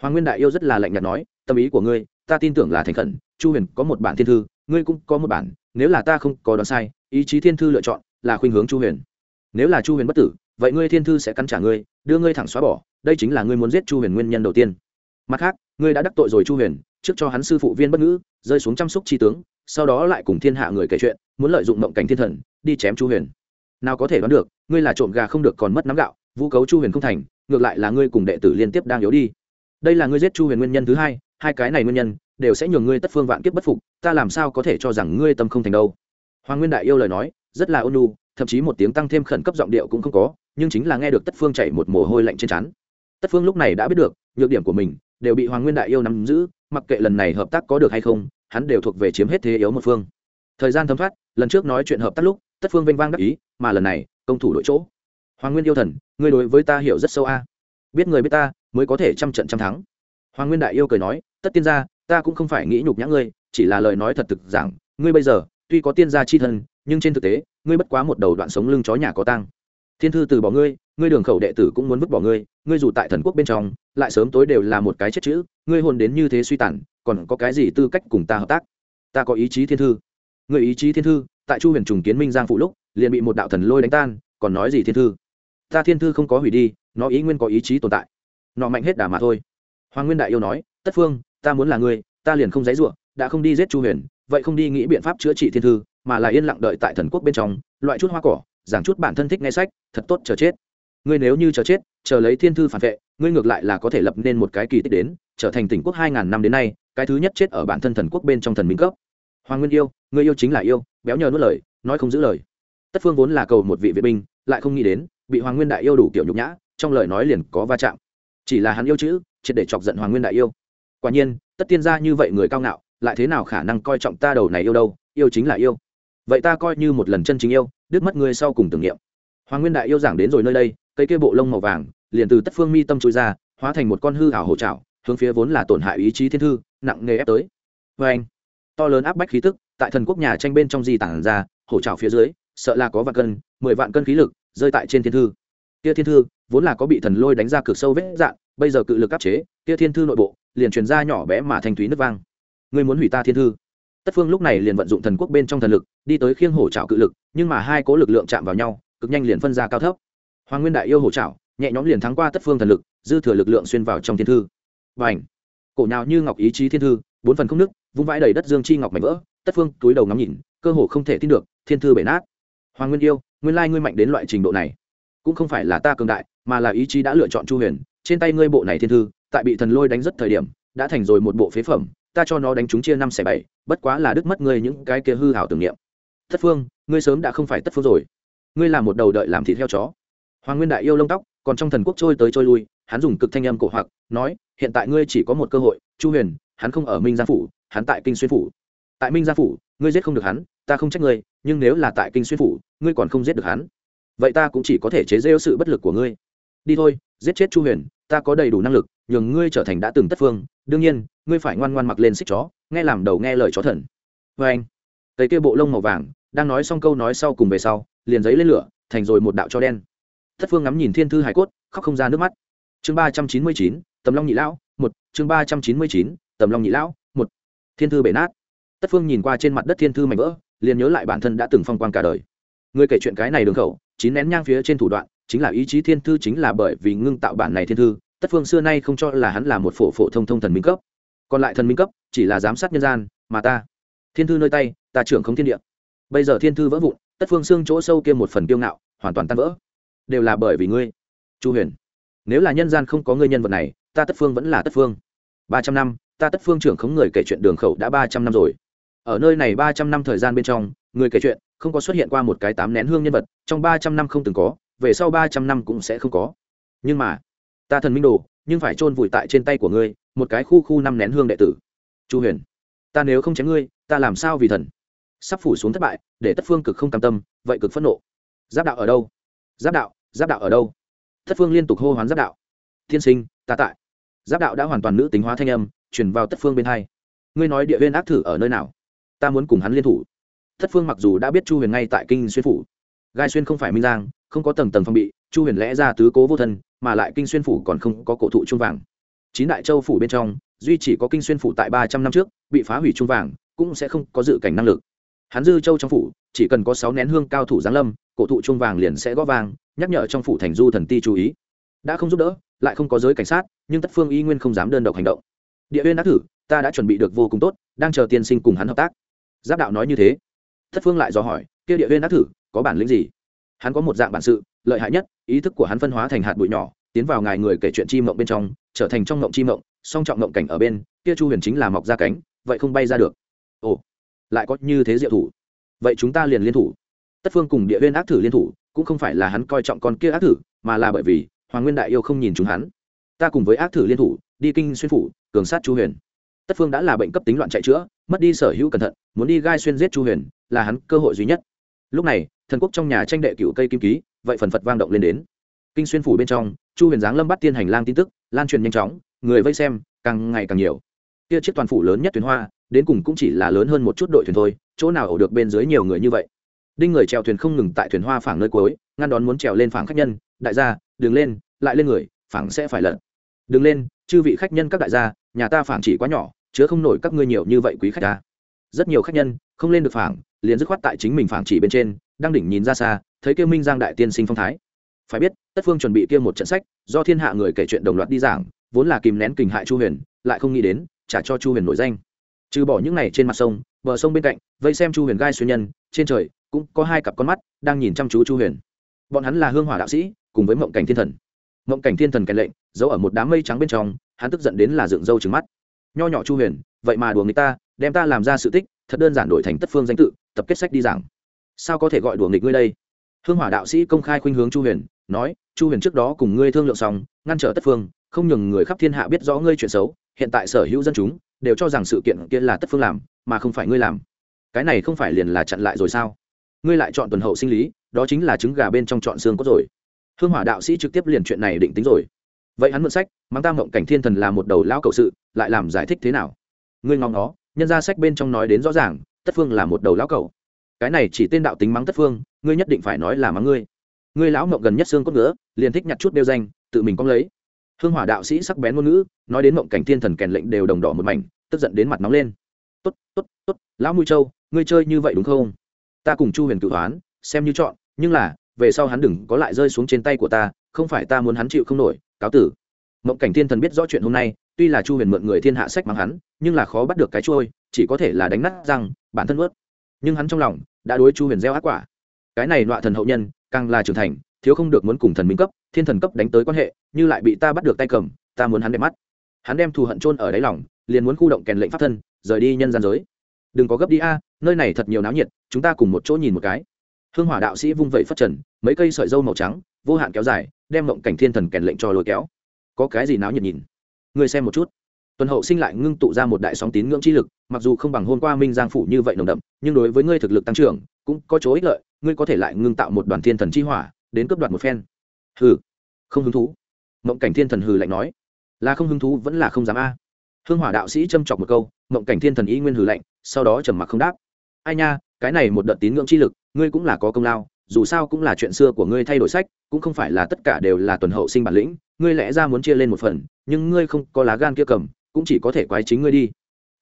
hoàng nguyên đại yêu rất là lạnh nhạt nói, tâm ý của ngươi, ta tin tưởng là thành khẩn, chu huyền có một bản thiên thư, ngươi cũng có một bản, nếu là ta không có đoán sai, ý chí thiên thư lựa chọn là khuynh hướng chu huyền. Nếu là chu huyền bất tử, vậy ngươi thiên thư sẽ cắn trả ngươi, đưa ngươi thẳng xóa bỏ, đây chính là ngươi muốn giết chu huyền nguyên nhân đầu tiên. Mặt khác, ngươi đã đắc tội rồi chu huyền, trước cho hắn sư phụ viên bất ngữ, rơi xuống chăm sóc tri tướng, sau đó lại cùng thiên hạ người kể chuyện, muốn lợi dụng mộng cảnh thiên thần, đi chém chu huyền. Nào có thể đoán được, ngươi là trộm gà không được còn mất nắm gạo, vũ cấu chu huyền không thành, ngược lại là ngươi cùng đệ tử liên tiếp đang yếu đi đây là ngươi giết chu huyền nguyên nhân thứ hai hai cái này nguyên nhân đều sẽ nhường ngươi tất phương vạn kiếp bất phục, ta làm sao có thể cho rằng ngươi tâm không thành đâu? Hoàng nguyên đại yêu lời nói, rất là ôn nhu, thậm chí một tiếng tăng thêm khẩn cấp giọng điệu cũng không có, nhưng chính là nghe được tất phương chảy một mồ hôi lạnh trên trán. Tất phương lúc này đã biết được, nhược điểm của mình đều bị hoàng nguyên đại yêu nắm giữ, mặc kệ lần này hợp tác có được hay không, hắn đều thuộc về chiếm hết thế yếu một phương. Thời gian thấm thoát, lần trước nói chuyện hợp tác lúc, tất phương vênh vang đắc ý, mà lần này, công thủ đội chỗ. Hoàng nguyên yêu thần, ngươi đối với ta hiểu rất sâu a. Biết người biết ta mới có thể trăm trận trăm thắng. Hoàng nguyên đại yêu cười nói, tất tiên gia, ta cũng không phải nghĩ nhục nhã ngươi, chỉ là lời nói thật thực rằng ngươi bây giờ, tuy có tiên gia chi thân, nhưng trên thực tế, ngươi bất quá một đầu đoạn sống lưng chó nhà có tăng thiên thư từ bỏ ngươi ngươi đường khẩu đệ tử cũng muốn vứt bỏ ngươi ngươi dù tại thần quốc bên trong, lại sớm tối đều là một cái chết chữ, ngươi hôn đến như thế suy tàn, còn có cái gì tư cách cùng ta hợp tác? Ta có ý chí thiên thư. Người ý chí thiên thư? Tại chu huyền trùng kiến minh giang phụ lúc, liền bị một đạo thần lôi đánh tan, còn nói gì thiên thư? Ta thiên thư không có hủy đi, nó ý nguyên có ý chí tồn tại nọ mạnh hết đà mà thôi. Hoàng nguyên đại yêu nói, tất phương, ta muốn là ngươi, ta liền không dãy ruộng đã không đi giết chu huyền, vậy không đi nghĩ biện pháp chữa trị thiên thư, mà là yên lặng đợi tại thần quốc bên trong, loại chút hoa cỏ, giảng chút bản thân thích nghe sách, thật tốt chờ chết. Ngươi nếu như chờ chết, chờ lấy thiên thư phản vệ, ngươi ngược lại là có thể lập nên một cái kỳ tích đến, trở thành tỉnh quốc hai ngàn năm đến nay, cái thứ nhất chết ở bản thân thần quốc bên trong thần minh cấp. Hoàng nguyên yêu, ngươi yêu chính là yêu, béo nhờ nuốt lời, nói không giữ lời. Tất phương vốn là cầu một vị vệ binh, lại không nghĩ đến, bị hoàng nguyên đại yêu đủ kiểu nhục nhã, trong lời nói liền có va chạm chỉ là hắn yêu chữ, triệt để chọc giận hoàng nguyên đại yêu. Quả nhiên, tất tiên gia như vậy người cao ngạo, lại thế nào khả năng coi trọng ta đầu này yêu đâu, yêu chính là yêu. Vậy ta coi như một lần chân chính yêu, đứt mất ngươi sau cùng tưởng niệm. Hoàng nguyên đại yêu giảng đến rồi nơi đây, cây kia bộ lông màu vàng, liền từ tất phương mi tâm trôi ra, hóa thành một con hư ảo hổ trảo, hướng phía vốn là tổn hại ý chí thiên thư, nặng nề ép tới. Vê anh, to lớn áp bách khí tức, tại thần quốc nhà tranh bên trong di tản ra, hổ trảo phía dưới, sợ là có vạn cân, mười vạn cân khí lực, rơi tại trên thiên thư kia thiên thư vốn là có bị thần lôi đánh ra cực sâu vết dạn, bây giờ cự lực áp chế, kia thiên thư nội bộ liền truyền ra nhỏ bé mà thanh thúy nước vang. Ngươi muốn hủy ta thiên thư? Tất phương lúc này liền vận dụng thần quốc bên trong thần lực, đi tới khiêng hổ trào cự lực, nhưng mà hai cố lực lượng chạm vào nhau, cực nhanh liền phân ra cao thấp. Hoàng nguyên đại yêu hổ trào nhẹ nhõm liền thắng qua tất phương thần lực, dư thừa lực lượng xuyên vào trong thiên thư. Và ảnh cổ nào như ngọc ý chí thiên thư, bốn phần không nước, vung vãi đầy đất dương chi ngọc mảnh vỡ, tất phương túi đầu ngắm nhìn, cơ hồ không thể tin được, thiên thư bể nát. Hoàng nguyên yêu, nguyên lai ngươi mạnh đến loại trình độ này cũng không phải là ta cường đại, mà là ý chí đã lựa chọn chu huyền, trên tay ngươi bộ này thiên thư, tại bị thần lôi đánh rất thời điểm, đã thành rồi một bộ phế phẩm, ta cho nó đánh chúng chia năm xẻ bảy, bất quá là đứt mất ngươi những cái kia hư hảo tưởng niệm. Thất phương, ngươi sớm đã không phải tất phương rồi. Ngươi là một đầu đợi làm thịt theo chó. Hoàng nguyên đại yêu lông tóc, còn trong thần quốc trôi tới trôi lui, hắn dùng cực thanh âm cổ hoặc, nói, hiện tại ngươi chỉ có một cơ hội, chu huyền, hắn không ở minh gia phủ, hắn tại kinh xuyên phủ. Tại minh gia phủ, ngươi giết không được hắn, ta không trách ngươi, nhưng nếu là tại kinh xuyên phủ, ngươi còn không giết được hắn vậy ta cũng chỉ có thể chế rêu sự bất lực của ngươi. Đi thôi, giết chết chu huyền, ta có đầy đủ năng lực, nhường ngươi trở thành đã từng tất phương. Đương nhiên, ngươi phải ngoan ngoan mặc lên xích chó, nghe làm đầu nghe lời chó thần. Vê anh tây kia bộ lông màu vàng, đang nói xong câu nói sau cùng về sau, liền giấy lên lửa, thành rồi một đạo cho đen. Thất phương ngắm nhìn thiên thư hải cốt, khóc không ra nước mắt. Chương ba trăm chín mươi chín, tầm long nhị lão, một. Chương ba trăm chín mươi chín, tầm long nhị lão, một. Thiên thư bể nát. Tất phương nhìn qua trên mặt đất thiên thư mảnh vỡ, liền nhớ lại bản thân đã từng phong quan cả đời. Người kể chuyện cái này đường khẩu chín nén nhang phía trên thủ đoạn, chính là ý chí thiên thư chính là bởi vì ngưng tạo bản này thiên thư, tất phương xưa nay không cho là hắn là một phổ phổ thông thông thần minh cấp. Còn lại thần minh cấp, chỉ là giám sát nhân gian, mà ta, thiên thư nơi tay, ta trưởng không thiên địa. Bây giờ thiên thư vỡ vụn, tất phương xương chỗ sâu kia một phần kiêu ngạo, hoàn toàn tan vỡ. Đều là bởi vì ngươi, chu huyền. Nếu là nhân gian không có ngươi nhân vật này, ta tất phương vẫn là tất phương. Ba trăm năm, ta tất phương trưởng khống người kể chuyện đường khẩu đã ba trăm năm rồi. Ở nơi này ba trăm năm thời gian bên trong người kể chuyện, không có xuất hiện qua một cái tám nén hương nhân vật, trong ba trăm năm không từng có, về sau ba trăm năm cũng sẽ không có. Nhưng mà, ta thần minh đồ, nhưng phải chôn vùi tại trên tay của ngươi, một cái khu khu năm nén hương đệ tử. Chu huyền, ta nếu không chém ngươi, ta làm sao vì thần? Sắp phủ xuống thất bại, để tất phương cực không cam tâm, vậy cực phẫn nộ. Giáp đạo ở đâu? Giáp đạo giáp đạo ở đâu? Thất phương liên tục hô hoán giáp đạo. Thiên sinh, ta tại. Giáp đạo đã hoàn toàn nữ tính hóa thanh âm chuyển vào tất phương bên hai. Ngươi nói địa viên ác thử ở nơi nào? Ta muốn cùng hắn liên thủ. Thất phương mặc dù đã biết chu huyền ngay tại kinh xuyên phủ. Gai xuyên không phải minh giang, không có tầng tầng phong bị, chu huyền lẽ ra tứ cố vô thân, mà lại kinh xuyên phủ còn không có cổ thụ trung vàng. Chín đại châu phủ bên trong, duy chỉ có kinh xuyên phủ tại ba trăm năm trước, bị phá hủy trung vàng, cũng sẽ không có dự cảnh năng lực. Hắn dư châu trong phủ, chỉ cần có sáu nén hương cao thủ giáng lâm, cổ thụ trung vàng liền sẽ góp vàng, nhắc nhở trong phủ thành du thần ti chú ý. Đã không giúp đỡ, lại không có giới cảnh sát, nhưng tất phương y nguyên không dám đơn độc hành động. Địa uyên đã thử, ta đã chuẩn bị được vô cùng tốt, đang chờ tiên sinh cùng hắn hợp tác. Giáp đạo nói như thế tất phương lại dò hỏi, kia địa huyên đã thử, có bản lĩnh gì? Hắn có một dạng bản sự, lợi hại nhất, ý thức của hắn phân hóa thành hạt bụi nhỏ, tiến vào ngài người kể chuyện chi mộng bên trong, trở thành trong mộng chi mộng, song trọng mộng cảnh ở bên, kia chu huyền chính là mọc ra cánh, vậy không bay ra được. Ồ, lại có như thế diệu thủ. Vậy chúng ta liền liên thủ. Tất phương cùng địa viên ác thử liên thủ, cũng không phải là hắn coi trọng con kia ác thử, mà là bởi vì hoàng nguyên đại yêu không nhìn chúng hắn. Ta cùng với ác thử liên thủ, đi kinh xuyên phủ, cường sát chu huyền. Tất phương đã là bệnh cấp tính loạn chạy chữa mất đi sở hữu cẩn thận, muốn đi gai xuyên giết chu huyền, là hắn cơ hội duy nhất. Lúc này, thần quốc trong nhà tranh đệ cựu cây kim ký, vậy phần phật vang động lên đến. Kinh xuyên phủ bên trong, chu huyền giáng lâm bắt tiên hành lang tin tức, lan truyền nhanh chóng, người vây xem, càng ngày càng nhiều. Kia chiếc toàn phủ lớn nhất thuyền hoa, đến cùng cũng chỉ là lớn hơn một chút đội thuyền thôi, chỗ nào ở được bên dưới nhiều người như vậy. Đinh người trèo thuyền không ngừng tại thuyền hoa phảng nơi cuối, ngăn đón muốn trèo lên phảng khách nhân, đại gia, đừng lên, lại lên người, phảng sẽ phải lận. Đừng lên, chư vị khách nhân các đại gia, nhà ta phảng chỉ quá nhỏ chứa không nổi các ngươi nhiều như vậy quý khách ta. Rất nhiều khách nhân, không lên được phảng, liền dứt khoát tại chính mình phảng chỉ bên trên, đang đỉnh nhìn ra xa, thấy kêu minh giang đại tiên sinh phong thái. Phải biết, tất phương chuẩn bị kia một trận sách, do thiên hạ người kể chuyện đồng loạt đi giảng, vốn là kìm nén kình hại chu huyền, lại không nghĩ đến, trả cho chu huyền nổi danh. Trừ bỏ những này trên mặt sông, bờ sông bên cạnh, vây xem chu huyền gai xuyên nhân, trên trời cũng có hai cặp con mắt đang nhìn chăm chú chu huyền. Bọn hắn là hương hỏa đạo sĩ, cùng với mộng cảnh thiên thần. Mộng cảnh thiên thần kèn lệnh, giấu ở một đám mây trắng bên trong, hắn tức giận đến là dựng râu trứng mắt nho nhỏ chu huyền, vậy mà đùa người ta, đem ta làm ra sự tích, thật đơn giản đổi thành tất phương danh tự, tập kết sách đi giảng. Sao có thể gọi đùa nghịch ngươi đây? Hương hỏa đạo sĩ công khai khuynh hướng chu huyền, nói, chu huyền trước đó cùng ngươi thương lượng xong, ngăn trở tất phương, không nhường người khắp thiên hạ biết rõ ngươi chuyện xấu, hiện tại sở hữu dân chúng đều cho rằng sự kiện kia là tất phương làm, mà không phải ngươi làm. Cái này không phải liền là chặn lại rồi sao? Ngươi lại chọn tuần hậu sinh lý, đó chính là trứng gà bên trong chọn xương cốt rồi. Hương hỏa đạo sĩ trực tiếp liền chuyện này định tính rồi vậy hắn mượn sách mang ta mộng cảnh thiên thần là một đầu lão cầu sự, lại làm giải thích thế nào? Ngươi ngóng nó, nhân ra sách bên trong nói đến rõ ràng, tất phương là một đầu lão cầu cái này chỉ tên đạo tính mắng tất phương, ngươi nhất định phải nói là mắng ngươi. Ngươi lão mộng gần nhất xương cốt nữa liền thích nhặt chút đeo danh, tự mình cong lấy. Hương hỏa đạo sĩ sắc bén ngôn ngữ, nói đến mộng cảnh thiên thần kèn lệnh đều đồng đỏ một mảnh, tức giận đến mặt nóng lên. Tốt tốt tốt, lão mùi châu, ngươi chơi như vậy đúng không? Ta cùng chu huyền cự toán xem như chọn, nhưng là, về sau hắn đừng có lại rơi xuống trên tay của ta, không phải ta muốn hắn chịu không nổi cáo tử. Mộng cảnh thiên thần biết rõ chuyện hôm nay, tuy là chu huyền mượn người thiên hạ sách mắng hắn, nhưng là khó bắt được cái trôi, chỉ có thể là đánh nát răng, bản thân ướt nhưng hắn trong lòng đã đối chu huyền gieo ác quả. Cái này nọa thần hậu nhân, càng là trưởng thành, thiếu không được muốn cùng thần minh cấp, thiên thần cấp đánh tới quan hệ, như lại bị ta bắt được tay cầm, ta muốn hắn đẹp mắt. Hắn đem thù hận trôn ở đáy lòng, liền muốn khu động kèn lệnh pháp thân, rời đi nhân gian giới. Đừng có gấp đi a, nơi này thật nhiều náo nhiệt, chúng ta cùng một chỗ nhìn một cái. Hương hỏa đạo sĩ vung vẩy phát trần, mấy cây sợi dâu màu trắng, vô hạn kéo dài đem mộng cảnh thiên thần kèn lệnh cho lôi kéo. Có cái gì náo nhiệt nhìn? Người xem một chút. Tuần hậu sinh lại ngưng tụ ra một đại sóng tín ngưỡng chi lực, mặc dù không bằng hôm qua minh giang phủ như vậy nồng đậm, nhưng đối với ngươi thực lực tăng trưởng, cũng có chỗ ích lợi, ngươi có thể lại ngưng tạo một đoàn thiên thần chi hỏa, đến cướp đoạt một phen. Hừ, không hứng thú. Mộng cảnh thiên thần hừ lạnh nói. Là không hứng thú vẫn là không dám a. Hương hỏa đạo sĩ châm chọc một câu, mộng cảnh thiên thần ý nguyên hừ lạnh, sau đó trầm mặc không đáp. Ai nha, cái này một đợt tín ngưỡng chi lực, ngươi cũng là có công lao dù sao cũng là chuyện xưa của ngươi thay đổi sách, cũng không phải là tất cả đều là tuần hậu sinh bản lĩnh, ngươi lẽ ra muốn chia lên một phần, nhưng ngươi không có lá gan kia cầm, cũng chỉ có thể quái chính ngươi đi.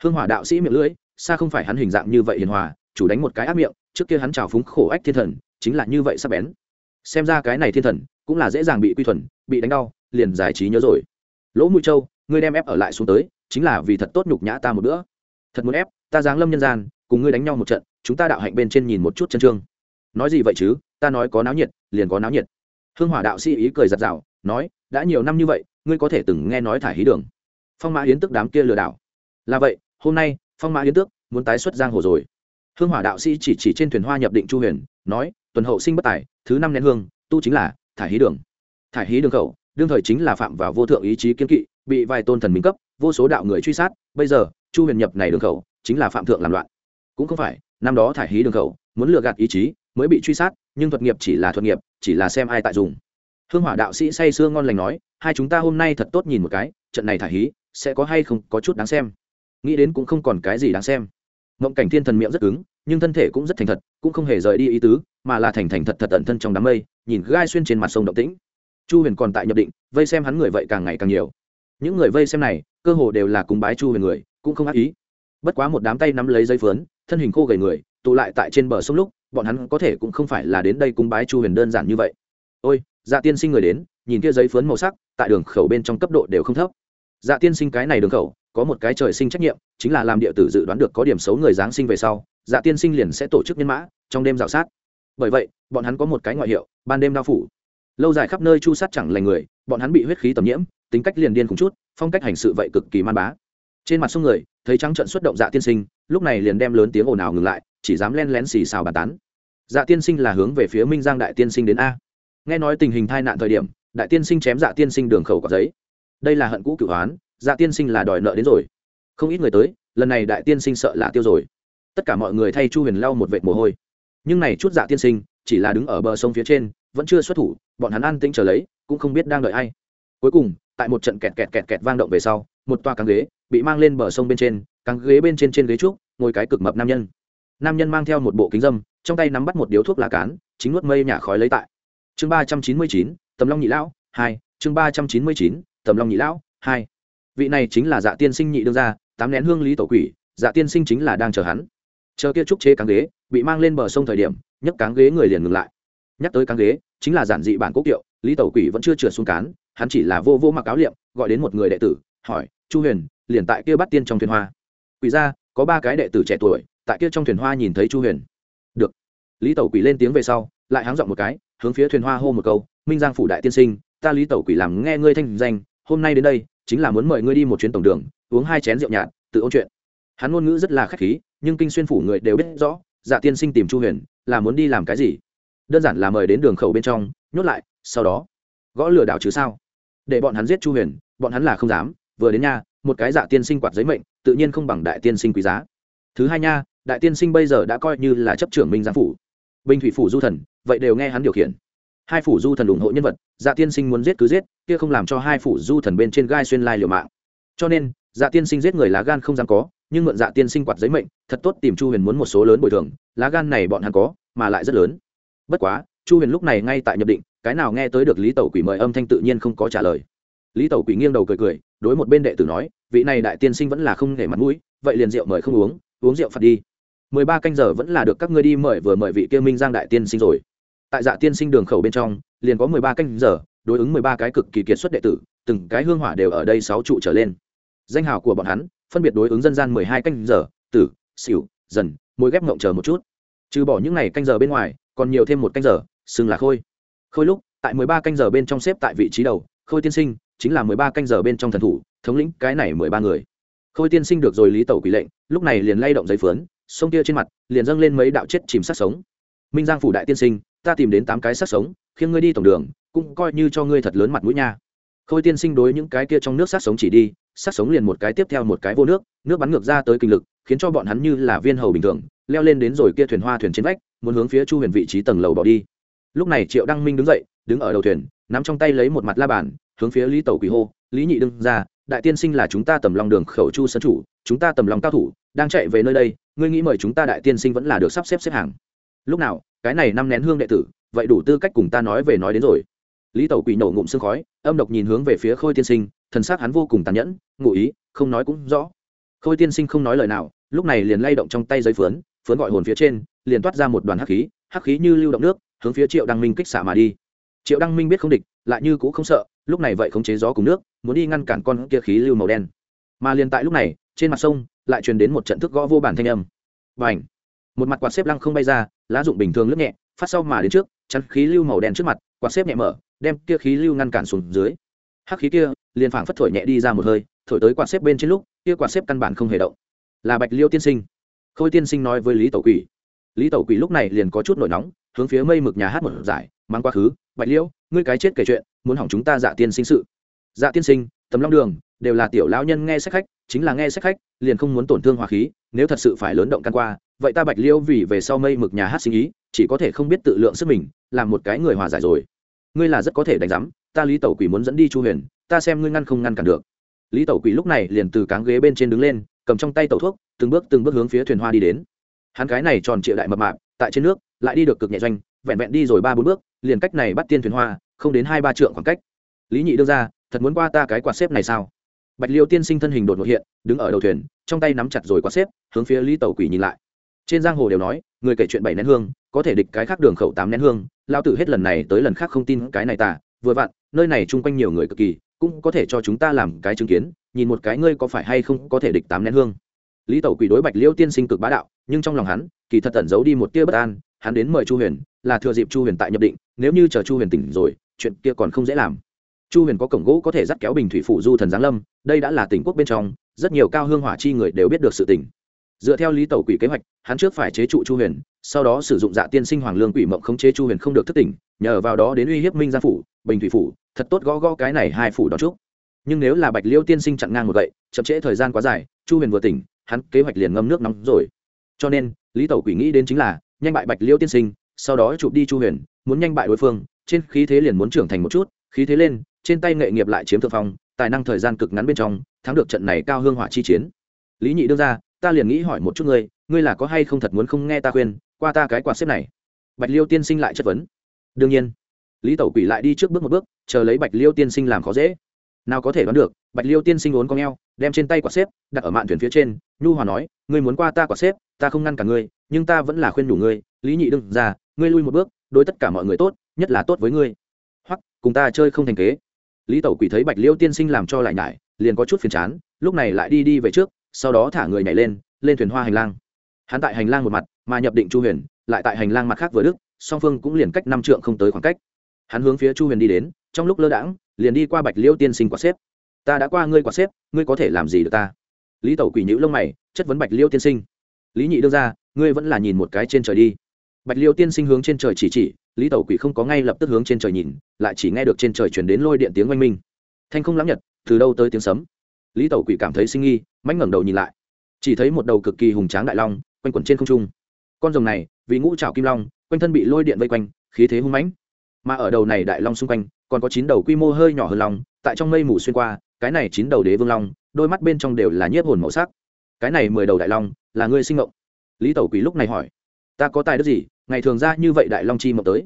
Hương hỏa đạo sĩ miệng lưỡi xa không phải hắn hình dạng như vậy hiền hòa, chủ đánh một cái ác miệng, trước kia hắn trào phúng khổ ách thiên thần, chính là như vậy sắp bén. Xem ra cái này thiên thần, cũng là dễ dàng bị quy thuần, bị đánh đau, liền giải trí nhớ rồi. Lỗ mũi châu, ngươi đem ép ở lại xuống tới, chính là vì thật tốt nhục nhã ta một bữa. Thật muốn ép, ta giáng lâm nhân gian, cùng ngươi đánh nhau một trận, chúng ta đạo hạnh bên trên nhìn một chút chân trương nói gì vậy chứ, ta nói có náo nhiệt, liền có náo nhiệt. Hương hỏa đạo sĩ ý cười giặt rào nói, đã nhiều năm như vậy, ngươi có thể từng nghe nói thải hí đường. Phong mã hiến tức đám kia lừa đảo. Là vậy, hôm nay, phong mã hiến tước muốn tái xuất giang hồ rồi. Hương hỏa đạo sĩ chỉ chỉ trên thuyền hoa nhập định chu huyền, nói, tuần hậu sinh bất tài, thứ năm nén hương, tu chính là thải hí đường. Thải hí đường khẩu, đương thời chính là phạm vào vô thượng ý chí kiên kỵ, bị vài tôn thần minh cấp, vô số đạo người truy sát, bây giờ, chu huyền nhập này đường khẩu, chính là phạm thượng làm loạn. Cũng không phải, năm đó thải hí đường khẩu, muốn lừa gạt ý chí mới bị truy sát, nhưng thuật nghiệp chỉ là thuật nghiệp, chỉ là xem ai tại dùng. Hương hỏa đạo sĩ say sưa ngon lành nói, hai chúng ta hôm nay thật tốt nhìn một cái, trận này thả hí, sẽ có hay không có chút đáng xem. Nghĩ đến cũng không còn cái gì đáng xem. Mộng cảnh thiên thần miệng rất cứng, nhưng thân thể cũng rất thành thật, cũng không hề rời đi ý tứ, mà là thành thành thật thật ẩn thân trong đám mây, nhìn gai xuyên trên mặt sông động tĩnh. Chu huyền còn tại nhập định, vây xem hắn người vậy càng ngày càng nhiều. Những người vây xem này, cơ hồ đều là cúng bái chu huyền người, cũng không ác ý. Bất quá một đám tay nắm lấy dây phớn thân hình khô gầy người, tụ lại tại trên bờ sông lúc bọn hắn có thể cũng không phải là đến đây cung bái chu huyền đơn giản như vậy. Ôi dạ tiên sinh người đến, nhìn kia giấy phấn màu sắc, tại đường khẩu bên trong cấp độ đều không thấp. Dạ tiên sinh cái này đường khẩu, có một cái trời sinh trách nhiệm, chính là làm địa tử dự đoán được có điểm xấu người giáng sinh về sau dạ tiên sinh liền sẽ tổ chức nhân mã, trong đêm dạo sát. Bởi vậy, bọn hắn có một cái ngoại hiệu, ban đêm đao phủ. Lâu dài khắp nơi chu sát chẳng lành người, bọn hắn bị huyết khí tầm nhiễm, tính cách liền điên khủng chút, phong cách hành sự vậy cực kỳ man bá. Trên mặt sông người, thấy trắng trận xuất động dạ tiên sinh, lúc này liền đem lớn tiếng ồn ào ngừng lại chỉ dám len lén xì xào bàn tán. Dạ tiên sinh là hướng về phía minh giang đại tiên sinh đến a. Nghe nói tình hình tai nạn thời điểm, đại tiên sinh chém dạ tiên sinh đường khẩu có giấy. Đây là hận cũ cửu hoán dạ tiên sinh là đòi nợ đến rồi. Không ít người tới, lần này đại tiên sinh sợ là tiêu rồi. Tất cả mọi người thay chu huyền lau một vệt mồ hôi. Nhưng này chút dạ tiên sinh, chỉ là đứng ở bờ sông phía trên, vẫn chưa xuất thủ, bọn hắn an tĩnh chờ lấy, cũng không biết đang đợi ai. Cuối cùng, tại một trận kẹt kẹt kẹt kẹt vang động về sau, một toa càng ghế bị mang lên bờ sông bên trên càng ghế bên trên trên ghế trúc, ngồi cái cực mập nam nhân nam nhân mang theo một bộ kính dâm, trong tay nắm bắt một điếu thuốc lá cán, chính nuốt mây nhả khói lấy tại. Chương ba trăm chín mươi chín, tầm long nhị lão, hai. Chương ba trăm chín mươi chín, tầm long nhị lão, hai. Vị này chính là dạ tiên sinh nhị đương gia, tám nén hương lý tổ quỷ dạ tiên sinh chính là đang chờ hắn. Chờ kia trúc chế cáng ghế, bị mang lên bờ sông thời điểm, nhấc cáng ghế người liền ngừng lại. Nhắc tới cáng ghế, chính là giản dị bản quốc kiệu, lý tổ quỷ vẫn chưa trượt xuống cán, hắn chỉ là vô vô mặc áo liệm, gọi đến một người đệ tử, hỏi, chu huyền, liền tại kia bắt tiên trong thuyền hoa? Quỷ ra có ba cái đệ tử trẻ tuổi tại kia trong thuyền hoa nhìn thấy chu huyền. Được. Lý tẩu quỷ lên tiếng về sau, lại háng dọn một cái, hướng phía thuyền hoa hô một câu, minh giang phủ đại tiên sinh, ta lý tẩu quỷ làm nghe ngươi thanh danh, hôm nay đến đây, chính là muốn mời ngươi đi một chuyến tổng đường, uống hai chén rượu nhạt, tự ôn chuyện. Hắn ngôn ngữ rất là khách khí, nhưng kinh xuyên phủ người đều biết rõ dạ tiên sinh tìm chu huyền, là muốn đi làm cái gì? Đơn giản là mời đến đường khẩu bên trong, nhốt lại, sau đó, gõ lừa đảo chứ sao? Để bọn hắn giết chu huyền, bọn hắn là không dám, vừa đến nha một cái dạ tiên sinh quạt giấy mệnh, tự nhiên không bằng đại tiên sinh quý giá. Thứ hai nha đại tiên sinh bây giờ đã coi như là chấp trưởng minh giang phủ. Bình thủy phủ du thần, vậy đều nghe hắn điều khiển. Hai phủ du thần ủng hộ nhân vật dạ tiên sinh muốn giết cứ giết, kia không làm cho hai phủ du thần bên trên gai xuyên lai liều mạng. Cho nên dạ tiên sinh giết người lá gan không dám có, nhưng mượn dạ tiên sinh quạt giấy mệnh, thật tốt tìm chu huyền muốn một số lớn bồi thường, lá gan này bọn hắn có, mà lại rất lớn. Bất quá, chu huyền lúc này ngay tại nhập định, cái nào nghe tới được lý tẩu quỷ mời âm thanh tự nhiên không có trả lời. Lý tẩu quỷ nghiêng đầu cười cười, đối một bên đệ tử nói, vị này đại tiên sinh vẫn là không để mặt mũi, vậy liền rượu mời không uống uống rượu phạt đi mười ba canh giờ vẫn là được các ngươi đi mời vừa mời vị kia minh giang đại tiên sinh rồi. Tại dạ tiên sinh đường khẩu bên trong, liền có mười ba canh giờ, đối ứng mười ba cái cực kỳ kiệt xuất đệ tử, từng cái hương hỏa đều ở đây sáu trụ trở lên. Danh hào của bọn hắn, phân biệt đối ứng dân gian mười hai canh giờ, tử, xỉu, dần mỗi ghép ngộng chờ một chút. Trừ bỏ những ngày canh giờ bên ngoài, còn nhiều thêm một canh giờ, xưng là khôi. Khôi lúc, tại mười ba canh giờ bên trong xếp tại vị trí đầu, khôi tiên sinh, chính là mười ba canh giờ bên trong thần thủ, thống lĩnh cái này mười ba người. Khôi tiên sinh được rồi lý tẩu quỷ lệnh, lúc này liền lay động giấy phướn sông kia trên mặt liền dâng lên mấy đạo chết chìm sát sống. Minh giang phủ đại tiên sinh, ta tìm đến tám cái sát sống, khiến ngươi đi tổng đường, cũng coi như cho ngươi thật lớn mặt mũi nha. Khôi tiên sinh đối những cái kia trong nước sát sống chỉ đi, sát sống liền một cái tiếp theo một cái vô nước nước bắn ngược ra tới kinh lực, khiến cho bọn hắn như là viên hầu bình thường, leo lên đến rồi kia thuyền hoa thuyền trên vách, muốn hướng phía chu huyền vị trí tầng lầu bỏ đi. Lúc này triệu đăng minh đứng dậy, đứng ở đầu thuyền, nắm trong tay lấy một mặt la bàn, hướng phía lý tẩu quỷ hô, lý nhị đương ra đại tiên sinh là chúng ta tầm lòng đường khẩu chu sân chủ, chúng ta tầm lòng cao thủ, đang chạy về nơi đây, ngươi nghĩ mời chúng ta đại tiên sinh vẫn là được sắp xếp xếp hàng. Lúc nào, cái này năm nén hương đệ tử, vậy đủ tư cách cùng ta nói về nói đến rồi. Lý tẩu quỷ nổ ngụm sương khói, âm độc nhìn hướng về phía khôi tiên sinh, thần xác hắn vô cùng tàn nhẫn, ngụ ý, không nói cũng rõ. Khôi tiên sinh không nói lời nào, lúc này liền lay động trong tay giấy phướn phướn gọi hồn phía trên, liền toát ra một đoàn hắc khí hắc khí như lưu động nước, hướng phía triệu đăng minh kích xả mà đi. Triệu đăng minh biết không địch, lại như cũ không sợ lúc này vậy khống chế gió cùng nước, muốn đi ngăn cản con kia khí lưu màu đen. Mà liền tại lúc này, trên mặt sông lại truyền đến một trận thức gõ vô bản thanh âm. Và ảnh một mặt quạt xếp lăng không bay ra, lá dụng bình thường lướt nhẹ, phát sau mà đến trước, chắn khí lưu màu đen trước mặt, quạt xếp nhẹ mở, đem kia khí lưu ngăn cản xuống dưới. Hắc khí kia liền phảng phất thổi nhẹ đi ra một hơi, thổi tới quạt xếp bên trên lúc, kia quạt xếp căn bản không hề động. Là bạch liêu tiên sinh. Khôi tiên sinh nói với lý tẩu quỷ. Lý tẩu quỷ lúc này liền có chút nổi nóng, hướng phía mây mực nhà hát một giải, mang quá khứ bạch liêu ngươi cái chết kể chuyện, muốn hỏng chúng ta dạ tiên sinh sự. Dạ tiên sinh tấm long đường, đều là tiểu lão nhân nghe sách khách, chính là nghe sách khách, liền không muốn tổn thương hòa khí, nếu thật sự phải lớn động căn qua, vậy ta bạch liêu vì về sau mây mực nhà hát sinh ý, chỉ có thể không biết tự lượng sức mình, làm một cái người hòa giải rồi. Ngươi là rất có thể đánh giám, ta lý tẩu quỷ muốn dẫn đi chu huyền, ta xem ngươi ngăn không ngăn cản được. Lý tẩu quỷ lúc này liền từ cáng ghế bên trên đứng lên, cầm trong tay tẩu thuốc, từng bước từng bước hướng phía thuyền hoa đi đến. Hắn cái này tròn trịa đại mập mạp, tại trên nước, lại đi được cực nhẹ doanh vẹn vẹn đi rồi ba bốn bước, liền cách này bắt tiên thuyền hoa, không đến hai ba trượng khoảng cách. Lý nhị đưa ra, thật muốn qua ta cái quạt xếp này sao? Bạch liêu tiên sinh thân hình đột ngột hiện, đứng ở đầu thuyền, trong tay nắm chặt rồi quạt xếp, hướng phía lý tẩu quỷ nhìn lại. Trên giang hồ đều nói, người kể chuyện bảy nén hương, có thể địch cái khác đường khẩu tám nén hương lao tử hết lần này tới lần khác không tin cái này tả vừa vặn, nơi này chung quanh nhiều người cực kỳ, cũng có thể cho chúng ta làm cái chứng kiến, nhìn một cái ngươi có phải hay không có thể địch tám nén hương lý tẩu quỷ đối bạch liêu tiên sinh cực bá đạo, nhưng trong lòng hắn, kỳ thật tẩn giấu đi một tia bất an, hắn đến mời chu huyền, là thừa dịp chu huyền tại nhập định, nếu như chờ chu huyền tỉnh rồi, chuyện kia còn không dễ làm. Chu huyền có cổng gỗ có thể dắt kéo bình thủy phủ du thần giáng lâm, đây đã là tỉnh quốc bên trong, rất nhiều cao hương hỏa chi người đều biết được sự tỉnh. Dựa theo lý tẩu quỷ kế hoạch, hắn trước phải chế trụ chu huyền, sau đó sử dụng dạ tiên sinh hoàng lương quỷ mộng khống chế chu huyền không được thất tỉnh, nhờ vào đó đến uy hiếp minh gia phủ, bình thủy phủ, thật tốt gõ gõ cái này hai phủ đó trước nhưng nếu là bạch liêu tiên sinh chặn ngang một gậy, chậm trễ thời gian quá dài, chu huyền vừa tỉnh hắn kế hoạch liền ngâm nước nóng rồi. Cho nên, lý tẩu quỷ nghĩ đến chính là, nhanh bại bạch liêu tiên sinh, sau đó chụp đi chu huyền, muốn nhanh bại đối phương, trên khí thế liền muốn trưởng thành một chút, khí thế lên, trên tay nghệ nghiệp lại chiếm thượng phong, tài năng thời gian cực ngắn bên trong, thắng được trận này cao hương hỏa chi chiến. Lý nhị đưa ra, ta liền nghĩ hỏi một chút ngươi ngươi là có hay không thật muốn không nghe ta khuyên, qua ta cái quạt xếp này? Bạch liêu tiên sinh lại chất vấn. Đương nhiên. Lý tẩu quỷ lại đi trước bước một bước, chờ lấy bạch liêu tiên sinh làm khó dễ nào có thể đoán được, bạch liêu tiên sinh uốn con g đem trên tay quả xếp, đặt ở mạn thuyền phía trên, nhu hòa nói, ngươi muốn qua ta quả xếp, ta không ngăn cả ngươi, nhưng ta vẫn là khuyên đủ ngươi, lý nhị đừng ra, ngươi lui một bước, đối tất cả mọi người tốt, nhất là tốt với ngươi. Hoặc, cùng ta chơi không thành kế. Lý tẩu quỷ thấy bạch liêu tiên sinh làm cho lại nhải, liền có chút phiền chán, lúc này lại đi đi về trước, sau đó thả người nhảy lên lên thuyền hoa hành lang. Hắn tại hành lang một mặt, mà nhập định chu huyền, lại tại hành lang mặt khác vừa đức song phương cũng liền cách năm trượng không tới khoảng cách. Hắn hướng phía chu huyền đi đến trong lúc lơ đãng, liền đi qua bạch liêu tiên sinh quả xếp. Ta đã qua ngươi quả xếp, ngươi có thể làm gì được ta? Lý tẩu quỷ nhữ lông mày, chất vấn bạch liêu tiên sinh. Lý nhị đưa ra ngươi vẫn là nhìn một cái trên trời đi. Bạch liêu tiên sinh hướng trên trời chỉ chỉ, lý tẩu quỷ không có ngay lập tức hướng trên trời nhìn, lại chỉ nghe được trên trời chuyển đến lôi điện tiếng oanh minh. Thanh không lắm nhật, từ đâu tới tiếng sấm? Lý tẩu quỷ cảm thấy sinh nghi mánh ngẩng đầu nhìn lại. Chỉ thấy một đầu cực kỳ hùng tráng đại long, quanh quẩn trên không trung. Con rồng này, vì ngũ trào kim long, quanh thân bị lôi điện vây quanh, khí thế hung mãnh mà ở đầu này đại long xung quanh, còn có chín đầu quy mô hơi nhỏ hơn long, tại trong mây mù xuyên qua, cái này chín đầu đế vương long, đôi mắt bên trong đều là nhiếp hồn màu sắc. Cái này mười đầu đại long, là ngươi sinh ngộng lý tẩu quỷ lúc này hỏi. Ta có tài đức gì, ngày thường ra như vậy đại long chi mộng tới?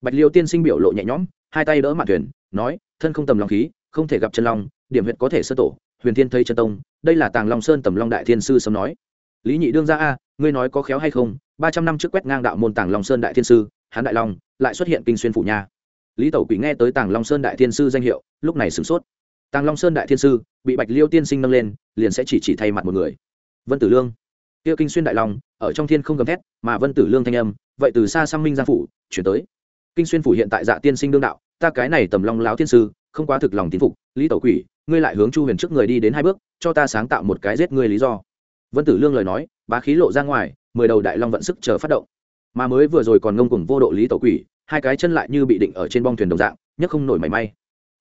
Bạch liêu tiên sinh biểu lộ nhẹ nhõm, hai tay đỡ mạn thuyền, nói, thân không tầm long khí, không thể gặp chân long, điểm huyện có thể sơ tổ, huyền thiên thấy chân tông, đây là tàng long sơn tầm long đại thiên sư sớm nói. Lý nhị đương ra a, ngươi nói có khéo hay không? Ba trăm năm trước quét ngang đạo môn tàng long sơn đại thiên sư hán đại long lại xuất hiện kinh xuyên phủ nha. Lý tẩu quỷ nghe tới tàng long sơn đại thiên sư danh hiệu, lúc này sửng sốt. Tàng long sơn đại thiên sư, bị bạch liêu tiên sinh nâng lên, liền sẽ chỉ chỉ thay mặt một người. Vân tử lương. Kia kinh xuyên đại long, ở trong thiên không gầm thét, mà vân tử lương thanh âm, vậy từ xa sang minh giang phủ, chuyển tới. Kinh xuyên phủ hiện tại dạ tiên sinh đương đạo, ta cái này tầm long láo thiên sư, không quá thực lòng tín phục. Lý tẩu quỷ, ngươi lại hướng chu huyền trước người đi đến hai bước, cho ta sáng tạo một cái giết ngươi lý do. Vân tử lương lời nói, bá khí lộ ra ngoài, mười đầu đại long vận sức chờ phát động mà mới vừa rồi còn ngông cùng vô độ lý tẩu quỷ, hai cái chân lại như bị định ở trên bong thuyền đồng dạng nhất không nổi mảy may.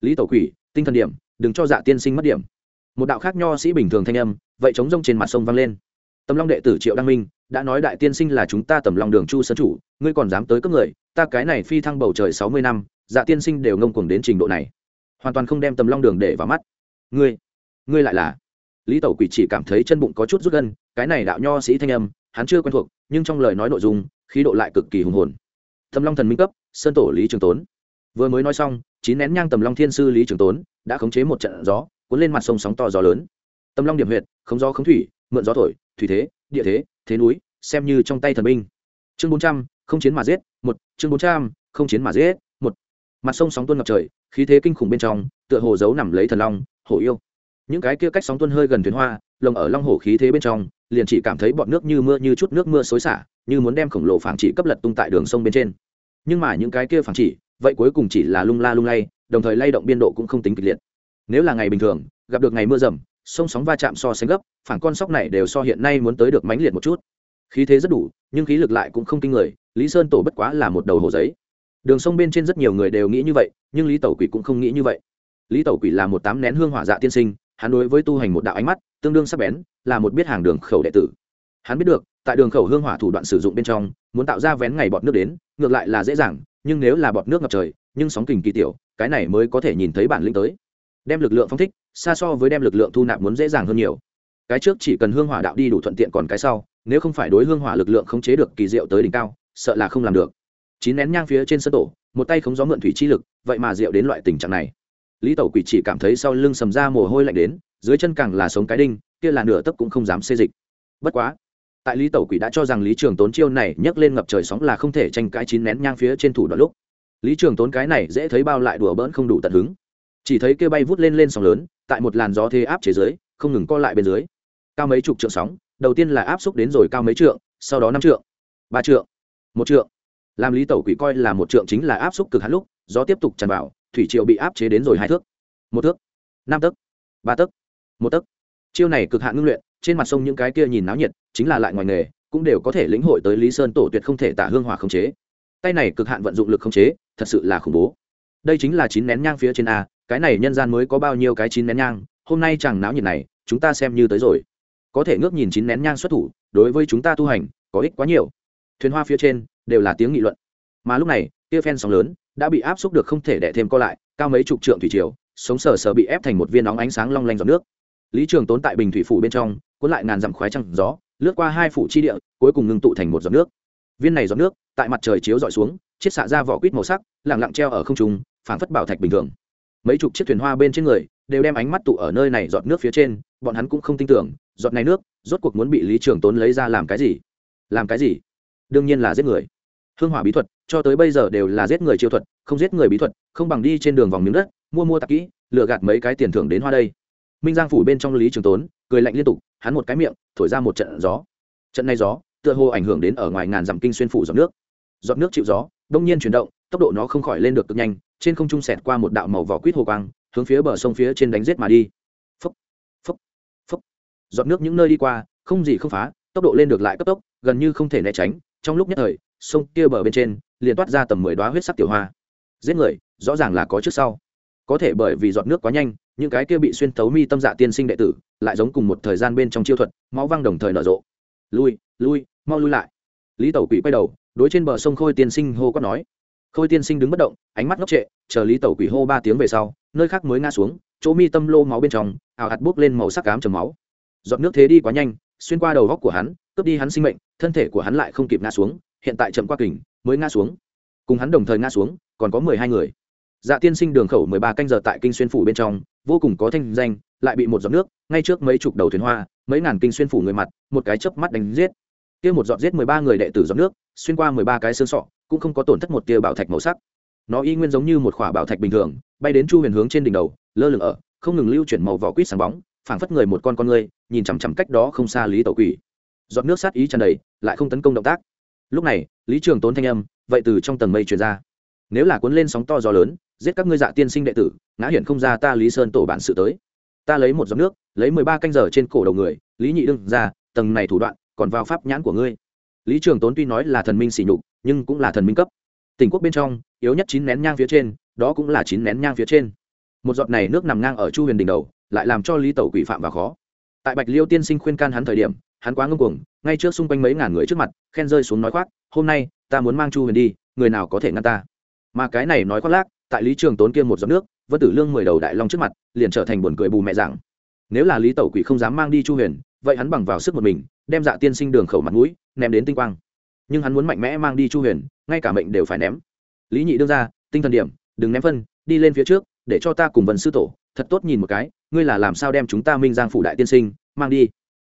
Lý tẩu quỷ, tinh thần điểm, đừng cho dạ tiên sinh mất điểm. Một đạo khác nho sĩ bình thường thanh âm, vậy chống rông trên mặt sông vang lên. Tầm long đệ tử triệu đăng minh, đã nói đại tiên sinh là chúng ta tầm long đường chu sơn chủ, ngươi còn dám tới cấp người, ta cái này phi thăng bầu trời sáu mươi năm dạ tiên sinh đều ngông cuồng đến trình độ này. Hoàn toàn không đem tầm long đường để vào mắt. Ngươi ngươi lại là? Lý tẩu quỷ chỉ cảm thấy chân bụng có chút rút gân, cái này đạo nho sĩ thanh âm, hắn chưa quen thuộc, nhưng trong lời nói nội dung khí độ lại cực kỳ hùng hồn. Thầm long thần minh cấp, sơn tổ lý trường tốn. Vừa mới nói xong, chín nén nhang tầm long thiên sư lý trường tốn đã khống chế một trận gió, cuốn lên mặt sông sóng to gió lớn. Tầm long điểm huyệt, không gió không thủy, mượn gió thổi, thủy thế, địa thế thế núi, xem như trong tay thần binh. Chương bốn trăm, không chiến mà giết, một, chương bốn trăm, không chiến mà giết, một. Mặt sông sóng tuôn ngập trời, khí thế kinh khủng bên trong, tựa hồ giấu nằm lấy thần long, hổ yêu. Những cái kia cách sóng tuôn hơi gần thuyền hoa, lồng ở long hổ khí thế bên trong, liền chỉ cảm thấy bọn nước như mưa như chút nước mưa xối xả như muốn đem khổng lồ phản chỉ cấp lật tung tại đường sông bên trên. Nhưng mà những cái kia phản chỉ, vậy cuối cùng chỉ là lung la lung lay, đồng thời lay động biên độ cũng không tính kịch liệt. Nếu là ngày bình thường, gặp được ngày mưa rầm, sông sóng va chạm so sánh gấp phản con sóc này đều so hiện nay muốn tới được mãnh liệt một chút. Khí thế rất đủ, nhưng khí lực lại cũng không kinh người, lý sơn tổ bất quá là một đầu hồ giấy. Đường sông bên trên rất nhiều người đều nghĩ như vậy, nhưng lý tẩu quỷ cũng không nghĩ như vậy. Lý tẩu quỷ là một tám nén hương hỏa dạ tiên sinh, hắn đối với tu hành một đạo ánh mắt, tương đương sắc bén, là một biết hàng đường khẩu đệ tử. Hắn biết được tại đường khẩu hương hỏa thủ đoạn sử dụng bên trong, muốn tạo ra vén ngày bọt nước đến, ngược lại là dễ dàng, nhưng nếu là bọt nước ngập trời, nhưng sóng kình kỳ tiểu, cái này mới có thể nhìn thấy bản lĩnh tới. Đem lực lượng phong thích, xa so với đem lực lượng thu nạp muốn dễ dàng hơn nhiều. Cái trước chỉ cần hương hỏa đạo đi đủ thuận tiện còn cái sau, nếu không phải đối hương hỏa lực lượng khống chế được kỳ diệu tới đỉnh cao, sợ là không làm được. Chín nén nhang phía trên sân tổ, một tay khống gió mượn thủy chi lực, vậy mà diệu đến loại tình trạng này. Lý tẩu quỷ chỉ cảm thấy sau lưng sầm ra mồ hôi lạnh đến, dưới chân càng là sống cái đinh, kia là nửa tấc cũng không dám xê dịch. Bất quá tại lý tẩu quỷ đã cho rằng lý trường tốn chiêu này nhấc lên ngập trời sóng là không thể tranh cãi chín nén nhang phía trên thủ đoạn lúc. Lý trường tốn cái này dễ thấy bao lại đùa bỡn không đủ tận hứng. Chỉ thấy kêu bay vút lên lên sóng lớn, tại một làn gió thế áp chế dưới, không ngừng co lại bên dưới. Cao mấy chục trượng sóng, đầu tiên là áp xúc đến rồi cao mấy trượng, sau đó năm trượng, ba trượng, một trượng. Làm lý tẩu quỷ coi là một trượng chính là áp xúc cực hạn lúc, gió tiếp tục tràn vào, thủy triệu bị áp chế đến rồi hai thước, một thước, năm tấc, ba tấc, một tấc. Chiêu này cực hạn ngưng luyện, trên mặt sông những cái kia nhìn náo nhiệt chính là lại ngoài nghề, cũng đều có thể lĩnh hội tới lý sơn tổ tuyệt không thể tả hương hỏa khống chế. Tay này cực hạn vận dụng lực khống chế, thật sự là khủng bố. Đây chính là chín nén nhang phía trên a, cái này nhân gian mới có bao nhiêu cái chín nén nhang, hôm nay chẳng náo nhiệt này, chúng ta xem như tới rồi. Có thể ngước nhìn chín nén nhang xuất thủ, đối với chúng ta tu hành, có ích quá nhiều. Thuyền hoa phía trên, đều là tiếng nghị luận. Mà lúc này tia phen sóng lớn, đã bị áp xúc được không thể đẻ thêm co lại, cao mấy chục trượng thủy triều, sống sờ sờ bị ép thành một viên nóng ánh sáng long lanh giọt nước. Lý trường tốn tại bình thủy phủ bên trong, cuốn lại ngàn dặm khoái trăng gió lướt qua hai phủ chi địa, cuối cùng ngưng tụ thành một giọt nước. Viên này giọt nước, tại mặt trời chiếu dọi xuống, chiết xạ ra vỏ quýt màu sắc, lẳng lặng treo ở không trung, phảng phất bảo thạch bình thường. Mấy chục chiếc thuyền hoa bên trên người đều đem ánh mắt tụ ở nơi này giọt nước phía trên, bọn hắn cũng không tin tưởng, giọt này nước rốt cuộc muốn bị lý trường tốn lấy ra làm cái gì? Làm cái gì? Đương nhiên là giết người. Hương hỏa bí thuật, cho tới bây giờ đều là giết người chiêu thuật, không giết người bí thuật, không bằng đi trên đường vòng miếng đất, mua mua tạp kỹ lựa gạt mấy cái tiền thưởng đến hoa đây minh giang phủ bên trong lý trường tốn, cười lạnh liên tục, hắn một cái miệng, thổi ra một trận gió. Trận này gió, tựa hồ ảnh hưởng đến ở ngoài ngàn dặm kinh xuyên phủ giọt nước. Giọt nước chịu gió, đông nhiên chuyển động, tốc độ nó không khỏi lên được cực nhanh, trên không trung sẹt qua một đạo màu vỏ quýt hồ quang, hướng phía bờ sông phía trên đánh giết mà đi. Phấp phấp phấp giọt nước những nơi đi qua, không gì không phá, tốc độ lên được lại cấp tốc, gần như không thể né tránh. Trong lúc nhất thời, sông kia bờ bên trên, liền toát ra tầm mười đoá huyết sắc tiểu hoa. Giết người, rõ ràng là có trước sau. Có thể bởi vì giọt nước quá nhanh những cái kia bị xuyên thấu mi tâm dạ tiên sinh đệ tử, lại giống cùng một thời gian bên trong chiêu thuật, máu văng đồng thời nở rộ. Lui lui, mau lui lại. Lý tẩu quỷ quay đầu, đối trên bờ sông khôi tiên sinh hô quát nói. Khôi tiên sinh đứng bất động, ánh mắt ngốc trệ, chờ lý tẩu quỷ hô ba tiếng về sau, nơi khác mới ngã xuống, chỗ mi tâm lô máu bên trong ảo hạt bốc lên màu sắc cám trầm máu. Giọt nước thế đi quá nhanh, xuyên qua đầu góc của hắn, cướp đi hắn sinh mệnh, thân thể của hắn lại không kịp ngã xuống, hiện tại chậm qua kình, mới ngã xuống. Cùng hắn đồng thời ngã xuống, còn có mười hai người dạ tiên sinh đường khẩu mười ba canh giờ tại kinh xuyên phủ bên trong, vô cùng có thanh danh, lại bị một giọt nước, ngay trước mấy chục đầu thuyền hoa, mấy ngàn kinh xuyên phủ người mặt, một cái chớp mắt đánh giết. Kia một giọt giết mười ba người đệ tử giọt nước, xuyên qua mười ba cái xương sọ, cũng không có tổn thất một tia bảo thạch màu sắc. Nó y nguyên giống như một khỏa bảo thạch bình thường, bay đến chu huyền hướng trên đỉnh đầu, lơ lửng ở, không ngừng lưu chuyển màu vỏ quýt sáng bóng, phảng phất người một con con người, nhìn chằm chằm cách đó không xa lý tẩu quỷ. Giọt nước sát ý tràn đầy, lại không tấn công động tác. Lúc này, lý trường tốn thanh âm, vậy từ trong tầng mây truyền ra. Nếu là cuốn lên sóng to gió lớn giết các ngươi dạ tiên sinh đệ tử, ngã hiển không ra ta lý sơn tổ bản sự tới. Ta lấy một giọt nước, lấy mười ba canh giờ trên cổ đầu người, lý nhị đương ra, tầng này thủ đoạn, còn vào pháp nhãn của ngươi. Lý trường tốn tuy nói là thần minh xỉ nhục, nhưng cũng là thần minh cấp. Tỉnh quốc bên trong, yếu nhất chín nén nhang phía trên, đó cũng là chín nén nhang phía trên. Một giọt này nước nằm ngang ở chu huyền đỉnh đầu, lại làm cho lý tẩu quỷ phạm và khó. Tại bạch liêu tiên sinh khuyên can hắn thời điểm, hắn quá ngưng cuồng, ngay trước xung quanh mấy ngàn người trước mặt, khen rơi xuống nói khoác, hôm nay, ta muốn mang chu huyền đi, người nào có thể ngăn ta? Mà cái này nói khoác lác tại lý trường tốn kia một giọt nước, vân tử lương mười đầu đại long trước mặt, liền trở thành buồn cười bù mẹ rằng nếu là lý tẩu quỷ không dám mang đi chu huyền, vậy hắn bằng vào sức một mình, đem dạ tiên sinh đường khẩu mặt mũi, ném đến tinh quang. Nhưng hắn muốn mạnh mẽ mang đi chu huyền, ngay cả mệnh đều phải ném. Lý nhị đương ra, tinh thần điểm, đừng ném phân, đi lên phía trước, để cho ta cùng vân sư tổ, thật tốt nhìn một cái, ngươi là làm sao đem chúng ta minh giang phủ đại tiên sinh, mang đi.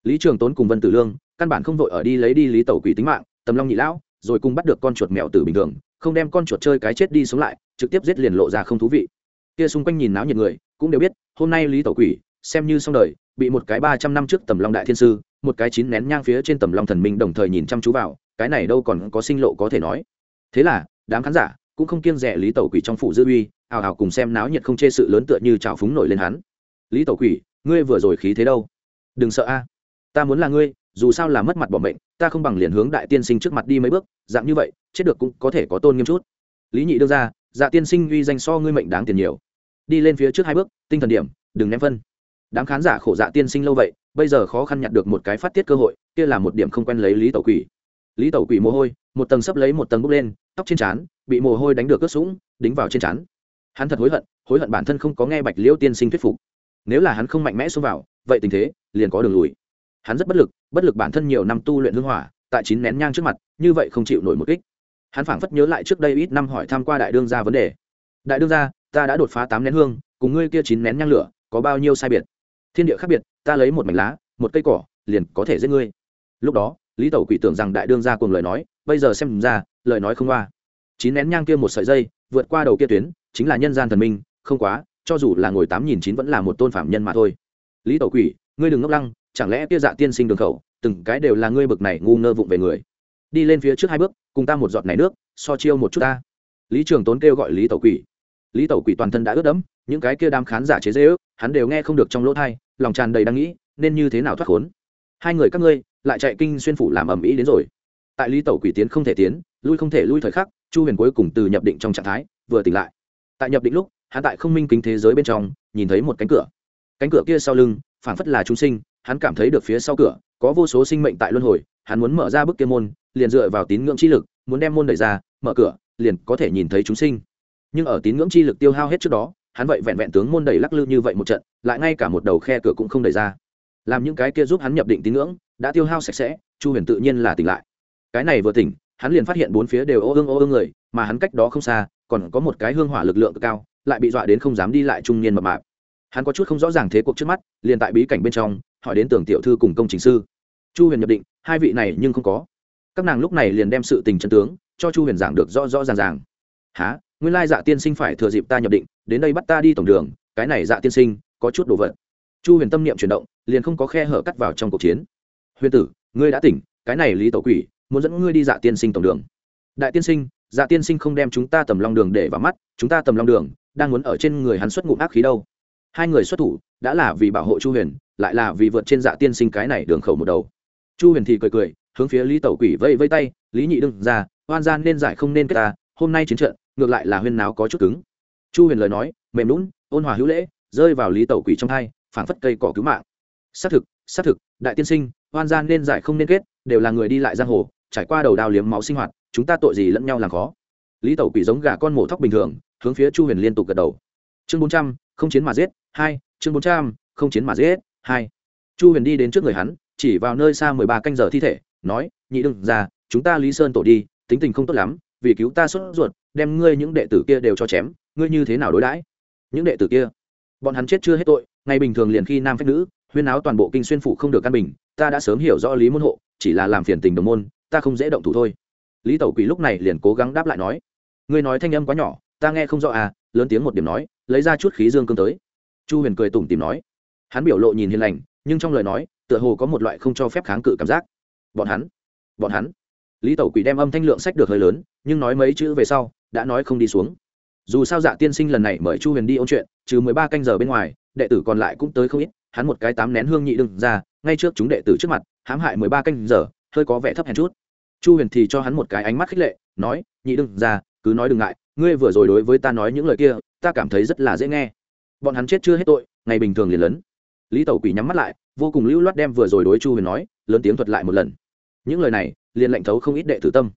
Lý trường tốn cùng vân tử lương, căn bản không vội ở đi lấy đi lý tẩu quỷ tính mạng, tầm long nhị lão, rồi cùng bắt được con chuột mèo tử bình thường không đem con chuột chơi cái chết đi sống lại, trực tiếp giết liền lộ ra không thú vị. Kia xung quanh nhìn náo nhiệt người, cũng đều biết, hôm nay lý tẩu quỷ, xem như xong đời, bị một cái ba trăm năm trước tầm long đại thiên sư, một cái chín nén nhang phía trên tầm long thần minh đồng thời nhìn chăm chú vào, cái này đâu còn có sinh lộ có thể nói. Thế là, đám khán giả cũng không kiêng rẻ lý tẩu quỷ trong phủ dư uy, ào ào cùng xem náo nhiệt không chê sự lớn tựa như trào phúng nổi lên hắn. Lý tẩu quỷ, ngươi vừa rồi khí thế đâu? Đừng sợ a, ta muốn là ngươi dù sao là mất mặt bỏ mệnh, ta không bằng liền hướng đại tiên sinh trước mặt đi mấy bước, dạng như vậy, chết được cũng có thể có tôn nghiêm chút. Lý nhị đưa ra dạ tiên sinh uy danh so ngươi mệnh đáng tiền nhiều. Đi lên phía trước hai bước, tinh thần điểm, đừng ném phân. Đám khán giả khổ dạ tiên sinh lâu vậy, bây giờ khó khăn nhặt được một cái phát tiết cơ hội, kia là một điểm không quen lấy lý tẩu quỷ. Lý tẩu quỷ mồ hôi, một tầng sấp lấy một tầng bốc lên, tóc trên trán, bị mồ hôi đánh được ướt sũng, đính vào trên trán. Hắn thật hối hận hối hận bản thân không có nghe bạch liễu tiên sinh thuyết phục. Nếu là hắn không mạnh mẽ xông vào, vậy tình thế liền có đường lùi hắn rất bất lực bất lực bản thân nhiều năm tu luyện hương hỏa, tại chín nén nhang trước mặt, như vậy không chịu nổi một kích. Hắn phảng phất nhớ lại trước đây ít năm hỏi tham q u a đại đương gia vấn đề. Đại đương gia, ta đã đột phá tám nén hương, cùng ngươi kia chín nén nhang lửa, có bao nhiêu sai biệt? Thiên địa khác biệt, ta lấy một mảnh lá, một cây cỏ, liền có thể giết ngươi. Lúc đó, lý tẩu quỷ tưởng rằng đại đương gia cùng lời nói, bây giờ xem ra, lời nói không qua. Chín nén nhang kia một sợi dây, vượt qua đầu kia tuyến, chính là nhân gian thần minh, không quá, cho dù là ngồi tám nghìn chín vẫn là một tôn phạm nhân mà thôi. Lý tẩu quỷ, ngươi đừng ngốc lăng chẳng lẽ kia dạ tiên sinh đường khẩu, từng cái đều là ngươi bực này ngu ngơ vụng về người. Đi lên phía trước hai bước, cùng ta một giọt này nước, so chiêu một chút ta. Lý trường tốn kêu gọi lý tẩu quỷ. Lý tẩu quỷ toàn thân đã ướt đẫm, những cái kia đám khán giả chế dễ ước, hắn đều nghe không được trong lỗ thai lòng tràn đầy đang nghĩ, nên như thế nào thoát khốn. Hai người các ngươi, lại chạy kinh xuyên phủ làm ầm ĩ đến rồi. Tại lý tẩu quỷ tiến không thể tiến, lui không thể lui thời khắc, chu huyền cuối cùng từ nhập định trong trạng thái, vừa tỉnh lại. Tại nhập định lúc, hắn tại không minh kính thế giới bên trong, nhìn thấy một cánh cửa. Cánh cửa kia sau lưng, phảng phất là chúng sinh hắn cảm thấy được phía sau cửa, có vô số sinh mệnh tại luân hồi, hắn muốn mở ra bức kia môn, liền dựa vào tín ngưỡng chi lực, muốn đem môn đẩy ra, mở cửa, liền có thể nhìn thấy chúng sinh. Nhưng ở tín ngưỡng chi lực tiêu hao hết trước đó, hắn vậy vẹn vẹn tướng môn đẩy lắc lư như vậy một trận, lại ngay cả một đầu khe cửa cũng không đẩy ra. Làm những cái kia giúp hắn nhập định tín ngưỡng, đã tiêu hao sạch sẽ, chu huyền tự nhiên là tỉnh lại. Cái này vừa tỉnh, hắn liền phát hiện bốn phía đều ô ương ô ương người, mà hắn cách đó không xa, còn có một cái hương hỏa lực lượng cực cao, lại bị dọa đến không dám đi lại trung niên mập mạp. Hắn có chút không rõ ràng thế cuộc trước mắt, liền tại bí cảnh bên trong hỏi đến tưởng tiểu thư cùng công chính sư. Chu huyền nhập định, hai vị này nhưng không có. Các nàng lúc này liền đem sự tình chân tướng, cho chu huyền giảng được rõ rõ ràng ràng. Há nguyên lai dạ tiên sinh phải thừa dịp ta nhập định, đến đây bắt ta đi tổng đường, cái này dạ tiên sinh, có chút đồ vật. Chu huyền tâm niệm chuyển động, liền không có khe hở cắt vào trong cuộc chiến. Huyền tử, ngươi đã tỉnh, cái này lý tổ quỷ, muốn dẫn ngươi đi dạ tiên sinh tổng đường. Đại tiên sinh dạ tiên sinh không đem chúng ta tầm long đường để vào mắt, chúng ta tầm long đường đang muốn ở trên người hắn xuất ngụm ác khí đâu hai người xuất thủ, đã là vì bảo hộ chu huyền, lại là vì vượt trên dạ tiên sinh cái này đường khẩu một đầu. Chu huyền thì cười cười, hướng phía lý tẩu quỷ vây vây tay, lý nhị đừng ra hoan gian nên giải không nên kết ta, hôm nay chiến trận, ngược lại là huyên náo có chút cứng. Chu huyền lời nói, mềm lún ôn hòa hữu lễ, rơi vào lý tẩu quỷ trong hai, phảng phất cây cỏ cứu mạng. Xác thực xác thực, đại tiên sinh hoan gian nên giải không nên kết, đều là người đi lại giang hồ, trải qua đầu đao liếm máu sinh hoạt, chúng ta tội gì lẫn nhau làm khó? Lý tẩu quỷ giống gà con mổ thóc bình thường, hướng phía chu huyền liên tục gật đầu. Chương bốn trăm không chiến mà giết, hai, chương bốn trăm, không chiến mà giết, hai. Chu huyền đi đến trước người hắn, chỉ vào nơi xa mười ba canh giờ thi thể, nói, nhị đừng ra chúng ta lý sơn tổ đi, tính tình không tốt lắm, vì cứu ta sốt ruột, đem ngươi những đệ tử kia đều cho chém, ngươi như thế nào đối đãi? Những đệ tử kia, bọn hắn chết chưa hết tội, ngày bình thường liền khi nam phép nữ, huyên áo toàn bộ kinh xuyên phủ không được căn bình, ta đã sớm hiểu rõ lý môn hộ, chỉ là làm phiền tình đồng môn, ta không dễ động thủ thôi. Lý tẩu quỷ lúc này liền cố gắng đáp lại nói, ngươi nói thanh âm quá nhỏ, ta nghe không rõ à lớn tiếng một điểm nói, lấy ra chút khí dương cương tới. Chu huyền cười tủm tìm nói. Hắn biểu lộ nhìn hiền lành, nhưng trong lời nói, tựa hồ có một loại không cho phép kháng cự cảm giác. Bọn hắn bọn hắn. Lý tẩu quỷ đem âm thanh lượng sách được hơi lớn, nhưng nói mấy chữ về sau, đã nói không đi xuống. Dù sao dạ tiên sinh lần này mời chu huyền đi ôn chuyện, trừ mười ba canh giờ bên ngoài, đệ tử còn lại cũng tới không ít, hắn một cái tám nén hương nhị đừng ra, ngay trước chúng đệ tử trước mặt, hãm hại mười ba canh giờ, hơi có vẻ thấp hèn chút. Chu huyền thì cho hắn một cái ánh mắt khích lệ, nói, nhị đừng ra, cứ nói đừng ngại ngươi vừa rồi đối với ta nói những lời kia, ta cảm thấy rất là dễ nghe. Bọn hắn chết chưa hết tội, ngày bình thường liền lớn lý tẩu quỷ nhắm mắt lại, vô cùng lưu loát đem vừa rồi đối chu huyền nói, lớn tiếng thuật lại một lần. Những lời này, liền lệnh thấu không ít đệ tử tâm.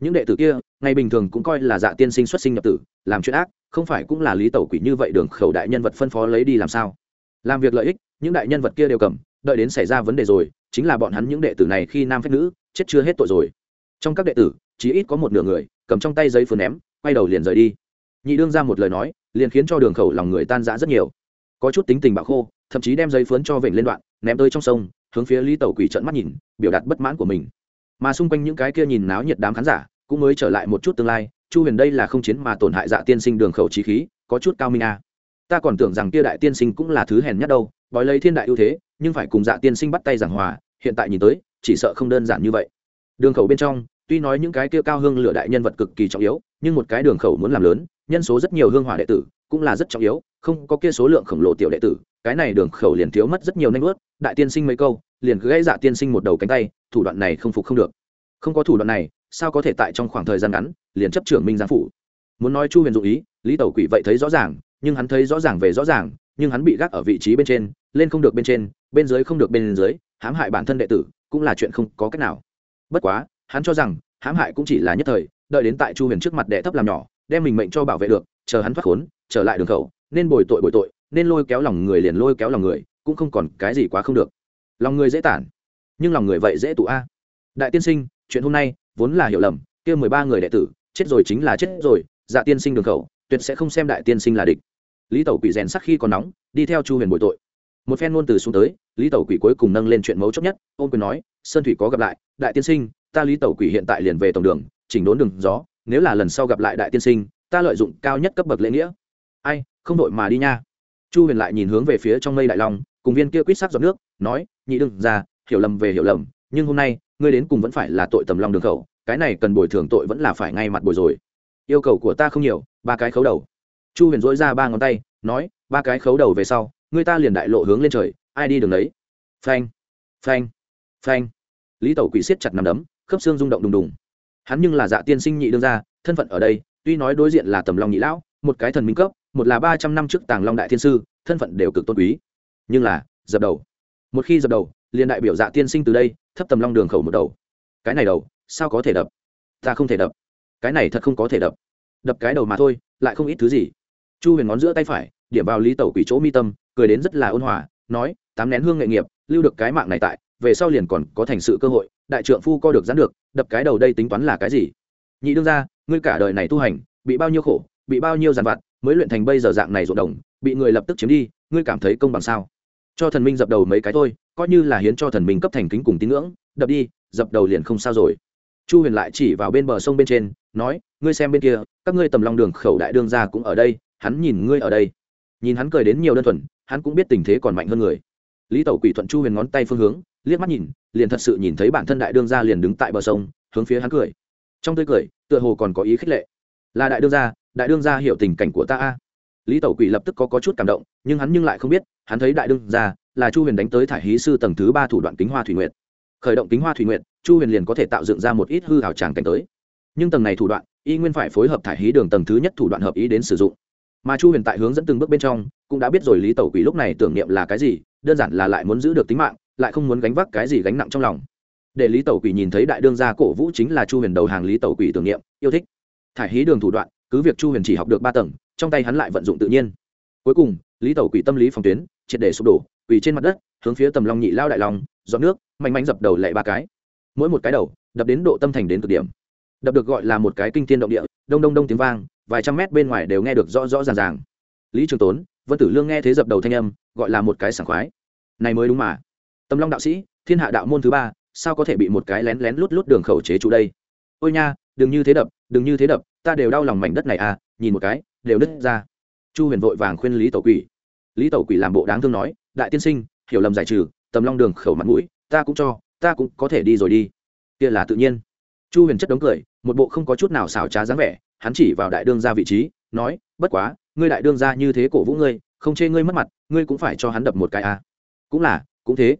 Những đệ tử kia, ngày bình thường cũng coi là dạ tiên sinh xuất sinh nhập tử, làm chuyện ác, không phải cũng là lý tẩu quỷ như vậy đường khẩu đại nhân vật phân phó lấy đi làm sao? Làm việc lợi ích, những đại nhân vật kia đều cầm, đợi đến xảy ra vấn đề rồi, chính là bọn hắn những đệ tử này khi nam phép nữ, chết chưa hết tội rồi. Trong các đệ tử, chỉ ít có một nửa người, cầm trong tay giấy phun ném quay đầu liền rời đi. Nhị đương ra một lời nói, liền khiến cho đường khẩu lòng người tan rã rất nhiều. Có chút tính tình bạo khô, thậm chí đem giấy phướn cho vểnh lên đoạn, ném tới trong sông, hướng phía lý tẩu quỷ trận mắt nhìn, biểu đạt bất mãn của mình. Mà xung quanh những cái kia nhìn náo nhiệt đám khán giả, cũng mới trở lại một chút tương lai, chu huyền đây là không chiến mà tổn hại dạ tiên sinh đường khẩu trí khí, có chút cao minh a ta còn tưởng rằng kia đại tiên sinh cũng là thứ hèn nhất đâu, bói lấy thiên đại ưu thế, nhưng phải cùng dạ tiên sinh bắt tay giảng hòa, hiện tại nhìn tới, chỉ sợ không đơn giản như vậy. Đường khẩu bên trong tuy nói những cái kia cao hương lửa đại nhân vật cực kỳ trọng yếu, nhưng một cái đường khẩu muốn làm lớn, nhân số rất nhiều hương hỏa đệ tử cũng là rất trọng yếu, không có kia số lượng khổng lồ tiểu đệ tử, cái này đường khẩu liền thiếu mất rất nhiều nanh vớt đại tiên sinh mấy câu, liền gãy dạ tiên sinh một đầu cánh tay, thủ đoạn này không phục không được. Không có thủ đoạn này, sao có thể tại trong khoảng thời gian ngắn, liền chấp trưởng minh giang phủ? Muốn nói chu huyền dụ ý, lý tẩu quỷ vậy thấy rõ ràng, nhưng hắn thấy rõ ràng về rõ ràng, nhưng hắn bị gác ở vị trí bên trên, lên không được bên trên, bên dưới không được bên dưới, hãm hại bản thân đệ tử, cũng là chuyện không có cách nào. Bất quá hắn cho rằng, hãm hại cũng chỉ là nhất thời, đợi đến tại chu huyền trước mặt đệ thấp làm nhỏ, đem mình mệnh cho bảo vệ được, chờ hắn thoát khốn, trở lại đường khẩu, nên bồi tội bồi tội, nên lôi kéo lòng người liền lôi kéo lòng người, cũng không còn cái gì quá không được. Lòng người dễ tản, nhưng lòng người vậy dễ tụ a. Đại tiên sinh, chuyện hôm nay vốn là hiểu lầm, kia mười ba người đệ tử, chết rồi chính là chết rồi dạ tiên sinh đường khẩu, tuyệt sẽ không xem đại tiên sinh là địch. Lý tẩu quỷ rèn sắc khi còn nóng, đi theo chu huyền bồi tội. Một phen ngôn từ xuống tới, lý tẩu quỷ cuối cùng nâng lên chuyện mấu chốc nhất ôm quyền nói, sơn thủy có gặp lại, đại tiên sinh ta lý tẩu quỷ hiện tại liền về tổng đường, chỉnh đốn đường gió, nếu là lần sau gặp lại đại tiên sinh, ta lợi dụng cao nhất cấp bậc lễ nghĩa. Ai, không đội mà đi nha. Chu huyền lại nhìn hướng về phía trong mây đại long, cùng viên kia quýt sắc giọt nước, nói, nhị đừng ra, hiểu lầm về hiểu lầm, nhưng hôm nay, ngươi đến cùng vẫn phải là tội tầm long đường khẩu, cái này cần bồi thường tội vẫn là phải ngay mặt bồi rồi. Yêu cầu của ta không nhiều, ba cái khấu đầu. Chu huyền dỗi ra ba ngón tay, nói, ba cái khấu đầu về sau, người ta liền đại lộ hướng lên trời, ai đi đường đấy? Phanh phanh phanh. Lý tẩu quỷ siết chặt nằm đấm khớp xương rung động đùng đùng. Hắn nhưng là dạ tiên sinh nhị đương gia, thân phận ở đây, tuy nói đối diện là tầm long nhị lão, một cái thần minh cấp, một là ba trăm năm trước tàng long đại thiên sư, thân phận đều cực tôn quý. Nhưng là, dập đầu. Một khi dập đầu, liền đại biểu dạ tiên sinh từ đây, thấp tầm long đường khẩu một đầu. Cái này đầu, sao có thể đập? Ta không thể đập. Cái này thật không có thể đập. Đập cái đầu mà thôi, lại không ít thứ gì. Chu huyền ngón giữa tay phải, điểm vào lý tẩu quỷ chỗ mi tâm, cười đến rất là ôn hòa, nói, tám nén hương nghệ nghiệp, lưu được cái mạng này tại, về sau liền còn có thành sự cơ hội đại trượng phu co được dán được, đập cái đầu đây tính toán là cái gì? Nhị đương ra ngươi cả đời này tu hành, bị bao nhiêu khổ, bị bao nhiêu giàn vặt, mới luyện thành bây giờ dạng này ruộng đồng, bị người lập tức chiếm đi, ngươi cảm thấy công bằng sao? Cho thần minh dập đầu mấy cái thôi, coi như là hiến cho thần minh cấp thành kính cùng tín ngưỡng, đập đi, dập đầu liền không sao rồi. Chu huyền lại chỉ vào bên bờ sông bên trên, nói, ngươi xem bên kia, các ngươi tầm long đường khẩu đại đương gia cũng ở đây, hắn nhìn ngươi ở đây. Nhìn hắn cười đến nhiều đơn thuần, hắn cũng biết tình thế còn mạnh hơn người. Lý tẩu quỷ thuận chu huyền ngón tay phương hướng liếc mắt nhìn liền thật sự nhìn thấy bản thân đại đương gia liền đứng tại bờ sông hướng phía hắn cười. Trong tươi cười tựa hồ còn có ý khích lệ. Là đại đương gia đại đương gia hiểu tình cảnh của ta a. Lý tẩu quỷ lập tức có, có chút cảm động nhưng hắn nhưng lại không biết hắn thấy đại đương gia là chu huyền đánh tới thải hí sư tầng thứ ba thủ đoạn kính hoa thủy nguyện khởi động kính hoa thủy nguyện chu huyền liền có thể tạo dựng ra một ít hư hào tràng cảnh tới. Nhưng tầng này thủ đoạn y nguyên phải phối hợp thải hí đường tầng thứ nhất thủ đoạn hợp ý đến sử dụng. Mà chu huyền tại hướng dẫn từng bước bên trong cũng đã biết rồi lý tẩu quỷ lúc này tưởng niệm là cái gì đơn giản là lại muốn giữ được tính mạng lại không muốn gánh vác cái gì gánh nặng trong lòng. Để lý tẩu quỷ nhìn thấy đại đương gia cổ vũ chính là chu huyền đầu hàng lý tẩu quỷ tưởng niệm, yêu thích. Thải hí đường thủ đoạn, cứ việc chu huyền chỉ học được ba tầng, trong tay hắn lại vận dụng tự nhiên. Cuối cùng, lý tẩu quỷ tâm lý phòng tuyến, triệt để sụp đổ quỷ trên mặt đất, hướng phía tầm long nhị lao đại long dọn nước, mạnh mạnh dập đầu lệ ba cái. Mỗi một cái đầu, đập đến độ tâm thành đến cực điểm. Đập được gọi là một cái kinh thiên động địa, đông đông đông tiếng vang, vài trăm mét bên ngoài đều nghe được rõ rõ ràng ràng. Lý trường tốn, vân tử lương nghe thế dập đầu thanh âm, gọi là một cái sảng khoái. Này mới đúng mà tâm long đạo sĩ, thiên hạ đạo môn thứ ba, sao có thể bị một cái lén lén lút lút đường khẩu chế trụ đây? Ôi nha, đừng như thế đập, đừng như thế đập, ta đều đau lòng mảnh đất này à nhìn một cái, đều nứt ra. Chu huyền vội vàng khuyên lý tẩu quỷ. Lý tẩu quỷ làm bộ đáng thương nói, đại tiên sinh, hiểu lầm giải trừ, tầm long đường khẩu mặt mũi, ta cũng cho, ta cũng có thể đi rồi đi. Kia là tự nhiên. Chu huyền chất đống cười, một bộ không có chút nào xảo trá dáng vẻ, hắn chỉ vào đại đương ra vị trí, nói, bất quá, ngươi đại đương ra như thế cổ vũ ngươi, không chê ngươi mất mặt, ngươi cũng phải cho hắn đập một cái à. cũng là, cũng thế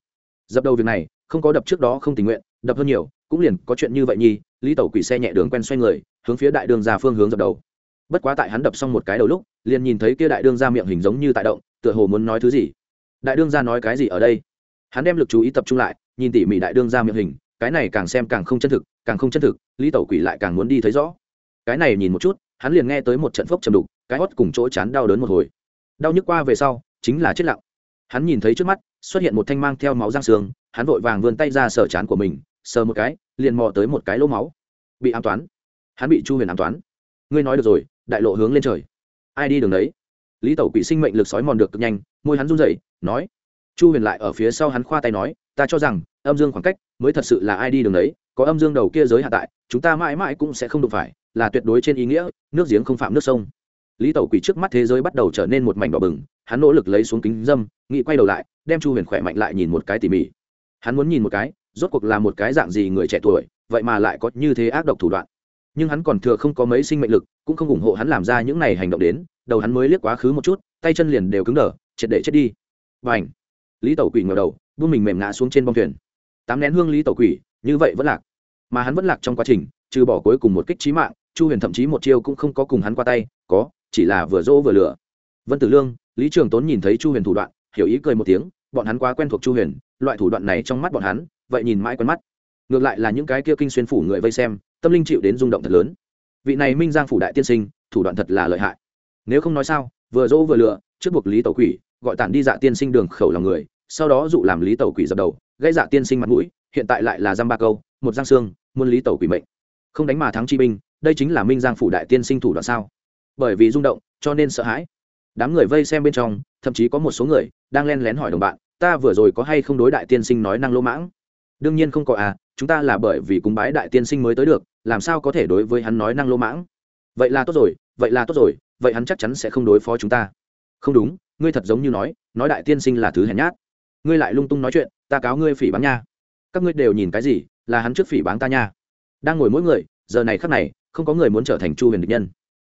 dập đầu việc này, không có đập trước đó không tình nguyện, đập hơn nhiều, cũng liền có chuyện như vậy nhi, lý tẩu quỷ xe nhẹ đường quen xoay người, hướng phía đại Đường ra phương hướng dập đầu. Bất quá tại hắn đập xong một cái đầu lúc, liền nhìn thấy kia đại đương ra miệng hình giống như tại động, tựa hồ muốn nói thứ gì. Đại đương ra nói cái gì ở đây? Hắn đem lực chú ý tập trung lại, nhìn tỉ mỉ đại đương ra miệng hình, cái này càng xem càng không chân thực, càng không chân thực, lý tẩu quỷ lại càng muốn đi thấy rõ. Cái này nhìn một chút, hắn liền nghe tới một trận phốc chầm đục, cái hót cùng chỗ chán đau đớn một hồi. Đau nhức qua về sau, chính là chết lặng hắn nhìn thấy trước mắt, xuất hiện một thanh mang theo máu răng xương hắn vội vàng vươn tay ra sờ chán của mình, sờ một cái, liền mò tới một cái lỗ máu. Bị ám toán. Hắn bị chu huyền ám toán. Ngươi nói được rồi, đại lộ hướng lên trời. Ai đi đường đấy? Lý tẩu quỷ sinh mệnh lực sói mòn được cực nhanh, môi hắn run rẩy, nói. Chu huyền lại ở phía sau hắn khoa tay nói, ta cho rằng, âm dương khoảng cách mới thật sự là ai đi đường đấy, có âm dương đầu kia giới hạ tại, chúng ta mãi mãi cũng sẽ không đụng phải, là tuyệt đối trên ý nghĩa, nước giếng không phạm nước sông lý tẩu quỷ trước mắt thế giới bắt đầu trở nên một mảnh đỏ bừng, hắn nỗ lực lấy xuống kính dâm nghị quay đầu lại, đem chu huyền khỏe mạnh lại nhìn một cái tỉ mỉ. Hắn muốn nhìn một cái, rốt cuộc là một cái dạng gì người trẻ tuổi, vậy mà lại có như thế ác độc thủ đoạn. Nhưng hắn còn thừa không có mấy sinh mệnh lực, cũng không ủng hộ hắn làm ra những này hành động đến, đầu hắn mới liếc quá khứ một chút, tay chân liền đều cứng đờ, triệt để chết đi. Và ảnh lý tẩu quỷ ngờ đầu, buông mình mềm ngã xuống trên bông thuyền. Tám nén hương lý tẩu quỷ, như vậy vẫn lạc. Mà hắn vẫn lạc trong quá trình, trừ bỏ cuối cùng một kích trí mạng, chu huyền thậm chí một chiêu cũng không có cùng hắn qua tay, có chỉ là vừa dỗ vừa lừa. vân tử lương, lý trường tốn nhìn thấy chu huyền thủ đoạn, hiểu ý cười một tiếng, bọn hắn quá quen thuộc chu huyền, loại thủ đoạn này trong mắt bọn hắn, vậy nhìn mãi quen mắt. Ngược lại là những cái kia kinh xuyên phủ người vây xem, tâm linh chịu đến rung động thật lớn. Vị này minh giang phủ đại tiên sinh, thủ đoạn thật là lợi hại. Nếu không nói sao, vừa dỗ vừa lựa trước buộc lý tẩu quỷ, gọi tản đi dạ tiên sinh đường khẩu lòng người, sau đó dụ làm lý tẩu quỷ dập đầu, gây dạ tiên sinh mặt mũi, hiện tại lại là giam ba câu, một giang xương muôn lý tẩu quỷ mệnh. Không đánh mà thắng chi binh, đây chính là minh giang phủ đại tiên sinh thủ đoạn sao? Bởi vì rung động, cho nên sợ hãi. Đám người vây xem bên trong, thậm chí có một số người đang len lén hỏi đồng bạn, ta vừa rồi có hay không đối đại tiên sinh nói năng lỗ mãng? Đương nhiên không có à chúng ta là bởi vì cúng bái đại tiên sinh mới tới được, làm sao có thể đối với hắn nói năng lỗ mãng? Vậy là tốt rồi, vậy là tốt rồi, vậy hắn chắc chắn sẽ không đối phó chúng ta. Không đúng, ngươi thật giống như nói nói đại tiên sinh là thứ hèn nhát. Ngươi lại lung tung nói chuyện, ta cáo ngươi phỉ báng nha. Các ngươi đều nhìn cái gì, là hắn trước phỉ báng ta nha. Đang ngồi mỗi người, giờ này khắc này, không có người muốn trở thành chu huyền địch nhân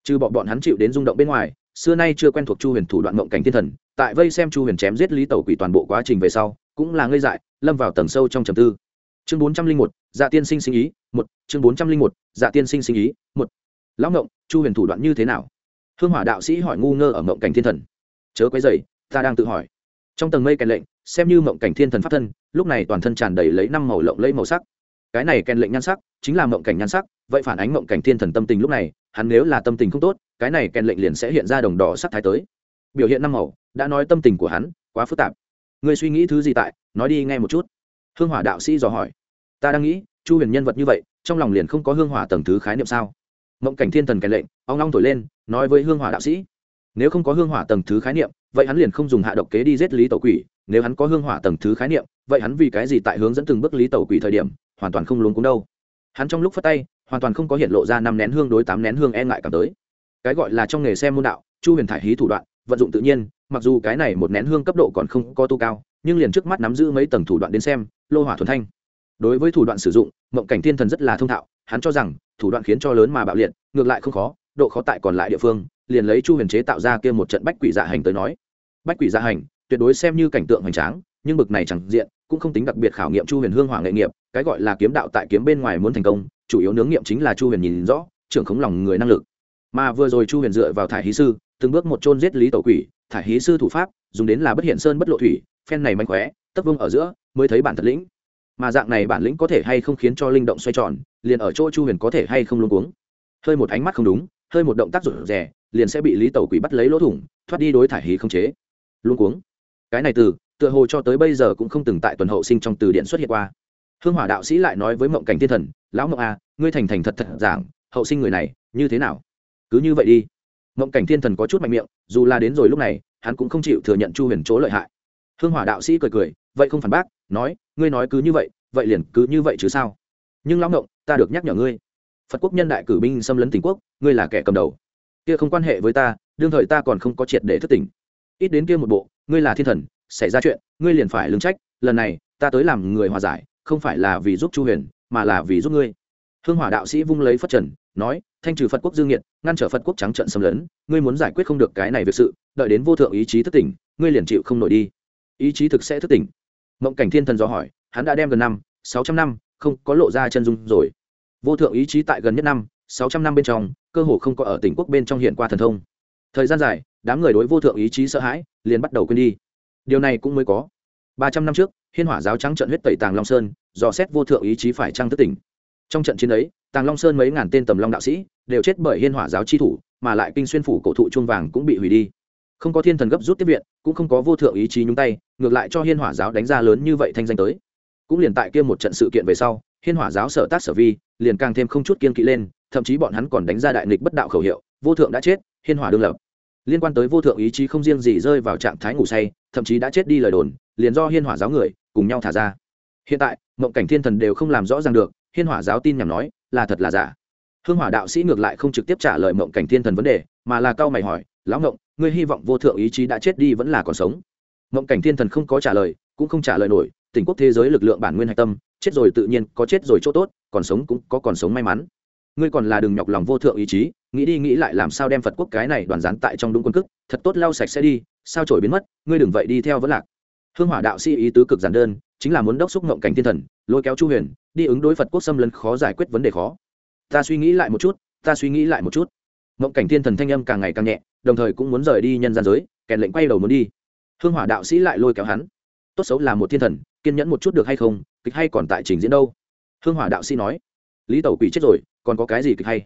trừ bọn bọn hắn chịu đến rung động bên ngoài, xưa nay chưa quen thuộc chu huyền thủ đoạn mộng cảnh thiên thần, tại vây xem chu huyền chém giết lý tẩu quỷ toàn bộ quá trình về sau, cũng là ngây dại, lâm vào tầng sâu trong trầm tư. Chương bốn trăm linh một dạ tiên sinh sinh ý, một. Chương bốn trăm linh một dạ tiên sinh sinh ý, một. Lão mộng chu huyền thủ đoạn như thế nào? Hương hỏa đạo sĩ hỏi ngu ngơ ở mộng cảnh thiên thần. Chớ quấy dày ta đang tự hỏi. Trong tầng mây kèn lệnh, xem như mộng cảnh thiên thần pháp thân, lúc này toàn thân tràn đầy lấy năm màu lộng lấy màu sắc. Cái này kèn lệnh nhan sắc, chính là mộng cảnh nhan sắc, vậy phản ánh mộng cảnh thiên thần tâm tình lúc này hắn nếu là tâm tình không tốt, cái này kèn lệnh liền sẽ hiện ra đồng đỏ sắc thái tới. Biểu hiện năm màu, đã nói tâm tình của hắn quá phức tạp. Ngươi suy nghĩ thứ gì tại, nói đi nghe một chút. Hương hỏa đạo sĩ dò hỏi. Ta đang nghĩ, chu huyền nhân vật như vậy, trong lòng liền không có hương hỏa tầng thứ khái niệm sao? Mộng cảnh thiên thần kèn lệnh ông long thổi lên, nói với hương hỏa đạo sĩ. Nếu không có hương hỏa tầng thứ khái niệm, vậy hắn liền không dùng hạ độc kế đi giết lý tẩu quỷ. Nếu hắn có hương hỏa tầng thứ khái niệm, vậy hắn vì cái gì tại hướng dẫn từng bước lý tẩu quỷ thời điểm, hoàn toàn không luống cúng đâu. Hắn trong lúc phát tay hoàn toàn không có hiện lộ ra năm nén hương đối tám nén hương e ngại cảm tới. Cái gọi là trong nghề xem môn đạo, chu huyền thải hí thủ đoạn, vận dụng tự nhiên, mặc dù cái này một nén hương cấp độ còn không có tu cao, nhưng liền trước mắt nắm giữ mấy tầng thủ đoạn đến xem, lô hỏa thuần thanh. Đối với thủ đoạn sử dụng, mộng cảnh thiên thần rất là thông thạo, hắn cho rằng, thủ đoạn khiến cho lớn mà bạo liệt, ngược lại không khó, độ khó tại còn lại địa phương, liền lấy chu huyền chế tạo ra kia một trận bách quỷ dạ hành tới nói. Bách quỷ dạ hành, tuyệt đối xem như cảnh tượng hoành tráng, nhưng bực này chẳng diện, cũng không tính đặc biệt khảo nghiệm chu huyền hương hỏa nghệ nghiệp, cái gọi là kiếm đạo tại kiếm bên ngoài muốn thành công chủ yếu nướng nghiệm chính là chu huyền nhìn rõ, trưởng khống lòng người năng lực. Mà vừa rồi chu huyền dựa vào thải hí sư, từng bước một chôn giết lý tẩu quỷ, thải hí sư thủ pháp, dùng đến là bất hiện sơn bất lộ thủy, phen này mạnh khóe, tấp vương ở giữa, mới thấy bản thật lĩnh. Mà dạng này bản lĩnh có thể hay không khiến cho linh động xoay tròn, liền ở chỗ chu huyền có thể hay không luôn cuống. Hơi một ánh mắt không đúng, hơi một động tác rụt rè, liền sẽ bị lý tẩu quỷ bắt lấy lỗ thủng, thoát đi đối thải hí không chế. Luôn cuống. Cái này từ, tựa hồ cho tới bây giờ cũng không từng tại tuần hậu sinh trong từ điện xuất hiện qua hương hỏa đạo sĩ lại nói với mộng cảnh thiên thần lão mộng a à, ngươi thành thành thật thật giảng hậu sinh người này như thế nào? Cứ như vậy đi. Mộng cảnh thiên thần có chút mạnh miệng dù là đến rồi lúc này hắn cũng không chịu thừa nhận chu huyền chỗ lợi hại. Hương hỏa đạo sĩ cười cười vậy không phản bác nói ngươi nói cứ như vậy vậy liền cứ như vậy chứ sao? Nhưng lão mộng ta được nhắc nhở ngươi phật quốc nhân đại cử binh xâm lấn tỉnh quốc ngươi là kẻ cầm đầu. Kia không quan hệ với ta đương thời ta còn không có triệt để thất tình, ít đến kia một bộ ngươi là thiên thần xảy ra chuyện ngươi liền phải lương trách lần này ta tới làm người hòa giải không phải là vì giúp chu huyền, mà là vì giúp ngươi. Hương hỏa đạo sĩ vung lấy phất trần, nói, thanh trừ phật quốc dương nghiệt, ngăn trở phật quốc trắng trận xâm lấn, ngươi muốn giải quyết không được cái này việc sự, đợi đến vô thượng ý chí thất tỉnh, ngươi liền chịu không nổi đi. Ý chí thực sẽ thất tỉnh. Mộng cảnh thiên thần do hỏi, hắn đã đem gần năm, sáu trăm năm, không có lộ ra chân dung rồi. Vô thượng ý chí tại gần nhất năm, sáu trăm năm bên trong, cơ hồ không có ở tỉnh quốc bên trong hiện qua thần thông. Thời gian dài, đám người đối vô thượng ý chí sợ hãi, liền bắt đầu quên đi. Điều này cũng mới có. Ba trăm năm trước hiên hỏa giáo trắng trận huyết tẩy tàng long sơn dò xét vô thượng ý chí phải trăng thất tỉnh. Trong trận chiến ấy, tàng long sơn mấy ngàn tên tầm long đạo sĩ đều chết bởi hiên hỏa giáo chi thủ, mà lại kinh xuyên phủ cổ thụ chuông vàng cũng bị hủy đi. Không có thiên thần gấp rút tiếp viện, cũng không có vô thượng ý chí nhúng tay, ngược lại cho hiên hỏa giáo đánh ra lớn như vậy thanh danh tới. Cũng liền tại kia một trận sự kiện về sau, hiên hỏa giáo sở tác sở vi liền càng thêm không chút kiên kỵ lên, thậm chí bọn hắn còn đánh ra đại nghịch bất đạo khẩu hiệu, vô thượng đã chết, hiên hỏa đương lập. Liên quan tới vô thượng ý chí không riêng gì rơi vào trạng thái ngủ say thậm chí đã chết đi lời đồn, liền do hiên hỏa giáo người cùng nhau thả ra. Hiện tại, mộng cảnh thiên thần đều không làm rõ ràng được, hiên hỏa giáo tin nhằm nói, là thật là giả. Hương hỏa đạo sĩ ngược lại không trực tiếp trả lời mộng cảnh thiên thần vấn đề, mà là cao mày hỏi, lão mộng, ngươi hy vọng vô thượng ý chí đã chết đi vẫn là còn sống? Mộng cảnh thiên thần không có trả lời, cũng không trả lời nổi, tỉnh quốc thế giới lực lượng bản nguyên hạch tâm, chết rồi tự nhiên có chết rồi chỗ tốt, còn sống cũng có còn sống may mắn. Ngươi còn là đừng nhọc lòng vô thượng ý chí, nghĩ đi nghĩ lại làm sao đem phật quốc cái này đoàn gián tại trong đúng quân cức, thật tốt lau sạch sẽ đi sao trổi biến mất, ngươi đừng vậy đi theo vẫn lạc. Hương hỏa đạo sĩ ý tứ cực giản đơn, chính là muốn đốc xúc ngộng cảnh thiên thần, lôi kéo chu huyền, đi ứng đối phật quốc xâm lấn khó giải quyết vấn đề khó. Ta suy nghĩ lại một chút, ta suy nghĩ lại một chút. Ngộng cảnh thiên thần thanh âm càng ngày càng nhẹ, đồng thời cũng muốn rời đi nhân gian giới, kèn lệnh quay đầu muốn đi. Hương hỏa đạo sĩ lại lôi kéo hắn. Tốt xấu là một thiên thần, kiên nhẫn một chút được hay không, kịch hay còn tại trình diễn đâu. Hương hỏa đạo sĩ nói. Lý tẩu quỷ chết rồi, còn có cái gì kịch hay?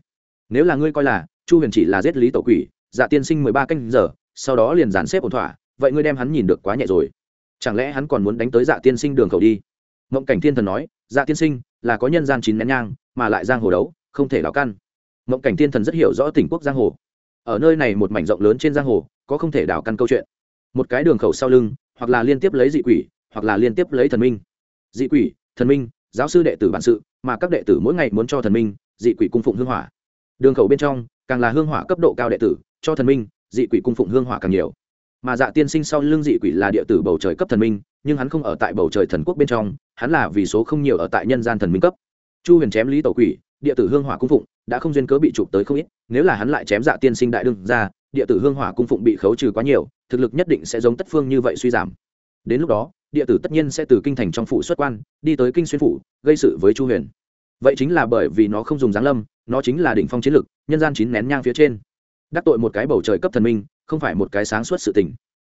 Nếu là ngươi coi là, chu huyền chỉ là giết lý tẩu quỷ dạ tiên sinh mười ba canh giờ sau đó liền dàn xếp ổn thỏa, vậy ngươi đem hắn nhìn được quá nhẹ rồi. Chẳng lẽ hắn còn muốn đánh tới dạ tiên sinh đường khẩu đi? Mộng cảnh thiên thần nói dạ tiên sinh, là có nhân gian chín nén nhang, mà lại giang hồ đấu, không thể đào căn. Mộng cảnh thiên thần rất hiểu rõ tỉnh quốc giang hồ. Ở nơi này một mảnh rộng lớn trên giang hồ, có không thể đào căn câu chuyện. Một cái đường khẩu sau lưng, hoặc là liên tiếp lấy dị quỷ, hoặc là liên tiếp lấy thần minh. Dị quỷ, thần minh, giáo sư đệ tử bản sự, mà các đệ tử mỗi ngày muốn cho thần minh, dị quỷ cung phụng hương hỏa. Đường khẩu bên trong, càng là hương hỏa cấp độ cao đệ tử, cho thần minh dị quỷ cung phụng hương hỏa càng nhiều. Mà dạ tiên sinh sau lưng dị quỷ là địa tử bầu trời cấp thần minh, nhưng hắn không ở tại bầu trời thần quốc bên trong, hắn là vì số không nhiều ở tại nhân gian thần minh cấp. Chu huyền chém lý tổ quỷ, địa tử hương hỏa cung phụng, đã không duyên cớ bị chụp tới không ít, nếu là hắn lại chém dạ tiên sinh đại đương ra địa tử hương hỏa cung phụng bị khấu trừ quá nhiều, thực lực nhất định sẽ giống tất phương như vậy suy giảm. Đến lúc đó, địa tử tất nhiên sẽ từ kinh thành trong phủ xuất quan, đi tới kinh xuyên phủ, gây sự với chu huyền. Vậy chính là bởi vì nó không dùng giáng lâm, nó chính là đỉnh phong chiến lực, nhân gian chín nén nhang phía trên đắc tội một cái bầu trời cấp thần minh, không phải một cái sáng suốt sự tình.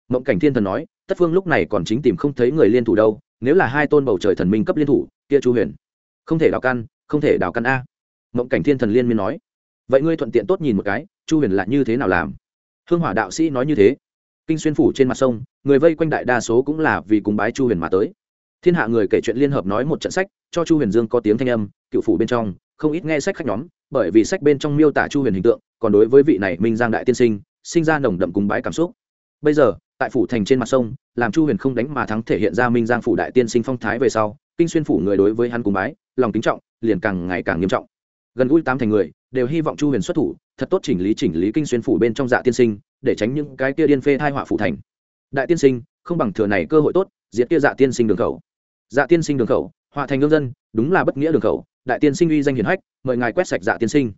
Mộng cảnh thiên thần nói, tất phương lúc này còn chính tìm không thấy người liên thủ đâu, nếu là hai tôn bầu trời thần minh cấp liên thủ, kia chu huyền, không thể đào căn, không thể đào căn a. Mộng cảnh thiên thần liên miên nói, vậy ngươi thuận tiện tốt nhìn một cái, chu huyền lại như thế nào làm? Hương hỏa đạo sĩ nói như thế, kinh xuyên phủ trên mặt sông, người vây quanh đại đa số cũng là vì cúng bái chu huyền mà tới. Thiên hạ người kể chuyện liên hợp nói một trận sách, cho chu huyền dương có tiếng thanh âm, cựu phủ bên trong không ít nghe sách khách nhóm, bởi vì sách bên trong miêu tả chu huyền hình tượng, còn đối với vị này minh giang đại tiên sinh sinh ra nồng đậm cúng bái cảm xúc. Bây giờ, tại phủ thành trên mặt sông, làm chu huyền không đánh mà thắng thể hiện ra minh giang phủ đại tiên sinh phong thái về sau, kinh xuyên phủ người đối với hắn cúng bái, lòng kính trọng, liền càng ngày càng nghiêm trọng. Gần gũi tám thành người, đều hy vọng chu huyền xuất thủ, thật tốt chỉnh lý chỉnh lý kinh xuyên phủ bên trong dạ tiên sinh, để tránh những cái kia điên phê thai họa phủ thành. Đại tiên sinh, không bằng thừa này cơ hội tốt, diệt kia dạ tiên sinh đường khẩu. Dạ tiên sinh đường khẩu, họa thành ngư dân, đúng là bất nghĩa đường khẩu đại tiên sinh uy danh hiển hách, mời ngài quét sạch dạ tiên sinh.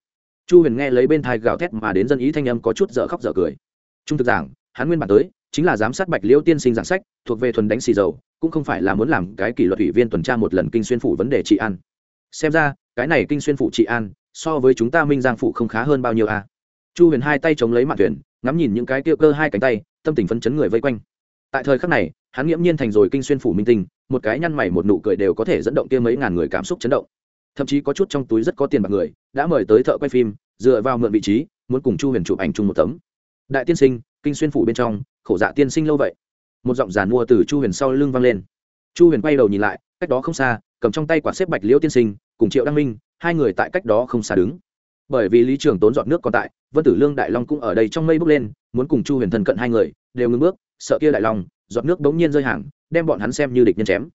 Chu huyền nghe lấy bên thai gào thét mà đến dân ý thanh âm có chút dở khóc dở cười. Trung thực giảng, hắn nguyên bản tới, chính là giám sát bạch liễu tiên sinh giảng sách, thuộc về thuần đánh xì dầu, cũng không phải là muốn làm cái kỷ luật ủy viên tuần tra một lần kinh xuyên phủ vấn đề trị an. Xem ra, cái này kinh xuyên phủ trị an, so với chúng ta minh giang phủ không khá hơn bao nhiêu à. chu huyền hai tay chống lấy mặt thuyền, ngắm nhìn những cái tiêu cơ hai cánh tay, tâm tình phấn chấn người vây quanh. Tại thời khắc này, hắn nghiễm nhiên thành rồi kinh xuyên phủ minh tinh, một cái nhăn mày một nụ cười đều có thể dẫn động kia mấy ngàn người cảm xúc chấn động thậm chí có chút trong túi rất có tiền bạc người, đã mời tới thợ quay phim, dựa vào mượn vị trí, muốn cùng chu huyền chụp ảnh chung một tấm. Đại tiên sinh, kinh xuyên phủ bên trong, khổ dạ tiên sinh lâu vậy. Một giọng giàn mua từ chu huyền sau lưng vang lên. Chu huyền quay đầu nhìn lại, cách đó không xa, cầm trong tay quả xếp bạch liễu tiên sinh, cùng triệu đăng minh, hai người tại cách đó không xa đứng. Bởi vì lý trường tốn dọn nước còn tại, vân tử lương, đại long cũng ở đây trong mây bước lên, muốn cùng chu huyền thân cận hai người, đều ngưng bước, sợ kia đại long dọn nước bỗng nhiên rơi hàng, đem bọn hắn xem như địch nhân chém.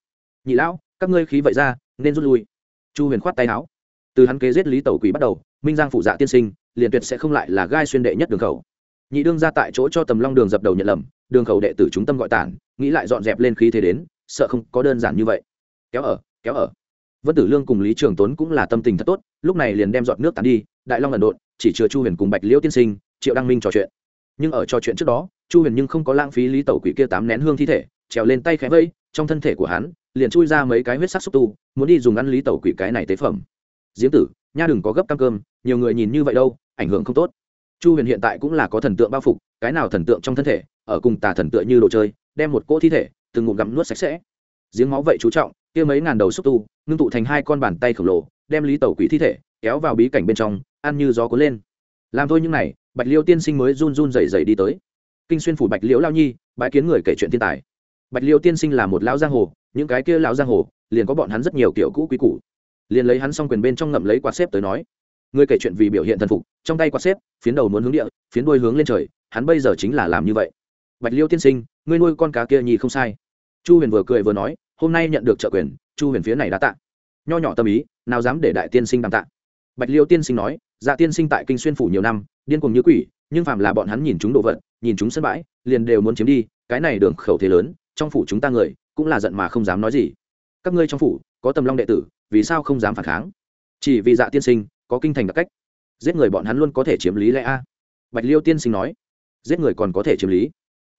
Nhị lão, các ngươi khí vậy ra, nên rút lui chu huyền khoát tay áo. Từ hắn kế giết lý tẩu quỷ bắt đầu, minh giang phụ dạ tiên sinh, liền tuyệt sẽ không lại là gai xuyên đệ nhất đường khẩu. Nhị đương ra tại chỗ cho tầm long đường dập đầu nhận lầm, đường khẩu đệ tử chúng tâm gọi tản, nghĩ lại dọn dẹp lên khí thế đến, sợ không có đơn giản như vậy. Kéo ở kéo ở. Vân tử lương cùng lý trường tốn cũng là tâm tình thật tốt, lúc này liền đem dọn nước tàn đi, đại long ẩn độn, chỉ chừa chu huyền cùng bạch liễu tiên sinh, triệu đăng minh trò chuyện. Nhưng ở trò chuyện trước đó, chu huyền nhưng không có lãng phí lý tẩu quỷ kia tám nén hương thi thể, trèo lên tay khẽ vây, trong thân thể của hắn liền chui ra mấy cái huyết sắc xúc tu, muốn đi dùng ăn lý tẩu quỷ cái này tế phẩm. Diễm tử, nha đừng có gấp cam cơm, nhiều người nhìn như vậy đâu, ảnh hưởng không tốt. Chu huyền hiện tại cũng là có thần tượng bao phục, cái nào thần tượng trong thân thể, ở cùng tà thần tượng như đồ chơi, đem một cỗ thi thể, từng ngụm gặm nuốt sạch sẽ. Giếng máu vậy chú trọng, kia mấy ngàn đầu xúc tu, ngưng tụ thành hai con bàn tay khổng lồ, đem lý tẩu quỷ thi thể, kéo vào bí cảnh bên trong, ăn như gió cuốn lên. Làm thôi những này, bạch liêu tiên sinh mới run run rẩy rẩy đi tới. Kinh xuyên phủ bạch liễu lao nhi bãi kiến người kể chuyện thiên tài bạch liêu tiên sinh là một lão giang hồ, những cái kia lão giang hồ, liền có bọn hắn rất nhiều kiểu cũ quý cũ liền lấy hắn xong quyền bên trong ngậm lấy quạt xếp tới nói người kể chuyện vì biểu hiện thần phục, trong tay quạt xếp, phiến đầu muốn hướng địa, phiến đuôi hướng lên trời, hắn bây giờ chính là làm như vậy. Bạch liêu tiên sinh, ngươi nuôi con cá kia nhì không sai. Chu huyền vừa cười vừa nói, hôm nay nhận được trợ quyền, chu huyền phía này đã tạ. Nho nhỏ tâm ý, nào dám để đại tiên sinh đàm tạ. Bạch liêu tiên sinh nói dạ tiên sinh tại kinh xuyên phủ nhiều năm, điên cùng như quỷ, nhưng phàm là bọn hắn nhìn chúng đồ vật, nhìn chúng sân bãi, liền đều muốn chiếm đi, cái này đường khẩu thế lớn trong phủ chúng ta người, cũng là giận mà không dám nói gì. Các ngươi trong phủ, có tầm long đệ tử, vì sao không dám phản kháng? Chỉ vì dạ tiên sinh, có kinh thành đặc cách. Giết người bọn hắn luôn có thể chiếm lý lẽ a. Bạch liêu tiên sinh nói. Giết người còn có thể chiếm lý.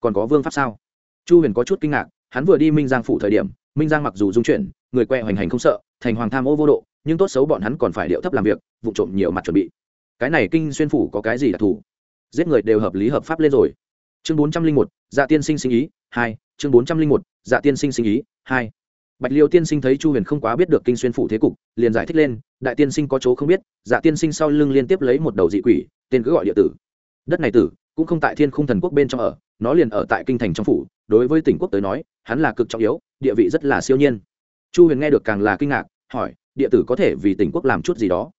Còn có vương pháp sao? Chu huyền có chút kinh ngạc, hắn vừa đi minh giang phủ thời điểm, minh giang mặc dù dung chuyển, người quẹ hoành hành không sợ, thành hoàng tham ô vô độ, nhưng tốt xấu bọn hắn còn phải điệu thấp làm việc vụ trộm nhiều mặt chuẩn bị. Cái này kinh xuyên phủ có cái gì đặc thù? Giết người đều hợp lý hợp pháp lên rồi. Chương bốn trăm linh một dạ tiên sinh sinh ý, hai chương bốn trăm linh một dạ tiên sinh sinh ý, hai. Bạch liêu tiên sinh thấy chu huyền không quá biết được kinh xuyên phủ thế cục, liền giải thích lên, đại tiên sinh có chỗ không biết dạ tiên sinh sau lưng liên tiếp lấy một đầu dị quỷ, tên cứ gọi địa tử. Đất này tử, cũng không tại thiên khung thần quốc bên trong ở, nó liền ở tại kinh thành trong phủ, đối với tỉnh quốc tới nói, hắn là cực trọng yếu, địa vị rất là siêu nhiên. Chu huyền nghe được càng là kinh ngạc, hỏi, địa tử có thể vì tỉnh quốc làm chút gì đó?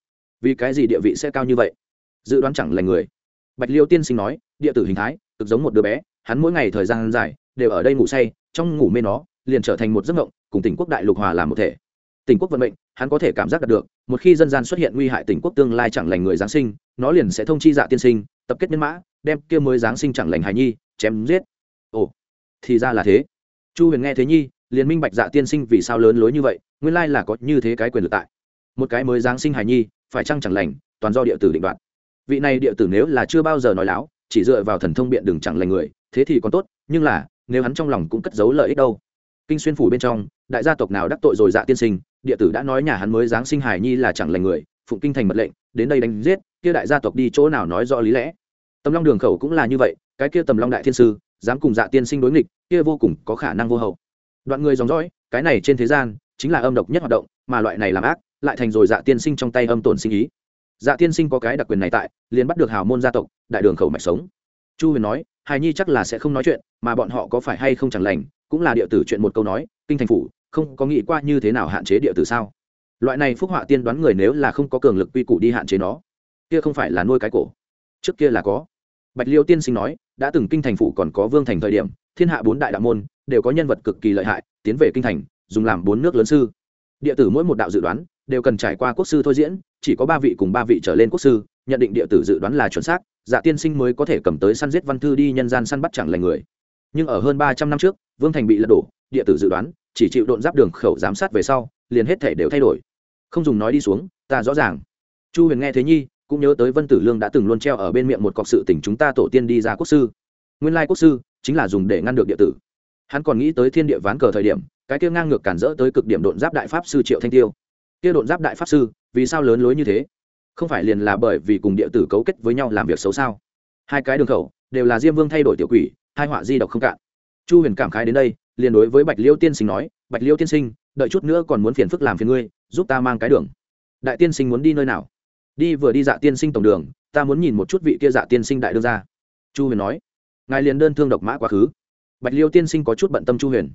Vì cái gì địa vị sẽ cao như vậy? Dự đoán chẳng là người. Bạch liêu tiên sinh nói, địa tử hình thái, cực giống một đứa bé hắn mỗi ngày thời gian dài đều ở đây ngủ say, trong ngủ mê nó, liền trở thành một giấc mộng, cùng tỉnh quốc đại lục hòa làm một thể. Tỉnh quốc vận mệnh, hắn có thể cảm giác được, một khi dân gian xuất hiện nguy hại tỉnh quốc tương lai chẳng lành người giáng sinh, nó liền sẽ thông chi dạ tiên sinh, tập kết nhân mã, đem kia mới giáng sinh chẳng lành hài nhi, chém giết. Ồ, thì ra là thế. Chu huyền nghe thế nhi, liền minh bạch dạ tiên sinh vì sao lớn lối như vậy, nguyên lai là có như thế cái quyền lực tại. Một cái mới giáng sinh hài nhi, phải chăng chẳng lành, toàn do địa tử định đoạt. Vị này địa tử nếu là chưa bao giờ nói láo, chỉ dựa vào thần thông biện đừng chẳng lành người thế thì còn tốt, nhưng là, nếu hắn trong lòng cũng cất giấu lợi ích đâu. Kinh xuyên phủ bên trong, đại gia tộc nào đắc tội rồi dạ tiên sinh, địa tử đã nói nhà hắn mới giáng sinh hài nhi là chẳng lành người, phụng kinh thành mật lệnh, đến đây đánh giết, kia đại gia tộc đi chỗ nào nói rõ lý lẽ. Tầm long đường khẩu cũng là như vậy, cái kia tầm long đại thiên sư, dám cùng dạ tiên sinh đối nghịch, kia vô cùng có khả năng vô hậu. Đoạn người dòng dõi, cái này trên thế gian, chính là âm độc nhất hoạt động, mà loại này làm ác, lại thành rồi dạ tiên sinh trong tay âm tổn sinh ý. Dạ tiên sinh có cái đặc quyền này tại, liền bắt được hào môn gia tộc, đại đường khẩu mạch sống. Chu huyền nói hài nhi chắc là sẽ không nói chuyện, mà bọn họ có phải hay không chẳng lành, cũng là địa tử chuyện một câu nói, kinh thành phủ, không có nghĩ qua như thế nào hạn chế địa tử sao? Loại này phúc họa tiên đoán người nếu là không có cường lực quy củ đi hạn chế nó, kia không phải là nuôi cái cổ. Trước kia là có. Bạch liêu tiên sinh nói, đã từng kinh thành phủ còn có vương thành thời điểm, thiên hạ bốn đại đạo môn, đều có nhân vật cực kỳ lợi hại, tiến về kinh thành, dùng làm bốn nước lớn sư. Địa tử mỗi một đạo dự đoán, đều cần trải qua quốc sư thôi diễn, chỉ có ba vị cùng ba vị trở lên quốc sư, nhận định địa tử dự đoán là chuẩn xác dạ tiên sinh mới có thể cầm tới săn giết văn thư đi nhân gian săn bắt chẳng lành người. Nhưng ở hơn ba trăm năm trước, vương thành bị lật đổ, địa tử dự đoán, chỉ chịu độn giáp đường khẩu giám sát về sau, liền hết thể đều thay đổi. Không dùng nói đi xuống, ta rõ ràng. Chu huyền nghe thế nhi, cũng nhớ tới vân tử lương đã từng luôn treo ở bên miệng một cọc sự tỉnh chúng ta tổ tiên đi ra quốc sư. Nguyên lai quốc sư chính là dùng để ngăn được địa tử. Hắn còn nghĩ tới thiên địa ván cờ thời điểm, cái kia ngang ngược cản rỡ tới cực điểm độn giáp đại pháp sư triệu thanh tiêu. Kia độn giáp đại pháp sư, vì sao lớn lối như thế? Không phải liền là bởi vì cùng địa tử cấu kết với nhau làm việc xấu sao? Hai cái đường khẩu, đều là diêm vương thay đổi tiểu quỷ, hai họa di độc không cạn. Chu huyền cảm khái đến đây, liền đối với bạch liêu tiên sinh nói, bạch liêu tiên sinh, đợi chút nữa còn muốn phiền phức làm phiền ngươi, giúp ta mang cái đường. Đại tiên sinh muốn đi nơi nào? Đi vừa đi dạ tiên sinh tổng đường, ta muốn nhìn một chút vị kia dạ tiên sinh đại đương ra chu huyền nói. Ngài liền đơn thương độc mã quá khứ. Bạch liêu tiên sinh có chút bận tâm chu huyền.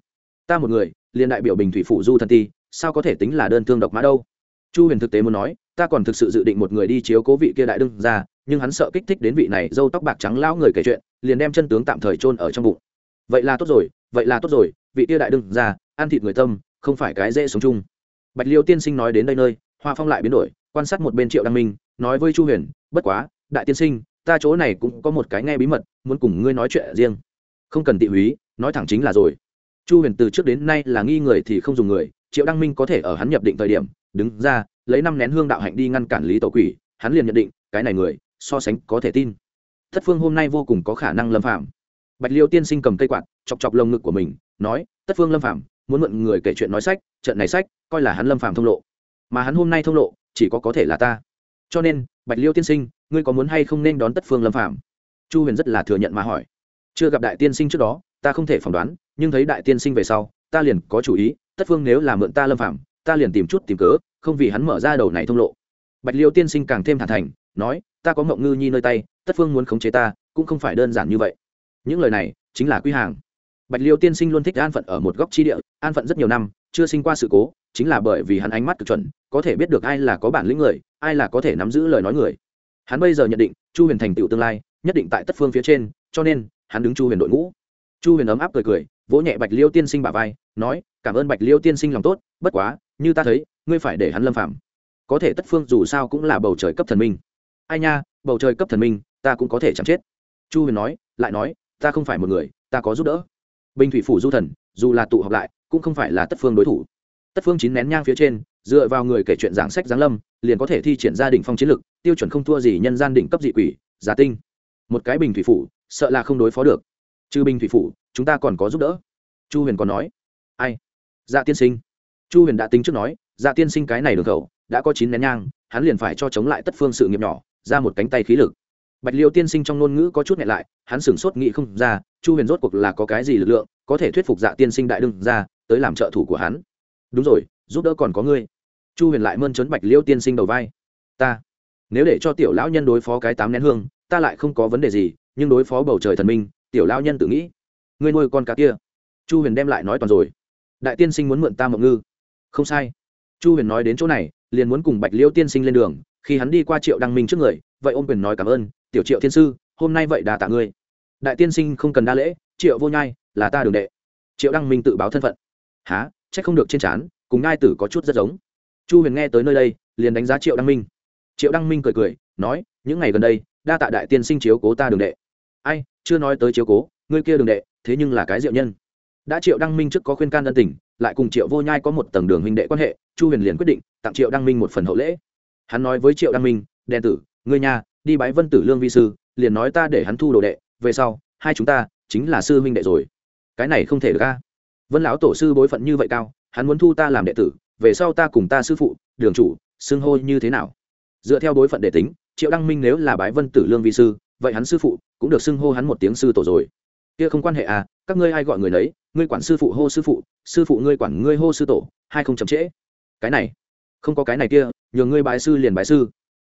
Ta một người, liền đại biểu bình thủy phủ du thần ti, sao có thể tính là đơn thương độc mã đâu? Chu huyền thực tế muốn nói ta còn thực sự dự định một người đi chiếu cố vị kia đại đương ra nhưng hắn sợ kích thích đến vị này dâu tóc bạc trắng lão người kể chuyện, liền đem chân tướng tạm thời chôn ở trong bụng. Vậy là tốt rồi, vậy là tốt rồi, vị kia đại đương ra ăn thịt người tâm, không phải cái dễ sống chung. Bạch liêu tiên sinh nói đến đây nơi, hoa phong lại biến đổi, quan sát một bên triệu đăng minh, nói với chu huyền, bất quá, đại tiên sinh, ta chỗ này cũng có một cái nghe bí mật, muốn cùng ngươi nói chuyện riêng. Không cần tị húy, nói thẳng chính là rồi. Chu huyền từ trước đến nay là nghi người thì không dùng người, triệu đăng minh có thể ở hắn nhập định thời điểm, đứng ra lấy năm nén hương đạo hạnh đi ngăn cản lý tổ quỷ, hắn liền nhận định, cái này người, so sánh có thể tin. Thất phương hôm nay vô cùng có khả năng lâm phạm bạch liêu tiên sinh cầm cây quạt, chọc chọc lồng ngực của mình, nói tất phương lâm phạm muốn mượn người kể chuyện nói sách, trận này sách, coi là hắn lâm phạm thông lộ. Mà hắn hôm nay thông lộ, chỉ có có thể là ta. Cho nên, bạch liêu tiên sinh, ngươi có muốn hay không nên đón tất phương lâm phạm chu huyền rất là thừa nhận mà hỏi. Chưa gặp đại tiên sinh trước đó, ta không thể phỏng đoán, nhưng thấy đại tiên sinh về sau, ta liền có chủ ý tất phương nếu là mượn ta lâm phạm ta liền tìm chút tìm cớ không vì hắn mở ra đầu này thông lộ. Bạch liêu tiên sinh càng thêm thản thành, nói, ta có mộng ngư nhi nơi tay, tất phương muốn khống chế ta, cũng không phải đơn giản như vậy. Những lời này chính là quy hàng. Bạch liêu tiên sinh luôn thích an phận ở một góc chi địa, an phận rất nhiều năm, chưa sinh qua sự cố, chính là bởi vì hắn ánh mắt cực chuẩn, có thể biết được ai là có bản lĩnh người, ai là có thể nắm giữ lời nói người. Hắn bây giờ nhận định, chu huyền thành tựu tương lai, nhất định tại tất phương phía trên, cho nên, hắn đứng chu huyền đội ngũ. Chu huyền ấm áp cười cười, vỗ nhẹ bạch liêu tiên sinh bà vai, nói, cảm ơn bạch liêu tiên sinh lòng tốt, bất quá, như ta thấy ngươi phải để hắn lâm phạm có thể tất phương dù sao cũng là bầu trời cấp thần minh. Ai nha, bầu trời cấp thần minh, ta cũng có thể chẳng chết. Chu huyền nói, lại nói, ta không phải một người, ta có giúp đỡ. Bình thủy phủ du thần, dù là tụ họp lại, cũng không phải là tất phương đối thủ. Tất phương chín nén nhang phía trên, dựa vào người kể chuyện giảng sách giáng lâm, liền có thể thi triển gia đình phong chiến lực, tiêu chuẩn không thua gì nhân gian đỉnh cấp dị quỷ, giả tinh. Một cái bình thủy phủ, sợ là không đối phó được. Trừ bình thủy phủ, chúng ta còn có giúp đỡ. Chu huyền còn nói, ai? Dạ tiên sinh. Chu huyền đã tính trước nói dạ tiên sinh cái này đường khẩu, đã có chín nén nhang, hắn liền phải cho chống lại tất phương sự nghiệp nhỏ, ra một cánh tay khí lực. Bạch liêu tiên sinh trong ngôn ngữ có chút nhẹ lại, hắn sửng sốt nghĩ không ra, chu huyền rốt cuộc là có cái gì lực lượng, có thể thuyết phục dạ tiên sinh đại đương ra, tới làm trợ thủ của hắn. Đúng rồi, giúp đỡ còn có ngươi. Chu huyền lại mơn trấn bạch liêu tiên sinh đầu vai. Ta, nếu để cho tiểu lão nhân đối phó cái tám nén hương, ta lại không có vấn đề gì, nhưng đối phó bầu trời thần minh, tiểu lão nhân tự nghĩ. Ngươi nuôi con cá kia. Chu huyền đem lại nói toàn rồi. Đại tiên sinh muốn mượn ta mộng ngư. Không sai chu huyền nói đến chỗ này, liền muốn cùng bạch liêu tiên sinh lên đường, khi hắn đi qua triệu đăng minh trước người, vậy ôm quyền nói cảm ơn, tiểu triệu thiên sư, hôm nay vậy đà tạ ngươi. Đại tiên sinh không cần đa lễ, triệu vô nhai, là ta đường đệ. Triệu đăng minh tự báo thân phận. Há c h ắ c không được trên trán, cùng ngai tử có chút rất giống. Chu huyền nghe tới nơi đây, liền đánh giá triệu đăng minh. Triệu đăng minh cười cười, nói, những ngày gần đây, đa tạ đại tiên sinh chiếu cố ta đường đệ. Ai, chưa nói tới chiếu cố, ngươi kia đường đệ, thế nhưng là cái diệu nhân đã triệu đăng minh trước có khuyên can ân tình, lại cùng triệu vô nhai có một tầng đường huynh đệ quan hệ, chu huyền liền quyết định tặng triệu đăng minh một phần hậu lễ. Hắn nói với triệu đăng minh, đen tử, ngươi nhà đi bái vân tử lương vi sư, liền nói ta để hắn thu đồ đệ, về sau, hai chúng ta chính là sư huynh đệ rồi. Cái này không thể được ca vân lão tổ sư bối phận như vậy cao, hắn muốn thu ta làm đệ tử, về sau ta cùng ta sư phụ, đường chủ, xưng hô như thế nào? Dựa theo bối phận đệ tính, triệu đăng minh nếu là bái vân tử lương vi sư, vậy hắn sư phụ cũng được xưng hô hắn một tiếng sư tổ rồi. Kia không quan hệ à các ngươi ai gọi người nấy, ngươi quản sư phụ hô sư phụ sư phụ ngươi quản ngươi hô sư tổ, hai không chậm trễ. Cái này, không có cái này kia, nhường ngươi bái sư liền bái sư.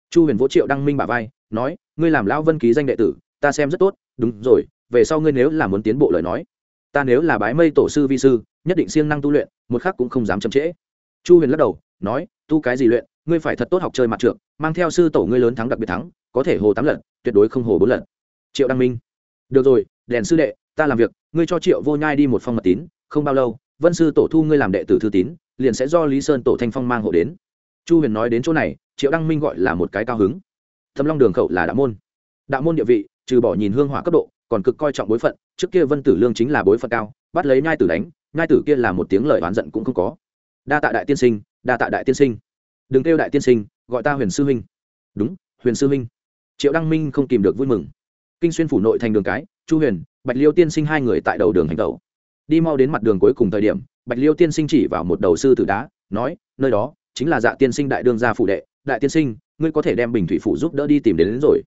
Chu huyền vỗ triệu đăng minh bà vai, nói, ngươi làm lão vân ký danh đệ tử, ta xem rất tốt, đúng rồi, về sau ngươi nếu là muốn tiến bộ lời nói, ta nếu là bái mây tổ sư vi sư, nhất định siêng năng tu luyện, một khắc cũng không dám chậm trễ. Chu huyền lắc đầu, nói, tu cái gì luyện, ngươi phải thật tốt học chơi mặt trượng, mang theo sư tổ ngươi lớn thắng đặc biệt thắng, có thể hồ tám lần, tuyệt đối không hồ bốn lần. Triệu đăng minh, được rồi, đèn sư đệ ta làm việc, ngươi cho triệu vô nhai đi một phong mật tín, không bao lâu, vân sư tổ thu ngươi làm đệ tử thư tín, liền sẽ do lý sơn tổ thanh phong mang hộ đến. Chu huyền nói đến chỗ này, triệu đăng minh gọi là một cái cao hứng. Thâm long đường khẩu là đạo môn. Đạo môn địa vị, trừ bỏ nhìn hương hỏa cấp độ, còn cực coi trọng bối phận, trước kia vân tử lương chính là bối phận cao, bắt lấy nhai tử đánh, nhai tử kia là một tiếng lời oán giận cũng không có. Đa tạ đại tiên sinh, đa tạ đại tiên sinh. Đừng kêu đại tiên sinh, gọi ta huyền sư huynh đúng, huyền sư huynh triệu đăng minh không kìm được vui mừng. Kinh xuyên phủ nội thành đường cái, chu huyền bạch liêu tiên sinh hai người tại đầu đường hành tẩu. Đi mau đến mặt đường cuối cùng thời điểm bạch liêu tiên sinh chỉ vào một đầu sư tử đá nói nơi đó chính là dạ tiên sinh đại đương gia phụ đệ. Đại tiên sinh ngươi có thể đem bình thủy phủ giúp đỡ đi tìm đến, đến rồi.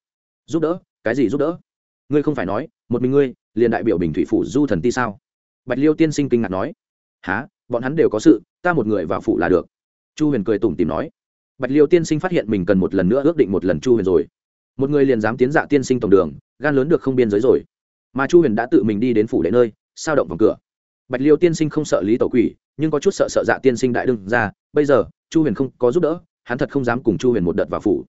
Giúp đỡ? Cái gì giúp đỡ? Ngươi không phải nói một mình ngươi liền đại biểu bình thủy phủ du thần ti sao? Bạch liêu tiên sinh kinh ngạc nói. Há bọn hắn đều có sự ta một người vào phủ là được. Chu huyền cười tủm tìm nói. Bạch liêu tiên sinh phát hiện mình cần một lần nữa ước định một lần chu huyền rồi. Một người liền dám tiến dạ tiên sinh tổng đường gan lớn được không biên giới rồi mà chu huyền đã tự mình đi đến phủ đệ nơi sao động vòng cửa bạch liêu tiên sinh không sợ lý tổ quỷ nhưng có chút sợ sợ dạ tiên sinh đại đương ra bây giờ chu huyền không có giúp đỡ hắn thật không dám cùng chu huyền một đợt vào phủ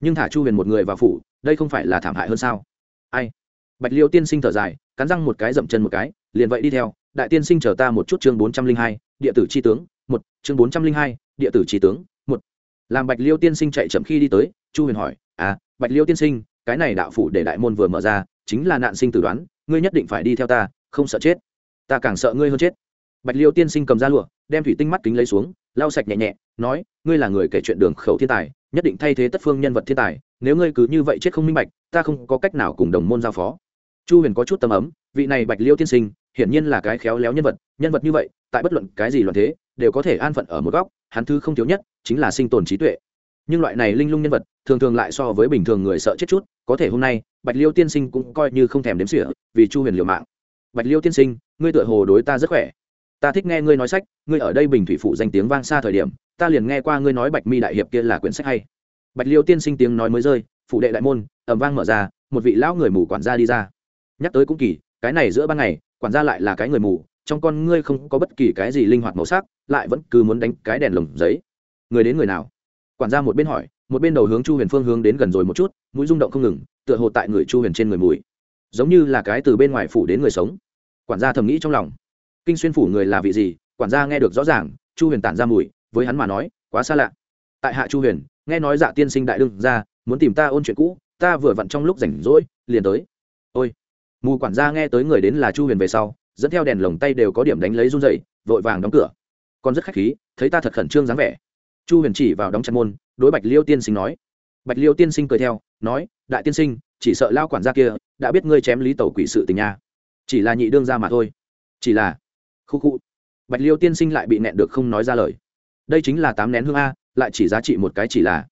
nhưng thả chu huyền một người vào phủ đây không phải là thảm hại hơn sao ai bạch liêu tiên sinh thở dài cắn răng một cái dậm chân một cái liền vậy đi theo đại tiên sinh chờ ta một chút chương bốn trăm linh hai, địa tử c h i tướng, một, chương bốn trăm linh hai, địa tử c h i tướng, một. Làm bạch liêu tiên sinh chạy chậm khi đi tới, chu huyền hỏi à bạch liêu tiên sinh, cái này đạo phủ để đại môn vừa mở ra, chính là nạn sinh tử đoán ngươi nhất định phải đi theo ta, không sợ chết. Ta càng sợ ngươi hơn chết. Bạch liêu tiên sinh cầm ra lụa, đem thủy tinh mắt kính lấy xuống, lau sạch nhẹ nhẹ, nói, ngươi là người kể chuyện đường khẩu thiên tài, nhất định thay thế tất phương nhân vật thiên tài. Nếu ngươi cứ như vậy chết không minh bạch, ta không có cách nào cùng đồng môn giao phó. Chu huyền có chút tâm ấm, vị này bạch liêu tiên sinh, hiển nhiên là cái khéo léo nhân vật nhân vật như vậy, tại bất luận cái gì loạn thế, đều có thể an phận ở một góc, hắn thứ không thiếu nhất, chính là sinh tồn trí tuệ nhưng loại này linh lung nhân vật, thường thường lại so với bình thường người sợ chết chút, có thể hôm nay, bạch liêu tiên sinh cũng coi như không thèm đếm sỉa vì chu huyền liều mạng. Bạch liêu tiên sinh, ngươi tựa hồ đối ta rất khỏe. Ta thích nghe ngươi nói sách, ngươi ở đây bình thủy phụ danh tiếng vang xa thời điểm, ta liền nghe qua ngươi nói bạch mi đại hiệp kia là quyển sách hay. Bạch liêu tiên sinh tiếng nói mới rơi phụ đệ đại môn ẩm vang mở ra, một vị lão người mù quản gia đi ra. Nhắc tới cũng kỳ, cái này giữa ban ngày, quản gia lại là cái người mù, trong con ngươi không có bất kỳ cái gì linh hoạt màu sắc, lại vẫn cứ muốn đánh cái đèn lồng giấy. Người đến người nào? Quản gia một bên hỏi, một bên đầu hướng chu huyền phương hướng đến gần rồi một chút, mũi rung động không ngừng, tựa hồ tại người chu huyền trên người mùi. Giống như là cái từ bên ngoài phủ đến người sống. Quản gia thầm nghĩ trong lòng. Kinh xuyên phủ người là vị gì, quản gia nghe được rõ ràng, chu huyền tản ra mùi, với hắn mà nói, quá xa lạ. Tại hạ chu huyền, nghe nói dạ tiên sinh đại đương ra muốn tìm ta ôn chuyện cũ, ta vừa vặn trong lúc rảnh rỗi, liền tới. Ôi. Mù quản gia nghe tới người đến là chu huyền về sau, dẫn theo đèn lồng tay đều có điểm đánh lấy run dậy vội vàng đóng cửa. Còn rất khách khí, thấy ta thật khẩn trương dáng vẻ chu huyền chỉ vào đóng chặt môn, đối bạch liêu tiên sinh nói. Bạch liêu tiên sinh cười theo, nói, đại tiên sinh, chỉ sợ lao quản gia kia đã biết ngươi chém lý tẩu quỷ sự tình nha. Chỉ là nhị đương ra mà thôi. Chỉ là khu khu. Bạch liêu tiên sinh lại bị nẹn được không nói ra lời. Đây chính là tám nén hương a, lại chỉ giá trị một cái chỉ là.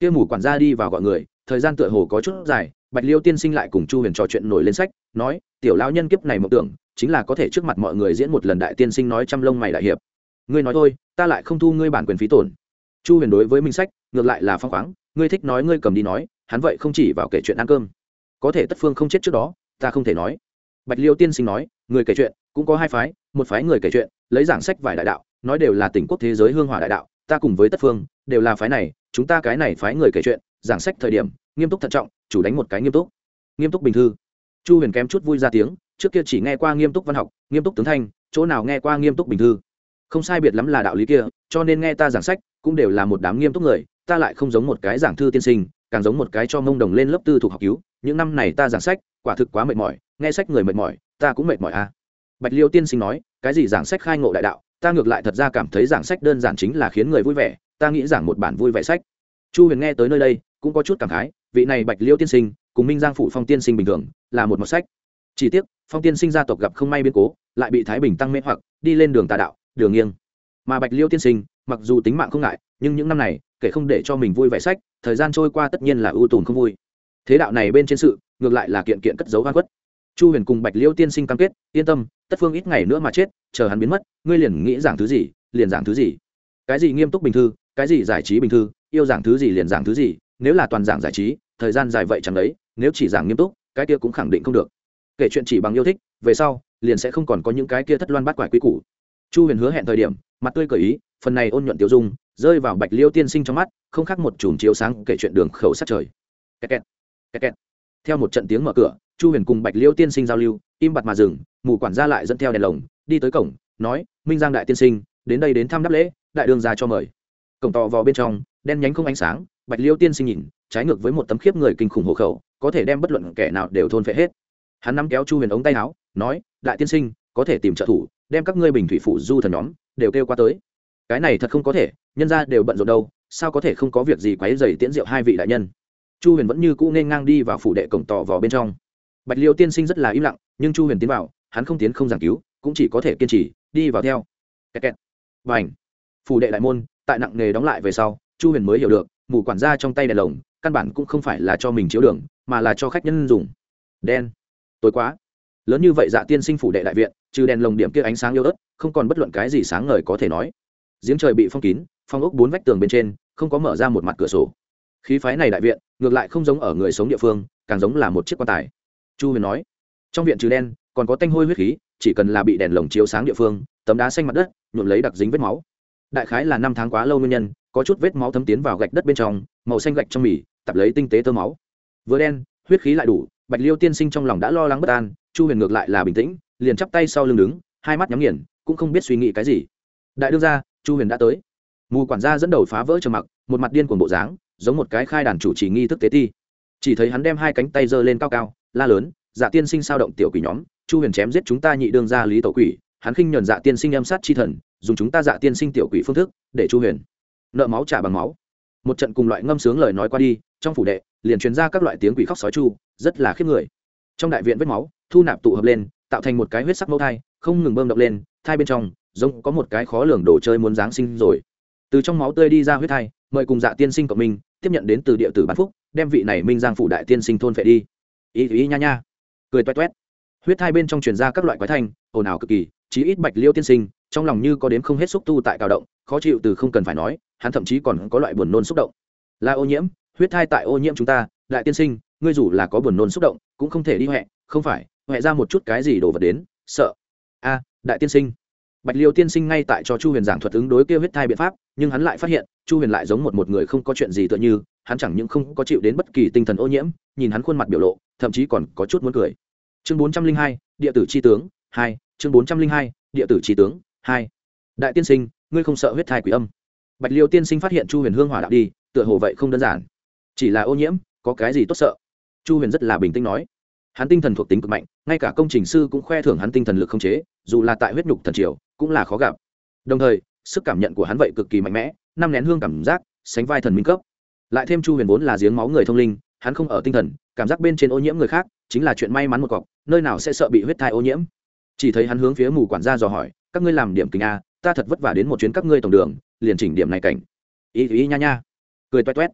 Kia mủ quản gia đi vào gọi người, thời gian tựa hồ có chút dài, bạch liêu tiên sinh lại cùng chu huyền trò chuyện nổi lên sách, nói, tiểu lao nhân kiếp này mộng tưởng, chính là có thể trước mặt mọi người diễn một lần đại tiên sinh nói trăm lông mày đại hiệp. Ngươi nói thôi, ta lại không thu ngươi bản quyền phí tổn chu huyền đối với minh sách, ngược lại là phong khoáng, ngươi thích nói, ngươi cầm đi nói, hắn vậy không chỉ vào kể chuyện ăn cơm. Có thể tất phương không chết trước đó, ta không thể nói. Bạch liêu tiên sinh nói, người kể chuyện, cũng có hai phái, một phái người kể chuyện, lấy giảng sách vài đại đạo, nói đều là tỉnh quốc thế giới hương hỏa đại đạo, ta cùng với tất phương, đều là phái này, chúng ta cái này phái người kể chuyện, giảng sách thời điểm, nghiêm túc thận trọng, chủ đánh một cái nghiêm túc. Nghiêm túc bình thư. Chu huyền kém chút vui ra tiếng, trước kia chỉ nghe qua nghiêm túc văn học, nghiêm túc tướng thanh, chỗ nào nghe qua nghiêm túc bình thư? Không sai biệt lắm là đạo lý kia, cho nên nghe ta giảng sách cũng đều là một đám nghiêm túc người, ta lại không giống một cái giảng thư tiên sinh, càng giống một cái cho mông đồng lên lớp tư thuộc học cứu, những năm này ta giảng sách, quả thực quá mệt mỏi, nghe sách người mệt mỏi, ta cũng mệt mỏi à. Bạch liêu tiên sinh nói, cái gì giảng sách khai ngộ đại đạo, ta ngược lại thật ra cảm thấy giảng sách đơn giản chính là khiến người vui vẻ, ta nghĩ giảng một bản vui vẻ sách. Chu huyền nghe tới nơi đây, cũng có chút cảm khái, vị này bạch liêu tiên sinh, cùng minh giang phủ phong tiên sinh bình thường, là một mọt sách. Chỉ tiếc, phong tiên sinh gia tộc gặp không may biến cố, lại bị thái bình tăng mê hoặc, đi lên đường tà đạo, đường nghiêng. Mà bạch liêu tiên sinh mặc dù tính mạng không ngại, nhưng những năm này, kể không để cho mình vui vẻ sách, thời gian trôi qua tất nhiên là ưu tồn không vui. Thế đạo này bên trên sự, ngược lại là kiện kiện cất dấu hoa quất chu huyền cùng bạch liêu tiên sinh cam kết, yên tâm, tất phương ít ngày nữa mà chết, chờ hắn biến mất, ngươi liền nghĩ giảng thứ gì, liền giảng thứ gì. Cái gì nghiêm túc bình thư, cái gì giải trí bình thư, yêu giảng thứ gì liền giảng thứ gì, nếu là toàn giảng giải trí, thời gian dài vậy chẳng đấy nếu chỉ giảng nghiêm túc, cái kia cũng khẳng định không được. Kể chuyện chỉ bằng yêu thích, về sau, liền sẽ không còn có những cái kia thất loan bắt quải quy củ chu huyền hứa hẹn thời điểm mặt tươi cởi ý phần này ôn nhuận tiêu dung rơi vào bạch liêu tiên sinh trong mắt không khác một chùm chiếu sáng kể chuyện đường khẩu sát trời. Kẹt kẹt, kẹt kẹt. theo một trận tiếng mở cửa chu huyền cùng bạch liêu tiên sinh giao lưu im bặt mà dừng mù quản gia lại dẫn theo đèn lồng đi tới cổng nói minh giang đại tiên sinh đến đây đến thăm đáp lễ đại đường ra cho mời. Cổng tò vò bên trong đen nhánh không ánh sáng bạch liêu tiên sinh nhìn trái ngược với một tấm khiếp người kinh khủng hộ khẩu có thể đem bất luận kẻ nào đều thôn phệ hết. Hắn nắm kéo chu huyền ống tay áo nói đại tiên sinh có thể tìm trợ thủ đem các ngươi bình thủy phụ du thần nhóm đều kêu qua tới. Cái này thật không có thể, nhân ra đều bận rộn đâu, sao có thể không có việc gì quấy dày tiễn rượu hai vị đại nhân? Chu huyền vẫn như cũ nên ngang đi vào phủ đệ cổng tỏ vào bên trong. Bạch liêu tiên sinh rất là im lặng, nhưng chu huyền tiến vào, hắn không tiến không giảng cứu, cũng chỉ có thể kiên trì, đi vào theo. Kẹt kẹt. Và ảnh phủ đệ đại môn, tại nặng nghề đóng lại về sau, chu huyền mới hiểu được, mù quản gia trong tay đèn lồng, căn bản cũng không phải là cho mình chiếu đường, mà là cho khách nhân dùng. Đen. Tối quá lớn như vậy dạ tiên sinh phủ đệ đại viện, trừ đèn lồng điểm kia ánh sáng yêu ớt, không còn bất luận cái gì sáng ngời có thể nói. Giếng trời bị phong kín, phong ốc bốn vách tường bên trên, không có mở ra một mặt cửa sổ. Khí phái này đại viện, ngược lại không giống ở người sống địa phương, càng giống là một chiếc quan tài. Chu huyền nói, trong viện trừ đen, còn có tanh hôi huyết khí, chỉ cần là bị đèn lồng chiếu sáng địa phương, tấm đá xanh mặt đất, nhuộm lấy đặc dính vết máu. Đại khái là năm tháng quá lâu nguyên nhân, có chút vết máu thấm tiến vào gạch đất bên trong, màu xanh gạch trong mì, tập lấy tinh tế tơ máu. Vừa đen, huyết khí lại đủ bạch liêu tiên sinh trong lòng đã lo lắng bất an, chu huyền ngược lại là bình tĩnh, liền chắp tay sau lưng đứng, hai mắt nhắm nghiền, cũng không biết suy nghĩ cái gì. Đại đương gia, chu huyền đã tới. Mù quản gia dẫn đầu phá vỡ trầm mặc, một mặt điên cuồng bộ dáng, giống một cái khai đàn chủ trì nghi thức tế ti. Chỉ thấy hắn đem hai cánh tay giơ lên cao cao, la lớn dạ tiên sinh sao động tiểu quỷ nhóm, chu huyền chém giết chúng ta nhị đương gia lý tổ quỷ, hắn khinh nhuần dạ tiên sinh âm sát chi thần, dùng chúng ta dạ tiên sinh tiểu quỷ phương thức để chu huyền nợ máu trả bằng máu. Một trận cùng loại ngâm sướng lời nói qua đi, trong phủ đệ liền truyền ra các loại tiếng quỷ khóc sói chu rất là khiếp người. Trong đại viện vết máu, thu nạp tụ hợp lên, tạo thành một cái huyết sắc mẫu thai, không ngừng bơm động lên, thai bên trong, giống có một cái khó lường đồ chơi muốn giáng sinh rồi. Từ trong máu tươi đi ra huyết thai, mời cùng dạ tiên sinh cộng minh, tiếp nhận đến từ địa tử bán phúc, đem vị này minh giang phủ đại tiên sinh thôn phệ đi. Ý ý nha nha. Cười toét toét. Huyết thai bên trong truyền ra các loại quái thanh, ồn ào cực kỳ, chí ít bạch liêu tiên sinh, trong lòng như có đến không hết xúc tu tại cao động, khó chịu từ không cần phải nói, hắn thậm chí còn có loại buồn nôn xúc động. Là ô nhiễm, huyết thai tại ô nhiễm chúng ta, đại tiên sinh ngươi dù là có buồn nôn xúc động, cũng không thể đi huệ, không phải, huệ ra một chút cái gì đổ vật đến, sợ. A, đại tiên sinh. Bạch liêu tiên sinh ngay tại cho chu huyền giảng thuật ứng đối kêu huyết thai biện pháp, nhưng hắn lại phát hiện, chu huyền lại giống một một người không có chuyện gì tựa như, hắn chẳng những không có chịu đến bất kỳ tinh thần ô nhiễm, nhìn hắn khuôn mặt biểu lộ, thậm chí còn có chút muốn cười. Chương bốn trăm linh hai, địa tử tri tướng, hai, chương bốn trăm linh hai, địa tử tri tướng, hai. Đại tiên sinh, ngươi không sợ huyết thai quỷ âm. Bạch liêu tiên sinh phát hiện chu huyền hương hỏa đạo đi, tựa hồ vậy không đơn giản. Chỉ là ô nhiễm, có cái gì tốt sợ? Chu huyền rất là bình tĩnh nói. Hắn tinh thần thuộc tính cực mạnh, ngay cả công trình sư cũng khoe thưởng hắn tinh thần lực không chế, dù là tại huyết nhục thần triều, cũng là khó gặp. Đồng thời, sức cảm nhận của hắn vậy cực kỳ mạnh mẽ, năm nén hương cảm giác, sánh vai thần minh cấp. Lại thêm chu huyền vốn là giếng máu người thông linh, hắn không ở tinh thần, cảm giác bên trên ô nhiễm người khác, chính là chuyện may mắn một cọc, nơi nào sẽ sợ bị huyết thai ô nhiễm. Chỉ thấy hắn hướng phía mù quản gia dò hỏi, các ngươi làm điểm kính a, ta thật vất vả đến một chuyến các ngươi tổng đường, liền chỉnh điểm này cảnh. Ý ý nha nha. Cười toét toét.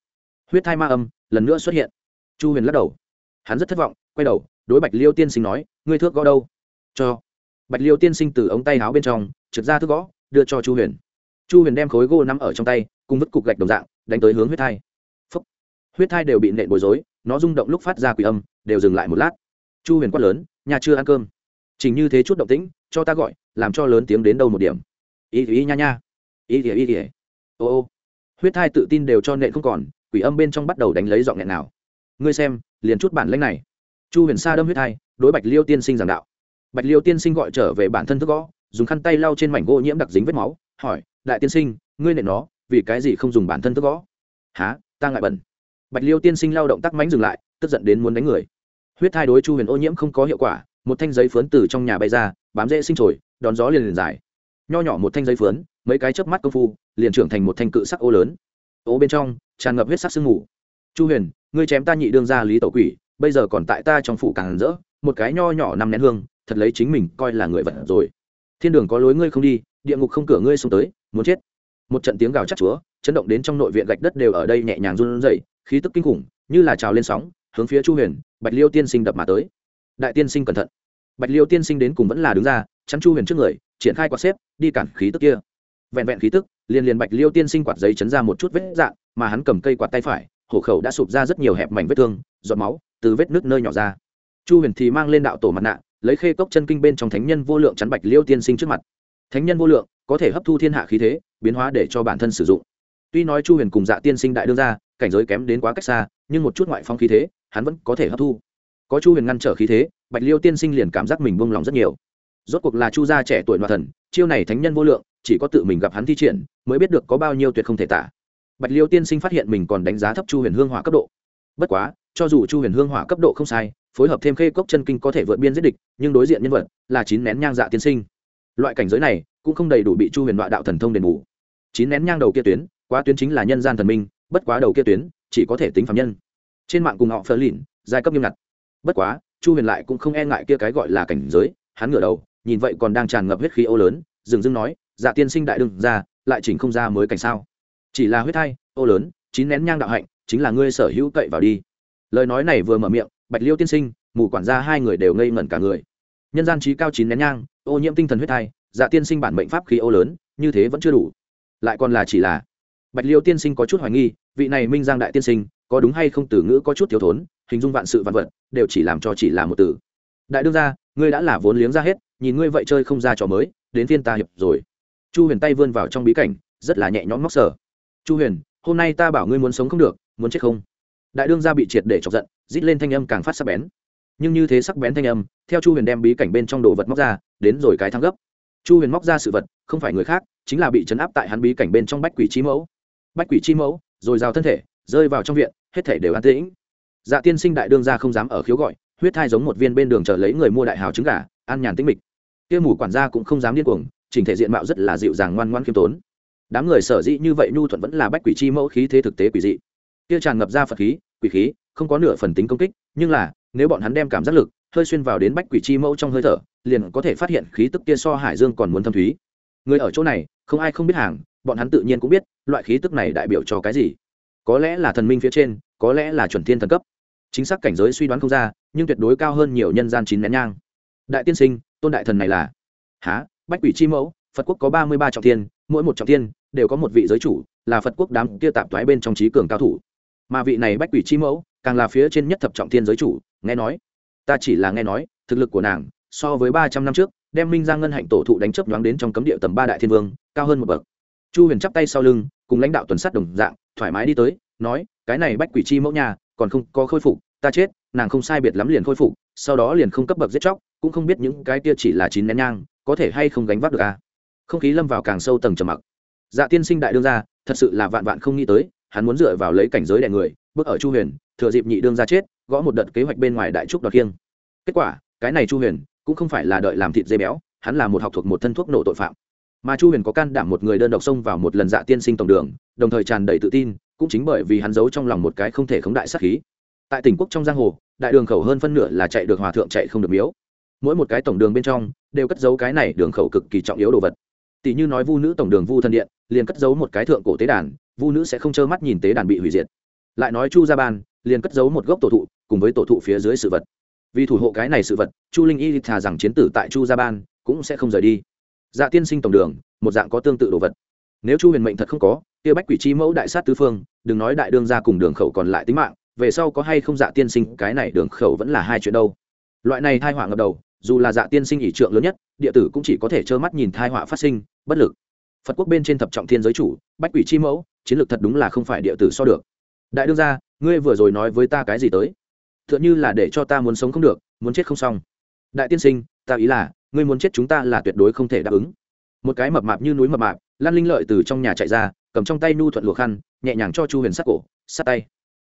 Huyết thai ma âm lần nữa xuất hiện. Chu huyền lắc đầu hắn rất thất vọng, quay đầu, đối bạch liêu tiên sinh nói, ngươi thước gõ đâu? Cho. Bạch liêu tiên sinh từ ống tay áo bên trong, trượt ra thước gõ, đưa cho chu huyền. Chu huyền đem khối gỗ nắm ở trong tay, cùng vứt cục gạch đồng dạng, đánh tới hướng huyết thai. Phúc. huyết thai đều bị nện bối rối, nó rung động lúc phát ra quỷ âm, đều dừng lại một lát. Chu huyền quát lớn, nhà chưa ăn cơm. Chỉnh như thế chút động tĩnh, cho ta gọi, làm cho lớn tiếng đến đâu một điểm. Ý ý nha nha. Ý thì ý ỉa ô ô. Huyết thai tự tin đều cho nện không còn, quỷ âm bên trong bắt đầu đánh lấy giọng nghẹn nào ngươi xem, liền chút bản lãnh này. Chu huyền sa đâm huyết thai, đối bạch liêu tiên sinh giảng đạo. Bạch liêu tiên sinh gọi trở về bản thân thức gõ, dùng khăn tay lau trên mảnh gỗ nhiễm đặc dính vết máu, hỏi, đại tiên sinh, ngươi nện nó, vì cái gì không dùng bản thân thức gõ? Há ta ngại bẩn. Bạch liêu tiên sinh lao động tắc mánh dừng lại, tức giận đến muốn đánh người. Huyết thai đối chu huyền ô nhiễm không có hiệu quả, một thanh giấy phướn từ trong nhà bay ra, bám dễ sinh trồi, đón gió liền liền dài. Nho nhỏ một thanh giấy phướn, mấy cái chớp mắt công phu, liền trưởng thành một thanh cự sắc ô lớn. Ô bên trong, tràn ngập huyết sắc sương mù chu huyền, ngươi chém ta nhị đương ra lý Tẩu quỷ, bây giờ còn tại ta trong phủ càng rỡ, một cái nho nhỏ năm nén hương, thật lấy chính mình coi là người vật rồi. Thiên đường có lối ngươi không đi, địa ngục không cửa ngươi xuống tới, muốn chết. Một trận tiếng gào chắc chúa, chấn động đến trong nội viện gạch đất đều ở đây nhẹ nhàng run rẩy, khí tức kinh khủng, như là trào lên sóng, hướng phía chu huyền, bạch liêu tiên sinh đập mà tới. Đại tiên sinh cẩn thận. Bạch liêu tiên sinh đến cùng vẫn là đứng ra, chắn chu huyền trước người, triển khai quạt xếp, đi cản khí tức kia. Vẹn vẹn khí tức, liền liền bạch liêu tiên sinh quạt giấy chấn ra một chút vết dạn mà hắn cầm cây quạt tay phải hổ khẩu đã sụp ra rất nhiều hẹp mảnh vết thương, giọt máu từ vết nước nơi nhỏ ra. Chu huyền thì mang lên đạo tổ mặt nạ, lấy khê cốc chân kinh bên trong thánh nhân vô lượng chắn bạch liêu tiên sinh trước mặt. Thánh nhân vô lượng, có thể hấp thu thiên hạ khí thế, biến hóa để cho bản thân sử dụng. Tuy nói chu huyền cùng dạ tiên sinh đại đương ra cảnh giới kém đến quá cách xa, nhưng một chút ngoại phong khí thế, hắn vẫn có thể hấp thu. Có chu huyền ngăn trở khí thế, bạch liêu tiên sinh liền cảm giác mình buông lòng rất nhiều. Rốt cuộc là chu gia trẻ tuổi loa thần, chiêu này thánh nhân vô lượng, chỉ có tự mình gặp hắn thi triển, mới biết được có bao nhiêu tuyệt không thể tả bạch liêu tiên sinh phát hiện mình còn đánh giá thấp chu huyền hương hỏa cấp độ. Bất quá, cho dù chu huyền hương hỏa cấp độ không sai, phối hợp thêm khê cốc chân kinh có thể vượt biên giết địch, nhưng đối diện nhân vật là chín nén nhang dạ tiên sinh. Loại cảnh giới này cũng không đầy đủ bị chu huyền họa đạo thần thông đền bù. Chín nén nhang đầu kia tuyến, quá tuyến chính là nhân gian thần minh, bất quá đầu kia tuyến chỉ có thể tính phạm nhân. Trên mạng cùng họ phờ lìn, giai cấp nghiêm ngặt. Bất quá, chu huyền lại cũng không e ngại kia cái gọi là cảnh giới, hắn ngửa đầu, nhìn vậy còn đang tràn ngập huyết khí ô lớn, dừng dưng nói dạ tiên sinh đại đừng ra lại chỉnh không ra mới cảnh sao? Chỉ là huyết thai, ô lớn, chín nén nhang đạo hạnh, chính là ngươi sở hữu cậy vào đi. Lời nói này vừa mở miệng, bạch liêu tiên sinh, mù quản gia hai người đều ngây ngẩn cả người. Nhân gian trí cao chín nén nhang, ô nhiễm tinh thần huyết thai dạ tiên sinh bản mệnh pháp khí ô lớn, như thế vẫn chưa đủ. Lại còn là chỉ là. Bạch liêu tiên sinh có chút hoài nghi, vị này minh giang đại tiên sinh, có đúng hay không từ ngữ có chút thiếu thốn, hình dung vạn sự vạn vật, đều chỉ làm cho chỉ là một từ. Đại đương gia, ngươi đã là vốn liếng ra hết, nhìn ngươi vậy chơi không ra trò mới, đến phiên ta hiệp rồi. Chu huyền tay vươn vào trong bí cảnh, rất là nhẹ nhõm móc sở chu huyền, hôm nay ta bảo ngươi muốn sống không được, muốn chết không? Đại đương gia bị triệt để chọc giận, rít lên thanh âm càng phát sắc bén. Nhưng như thế sắc bén thanh âm, theo chu huyền đem bí cảnh bên trong đồ vật móc ra, đến rồi cái thăng gấp. Chu huyền móc ra sự vật, không phải người khác, chính là bị chấn áp tại hắn bí cảnh bên trong bách quỷ chi mẫu. Bách quỷ chi mẫu, rồi rào thân thể, rơi vào trong viện, hết thể đều an tĩnh. Dạ tiên sinh đại đương gia không dám ở khiếu gọi, huyết thai giống một viên bên đường chờ lấy người mua đại hào trứng gà, an nhàn tĩnh mịch. Kia mù quản gia cũng không dám điên cuồng, chỉnh thể diện mạo rất là dịu dàng ngoan ngoan khiêm tốn đám người sở dĩ như vậy nhu thuận vẫn là bách quỷ chi mẫu khí thế thực tế quỷ dị. Kia tràn ngập ra phật khí, quỷ khí, không có nửa phần tính công kích, nhưng là, nếu bọn hắn đem cảm giác lực, hơi xuyên vào đến bách quỷ chi mẫu trong hơi thở, liền có thể phát hiện khí tức kia so hải dương còn muốn thâm thúy. Người ở chỗ này, không ai không biết hàng, bọn hắn tự nhiên cũng biết, loại khí tức này đại biểu cho cái gì. Có lẽ là thần minh phía trên, có lẽ là chuẩn thiên thần cấp. Chính xác cảnh giới suy đoán không ra, nhưng tuyệt đối cao hơn nhiều nhân gian chín nén nhang. Đại tiên sinh, tôn đại thần này là? Há bách quỷ chi mẫu, phật quốc có ba mươi ba trọng thiên, mỗi một trọng thiên đều có một vị giới chủ, là phật quốc đám kia tạp thoái bên trong trí cường cao thủ. Mà vị này bách quỷ chi mẫu, càng là phía trên nhất thập trọng thiên giới chủ, nghe nói. Ta chỉ là nghe nói, thực lực của nàng, so với ba trăm năm trước, đem minh giang ngân hạnh tổ thụ đánh chấp nhoáng đến trong cấm địa tầm ba đại thiên vương, cao hơn một bậc. Chu huyền chắp tay sau lưng, cùng lãnh đạo tuần sát đồng dạng, thoải mái đi tới, nói, cái này bách quỷ chi mẫu nhà còn không có khôi phục, ta chết, nàng không sai biệt lắm liền khôi phục, sau đó liền không cấp bậc giết chóc, cũng không biết những cái kia chỉ là chín nén nhang, có thể hay không gánh vác được à. không khí lâm vào càng sâu tầng trầm mặc dạ tiên sinh đại đương gia, thật sự là vạn vạn không nghĩ tới hắn muốn dựa vào lấy cảnh giới đẻ người bước ở chu huyền thừa dịp nhị đương ra chết gõ một đợt kế hoạch bên ngoài đại trúc đoạt kiêng kết quả cái này chu huyền cũng không phải là đợi làm thịt dây béo hắn là một học thuộc một thân thuốc nổ tội phạm. Mà chu huyền có can đảm một người đơn độc xông vào một lần dạ tiên sinh tổng đường đồng thời tràn đầy tự tin cũng chính bởi vì hắn giấu trong lòng một cái không thể khống đại sát khí. Tại tỉnh quốc trong giang hồ đại đường khẩu hơn phân nửa là chạy được hòa thượng chạy không được miếu. Mỗi một cái tổng đường bên trong đều cất giấu cái này đường khẩu cực kỳ trọng yếu đồ vật. Tỷ như nói vu nữ tổng đường vu thân điện liền cất giấu một cái thượng cổ tế đàn, vu nữ sẽ không trơ mắt nhìn tế đàn bị hủy diệt. Lại nói chu gia ban, liền cất giấu một gốc tổ thụ, cùng với tổ thụ phía dưới sự vật. Vì thủ hộ cái này sự vật, chu linh y thà rằng chiến tử tại chu gia ban, cũng sẽ không rời đi. Dạ tiên sinh tổng đường, một dạng có tương tự đồ vật. Nếu chu huyền mệnh thật không có, kia bách quỷ chi mẫu đại sát tứ phương, đừng nói đại đương ra cùng đường khẩu còn lại tính mạng, về sau có hay không dạ tiên sinh, cái này đường khẩu vẫn là hai chuyện đâu. Loại này thai họa ngập đầu, dù là dạ tiên sinh ỷ trượng lớn nhất, địa tử cũng chỉ có thể trơ mắt nhìn thai họa phát sinh, bất lực phật quốc bên trên thập trọng thiên giới chủ, bách quỷ chi mẫu, chiến lược thật đúng là không phải địa tử so được. Đại đương gia, ngươi vừa rồi nói với ta cái gì tới? T h ư ợ n h ư là để cho ta muốn sống không được, muốn chết không xong. Đại tiên sinh, ta ý là, ngươi muốn chết chúng ta là tuyệt đối không thể đáp ứng. Một cái mập mạp như núi mập mạp, lan linh lợi từ trong nhà chạy ra, cầm trong tay nu thuận luộc khăn, nhẹ nhàng cho chu huyền sắc cổ, sát tay.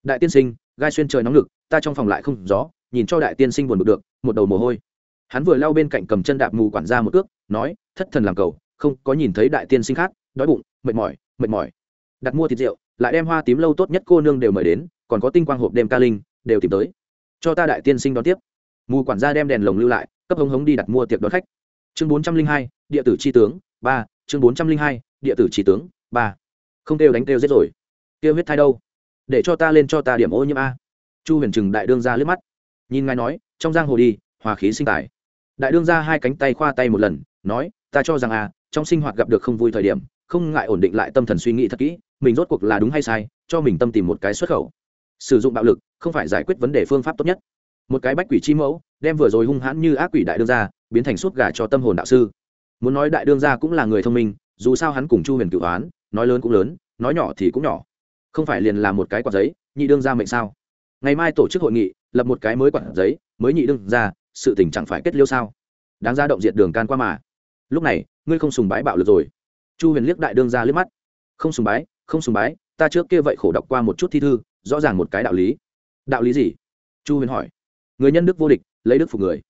Đại tiên sinh, gai xuyên trời nóng lực, ta trong phòng lại không gió, nhìn cho đại tiên sinh buồn bực được, một đầu mồ hôi. Hắn vừa lao bên cạnh cầm chân đạp mù quản ra một ước nói, thất thần làm cầu không có nhìn thấy đại tiên sinh khác, đói bụng, mệt mỏi mệt mỏi. Đặt mua thịt rượu, lại đem hoa tím lâu tốt nhất cô nương đều mời đến, còn có tinh quang hộp đêm ca linh, đều tìm tới. Cho ta đại tiên sinh đón tiếp. Mù quản gia đem đèn lồng lưu lại, cấp hống hống đi đặt mua tiệc đón khách. Chương bốn trăm linh hai, địa tử tri tướng, ba, chương bốn trăm linh hai, địa tử tri tướng, ba. Không kêu đánh kêu giết rồi. Kêu huyết thai đâu? Để cho ta lên cho ta điểm ô nhiễm a. Chu huyền trừng đại đương ra liếc mắt. Nhìn ngài nói, trong giang hồ đi, hòa khí sinh tài. Đại đương ra hai cánh tay khoa tay một lần, nói, ta cho rằng a trong sinh hoạt gặp được không vui thời điểm, không ngại ổn định lại tâm thần suy nghĩ thật kỹ, mình rốt cuộc là đúng hay sai, cho mình tâm tìm một cái xuất khẩu. Sử dụng bạo lực, không phải giải quyết vấn đề phương pháp tốt nhất. Một cái bách quỷ chi mẫu, đem vừa rồi hung hãn như ác quỷ đại đương gia, biến thành suốt gà cho tâm hồn đạo sư. Muốn nói đại đương gia cũng là người thông minh, dù sao hắn cùng chu huyền cựu hoán nói lớn cũng lớn, nói nhỏ thì cũng nhỏ. Không phải liền làm một cái quạt giấy, nhị đương gia mệnh sao? Ngày mai tổ chức hội nghị, lập một cái mới quạt giấy, mới nhị đương gia, sự tình chẳng phải kết liêu sao? Đáng ra động diệt đường can qua mà. Lúc này ngươi không sùng bái bạo lực rồi. Chu huyền liếc đại đương gia liếc mắt. Không sùng bái, không sùng bái, ta trước kia vậy khổ đọc qua một chút thi thư, rõ ràng một cái đạo lý. Đạo lý gì? Chu huyền hỏi. Người nhân đức vô địch, lấy đức phục người.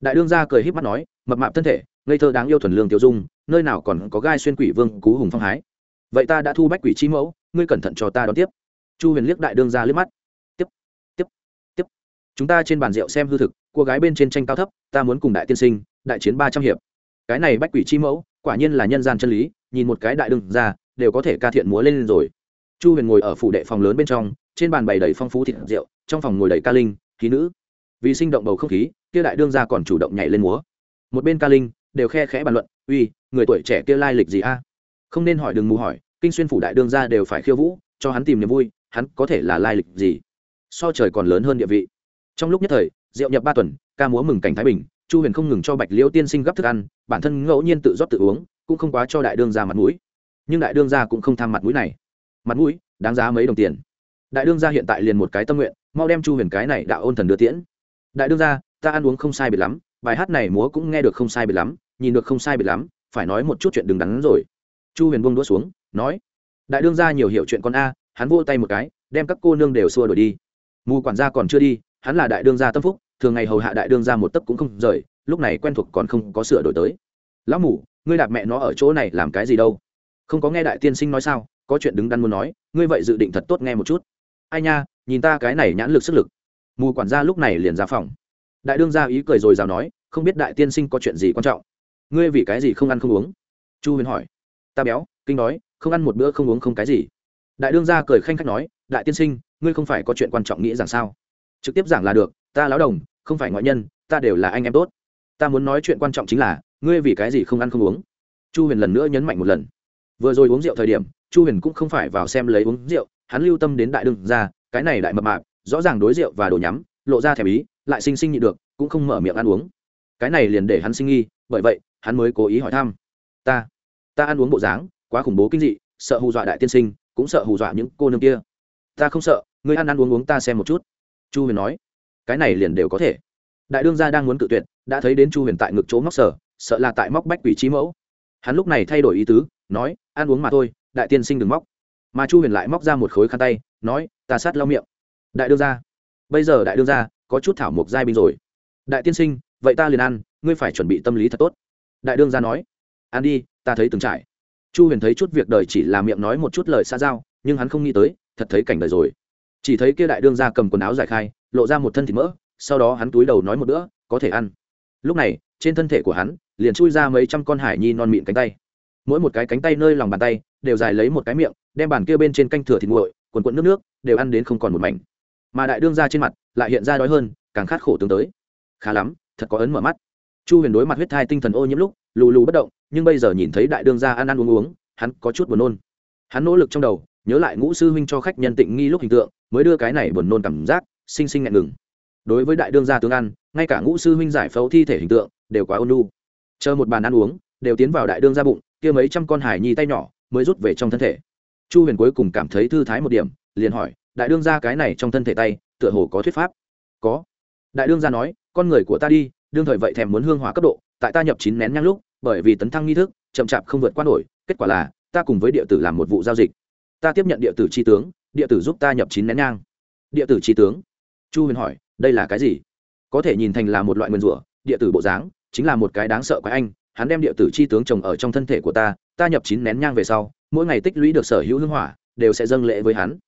Đại đương gia cười h í p mắt nói, mập mạp thân thể, ngây thơ đáng yêu thuần lương tiêu dung, nơi nào còn có gai xuyên quỷ vương, cú hùng phong hái. Vậy ta đã thu bách quỷ chi mẫu, ngươi cẩn thận cho ta đón tiếp. Chu huyền liếc đại đương gia liếc mắt. Tiếp tiếp tiếp. Chúng ta trên bàn rượu xem hư thực, cô gái bên trên tranh cao thấp, ta muốn cùng đại tiên sinh, đại chiến ba trăm hiệp. Cái này bách quỷ chi mẫu quả nhiên là nhân gian chân lý, nhìn một cái đại đương gia, đều có thể ca thiện múa lên rồi. Chu huyền ngồi ở phủ đệ phòng lớn bên trong, trên bàn bày đầy phong phú thịt rượu, trong phòng ngồi đầy ca linh, khí nữ. Vì sinh động bầu không khí, kia đại đương gia còn chủ động nhảy lên múa. Một bên ca linh đều khe khẽ bàn luận, uy, người tuổi trẻ kia lai lịch gì a? Không nên hỏi đừng mù hỏi, kinh xuyên phủ đại đương gia đều phải khiêu vũ, cho hắn tìm niềm vui, hắn có thể là lai lịch gì? So trời còn lớn hơn địa vị. Trong lúc nhất thời, rượu nhập ba tuần, ca múa mừng cảnh thái bình chu huyền không ngừng cho bạch liễu tiên sinh gấp thức ăn, bản thân ngẫu nhiên tự rót tự uống, cũng không quá cho đại đương gia mặt mũi. Nhưng đại đương gia cũng không tham mặt mũi này. Mặt mũi, đáng giá mấy đồng tiền. Đại đương gia hiện tại liền một cái tâm nguyện, mau đem chu huyền cái này đạo ôn thần đưa tiễn. Đại đương gia, ta ăn uống không sai biệt lắm, bài hát này múa cũng nghe được không sai biệt lắm, nhìn được không sai biệt lắm, phải nói một chút chuyện đừng đắn rồi. Chu huyền buông đũa xuống, nói, đại đương gia nhiều hiểu chuyện con a, hắn vô tay một cái, đem các cô nương đều xua đuổi đi. Mù quản gia còn chưa đi, hắn là đại đương gia tâm phúc thường ngày hầu hạ đại đương gia một tấc cũng không rời lúc này quen thuộc còn không có sửa đổi tới. Lão mù ngươi đạp mẹ nó ở chỗ này làm cái gì đâu? Không có nghe đại tiên sinh nói sao? Có chuyện đứng đắn muốn nói ngươi vậy dự định thật tốt nghe một chút. Ai nha nhìn ta cái này nhãn lực sức lực. Mù quản gia lúc này liền ra phòng. Đại đương gia ý cười rồi rào nói không biết đại tiên sinh có chuyện gì quan trọng? Ngươi vì cái gì không ăn không uống? Chu huyền hỏi. Ta béo kinh nói, không ăn một bữa không uống không cái gì. Đại đương gia cười khanh khách nói đại tiên sinh ngươi không phải có chuyện quan trọng nghĩ rằng sao? Trực tiếp giảng là được ta lão đồng, không phải ngoại nhân, ta đều là anh em tốt. Ta muốn nói chuyện quan trọng chính là, ngươi vì cái gì không ăn không uống? Chu huyền lần nữa nhấn mạnh một lần. Vừa rồi uống rượu thời điểm, chu huyền cũng không phải vào xem lấy uống rượu, hắn lưu tâm đến đại đương ra cái này đại mập mạp, rõ ràng đối rượu và đồ nhắm, lộ ra thèm ý, lại sinh sinh nhị được, cũng không mở miệng ăn uống. Cái này liền để hắn sinh nghi, bởi vậy, hắn mới cố ý hỏi thăm. Ta ta ăn uống bộ dáng, quá khủng bố kinh dị, sợ hù dọa đại tiên sinh, cũng sợ hù dọa những cô nương kia. Ta không sợ, ngươi ăn ăn uống uống ta xem một chút. Chu huyền nói cái này liền đều có thể. Đại đương gia đang muốn cự tuyệt, đã thấy đến chu huyền tại ngực chỗ móc sở sợ là tại móc bách quỷ trí mẫu. Hắn lúc này thay đổi ý tứ, nói, ăn uống mà thôi, đại tiên sinh đừng móc. Mà chu huyền lại móc ra một khối khăn tay, nói, ta sát lau miệng. Đại đương gia. Bây giờ đại đương gia có chút thảo mộc giai binh rồi. Đại tiên sinh, vậy ta liền ăn, ngươi phải chuẩn bị tâm lý thật tốt. Đại đương gia nói, ăn đi, ta thấy từng trải. Chu huyền thấy chút việc đời chỉ là miệng nói một chút lời xa giao, nhưng hắn không nghĩ tới, thật thấy cảnh đời rồi. Chỉ thấy kia đại đương gia cầm quần áo giải khai lộ ra một thân thịt mỡ, sau đó hắn túi đầu nói một bữa, có thể ăn. Lúc này, trên thân thể của hắn, liền chui ra mấy trăm con hải nhi non mịn cánh tay. Mỗi một cái cánh tay nơi lòng bàn tay, đều dài lấy một cái miệng, đem bàn kia bên trên canh thừa thịt nguội quần quận nước nước, đều ăn đến không còn một mảnh. Mà đại đương ra trên mặt, lại hiện ra đói hơn, càng khát khổ tướng tới. Khá lắm, thật có ấn mở mắt. Chu huyền đối mặt huyết thai tinh thần ô nhiễm lúc, lù lù bất động, nhưng bây giờ nhìn thấy đại đương ra ăn ăn uống uống, hắn có chút buồn nôn. Hắn nỗ lực trong đầu, nhớ lại ngũ sư huynh cho khách nhân tịnh nghi lúc hình tượng, mới đưa cái này buồn nôn cảm giác sinh sinh ngại ngừng. Đối với đại đương gia tướng ăn, ngay cả ngũ sư huynh giải phẫu thi thể hình tượng đều quá ôn lu chờ một bàn ăn uống, đều tiến vào đại đương gia bụng, kia mấy trăm con hải nhi tay nhỏ mới rút về trong thân thể. Chu huyền cuối cùng cảm thấy thư thái một điểm, liền hỏi, đại đương gia cái này trong thân thể tay, tựa hồ có thuyết pháp? Có. Đại đương gia nói, con người của ta đi, đương thời vậy thèm muốn hương hỏa cấp độ, tại ta nhập chín nén nhang lúc, bởi vì tấn thăng nghi thức, chậm chạp không vượt qua nổi, kết quả là, ta cùng với địa tử làm một vụ giao dịch. Ta tiếp nhận địa tử tri tướng, địa tử giúp ta nhập chín nén nhang. Địa tử tri tướng? Chu huyền hỏi, đây là cái gì? Có thể nhìn thành là một loại nguyên rủa, địa tử bộ dáng, chính là một cái đáng sợ quái anh, hắn đem địa tử chi tướng trồng ở trong thân thể của ta ta nhập chín nén nhang về sau, mỗi ngày tích lũy được sở hữu hương hỏa, đều sẽ dâng lễ với hắn.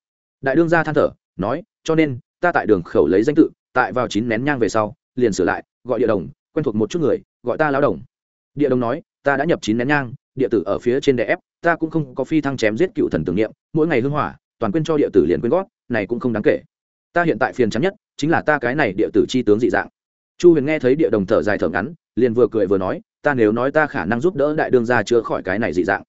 Đại đương gia than thở, nói, cho nên, ta tại đường khẩu lấy danh tự, tại vào chín nén nhang về sau, liền sửa lại, gọi địa đồng, quen thuộc một chút người, gọi ta lão đồng. Địa đồng nói, ta đã nhập chín nén nhang, địa tử ở phía trên đè ép, ta cũng không có phi thăng chém giết cựu thần tưởng niệm, mỗi ngày hương hỏa, toàn quên cho địa tử liền quyên gót, này cũng không đáng kể ta hiện tại phiền chắn nhất chính là ta cái này địa tử chi tướng dị dạng. Chu huyền nghe thấy địa đồng thở dài thở ngắn, liền vừa cười vừa nói, ta nếu nói ta khả năng giúp đỡ đại đương gia chữa khỏi cái này dị dạng.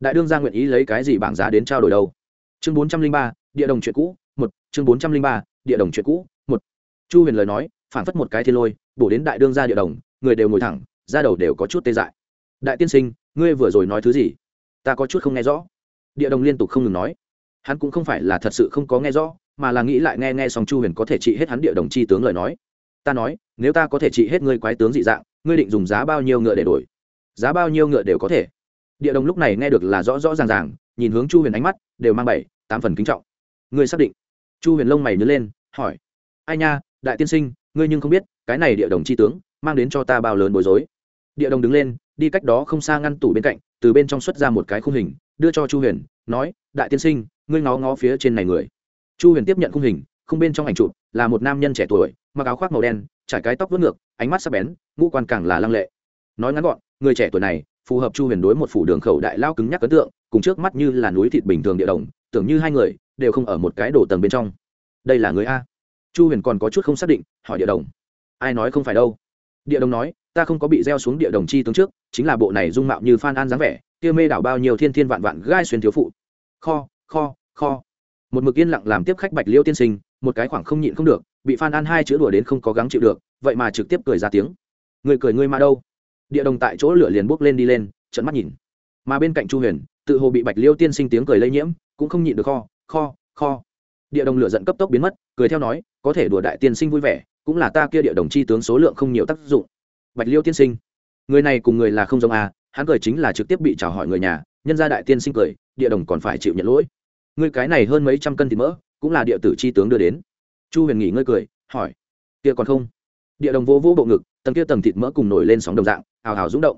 Đại đương gia nguyện ý lấy cái gì bảng giá đến trao đổi đâu? Chương bốn trăm linh ba, địa đồng chuyện cũ, một, chương bốn trăm linh ba, địa đồng chuyện cũ, một. Chu huyền lời nói phản phất một cái thiên lôi, bổ đến đại đương gia địa đồng, người đều ngồi thẳng ra đầu đều có chút tê dại. Đại tiên sinh, ngươi vừa rồi nói thứ gì? Ta có chút không nghe rõ. Địa đồng liên tục không ngừng nói. Hắn cũng không phải là thật sự không có nghe rõ mà là nghĩ lại nghe nghe xong chu huyền có thể trị hết hắn địa đồng chi tướng lời nói. Ta nói, nếu ta có thể trị hết ngươi quái tướng dị dạng, ngươi định dùng giá bao nhiêu ngựa để đổi? Giá bao nhiêu ngựa đều có thể. Địa đồng lúc này nghe được là rõ rõ ràng ràng, nhìn hướng chu huyền ánh mắt, đều mang bảy, tám phần kính trọng. Ngươi xác định? Chu huyền lông mày nhớ lên, hỏi. Ai nha, đại tiên sinh, ngươi nhưng không biết, cái này địa đồng c h i tướng, mang đến cho ta bao lớn bối rối. Địa đồng đứng lên, đi cách đó không xa ngăn tủ bên cạnh, từ bên trong xuất ra một cái khung hình, đưa cho chu huyền, nói, đại tiên sinh, ngươi ngó ngó phía trên này người chu huyền tiếp nhận khung hình, khung bên trong ảnh chụp là một nam nhân trẻ tuổi, mặc áo khoác màu đen, trải cái tóc vớt ngược, ánh mắt sắc bén, ngũ quan càng là lăng lệ. Nói ngắn gọn, người trẻ tuổi này phù hợp chu huyền đối một phủ đường khẩu đại lao cứng nhắc ấn tượng, cùng trước mắt như là núi thịt bình thường địa đồng, tưởng như hai người đều không ở một cái đổ tầng bên trong. Đây là người a. Chu huyền còn có chút không xác định, hỏi địa đồng. Ai nói không phải đâu? Địa đồng nói, ta không có bị gieo xuống địa đồng chi tướng trước, chính là bộ này dung mạo như phan an dáng vẻ, kia mê đảo bao nhiêu thiên thiên vạn vạn gai xuyên thiếu phụ. Kho kho kho một mực yên lặng làm tiếp khách bạch liêu tiên sinh, một cái khoảng không nhịn không được, bị phan an hai chữ đùa đến không có gắng chịu được, vậy mà trực tiếp cười ra tiếng. Người cười ngươi mà đâu? Địa đồng tại chỗ lửa liền bước lên đi lên trận mắt nhìn. Mà bên cạnh chu huyền, tự hồ bị bạch liêu tiên sinh tiếng cười lây nhiễm, cũng không nhịn được kho kho kho. Địa đồng lửa giận cấp tốc biến mất, cười theo nói, có thể đùa đại tiên sinh vui vẻ, cũng là ta kia địa đồng chi tướng số lượng không nhiều tác dụng. Bạch liêu tiên sinh, người này cùng người là không giống à hắn cười chính là trực tiếp bị chào hỏi người nhà, nhân gia đại tiên sinh cười, địa đồng còn phải chịu nhận lỗi ngươi cái này hơn mấy trăm cân thịt mỡ, cũng là địa tử chi tướng đưa đến. Chu huyền nghỉ ngơi cười, hỏi, kia còn không? Địa đồng vô vô bộ ngực, tầng kia tầng thịt mỡ cùng nổi lên sóng đồng dạng, hào hào rúng động.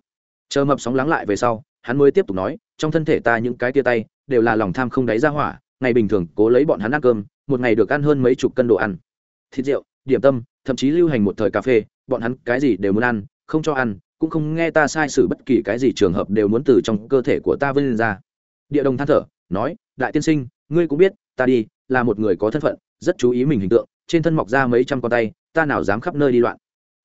Chờ mập sóng lắng lại về sau, hắn mới tiếp tục nói, trong thân thể ta những cái tia tay, đều là lòng tham không đáy ra hỏa, ngày bình thường cố lấy bọn hắn ăn cơm, một ngày được ăn hơn mấy chục cân đồ ăn. Thịt rượu, điểm tâm, thậm chí lưu hành một thời cà phê, bọn hắn cái gì đều muốn ăn, không cho ăn, cũng không nghe ta sai sử bất kỳ cái gì trường hợp đều muốn từ trong cơ thể của ta vươn ra. Địa đồng than thở, nói đại tiên sinh, ngươi cũng biết, ta đi, là một người có thân phận, rất chú ý mình hình tượng, trên thân mọc ra mấy trăm con tay, ta nào dám khắp nơi đi loạn.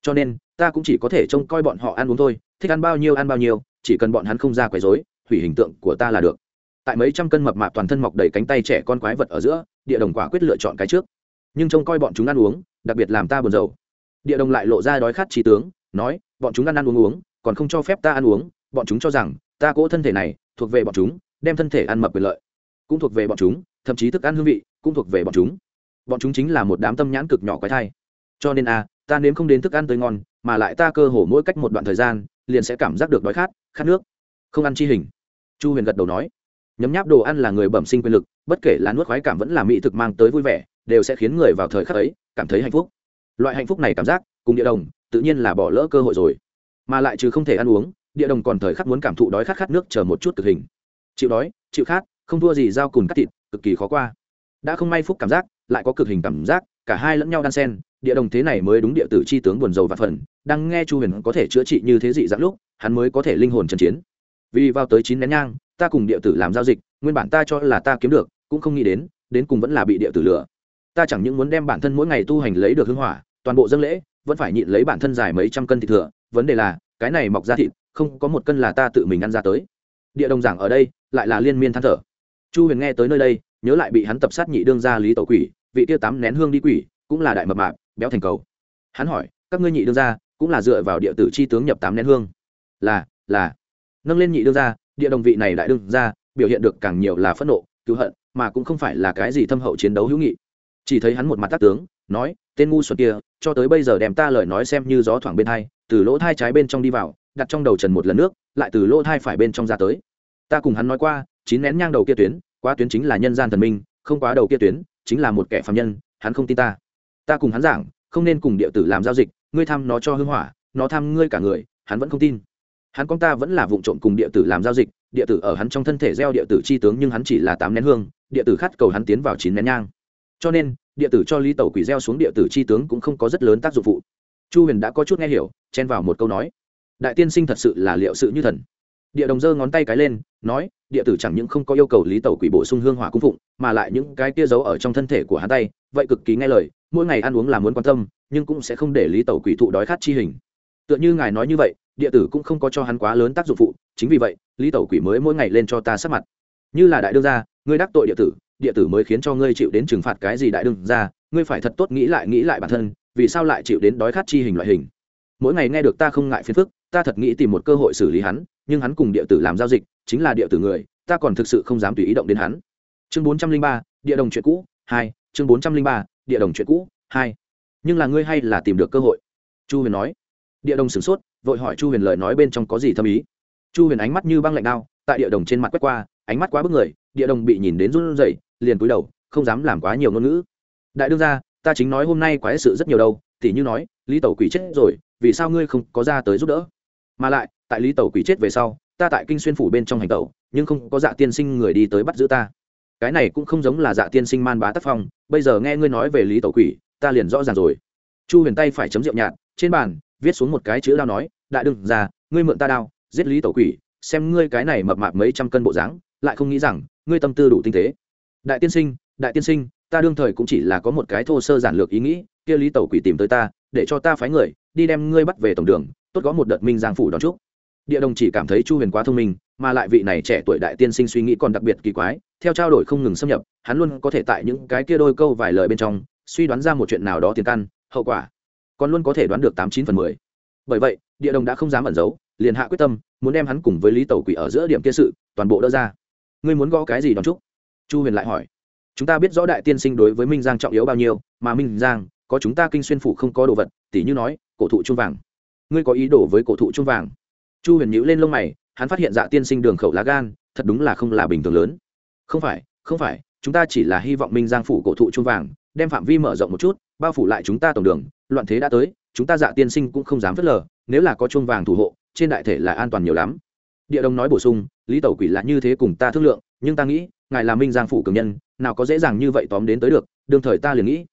Cho nên, ta cũng chỉ có thể trông coi bọn họ ăn uống thôi, thích ăn bao nhiêu ăn bao nhiêu, chỉ cần bọn hắn không ra quấy rối, hủy hình tượng của ta là được. Tại mấy trăm cân mập mạp toàn thân mọc đầy cánh tay trẻ con quái vật ở giữa, địa đồng quả quyết lựa chọn cái trước. Nhưng trông coi bọn chúng ăn uống, đặc biệt làm ta buồn rầu. Địa đồng lại lộ ra đói khát trí tướng, nói, bọn chúng ăn ăn uống uống, còn không cho phép ta ăn uống, bọn chúng cho rằng, ta cỗ thân thể này, thuộc về bọn chúng, đem thân thể ăn mập quyền lợi cũng thuộc về bọn chúng, thậm chí thức ăn hương vị cũng thuộc về bọn chúng. Bọn chúng chính là một đám tâm nhãn cực nhỏ quái thai. Cho nên a, ta nếm không đến thức ăn tới ngon, mà lại ta cơ hồ mỗi cách một đoạn thời gian, liền sẽ cảm giác được đói khát khát nước. Không ăn chi hình. Chu huyền gật đầu nói. Nhấm nháp đồ ăn là người bẩm sinh quyền lực, bất kể là nuốt khoái cảm vẫn là mỹ thực mang tới vui vẻ, đều sẽ khiến người vào thời khắc ấy cảm thấy hạnh phúc. Loại hạnh phúc này cảm giác, cùng địa đồng, tự nhiên là bỏ lỡ cơ hội rồi. Mà lại trừ không thể ăn uống, địa đồng còn thời khắc muốn cảm thụ đói khát khát nước chờ một chút cực hình. Chịu đói, chịu khát không thua gì dao cùn cắt thịt, cực kỳ khó qua. Đã không may phúc cảm giác, lại có cực hình cảm giác, cả hai lẫn nhau đan sen, địa đồng thế này mới đúng địa tử chi tướng buồn rầu và phần, đang nghe chu huyền có thể chữa trị như thế dị dạng lúc, hắn mới có thể linh hồn trần chiến. Vì vào tới chín nén nhang, ta cùng địa tử làm giao dịch, nguyên bản ta cho là ta kiếm được, cũng không nghĩ đến đến cùng vẫn là bị địa tử lừa. Ta chẳng những muốn đem bản thân mỗi ngày tu hành lấy được hưng hỏa, toàn bộ dân lễ, vẫn phải nhịn lấy bản thân dài mấy trăm cân thịt thừa, vấn đề là, cái này mọc ra thịt, không có một cân là ta tự mình ăn ra tới. Địa đồng giảng ở đây, lại là liên miên than thở chu huyền nghe tới nơi đây nhớ lại bị hắn tập sát nhị đương gia lý tẩu quỷ vị tiêu tám nén hương đi quỷ cũng là đại mập mạp béo thành cầu. Hắn hỏi các ngươi nhị đương gia, cũng là dựa vào địa tử chi tướng nhập tám nén hương? Là là. Nâng lên nhị đương gia, địa đồng vị này đại đương gia, biểu hiện được càng nhiều là phẫn nộ cứu hận mà cũng không phải là cái gì thâm hậu chiến đấu hữu nghị. Chỉ thấy hắn một mặt tác tướng nói tên ngu xuẩn kia cho tới bây giờ đem ta lời nói xem như gió thoảng bên thai từ lỗ thai trái bên trong đi vào đặt trong đầu trần một lần nước lại từ lỗ thai phải bên trong ra tới. Ta cùng hắn nói qua chín nén nhang đầu kia tuyến Quá tuyến chính là nhân gian thần minh, không quá đầu kia tuyến, chính là một kẻ phạm nhân, hắn không tin ta. Ta cùng hắn giảng, không nên cùng địa tử làm giao dịch, ngươi tham nó cho hưng hỏa, nó tham ngươi cả người, hắn vẫn không tin. Hắn con ta vẫn là vụ trộm cùng địa tử làm giao dịch, địa tử ở hắn trong thân thể gieo địa tử chi tướng nhưng hắn chỉ là tám nén hương, địa tử khát cầu hắn tiến vào chín nén nhang. Cho nên, địa tử cho lý tẩu quỷ gieo xuống địa tử chi tướng cũng không có rất lớn tác dụng phụ. Chu huyền đã có chút nghe hiểu, chen vào một câu nói. Đại tiên sinh thật sự là liệu sự như thần địa đồng giơ ngón tay cái lên, nói, địa tử chẳng những không có yêu cầu lý tẩu quỷ bổ sung hương hỏa cung phụng, mà lại những cái kia giấu ở trong thân thể của hắn tay, vậy cực kỳ nghe lời, mỗi ngày ăn uống là muốn quan tâm, nhưng cũng sẽ không để lý tẩu quỷ thụ đói khát chi hình. Tựa như ngài nói như vậy, địa tử cũng không có cho hắn quá lớn tác dụng phụ, chính vì vậy, lý tẩu quỷ mới mỗi ngày lên cho ta sát mặt. Như là đại đương gia, ngươi đắc tội địa tử địa tử mới khiến cho ngươi chịu đến trừng phạt cái gì đại đương gia, ngươi phải thật tốt nghĩ lại nghĩ lại bản thân, vì sao lại chịu đến đói khát chi hình loại hình? Mỗi ngày nghe được ta không ngại phiền phức ta thật nghĩ tìm một cơ hội xử lý hắn, nhưng hắn cùng địa tử làm giao dịch, chính là địa tử người, ta còn thực sự không dám tùy ý động đến hắn. Chương bốn trăm linh ba, địa đồng chuyện cũ, hai, chương bốn trăm linh ba, địa đồng chuyện cũ, hai. Nhưng là ngươi hay là tìm được cơ hội? Chu huyền nói. Địa đồng sửng sốt, vội hỏi chu huyền lời nói bên trong có gì thâm ý. Chu huyền ánh mắt như băng lạnh đao, tại địa đồng trên mặt quét qua, ánh mắt quá bức người, địa đồng bị nhìn đến run rẩy, liền cúi đầu, không dám làm quá nhiều ngôn ngữ. Đại đương gia, ta chính nói hôm nay quái sự rất nhiều đâu thì như nói, lý tẩu quỷ chết rồi, vì sao ngươi không có ra tới giúp đỡ? Mà lại, tại lý tẩu quỷ chết về sau, ta tại kinh xuyên phủ bên trong hành tẩu, nhưng không có dạ tiên sinh người đi tới bắt giữ ta. Cái này cũng không giống là dạ tiên sinh man bá tác phong, bây giờ nghe ngươi nói về lý tẩu quỷ, ta liền rõ ràng rồi. Chu huyền tay phải chấm rượu nhạt, trên bàn, viết xuống một cái chữ đao nói, đại đương ra ngươi mượn ta đao, giết lý tẩu quỷ, xem ngươi cái này mập mạp mấy trăm cân bộ dáng, lại không nghĩ rằng, ngươi tâm tư đủ tinh tế. Đại tiên sinh, đại tiên sinh, ta đương thời cũng chỉ là có một cái thô sơ giản lược ý nghĩ, kia lý tẩu quỷ tìm tới ta, để cho ta phái người, đi đem ngươi bắt về tổng đường tốt gõ một đợt minh giang phủ đón chúc. Địa đồng chỉ cảm thấy chu huyền quá thông minh, mà lại vị này trẻ tuổi đại tiên sinh suy nghĩ còn đặc biệt kỳ quái, theo trao đổi không ngừng xâm nhập, hắn luôn có thể tại những cái kia đôi câu vài lời bên trong, suy đoán ra một chuyện nào đó tiền căn, hậu quả, còn luôn có thể đoán được tám chín phần mười. Bởi vậy, địa đồng đã không dám ẩn giấu, liền hạ quyết tâm, muốn đem hắn cùng với lý tẩu quỷ ở giữa điểm kia sự, toàn bộ đỡ ra. Ngươi muốn gõ cái gì đón chúc? Chu huyền lại hỏi. Chúng ta biết rõ đại tiên sinh đối với minh giang trọng yếu bao nhiêu, mà minh giang, có chúng ta kinh xuyên phủ không có đồ vật, tỉ như nói, cổ thụ chuông vàng ngươi có ý đồ với cổ thụ chuông vàng? Chu huyền nhữ lên lông mày, hắn phát hiện dạ tiên sinh đường khẩu lá gan, thật đúng là không là bình thường lớn. Không phải không phải, chúng ta chỉ là hy vọng minh giang phủ cổ thụ chuông vàng, đem phạm vi mở rộng một chút, bao phủ lại chúng ta tổng đường, loạn thế đã tới, chúng ta dạ tiên sinh cũng không dám phớt lờ, nếu là có chuông vàng thủ hộ, trên đại thể là an toàn nhiều lắm. Địa đồng nói bổ sung, lý tẩu quỷ là như thế cùng ta thương lượng, nhưng ta nghĩ, ngài là minh giang phủ cường nhân, nào có dễ dàng như vậy tóm đến tới được, đương thời ta liền nghĩ.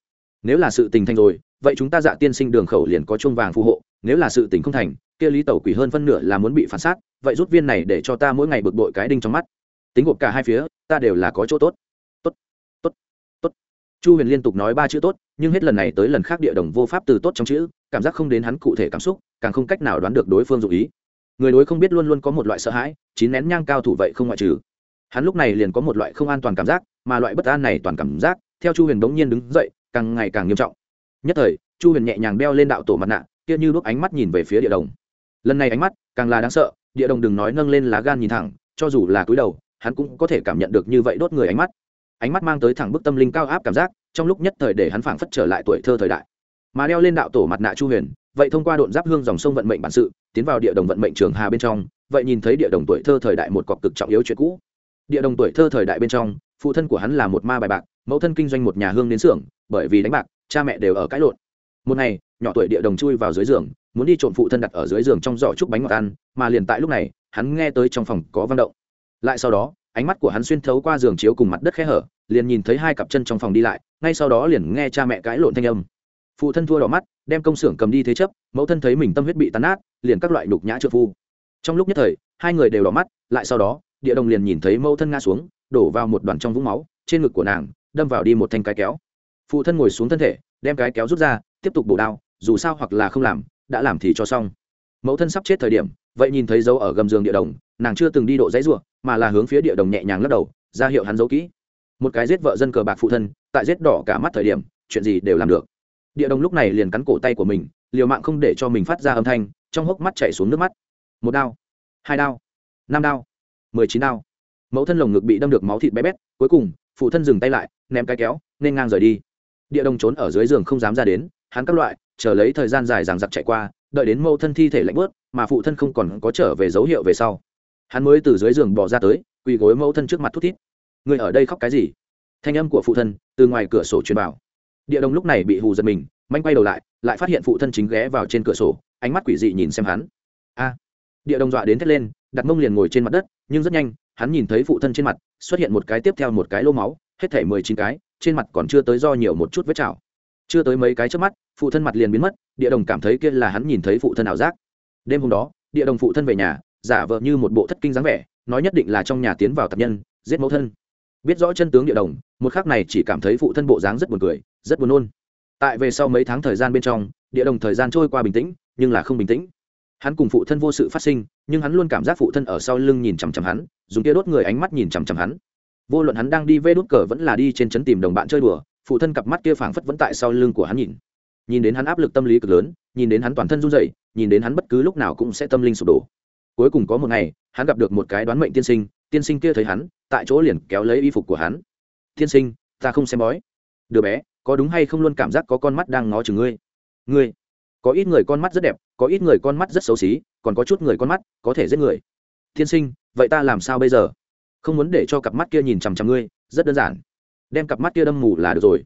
Nếu là sự tình thành rồi, vậy chúng ta dạ tiên sinh đường khẩu liền có chuông vàng phù hộ nếu là sự tình không thành, kia lý tẩu quỷ hơn phân nửa là muốn bị phản sát vậy rút viên này để cho ta mỗi ngày bực bội cái đinh trong mắt. Tính gộp cả hai phía, ta đều là có chỗ tốt. Tốt tốt tốt. Chu huyền liên tục nói ba chữ tốt, nhưng hết lần này tới lần khác địa đồng vô pháp từ tốt trong chữ, cảm giác không đến hắn cụ thể cảm xúc, càng không cách nào đoán được đối phương dụ ý. Người đối không biết luôn luôn có một loại sợ hãi, chín nén nhang cao thủ vậy không ngoại trừ. Hắn lúc này liền có một loại không an toàn cảm giác, mà loại bất an này toàn cảm giác, theo chu huyền bỗng nhiên đứng dậy, càng ngày càng nghiêm trọng. Nhất thời, chu huyền nhẹ nhàng đeo lên đạo tổ mặt nạ kia như đuốc ánh mắt nhìn về phía địa đồng. Lần này ánh mắt, càng là đáng sợ, địa đồng đừng nói nâng lên lá gan nhìn thẳng, cho dù là cúi đầu, hắn cũng có thể cảm nhận được như vậy đốt người ánh mắt. Ánh mắt mang tới thẳng bức tâm linh cao áp cảm giác, trong lúc nhất thời để hắn phảng phất trở lại tuổi thơ thời đại. Mà đeo lên đạo tổ mặt nạ chu huyền, vậy thông qua độn giáp hương dòng sông vận mệnh bản sự, tiến vào địa đồng vận mệnh trường hà bên trong, vậy nhìn thấy địa đồng tuổi thơ thời đại một cọc cực trọng yếu chuyện cũ. Địa đồng tuổi thơ thời đại bên trong, phụ thân của hắn là một ma bài bạc, mẫu thân kinh doanh một nhà hương đến xưởng, bởi vì đánh bạc, cha mẹ đều ở cãi lộn một ngày, nhỏ tuổi địa đồng chui vào dưới giường, muốn đi trộm phụ thân đặt ở dưới giường trong giỏ chúc bánh ngọt ăn, mà liền tại lúc này, hắn nghe tới trong phòng có văn động. Lại sau đó, ánh mắt của hắn xuyên thấu qua giường chiếu cùng mặt đất khe hở, liền nhìn thấy hai cặp chân trong phòng đi lại, ngay sau đó liền nghe cha mẹ cãi lộn thanh âm. Phụ thân thua đỏ mắt, đem công xưởng cầm đi thế chấp, mẫu thân thấy mình tâm huyết bị tàn nát, liền các loại nhục nhã trợ phu. Trong lúc nhất thời, hai người đều đỏ mắt, lại sau đó, địa đồng liền nhìn thấy mẫu thân ngã xuống, đổ vào một đoàn trong vũng máu, trên ngực của nàng, đâm vào đi một thanh cái kéo. Phụ thân ngồi xuống thân thể đem cái kéo rút ra, tiếp tục bổ đao, dù sao hoặc là không làm, đã làm thì cho xong. Mẫu thân sắp chết thời điểm, vậy nhìn thấy dấu ở gầm giường địa đồng, nàng chưa từng đi độ dãy ruộng mà là hướng phía địa đồng nhẹ nhàng lắc đầu, ra hiệu hắn giấu kỹ. Một cái giết vợ dân cờ bạc phụ thân, tại giết đỏ cả mắt thời điểm, chuyện gì đều làm được. Địa đồng lúc này liền cắn cổ tay của mình, liều mạng không để cho mình phát ra âm thanh, trong hốc mắt chảy xuống nước mắt. Một đao, hai đao, năm đao, mười chín đao. Mẫu thân lồng ngực bị đâm được máu thịt bé bét, cuối cùng, phụ thân dừng tay lại, ném cái kéo, nên ngang rời đi địa đồng trốn ở dưới giường không dám ra đến, hắn các loại, chờ lấy thời gian dài ràng giặc chạy qua, đợi đến mẫu thân thi thể lạnh bớt, mà phụ thân không còn có trở về dấu hiệu về sau. Hắn mới từ dưới giường bỏ ra tới, quỳ gối mẫu thân trước mặt thút thít. Người ở đây khóc cái gì? Thanh âm của phụ thân từ ngoài cửa sổ truyền vào. Địa đồng lúc này bị hù giật mình, manh quay đầu lại lại phát hiện phụ thân chính ghé vào trên cửa sổ, ánh mắt quỷ dị nhìn xem hắn. A! Địa đồng dọa đến thét lên, đặt mông liền ngồi trên mặt đất, nhưng rất nhanh, hắn nhìn thấy phụ thân trên mặt xuất hiện một cái tiếp theo một cái lô máu hết thể mười chín cái, trên mặt còn chưa tới do nhiều một chút vết chảo. Chưa tới mấy cái trước mắt, phụ thân mặt liền biến mất, địa đồng cảm thấy kia là hắn nhìn thấy phụ thân ảo giác. Đêm hôm đó, địa đồng phụ thân về nhà, giả vờ như một bộ thất kinh dáng vẻ, nói nhất định là trong nhà tiến vào tập nhân, giết mẫu thân. Biết rõ chân tướng địa đồng, một khắc này chỉ cảm thấy phụ thân bộ dáng rất buồn cười, rất buồn nôn. Tại về sau mấy tháng thời gian bên trong, địa đồng thời gian trôi qua bình tĩnh, nhưng là không bình tĩnh. Hắn cùng phụ thân vô sự phát sinh, nhưng hắn luôn cảm giác phụ thân ở sau lưng nhìn chằm chằm hắn, dùng kia đốt người ánh mắt nhìn chằm chằm hắn vô luận hắn đang đi vê đốt cờ vẫn là đi trên trấn tìm đồng bạn chơi đùa, phụ thân cặp mắt kia phảng phất vẫn tại sau lưng của hắn nhìn. Nhìn đến hắn áp lực tâm lý cực lớn, nhìn đến hắn toàn thân run rẩy, nhìn đến hắn bất cứ lúc nào cũng sẽ tâm linh sụp đổ. Cuối cùng có một ngày, hắn gặp được một cái đoán mệnh tiên sinh tiên sinh kia thấy hắn, tại chỗ liền kéo lấy y phục của hắn. Tiên sinh, ta không xem bói. Đứa bé, có đúng hay không luôn cảm giác có con mắt đang ngó chừng ngươi? Ngươi, có ít người con mắt rất đẹp, có ít người con mắt rất xấu xí, còn có chút người con mắt có thể giết người. Tiên sinh, vậy ta làm sao bây giờ? Không muốn để cho cặp mắt kia nhìn chằm chằm ngươi, rất đơn giản. Đem cặp mắt kia đâm mù là được rồi.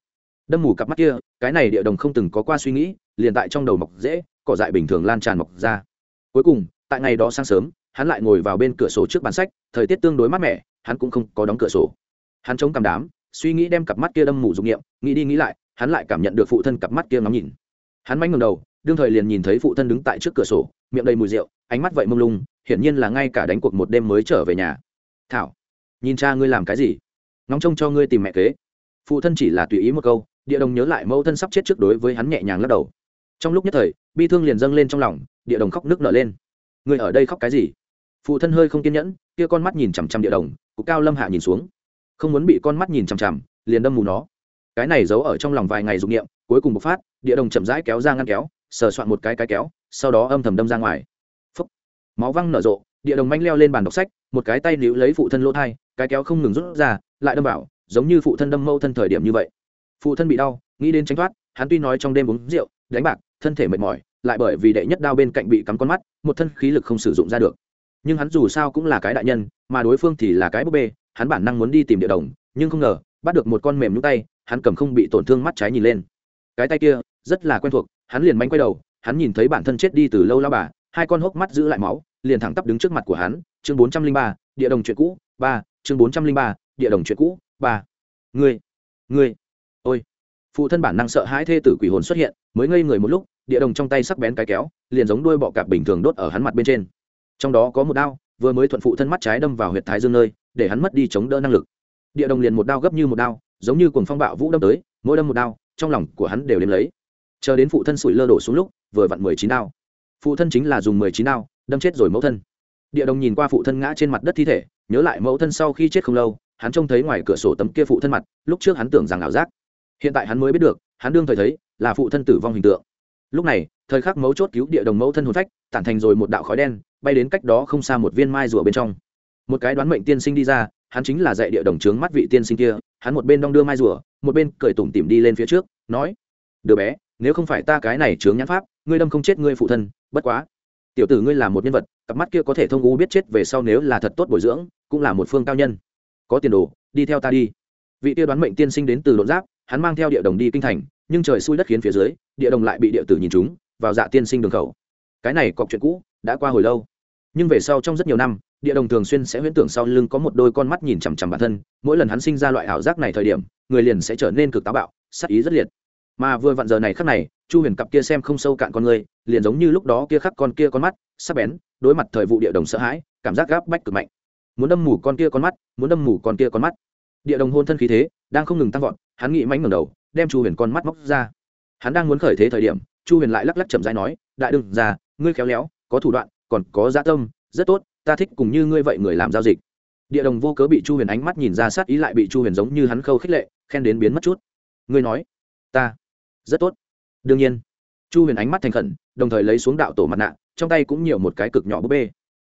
Đâm mù cặp mắt kia, cái này địa đồng không từng có qua suy nghĩ, liền tại trong đầu mọc dễ, cỏ dại bình thường lan tràn mọc ra. Cuối cùng, tại ngày đó sáng sớm, hắn lại ngồi vào bên cửa sổ trước bàn sách, thời tiết tương đối mát mẻ, hắn cũng không có đóng cửa sổ. Hắn chống cằm đám, suy nghĩ đem cặp mắt kia đâm mù dụng nghiệm nghĩ đi nghĩ lại, hắn lại cảm nhận được phụ thân cặp mắt kia ngắm nhìn. Hắn manh ngầm đầu, đương thời liền nhìn thấy phụ thân đứng tại trước cửa sổ, miệng đầy mùi rượu, ánh mắt vậy mông lung, hiển nhiên là ngay cả đánh cuộc một đêm mới trở về nhà. Thảo nhìn cha ngươi làm cái gì? Ngóng trông cho ngươi tìm mẹ kế. Phụ thân chỉ là tùy ý một câu, địa đồng nhớ lại mẫu thân sắp chết trước đối với hắn nhẹ nhàng lắc đầu. Trong lúc nhất thời, bi thương liền dâng lên trong lòng, địa đồng khóc nước nở lên. Người ở đây khóc cái gì? Phụ thân hơi không kiên nhẫn, kia con mắt nhìn chằm chằm địa đồng, cụ cao lâm hạ nhìn xuống. Không muốn bị con mắt nhìn chằm chằm, liền đâm mù nó. Cái này giấu ở trong lòng vài ngày dụng nghiệm cuối cùng bộc phát, địa đồng chậm rãi kéo ra ngăn kéo, sờ soạn một cái cái kéo, sau đó âm thầm đâm ra ngoài. Phúc. máu văng nở rộ, địa đồng manh leo lên bàn đọc sách, một cái tay níu lấy phụ thân lỗ thai cái kéo không ngừng rút ra, lại đâm vào, giống như phụ thân đâm mâu thân thời điểm như vậy. Phụ thân bị đau, nghĩ đến tránh thoát, hắn tuy nói trong đêm uống rượu, đánh bạc, thân thể mệt mỏi, lại bởi vì đệ nhất đao bên cạnh bị cắm con mắt, một thân khí lực không sử dụng ra được. Nhưng hắn dù sao cũng là cái đại nhân, mà đối phương thì là cái búp bê, hắn bản năng muốn đi tìm địa đồng, nhưng không ngờ, bắt được một con mềm nhũ tay, hắn cầm không bị tổn thương mắt trái nhìn lên. Cái tay kia, rất là quen thuộc, hắn liền mánh quay đầu, hắn nhìn thấy bản thân chết đi từ lâu lao bà, hai con hốc mắt giữ lại máu, liền thẳng tắp đứng trước mặt của hắn, chương bốn trăm linh ba, địa đồng chuyện cũ, ba chương bốn trăm linh ba, địa đồng chuyện cũ, ba. Ngươi ngươi, ôi. Phụ thân bản năng sợ hãi thê tử quỷ hồn xuất hiện, mới ngây người một lúc, địa đồng trong tay sắc bén cái kéo, liền giống đuôi bọ cạp bình thường đốt ở hắn mặt bên trên. Trong đó có một đao, vừa mới thuận phụ thân mắt trái đâm vào huyệt thái dương nơi, để hắn mất đi chống đỡ năng lực. Địa đồng liền một đao gấp như một đao, giống như cuồng phong bạo vũ đâm tới, mỗi đâm một đao, trong lòng của hắn đều đếm lấy. Chờ đến phụ thân sủi lơ đổ xuống lúc, vừa vặn mười chín đao. Phụ thân chính là dùng mười chín đao, đâm chết rồi mẫu thân. Địa đồng nhìn qua phụ thân ngã trên mặt đất thi thể nhớ lại mẫu thân sau khi chết không lâu, hắn trông thấy ngoài cửa sổ tấm kia phụ thân mặt, lúc trước hắn tưởng rằng ảo giác. Hiện tại hắn mới biết được, hắn đương thời thấy, là phụ thân tử vong hình tượng. Lúc này, thời khắc mấu chốt cứu địa đồng mẫu thân hồn phách, tản thành rồi một đạo khói đen, bay đến cách đó không xa một viên mai rùa bên trong. Một cái đoán mệnh tiên sinh đi ra, hắn chính là dạy địa đồng trướng mắt vị tiên sinh kia, hắn một bên đong đưa mai rùa, một bên cởi tủm tỉm đi lên phía trước, nói, đứa bé, nếu không phải ta cái này trướng nhãn pháp, ngươi đâm không chết ngươi phụ thân, bất quá tiểu tử ngươi là một nhân vật, cặp mắt kia có thể thông u biết chết về sau nếu là thật tốt bồi dưỡng, cũng là một phương cao nhân. Có tiền đồ, đi theo ta đi. Vị tiêu đoán mệnh tiên sinh đến từ đột giáp, hắn mang theo địa đồng đi kinh thành, nhưng trời xui đất khiến phía dưới, địa đồng lại bị địa tử nhìn chúng vào dạ tiên sinh đường khẩu. Cái này cọc chuyện cũ, đã qua hồi lâu. Nhưng về sau trong rất nhiều năm, địa đồng thường xuyên sẽ huyễn tưởng sau lưng có một đôi con mắt nhìn chằm chằm bản thân, mỗi lần hắn sinh ra loại ảo giác này thời điểm, người liền sẽ trở nên cực táo bạo sắc ý rất liệt mà vừa vặn giờ này khắc này, chu huyền cặp kia xem không sâu cạn con người, liền giống như lúc đó kia khắc con kia con mắt, sắc bén, đối mặt thời vụ địa đồng sợ hãi, cảm giác gáp bách cực mạnh. Muốn đâm mù con kia con mắt, muốn đâm mù con kia con mắt. Địa đồng hôn thân khí thế, đang không ngừng tăng vọt, hắn nghĩ mánh ngầm đầu, đem chu huyền con mắt móc ra. Hắn đang muốn khởi thế thời điểm, chu huyền lại lắc lắc chậm rãi nói, đại đừng già ngươi khéo léo, có thủ đoạn, còn có gia tâm, rất tốt, ta thích cùng như ngươi vậy người làm giao dịch. Địa đồng vô cớ bị chu huyền ánh mắt nhìn ra sát ý lại bị chu huyền giống như hắn khâu khích lệ, khen đến biến mất chút. Ngươi nói, ta rất tốt. Đương nhiên, chu huyền ánh mắt thành khẩn, đồng thời lấy xuống đạo tổ mặt nạ, trong tay cũng nhiều một cái cực nhỏ búp bê.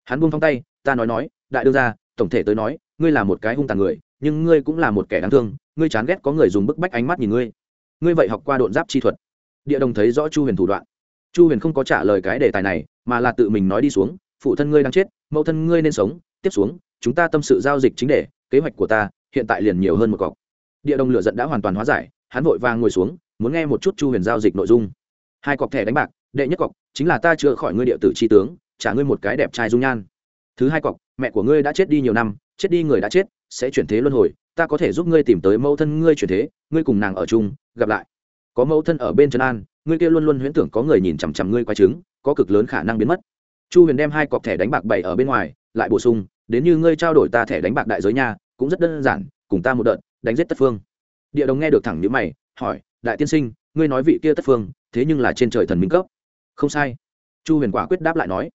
Hắn buông thong tay, ta nói nói, đại đương ra tổng thể tới nói, ngươi là một cái hung tàn người, nhưng ngươi cũng là một kẻ đáng thương, ngươi chán ghét có người dùng bức bách ánh mắt nhìn ngươi. Ngươi vậy học qua độn giáp chi thuật. Địa đồng thấy rõ chu huyền thủ đoạn. Chu huyền không có trả lời cái đề tài này, mà là tự mình nói đi xuống, phụ thân ngươi đang chết, mẫu thân ngươi nên sống, tiếp xuống, chúng ta tâm sự giao dịch chính để kế hoạch của ta hiện tại liền nhiều hơn một cọc. Địa đồng lựa giận đã hoàn toàn hóa giải, hắn vội vàng ngồi xuống muốn nghe một chút chu huyền giao dịch nội dung. Hai cọc thẻ đánh bạc, đệ nhất cọc, chính là ta chữa khỏi ngươi địa tử tri tướng, trả ngươi một cái đẹp trai dung nhan. Thứ hai cọc, mẹ của ngươi đã chết đi nhiều năm, chết đi người đã chết, sẽ chuyển thế luân hồi, ta có thể giúp ngươi tìm tới mẫu thân ngươi chuyển thế, ngươi cùng nàng ở chung, gặp lại. Có mẫu thân ở bên Trần an, ngươi kia luôn luôn huyễn tưởng có người nhìn chằm chằm ngươi quay trứng, có cực lớn khả năng biến mất. Chu huyền đem hai cọc thẻ đánh bạc bày ở bên ngoài, lại bổ sung, đến như ngươi trao đổi ta thẻ đánh bạc đại giới nha, cũng rất đơn giản, cùng ta một đợt, đánh giết tất phương. Địa đồng nghe được thẳng nhữ mày, hỏi đại tiên sinh ngươi nói vị kia tất phương thế nhưng là trên trời thần minh cấp. Không sai. Chu huyền quả quyết đáp lại nói.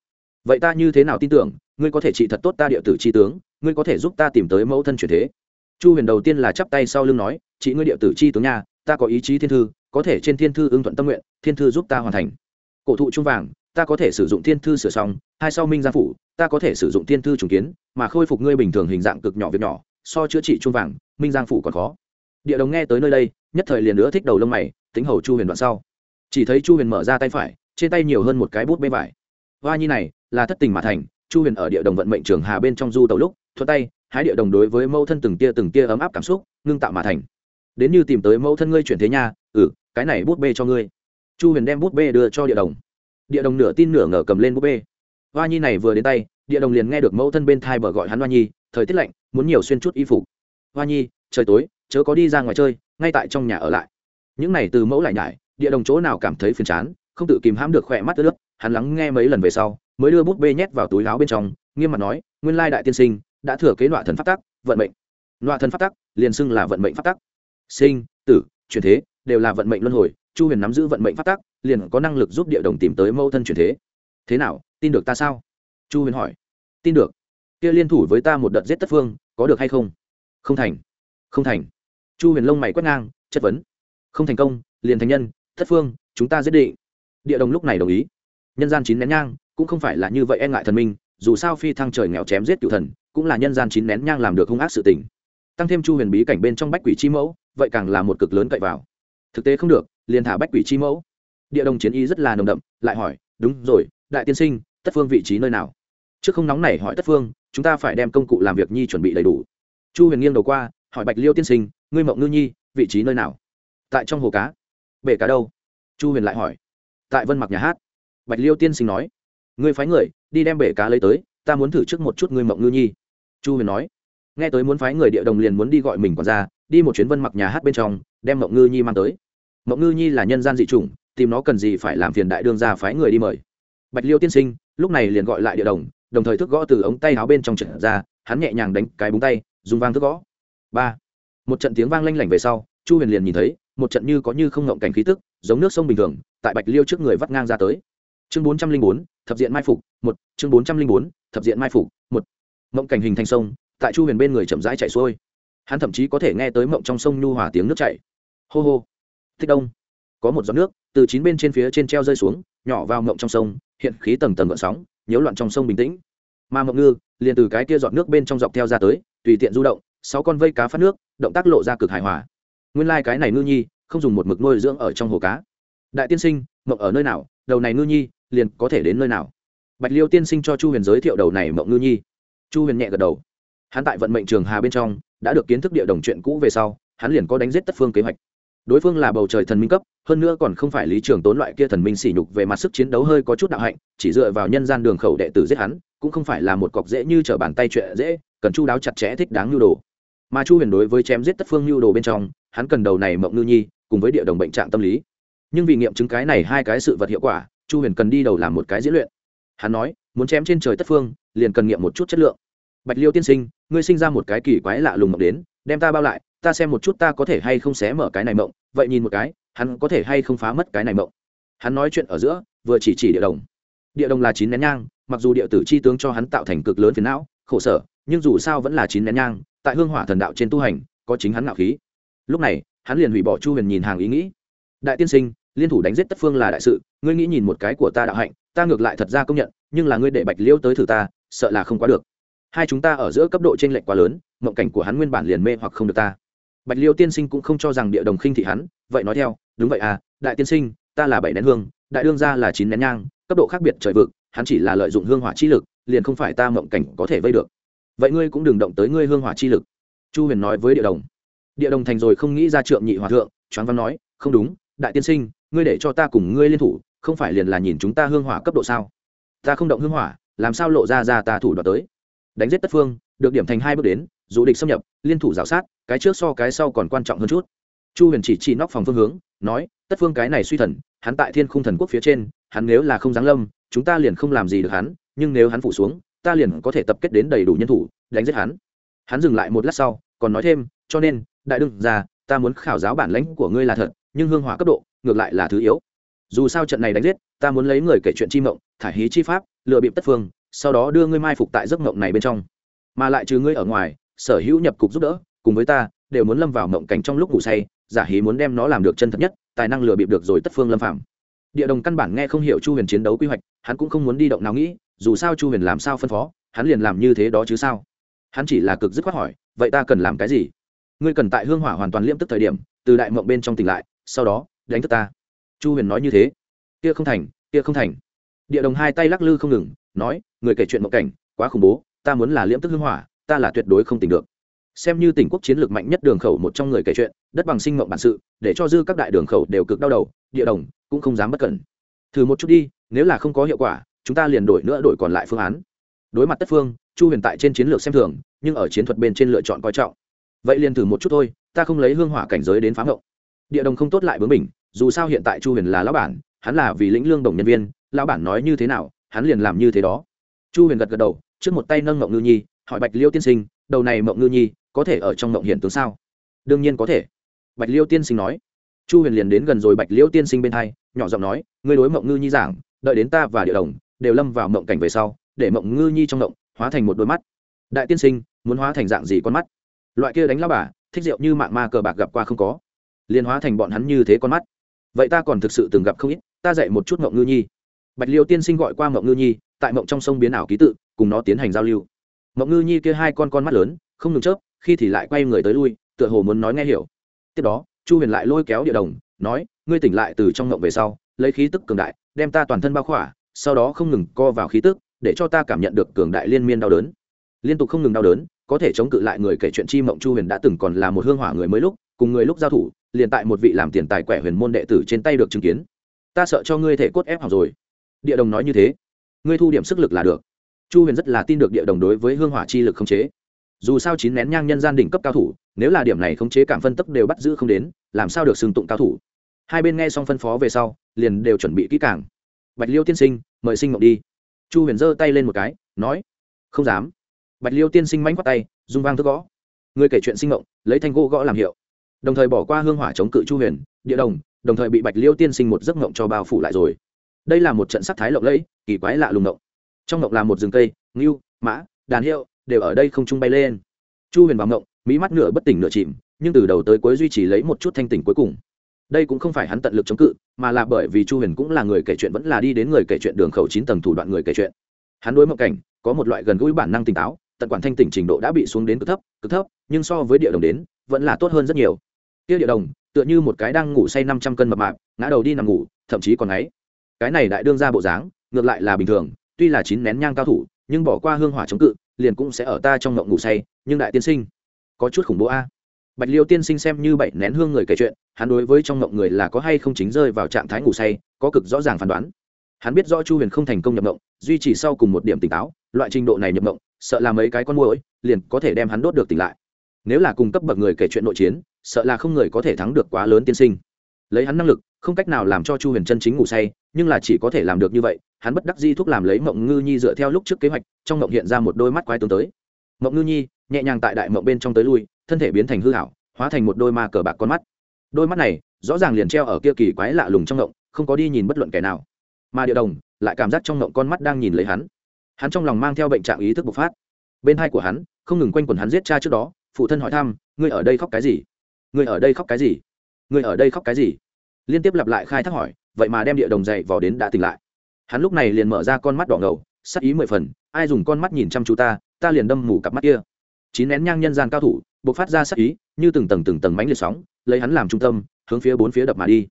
Vậy ta như thế nào tin tưởng ngươi có thể trị thật tốt ta địa tử c tướng ngươi có thể giúp ta tìm tới mẫu thân chuyển thế. Chu huyền đầu tiên là chắp tay sau lưng nói chị ngươi địa tử c tướng nhà, ta có ý chí thiên thư có thể trên thiên thư ưng thuận tâm nguyện thiên thư giúp ta hoàn thành. Cổ thụ trung vàng ta có thể sử dụng thiên thư sửa xong hai sau minh gia phủ ta có thể sử dụng thiên thư trùng kiến mà khôi phục ngươi bình thường hình dạng cực nhỏ việc nhỏ so chữa trị trung vàng minh giang phủ còn khó. Địa đồng nghe tới nơi đây nhất thời liền nữa thích đầu lông mày, tính hầu chu huyền đoạn sau. Chỉ thấy chu huyền mở ra tay phải, trên tay nhiều hơn một cái bút bê vải. Hoa nhi này, là thất tình mà thành, chu huyền ở địa đồng vận mệnh trường hà bên trong du tàu lúc, thuận tay, hái địa đồng đối với mâu thân từng tia từng tia ấm áp cảm xúc, ngưng tạo mà thành. Đến như tìm tới mẫu thân ngươi chuyển thế nha ừ cái này bút bê cho ngươi. Chu huyền đem bút bê đưa cho địa đồng. Địa đồng nửa tin nửa ngờ cầm lên bút bê. Hoa nhi này vừa đến tay, địa đồng liền nghe được mẫu thân bên thai bờ gọi hắn hoa nhi, thời tiết lạnh, muốn nhiều xuyên chút y phục. Hoa nhi, trời tối chớ có đi ra ngoài chơi, ngay tại trong nhà ở lại. Những này từ mẫu lại nhải, địa đồng chỗ nào cảm thấy phiền chán, không tự kìm hãm được khỏe mắt ướt nước hắn lắng nghe mấy lần về sau, mới đưa bút bê nhét vào túi láo bên trong, nghiêm mặt nói, nguyên lai đại tiên sinh, đã thừa kế nọa thần phát tắc, vận mệnh. Nọa thần phát tắc, liền xưng là vận mệnh phát tắc. Sinh, tử, chuyển thế, đều là vận mệnh luân hồi, chu huyền nắm giữ vận mệnh phát tắc, liền có năng lực giúp địa đồng tìm tới mẫu thân chuyển thế. Thế nào, tin được ta sao? Chu huyền hỏi. Tin được. Kia liên thủ với ta một đợt giết tất phương, có được hay không? Không thành. Không thành chu huyền lông mày quét ngang, chất vấn. Không thành công, liền thành nhân, thất phương, chúng ta giết định. Địa đồng lúc này đồng ý. Nhân gian chín nén nhang, cũng không phải là như vậy e ngại thần minh, dù sao phi thăng trời nghèo chém giết cựu thần, cũng là nhân gian chín nén nhang làm được hung ác sự tình. Tăng thêm chu huyền bí cảnh bên trong bách quỷ chi mẫu, vậy càng là một cực lớn cậy vào. Thực tế không được, liền thả bách quỷ chi mẫu. Địa đồng chiến y rất là nồng đậm, lại hỏi, đúng rồi, đại tiên sinh, tất phương vị trí nơi nào? Trước không nóng này hỏi tất phương, chúng ta phải đem công cụ làm việc nhi chuẩn bị đầy đủ. Chu huyền nghiêng đầu qua, hỏi bạch liêu tiên sinh ngươi mộng ngư nhi, vị trí nơi nào? Tại trong hồ cá. Bể cá đâu? Chu huyền lại hỏi. Tại vân mặc nhà hát. Bạch liêu tiên sinh nói. Ngươi phái người, đi đem bể cá lấy tới, ta muốn thử trước một chút ngươi mộng ngư nhi. Chu huyền nói. Nghe tới muốn phái người địa đồng liền muốn đi gọi mình còn ra, đi một chuyến vân mặc nhà hát bên trong, đem mộng ngư nhi mang tới. Mộng ngư nhi là nhân gian dị chủng, tìm nó cần gì phải làm phiền đại đương ra phái người đi mời. Bạch liêu tiên sinh, lúc này liền gọi lại địa đồng đồng thời thức gõ từ ống tay áo bên trong trận ra, hắn nhẹ nhàng đánh cái búng tay, dùng vang thức gõ. Ba một trận tiếng vang lanh lảnh về sau, chu huyền liền nhìn thấy, một trận như có như không ngộng cảnh khí tức, giống nước sông bình thường, tại bạch liêu trước người vắt ngang ra tới. Chương bốn trăm linh bốn, thập diện mai phục, một. Chương bốn trăm linh bốn, thập diện mai phục, một. Ngộng cảnh hình thành sông, tại chu huyền bên người chậm rãi chạy xuôi. Hắn thậm chí có thể nghe tới mộng trong sông nhu hòa tiếng nước chảy. Hô hô. Thích đông. Có một giọt nước từ chín bên trên phía trên treo rơi xuống, nhỏ vào mộng trong sông, hiện khí tầng tầng gợn sóng, nhiễu loạn trong sông bình tĩnh. Mà mộng ngư liền từ cái kia giọt nước bên trong dọc theo ra tới, tùy tiện du động sáu con vây cá phát nước, động tác lộ ra cực hài hòa. Nguyên lai、like、cái này ngư nhi, không dùng một mực nuôi dưỡng ở trong hồ cá. Đại tiên sinh, mộng ở nơi nào? Đầu này ngư nhi, liền có thể đến nơi nào? Bạch liêu tiên sinh cho chu huyền giới thiệu đầu này mộng ngư nhi. Chu huyền nhẹ gật đầu. Hắn tại vận mệnh trường hà bên trong, đã được kiến thức địa đồng chuyện cũ về sau, hắn liền có đánh giết tất phương kế hoạch. Đối phương là bầu trời thần minh cấp, hơn nữa còn không phải lý trường tốn loại kia thần minh sỉ nhục về mặt sức chiến đấu hơi có chút đạo hạnh, chỉ dựa vào nhân gian đường khẩu đệ tử giết hắn, cũng không phải là một cọc dễ như trở bàn tay chuyện dễ, cần chu đáo chặt chẽ thích đáng nhu đồ mà chu huyền đối với chém giết tất phương nhu đồ bên trong, hắn cần đầu này mộng ngư nhi, cùng với địa đồng bệnh trạng tâm lý. Nhưng vì nghiệm chứng cái này hai cái sự vật hiệu quả, chu huyền cần đi đầu làm một cái diễn luyện. Hắn nói, muốn chém trên trời tất phương, liền cần nghiệm một chút chất lượng. Bạch liêu tiên sinh, ngươi sinh ra một cái kỳ quái lạ lùng mộng đến, đem ta bao lại, ta xem một chút ta có thể hay không xé mở cái này mộng. Vậy nhìn một cái, hắn có thể hay không phá mất cái này mộng. Hắn nói chuyện ở giữa, vừa chỉ chỉ địa đồng. Địa đồng là chín nén nhang, mặc dù địa tử chi tướng cho hắn tạo thành cực lớn phiền não, khổ sở, nhưng dù sao vẫn là chín nén nhang tại hương hỏa thần đạo trên tu hành, có chính hắn ngạo khí. Lúc này, hắn liền hủy bỏ chu huyền nhìn hàng ý nghĩ. Đại tiên sinh, liên thủ đánh giết tất phương là đại sự, ngươi nghĩ nhìn một cái của ta đạo hạnh, ta ngược lại thật ra công nhận, nhưng là ngươi để bạch liêu tới thử ta, sợ là không quá được. Hai chúng ta ở giữa cấp độ t r ê n lệch quá lớn, mộng cảnh của hắn nguyên bản liền mê hoặc không được ta. Bạch liêu tiên sinh cũng không cho rằng địa đồng khinh thị hắn, vậy nói theo, đúng vậy à đại tiên sinh, ta là bảy nén hương, đại đương gia là chín nén nhang, cấp độ khác biệt trời vực, hắn chỉ là lợi dụng hương hỏa chi lực, liền không phải ta mộng cảnh có thể vây được vậy ngươi cũng đừng động tới ngươi hương hỏa chi lực. Chu huyền nói với địa đồng. Địa đồng thành rồi không nghĩ ra trượng nhị hòa thượng, choáng văn nói, không đúng, đại tiên sinh, ngươi để cho ta cùng ngươi liên thủ, không phải liền là nhìn chúng ta hương hỏa cấp độ sao? Ta không động hương hỏa, làm sao lộ ra ra ta thủ đoạt tới? Đánh giết tất phương, được điểm thành hai bước đến dù địch xâm nhập, liên thủ g i o sát, cái trước so cái sau còn quan trọng hơn chút. Chu huyền chỉ chỉ nóc phòng phương hướng, nói, tất phương cái này suy thần, hắn tại thiên khung thần quốc phía trên, hắn nếu là không giáng lâm, chúng ta liền không làm gì được hắn, nhưng nếu hắn phủ xuống ta liền có thể tập kết đến đầy đủ nhân thủ, đánh giết hắn. Hắn dừng lại một lát sau, còn nói thêm, cho nên, đại đương ra ta muốn khảo giáo bản lãnh của ngươi là thật, nhưng hương hỏa cấp độ, ngược lại là thứ yếu. Dù sao trận này đánh giết, ta muốn lấy người kể chuyện chi mộng thả hí chi pháp lựa bịp tất phương, sau đó đưa ngươi mai phục tại giấc mộng này bên trong. Mà lại trừ ngươi ở ngoài, sở hữu nhập cục giúp đỡ, cùng với ta, đều muốn lâm vào mộng cảnh trong lúc ngủ say, giả hí muốn đem nó làm được chân thật nhất, tài năng lừa bịp được rồi tất phương lâm phạm. Địa đồng căn bản nghe không hiểu chu huyền chiến đấu quy hoạch, hắn cũng không muốn đi động nào nghĩ dù sao chu huyền làm sao phân phó, hắn liền làm như thế đó chứ sao? Hắn chỉ là cực dứt khoát hỏi, vậy ta cần làm cái gì? Ngươi cần tại hương hỏa hoàn toàn liêm tức thời điểm, từ đại mộng bên trong tỉnh lại, sau đó, đánh thức ta. Chu huyền nói như thế. Kia không thành, kia không thành. Địa đồng hai tay lắc lư không ngừng, nói, người kể chuyện mộng cảnh, quá khủng bố, ta muốn là liễm tức Hương hỏa, ta là tuyệt đối không tỉnh được. Xem như tỉnh quốc chiến lược mạnh nhất đường khẩu một trong người kể chuyện, đất bằng sinh mộng bản sự, để cho dư các đại đường khẩu đều cực đau đầu, địa đồng cũng không dám bất cẩn. Thử một chút đi, nếu là không có hiệu quả chúng ta liền đổi nữa đổi còn lại phương án. Đối mặt tất phương, chu huyền tại trên chiến lược xem thường, nhưng ở chiến thuật bên trên lựa chọn coi trọng. Vậy liền thử một chút thôi, ta không lấy hương hỏa cảnh giới đến phá ngộng địa đồng không tốt lại bướng mình dù sao hiện tại chu huyền là lão bản, hắn là vì lĩnh lương đồng nhân viên, lão bản nói như thế nào, hắn liền làm như thế đó. Chu huyền gật gật đầu, trước một tay nâng mộng ngư nhi, hỏi bạch liêu tiên sinh, đầu này mộng ngư nhi, có thể ở trong mộng hiện tướng sao? Đương nhiên có thể. Bạch liêu tiên sinh nói. Chu huyền liền đến gần rồi bạch liêu tiên sinh bên thay nhỏ giọng nói, ngươi đối mộng ngư nhi giảng, đợi đến ta và địa đồng đều lâm vào mộng cảnh về sau, để mộng ngư nhi trong mộng hóa thành một đôi mắt. Đại tiên sinh, muốn hóa thành dạng gì con mắt? Loại kia đánh lao bà, thích rượu như mạng ma cờ bạc gặp qua không có. Liền hóa thành bọn hắn như thế con mắt. Vậy ta còn thực sự từng gặp không ít, ta dạy một chút mộng ngư nhi. Bạch liêu tiên sinh gọi qua mộng ngư nhi, tại mộng trong sông biến ảo ký tự, cùng nó tiến hành giao lưu. Mộng ngư nhi kia hai con con mắt lớn, không ngừng chớp, khi thì lại quay người tới lui, tựa hồ muốn nói nghe hiểu. Tiếp đó, chu huyền lại lôi kéo địa đồng, nói, ngươi tỉnh lại từ trong mộng về sau, lấy khí tức cường đại, đem ta toàn thân bao khỏa sau đó không ngừng co vào khí tức, để cho ta cảm nhận được cường đại liên miên đau đớn. Liên tục không ngừng đau đớn, có thể chống cự lại người kể chuyện chi mộng chu huyền đã từng còn là một hương hỏa người mới lúc, cùng người lúc giao thủ, liền tại một vị làm tiền tài quẻ huyền môn đệ tử trên tay được chứng kiến. Ta sợ cho ngươi thể cốt ép học rồi. Địa đồng nói như thế. Ngươi thu điểm sức lực là được. Chu huyền rất là tin được địa đồng đối với hương hỏa chi lực khống chế. Dù sao chín nén nhang nhân gian đỉnh cấp cao thủ, nếu là điểm này khống chế cảm phân tức đều bắt giữ không đến, làm sao được xưng tụng cao thủ? Hai bên nghe xong phân phó về sau, liền đều chuẩn bị kỹ càng. Bạch liêu tiên sinh mời sinh mộng đi. Chu huyền giơ tay lên một cái, nói, không dám. Bạch liêu tiên sinh mánh khoát tay dung vang thức gõ. Người kể chuyện sinh mộng, lấy thanh gỗ gõ làm hiệu. Đồng thời bỏ qua hương hỏa chống cự chu huyền, địa đồng đồng thời bị bạch liêu tiên sinh một giấc mộng cho bao phủ lại rồi. Đây là một trận sắc thái lộng lẫy, kỳ quái lạ lùng mộng. Trong mộng là một rừng cây, ngưu, mã, đàn hiệu, đều ở đây không trung bay lên. Chu huyền vào mộng mỹ mắt nửa bất tỉnh nửa chìm, nhưng từ đầu tới cuối duy trì lấy một chút thanh tỉnh cuối cùng đây cũng không phải hắn tận lực chống cự, mà là bởi vì chu huyền cũng là người kể chuyện, vẫn là đi đến người kể chuyện đường khẩu chín tầng thủ đoạn người kể chuyện. Hắn đối mộng cảnh, có một loại gần gũi bản năng tỉnh táo, tận quản thanh tỉnh trình độ đã bị xuống đến cực thấp cực thấp, nhưng so với địa đồng đến, vẫn là tốt hơn rất nhiều. Kia địa đồng, tựa như một cái đang ngủ say năm trăm cân mập mạp, ngã đầu đi nằm ngủ, thậm chí còn ấy cái này đại đương ra bộ dáng, ngược lại là bình thường, tuy là chín nén nhang cao thủ, nhưng bỏ qua hương hỏa chống cự, liền cũng sẽ ở ta trong ngộng ngủ say, nhưng đại tiên sinh, có chút khủng bố a bạch liêu tiên sinh xem như bảy nén hương người kể chuyện, hắn đối với trong ngộng người là có hay không chính rơi vào trạng thái ngủ say, có cực rõ ràng phán đoán. Hắn biết rõ chu huyền không thành công nhập ngộng, duy trì sau cùng một điểm tỉnh táo, loại trình độ này nhập ngộng, sợ là mấy cái con môi liền có thể đem hắn đốt được tỉnh lại. Nếu là cung cấp bậc người kể chuyện nội chiến, sợ là không người có thể thắng được quá lớn tiên sinh. Lấy hắn năng lực, không cách nào làm cho chu huyền chân chính ngủ say, nhưng là chỉ có thể làm được như vậy, hắn bất đắc di thuốc làm lấy mộng ngư nhi dựa theo lúc trước kế hoạch, trong mộng hiện ra một đôi mắt quái tướng tới. Mộng ngư nhi nhẹ nhàng tại đại mộng bên trong tới lui, thân thể biến thành hư hảo, hóa thành một đôi ma cờ bạc con mắt. Đôi mắt này, rõ ràng liền treo ở kia kỳ quái lạ lùng trong mộng, không có đi nhìn bất luận kẻ nào. Mà địa đồng lại cảm giác trong mộng con mắt đang nhìn lấy hắn. Hắn trong lòng mang theo bệnh trạng ý thức bộc phát. Bên hai của hắn, không ngừng quanh quẩn hắn giết cha trước đó, phụ thân hỏi thăm, ngươi ở đây khóc cái gì? Ngươi ở đây khóc cái gì? Ngươi ở đây khóc cái gì? Liên tiếp lặp lại khai thác hỏi, vậy mà đem địa đồng dậy vò đến đã tỉnh lại. Hắn lúc này liền mở ra con mắt đỏ ngầu, sắc ý mười phần, ai dùng con mắt nhìn chăm chú ta ta liền đâm mù cặp mắt kia chín nén nhang nhân gian cao thủ b ộ c phát ra sắc ý, như từng tầng từng tầng mánh liệt sóng, lấy hắn làm trung tâm, hướng phía bốn phía đập mà đi.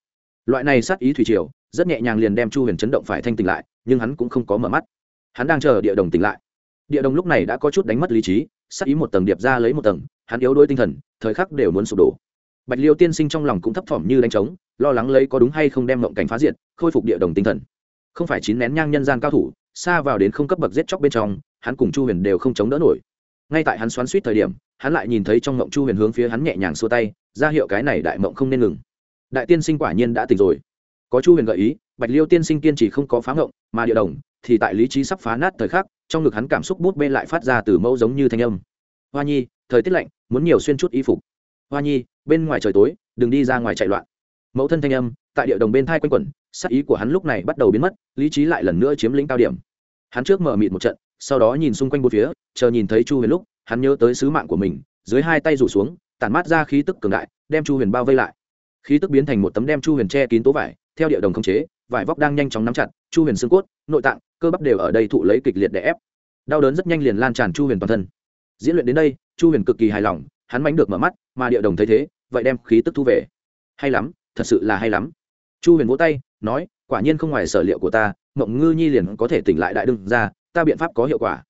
Loại này sát ý thủy triều, rất nhẹ nhàng liền đem chu huyền chấn động phải thanh tỉnh lại, nhưng hắn cũng không có mở mắt. Hắn đang chờ địa đồng tỉnh lại. Địa đồng lúc này đã có chút đánh mất lý trí, sát ý một tầng điệp ra lấy một tầng, hắn yếu đuối tinh thần, thời khắc đều muốn sụp đổ. Bạch liêu tiên sinh trong lòng cũng thấp thỏm như đánh trống, lo lắng lấy có đúng hay không đem mộng cảnh phá diệt, khôi phục địa đồng tinh thần. Không phải chín nén nhang nhân gian cao thủ, xa vào đến không cấp bậc giết chóc bên trong, hắn cùng chu huyền đều không chống đỡ nổi ngay tại hắn xoắn suýt thời điểm, hắn lại nhìn thấy trong mộng chu huyền hướng phía hắn nhẹ nhàng xua tay, ra hiệu cái này đại mộng không nên ngừng. Đại tiên sinh quả nhiên đã tỉnh rồi. Có chu huyền gợi ý, bạch liêu tiên sinh kiên trì không có phá ngộng mà địa đồng, thì tại lý trí sắp phá nát thời khắc, trong ngực hắn cảm xúc bút bê lại phát ra từ mẫu giống như thanh âm. Hoa nhi, thời tiết lạnh, muốn nhiều xuyên chút y phục. Hoa nhi, bên ngoài trời tối, đừng đi ra ngoài chạy loạn. Mẫu thân thanh âm, tại địa đồng bên thai quanh quẩn, sắc ý của hắn lúc này bắt đầu biến mất, lý trí lại lần nữa chiếm lĩnh cao điểm. Hắn trước mở mịt một trận sau đó nhìn xung quanh bốn phía, chờ nhìn thấy chu huyền lúc, hắn nhớ tới sứ mạng của mình, dưới hai tay rủ xuống, tản mát ra khí tức cường đại, đem chu huyền bao vây lại. Khí tức biến thành một tấm đem chu huyền che kín tố vải, theo địa đồng khống chế, vải vóc đang nhanh chóng nắm chặt, chu huyền xương cốt, nội tạng, cơ bắp đều ở đây thụ lấy kịch liệt để ép. Đau đớn rất nhanh liền lan tràn chu huyền toàn thân. Diễn luyện đến đây, chu huyền cực kỳ hài lòng, hắn mánh được mở mắt, mà địa đồng thấy thế, vậy đem khí tức thu về. Hay lắm, thật sự là hay lắm. Chu huyền vỗ tay, nói, quả nhiên không ngoài sở liệu của ta, mộng ngư nhi liền có thể tỉnh lại đại đương ra ta biện pháp có hiệu quả.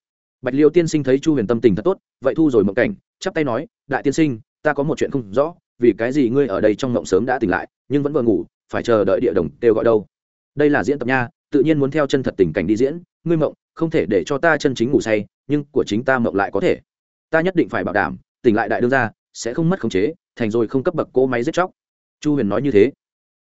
Bạch liêu tiên sinh thấy chu huyền tâm tình thật tốt, vậy thu rồi mộng cảnh, chắp tay nói, đại tiên sinh, ta có một chuyện không rõ, vì cái gì ngươi ở đây trong mộng sớm đã tỉnh lại, nhưng vẫn vừa ngủ, phải chờ đợi địa đồng kêu gọi đâu? Đây là diễn tập nha, tự nhiên muốn theo chân thật tình cảnh đi diễn, ngươi mộng, không thể để cho ta chân chính ngủ say, nhưng của chính ta mộng lại có thể. Ta nhất định phải bảo đảm, tỉnh lại đại đương gia, sẽ không mất khống chế, thành rồi không cấp bậc cỗ máy giết chóc. Chu huyền nói như thế.